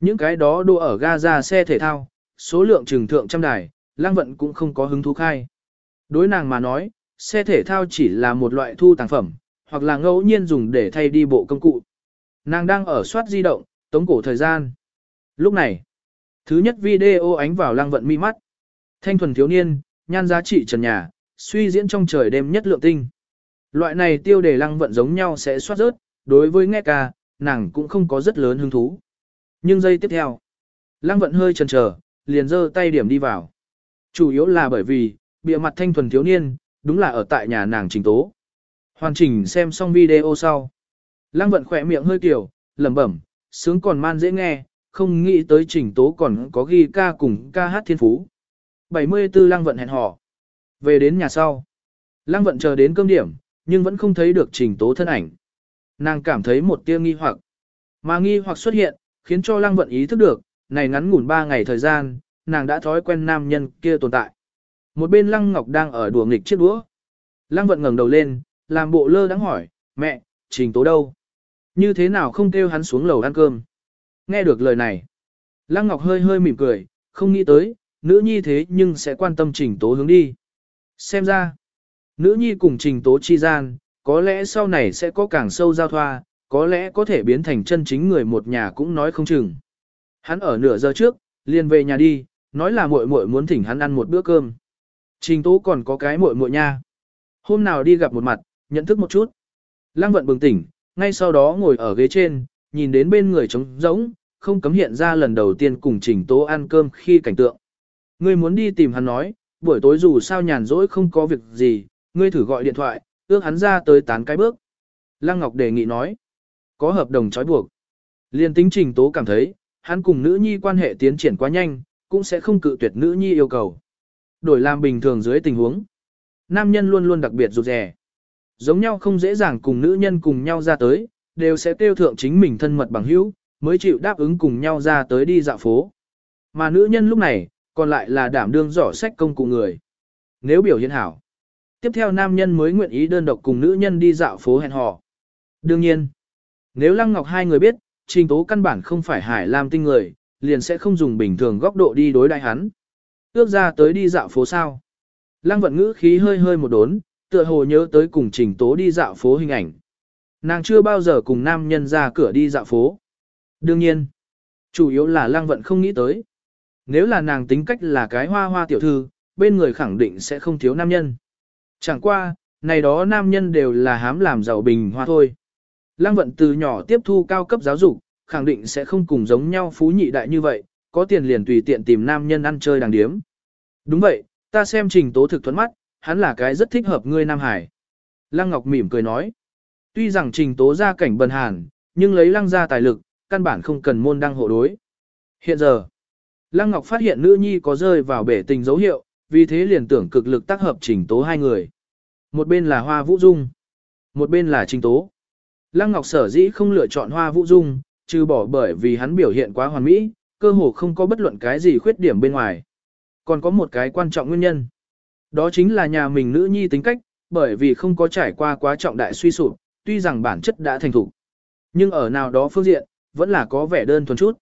Những cái đó đô ở ga ra xe thể thao, số lượng trừng thượng trăm đài, lăng vận cũng không có hứng thú khai. Đối nàng mà nói, xe thể thao chỉ là một loại thu tàng phẩm, hoặc là ngẫu nhiên dùng để thay đi bộ công cụ. Nàng đang ở soát di động, tống cổ thời gian. Lúc này, thứ nhất video ánh vào lăng vận mi mắt. Thanh thuần thiếu niên, nhan giá trị trần nhà, suy diễn trong trời đêm nhất lượng tinh. Loại này tiêu đề lăng vận giống nhau sẽ soát rớt, đối với nghe ca, nàng cũng không có rất lớn hứng thú. Nhưng giây tiếp theo, lăng vận hơi chần chờ, liền giơ tay điểm đi vào. Chủ yếu là bởi vì, bịa mặt thanh thuần thiếu niên, đúng là ở tại nhà nàng trình tố. Hoàn chỉnh xem xong video sau. Lăng vận khỏe miệng hơi kiểu, lẩm bẩm, sướng còn man dễ nghe, không nghĩ tới trình tố còn có ghi ca cùng ca hát thiên phú. 74 lăng vận hẹn hò. Về đến nhà sau. Lăng vận chờ đến cơm điểm, nhưng vẫn không thấy được trình tố thân ảnh. Nàng cảm thấy một tia nghi hoặc. Mà nghi hoặc xuất hiện, khiến cho lăng vận ý thức được, này ngắn ngủn 3 ngày thời gian, nàng đã thói quen nam nhân kia tồn tại. Một bên lăng ngọc đang ở đùa nghịch chiếc đũa. Lăng vận ngẩng đầu lên, làm bộ lơ đắng hỏi, mẹ, trình tố đâu? Như thế nào không kêu hắn xuống lầu ăn cơm? Nghe được lời này, Lăng Ngọc hơi hơi mỉm cười, không nghĩ tới, nữ nhi thế nhưng sẽ quan tâm trình tố hướng đi. Xem ra, nữ nhi cùng trình tố chi gian, có lẽ sau này sẽ có càng sâu giao thoa, có lẽ có thể biến thành chân chính người một nhà cũng nói không chừng. Hắn ở nửa giờ trước, liền về nhà đi, nói là muội muội muốn thỉnh hắn ăn một bữa cơm. Trình tố còn có cái muội muội nha. Hôm nào đi gặp một mặt, nhận thức một chút. Lăng vận bừng tỉnh, ngay sau đó ngồi ở ghế trên, nhìn đến bên người trống rỗng, không cấm hiện ra lần đầu tiên cùng trình tố ăn cơm khi cảnh tượng. Ngươi muốn đi tìm hắn nói, buổi tối dù sao nhàn rỗi không có việc gì, ngươi thử gọi điện thoại, ước hắn ra tới tán cái bước. Lăng Ngọc đề nghị nói, có hợp đồng trói buộc. Liên tính trình tố cảm thấy, hắn cùng nữ nhi quan hệ tiến triển quá nhanh, cũng sẽ không cự tuyệt nữ nhi yêu cầu. Đổi làm bình thường dưới tình huống. Nam nhân luôn luôn đặc biệt rụt rè. Giống nhau không dễ dàng cùng nữ nhân cùng nhau ra tới, đều sẽ tiêu thượng chính mình thân mật bằng hữu, mới chịu đáp ứng cùng nhau ra tới đi dạo phố. Mà nữ nhân lúc này, còn lại là đảm đương giỏ sách công cụ người. Nếu biểu hiện hảo, tiếp theo nam nhân mới nguyện ý đơn độc cùng nữ nhân đi dạo phố hẹn hò. Đương nhiên, nếu Lăng Ngọc hai người biết, trình tố căn bản không phải Hải Lam tinh người, liền sẽ không dùng bình thường góc độ đi đối đại hắn. Ước ra tới đi dạo phố sao. Lăng vận ngữ khí hơi hơi một đốn, tựa hồ nhớ tới cùng trình tố đi dạo phố hình ảnh. Nàng chưa bao giờ cùng nam nhân ra cửa đi dạo phố. Đương nhiên, chủ yếu là lăng vận không nghĩ tới. Nếu là nàng tính cách là cái hoa hoa tiểu thư, bên người khẳng định sẽ không thiếu nam nhân. Chẳng qua, này đó nam nhân đều là hám làm giàu bình hoa thôi. Lăng vận từ nhỏ tiếp thu cao cấp giáo dục, khẳng định sẽ không cùng giống nhau phú nhị đại như vậy, có tiền liền tùy tiện tìm nam nhân ăn chơi đàng điếm. Đúng vậy, ta xem trình tố thực thuẫn mắt, hắn là cái rất thích hợp ngươi Nam Hải. Lăng Ngọc mỉm cười nói. Tuy rằng trình tố ra cảnh bần hàn, nhưng lấy lăng ra tài lực, căn bản không cần môn đăng hộ đối. Hiện giờ, Lăng Ngọc phát hiện nữ nhi có rơi vào bể tình dấu hiệu, vì thế liền tưởng cực lực tác hợp trình tố hai người. Một bên là Hoa Vũ Dung, một bên là trình tố. Lăng Ngọc sở dĩ không lựa chọn Hoa Vũ Dung, trừ bỏ bởi vì hắn biểu hiện quá hoàn mỹ, cơ hồ không có bất luận cái gì khuyết điểm bên ngoài. Còn có một cái quan trọng nguyên nhân. Đó chính là nhà mình nữ nhi tính cách, bởi vì không có trải qua quá trọng đại suy sụp, tuy rằng bản chất đã thành thục. Nhưng ở nào đó phương diện, vẫn là có vẻ đơn thuần chút.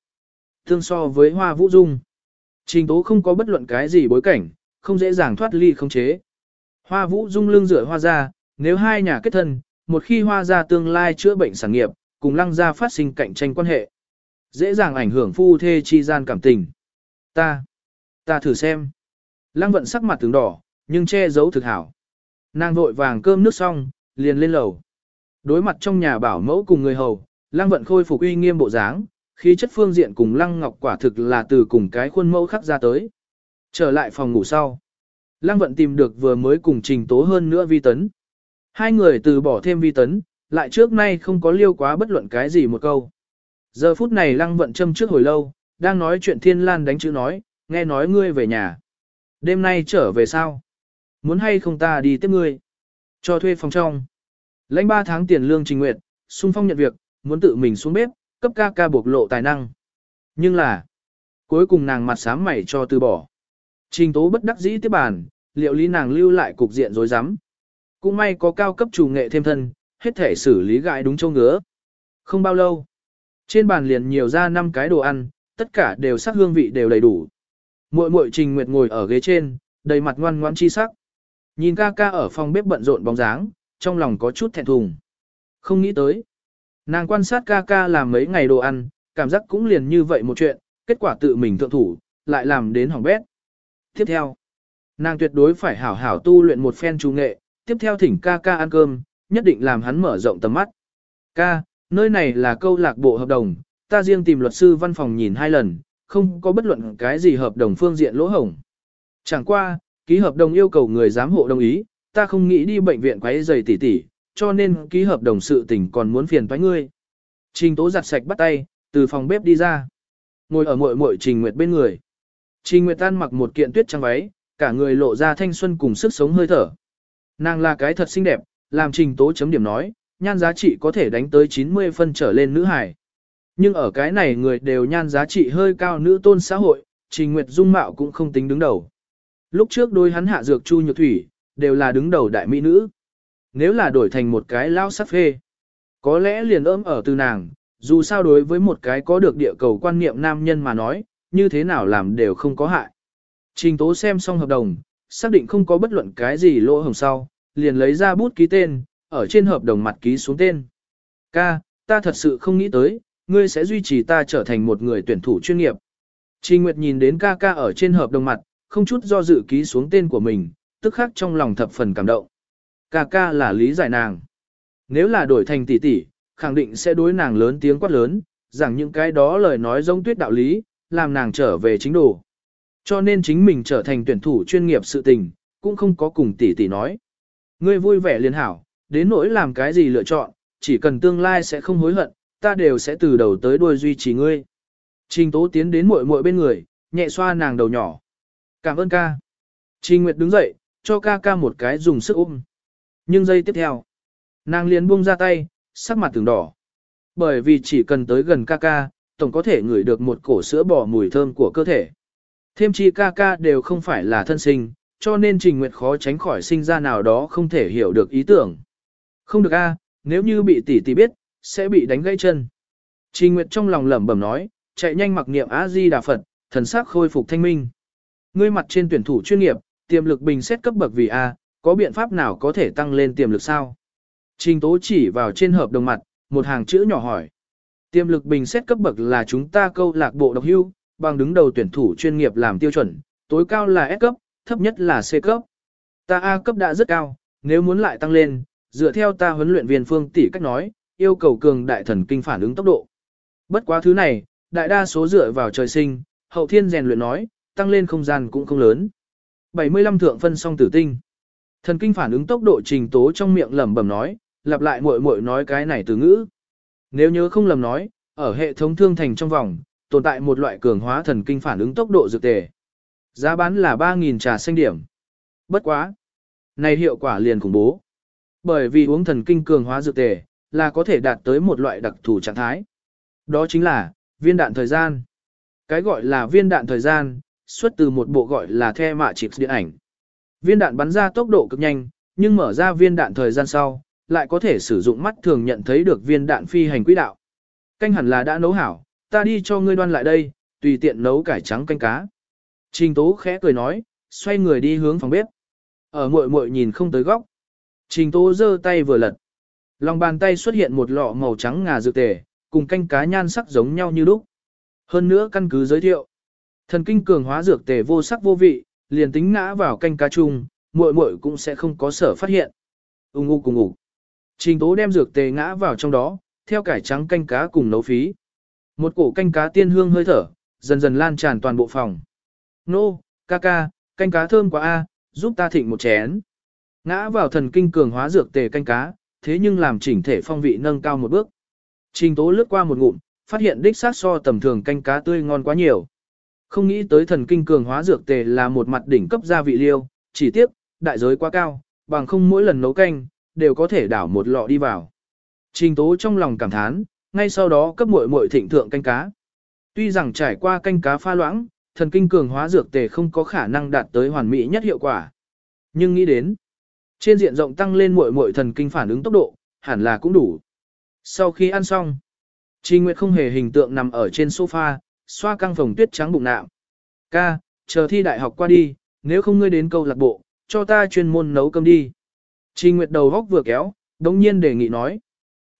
Tương so với Hoa Vũ Dung, Trình Tố không có bất luận cái gì bối cảnh, không dễ dàng thoát ly không chế. Hoa Vũ Dung lưng rửa Hoa gia, nếu hai nhà kết thân, một khi Hoa gia tương lai chữa bệnh sản nghiệp, cùng Lăng gia phát sinh cạnh tranh quan hệ, dễ dàng ảnh hưởng phu thê chi gian cảm tình. Ta, ta thử xem. Lăng vận sắc mặt tướng đỏ, nhưng che giấu thực hảo. Nàng vội vàng cơm nước xong, liền lên lầu. Đối mặt trong nhà bảo mẫu cùng người hầu, lăng vận khôi phục uy nghiêm bộ dáng, khí chất phương diện cùng lăng ngọc quả thực là từ cùng cái khuôn mẫu khắc ra tới. Trở lại phòng ngủ sau. Lăng vận tìm được vừa mới cùng trình tố hơn nữa vi tấn. Hai người từ bỏ thêm vi tấn, lại trước nay không có liêu quá bất luận cái gì một câu. Giờ phút này lăng vận châm trước hồi lâu, đang nói chuyện thiên lan đánh chữ nói, nghe nói ngươi về nhà. Đêm nay trở về sao? Muốn hay không ta đi tiếp ngươi? Cho thuê phòng trong. Lãnh 3 tháng tiền lương trình nguyện, xung phong nhận việc, muốn tự mình xuống bếp, cấp ca ca bộc lộ tài năng. Nhưng là, cuối cùng nàng mặt sám mày cho từ bỏ. Trình tố bất đắc dĩ tiếp bàn, liệu lý nàng lưu lại cục diện rối rắm. Cũng may có cao cấp chủ nghệ thêm thân, hết thể xử lý gại đúng châu ngứa. Không bao lâu, trên bàn liền nhiều ra 5 cái đồ ăn, tất cả đều sắc hương vị đều đầy đủ. Muội muội Trình Nguyệt ngồi ở ghế trên, đầy mặt ngoan ngoãn chi sắc. Nhìn ca ca ở phòng bếp bận rộn bóng dáng, trong lòng có chút thẹn thùng. Không nghĩ tới. Nàng quan sát ca ca làm mấy ngày đồ ăn, cảm giác cũng liền như vậy một chuyện, kết quả tự mình thượng thủ, lại làm đến hỏng bét. Tiếp theo, Nàng tuyệt đối phải hảo hảo tu luyện một phen trung nghệ, tiếp theo thỉnh ca ca ăn cơm, nhất định làm hắn mở rộng tầm mắt. Ca, nơi này là câu lạc bộ hợp đồng, ta riêng tìm luật sư văn phòng nhìn hai lần, không có bất luận cái gì hợp đồng phương diện lỗ hổng. Chẳng qua, ký hợp đồng yêu cầu người giám hộ đồng ý, ta không nghĩ đi bệnh viện quấy giày tỉ tỉ, cho nên ký hợp đồng sự tình còn muốn phiền toái ngươi. Trình tố giặt sạch bắt tay, từ phòng bếp đi ra. Ngồi ở muội muội Trình Nguyệt bên người. Trình Nguyệt tan mặc một kiện tuyết trắng váy, cả người lộ ra thanh xuân cùng sức sống hơi thở. Nàng là cái thật xinh đẹp, làm trình tố chấm điểm nói, nhan giá trị có thể đánh tới 90 phân trở lên nữ hải. Nhưng ở cái này người đều nhan giá trị hơi cao nữ tôn xã hội, trình nguyệt dung mạo cũng không tính đứng đầu. Lúc trước đôi hắn hạ dược chu nhược thủy, đều là đứng đầu đại mỹ nữ. Nếu là đổi thành một cái lao sắc phê, có lẽ liền ôm ở từ nàng, dù sao đối với một cái có được địa cầu quan niệm nam nhân mà nói, như thế nào làm đều không có hại. Trình tố xem xong hợp đồng, xác định không có bất luận cái gì lỗ hồng sau, liền lấy ra bút ký tên, ở trên hợp đồng mặt ký xuống tên. Ca, ta thật sự không nghĩ tới, ngươi sẽ duy trì ta trở thành một người tuyển thủ chuyên nghiệp. Trình Nguyệt nhìn đến ca ca ở trên hợp đồng mặt, không chút do dự ký xuống tên của mình, tức khắc trong lòng thập phần cảm động. Ca ca là lý giải nàng. Nếu là đổi thành tỷ tỷ, khẳng định sẽ đối nàng lớn tiếng quát lớn, rằng những cái đó lời nói giống tuyết đạo lý, làm nàng trở về chính đồ. Cho nên chính mình trở thành tuyển thủ chuyên nghiệp sự tình, cũng không có cùng tỷ tỷ nói. Ngươi vui vẻ liền hảo, đến nỗi làm cái gì lựa chọn, chỉ cần tương lai sẽ không hối hận, ta đều sẽ từ đầu tới đuôi duy trì ngươi. Trình Tố tiến đến muội muội bên người, nhẹ xoa nàng đầu nhỏ. Cảm ơn ca. Trình Nguyệt đứng dậy, cho ca ca một cái dùng sức ôm. Nhưng giây tiếp theo, nàng liền buông ra tay, sắc mặt từng đỏ. Bởi vì chỉ cần tới gần ca ca, tổng có thể ngửi được một cổ sữa bò mùi thơm của cơ thể. Thêm chi ca ca đều không phải là thân sinh, cho nên Trình Nguyệt khó tránh khỏi sinh ra nào đó không thể hiểu được ý tưởng. Không được a, nếu như bị tỷ tỷ biết, sẽ bị đánh gãy chân. Trình Nguyệt trong lòng lẩm bẩm nói, chạy nhanh mặc niệm A Di Đà Phật, thần sắc khôi phục thanh minh. Ngươi mặt trên tuyển thủ chuyên nghiệp, tiềm lực bình xét cấp bậc vì A, có biện pháp nào có thể tăng lên tiềm lực sao? Trình Tố chỉ vào trên hợp đồng mặt, một hàng chữ nhỏ hỏi. Tiềm lực bình xét cấp bậc là chúng ta câu lạc bộ độc hưu, bằng đứng đầu tuyển thủ chuyên nghiệp làm tiêu chuẩn, tối cao là S cấp, thấp nhất là C cấp. Ta A cấp đã rất cao, nếu muốn lại tăng lên, dựa theo ta huấn luyện viên phương tỷ cách nói, yêu cầu cường đại thần kinh phản ứng tốc độ. Bất quá thứ này, đại đa số dựa vào trời sinh, hậu thiên rèn luyện nói, tăng lên không gian cũng không lớn. 75 thượng phân song tử tinh. Thần kinh phản ứng tốc độ trình tố trong miệng lẩm bẩm nói, lặp lại muội muội nói cái này từ ngữ. Nếu nhớ không lầm nói, ở hệ thống thương thành trong vòng, tồn tại một loại cường hóa thần kinh phản ứng tốc độ dược tề. Giá bán là 3.000 trà xanh điểm. Bất quá. Này hiệu quả liền khủng bố. Bởi vì uống thần kinh cường hóa dược tề, là có thể đạt tới một loại đặc thù trạng thái. Đó chính là, viên đạn thời gian. Cái gọi là viên đạn thời gian, xuất từ một bộ gọi là the mạ chịp điện ảnh. Viên đạn bắn ra tốc độ cực nhanh, nhưng mở ra viên đạn thời gian sau, lại có thể sử dụng mắt thường nhận thấy được viên đạn phi hành quỹ đạo. Canh hẳn là đã nấu hảo, ta đi cho ngươi đoan lại đây, tùy tiện nấu cải trắng canh cá. Trình Tố khẽ cười nói, xoay người đi hướng phòng bếp. Ở muội muội nhìn không tới góc. Trình Tố giơ tay vừa lật. Lòng bàn tay xuất hiện một lọ màu trắng ngà dược tề, cùng canh cá nhan sắc giống nhau như lúc. Hơn nữa căn cứ giới thiệu. Thần kinh cường hóa dược tề vô sắc vô vị, liền tính ngã vào canh cá chung, muội muội cũng sẽ không có sở phát hiện. Ung ung cùng ngủ. Trình Tố đem dược tề ngã vào trong đó, theo cải trắng canh cá cùng nấu phí. Một cổ canh cá tiên hương hơi thở, dần dần lan tràn toàn bộ phòng. Nô, ca ca, canh cá thơm quá a, giúp ta thịnh một chén. Ngã vào thần kinh cường hóa dược tề canh cá, thế nhưng làm chỉnh thể phong vị nâng cao một bước. Trình tố lướt qua một ngụm, phát hiện đích xác so tầm thường canh cá tươi ngon quá nhiều. Không nghĩ tới thần kinh cường hóa dược tề là một mặt đỉnh cấp gia vị liêu, chỉ tiếc, đại giới quá cao, bằng không mỗi lần nấu canh, đều có thể đảo một lọ đi vào. Trình tố trong lòng cảm thán, ngay sau đó cấp muội muội thịnh thượng canh cá. Tuy rằng trải qua canh cá pha loãng, thần kinh cường hóa dược tề không có khả năng đạt tới hoàn mỹ nhất hiệu quả. Nhưng nghĩ đến, trên diện rộng tăng lên muội muội thần kinh phản ứng tốc độ, hẳn là cũng đủ. Sau khi ăn xong, Trình Nguyệt không hề hình tượng nằm ở trên sofa, xoa căng phòng tuyết trắng bụng nạm. Ca, chờ thi đại học qua đi, nếu không ngươi đến câu lạc bộ, cho ta chuyên môn nấu cơm đi. Trình Nguyệt đầu góc vừa kéo, đồng nhiên đề nghị nói.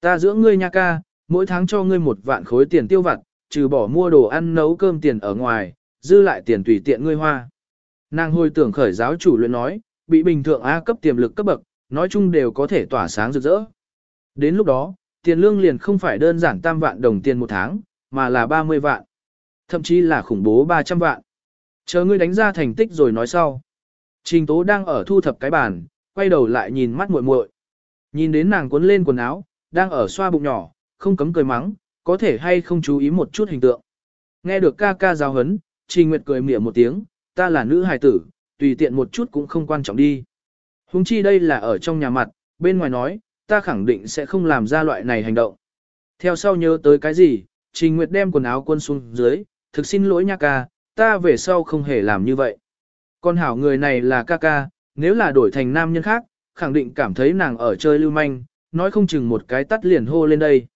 Ta dưỡng ngươi nha ca, mỗi tháng cho ngươi một vạn khối tiền tiêu vặt, trừ bỏ mua đồ ăn nấu cơm tiền ở ngoài, dư lại tiền tùy tiện ngươi hoa. Nàng hồi tưởng khởi giáo chủ luyện nói, bị bình thường A cấp tiềm lực cấp bậc, nói chung đều có thể tỏa sáng rực rỡ. Đến lúc đó, tiền lương liền không phải đơn giản tam vạn đồng tiền một tháng, mà là 30 vạn. Thậm chí là khủng bố 300 vạn. Chờ ngươi đánh ra thành tích rồi nói sau. Trình Tố đang ở thu thập cái bàn, quay đầu lại nhìn mắt muội muội. Nhìn đến nàng cuốn lên quần áo, đang ở xoa bụng nhỏ, không cấm cười mắng, có thể hay không chú ý một chút hình tượng. Nghe được ca ca giáo hấn, Trình Nguyệt cười mỉa một tiếng, ta là nữ hài tử, tùy tiện một chút cũng không quan trọng đi. Hùng chi đây là ở trong nhà mặt, bên ngoài nói, ta khẳng định sẽ không làm ra loại này hành động. Theo sau nhớ tới cái gì, Trình Nguyệt đem quần áo quân xuống dưới, thực xin lỗi nha ca, ta về sau không hề làm như vậy. Con hảo người này là ca ca, nếu là đổi thành nam nhân khác, khẳng định cảm thấy nàng ở chơi lưu manh, nói không chừng một cái tắt liền hô lên đây.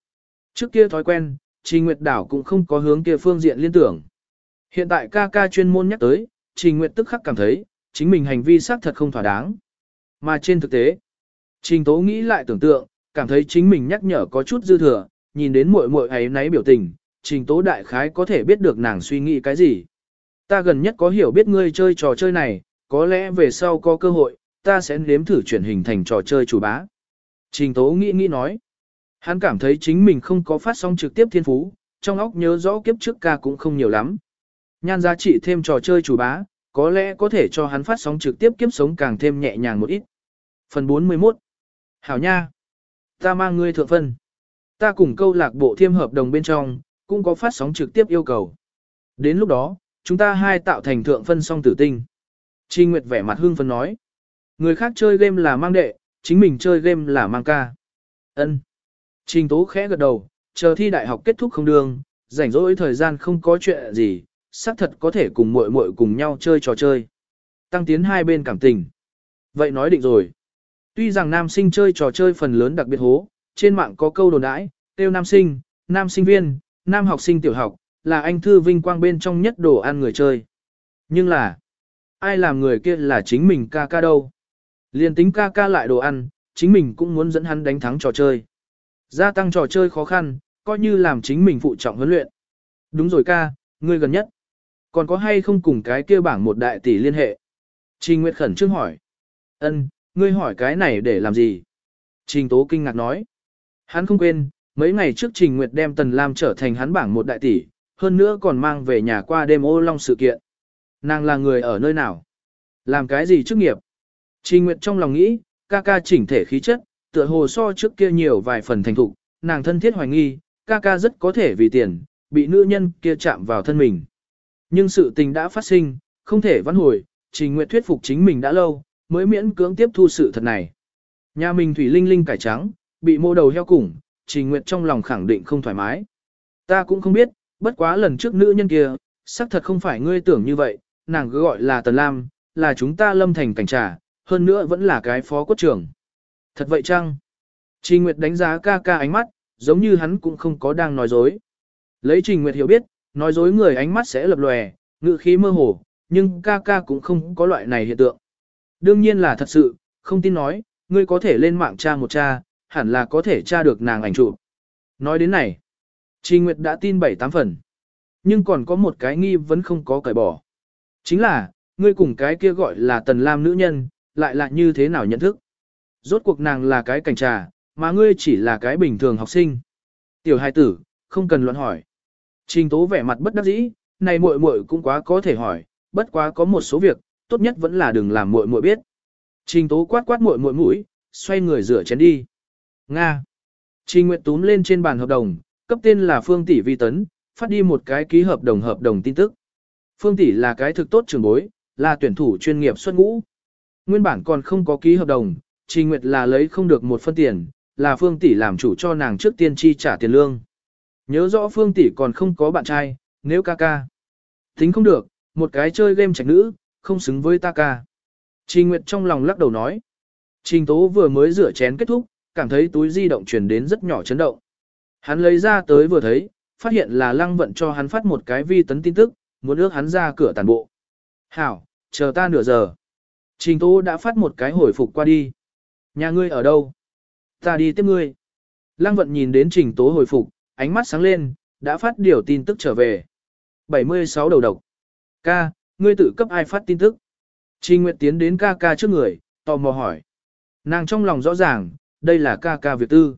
Trước kia thói quen, Trình Nguyệt đảo cũng không có hướng kia phương diện liên tưởng. Hiện tại ca ca chuyên môn nhắc tới, Trình Nguyệt tức khắc cảm thấy, chính mình hành vi xác thật không thỏa đáng. Mà trên thực tế, Trình Tố nghĩ lại tưởng tượng, cảm thấy chính mình nhắc nhở có chút dư thừa, nhìn đến muội muội ấy nấy biểu tình, Trình Tố đại khái có thể biết được nàng suy nghĩ cái gì. Ta gần nhất có hiểu biết ngươi chơi trò chơi này, có lẽ về sau có cơ hội, ta sẽ nếm thử chuyển hình thành trò chơi chủ bá. Trình Tố nghĩ nghĩ nói. Hắn cảm thấy chính mình không có phát sóng trực tiếp thiên phú, trong óc nhớ rõ kiếp trước ca cũng không nhiều lắm. Nhan giá trị thêm trò chơi chủ bá, có lẽ có thể cho hắn phát sóng trực tiếp kiếp sống càng thêm nhẹ nhàng một ít. Phần 41 Hảo nha! Ta mang ngươi thượng phân. Ta cùng câu lạc bộ thiêm hợp đồng bên trong, cũng có phát sóng trực tiếp yêu cầu. Đến lúc đó, chúng ta hai tạo thành thượng phân song tử tinh. Chi Nguyệt vẻ mặt hương phân nói. Người khác chơi game là mang đệ, chính mình chơi game là mang ca. Ân. Trình Tố khẽ gật đầu, chờ thi đại học kết thúc không đường, rảnh rỗi thời gian không có chuyện gì, xác thật có thể cùng muội muội cùng nhau chơi trò chơi. Tăng tiến hai bên cảm tình. Vậy nói định rồi. Tuy rằng nam sinh chơi trò chơi phần lớn đặc biệt hố, trên mạng có câu đồn đãi, tiêu nam sinh, nam sinh viên, nam học sinh tiểu học, là anh thư vinh quang bên trong nhất đồ ăn người chơi. Nhưng là, ai làm người kia là chính mình ca ca đâu. Liên tính ca ca lại đồ ăn, chính mình cũng muốn dẫn hắn đánh thắng trò chơi. Gia tăng trò chơi khó khăn, coi như làm chính mình phụ trọng huấn luyện. Đúng rồi ca, ngươi gần nhất. Còn có hay không cùng cái kia bảng một đại tỷ liên hệ? Trình Nguyệt khẩn trương hỏi. Ân, ngươi hỏi cái này để làm gì? Trình Tố kinh ngạc nói. Hắn không quên, mấy ngày trước Trình Nguyệt đem Tần Lam trở thành hắn bảng một đại tỷ, hơn nữa còn mang về nhà qua đêm ô long sự kiện. Nàng là người ở nơi nào? Làm cái gì chức nghiệp? Trình Nguyệt trong lòng nghĩ, ca ca chỉnh thể khí chất, tựa hồ so trước kia nhiều vài phần thành thục, nàng thân thiết hoài nghi, ca ca rất có thể vì tiền, bị nữ nhân kia chạm vào thân mình. Nhưng sự tình đã phát sinh, không thể vãn hồi, Trình Nguyệt thuyết phục chính mình đã lâu, mới miễn cưỡng tiếp thu sự thật này. Nhà mình thủy linh linh cải trắng, bị mô đầu heo củng, Trình Nguyệt trong lòng khẳng định không thoải mái. Ta cũng không biết, bất quá lần trước nữ nhân kia, xác thật không phải ngươi tưởng như vậy, nàng cứ gọi là Tần Lam, là chúng ta lâm thành cảnh trà, hơn nữa vẫn là cái phó quốc trưởng. Thật vậy chăng? Trình Nguyệt đánh giá ca ca ánh mắt, giống như hắn cũng không có đang nói dối. Lấy Trình Nguyệt hiểu biết, nói dối người ánh mắt sẽ lập lòe, ngự khí mơ hồ, nhưng ca ca cũng không có loại này hiện tượng. Đương nhiên là thật sự, không tin nói, ngươi có thể lên mạng tra một tra, hẳn là có thể tra được nàng ảnh chụp. Nói đến này, Trình Nguyệt đã tin bảy tám phần. Nhưng còn có một cái nghi vẫn không có cởi bỏ. Chính là, ngươi cùng cái kia gọi là tần lam nữ nhân, lại là như thế nào nhận thức. Rốt cuộc nàng là cái cảnh trà, mà ngươi chỉ là cái bình thường học sinh. Tiểu hài tử, không cần luận hỏi. Trình tố vẻ mặt bất đắc dĩ, này muội muội cũng quá có thể hỏi, bất quá có một số việc, tốt nhất vẫn là đừng làm muội muội biết. Trình tố quát quát muội muội mũi, xoay người rửa chén đi. Nga. Trình Nguyệt túm lên trên bàn hợp đồng, cấp tên là Phương Tỷ Vi Tấn, phát đi một cái ký hợp đồng hợp đồng tin tức. Phương Tỷ là cái thực tốt trường bối, là tuyển thủ chuyên nghiệp xuất ngũ. Nguyên bản còn không có ký hợp đồng, Trình Nguyệt là lấy không được một phân tiền, là Phương Tỷ làm chủ cho nàng trước tiên chi trả tiền lương. Nhớ rõ Phương Tỷ còn không có bạn trai, nếu ca ca. Tính không được, một cái chơi game trạch nữ, không xứng với ta ca. Trình Nguyệt trong lòng lắc đầu nói. Trình Tố vừa mới rửa chén kết thúc, cảm thấy túi di động truyền đến rất nhỏ chấn động. Hắn lấy ra tới vừa thấy, phát hiện là lăng vận cho hắn phát một cái vi tấn tin tức, muốn ước hắn ra cửa tàn bộ. Hảo, chờ ta nửa giờ. Trình Tố đã phát một cái hồi phục qua đi. Nhà ngươi ở đâu? Ta đi tiếp ngươi. Lăng vận nhìn đến Trình Tố hồi phục, ánh mắt sáng lên, đã phát điều tin tức trở về. 76 đầu độc. Ca, ngươi tự cấp ai phát tin tức? Trình Nguyệt tiến đến ca ca trước người, tò mò hỏi. Nàng trong lòng rõ ràng, đây là ca ca việc tư.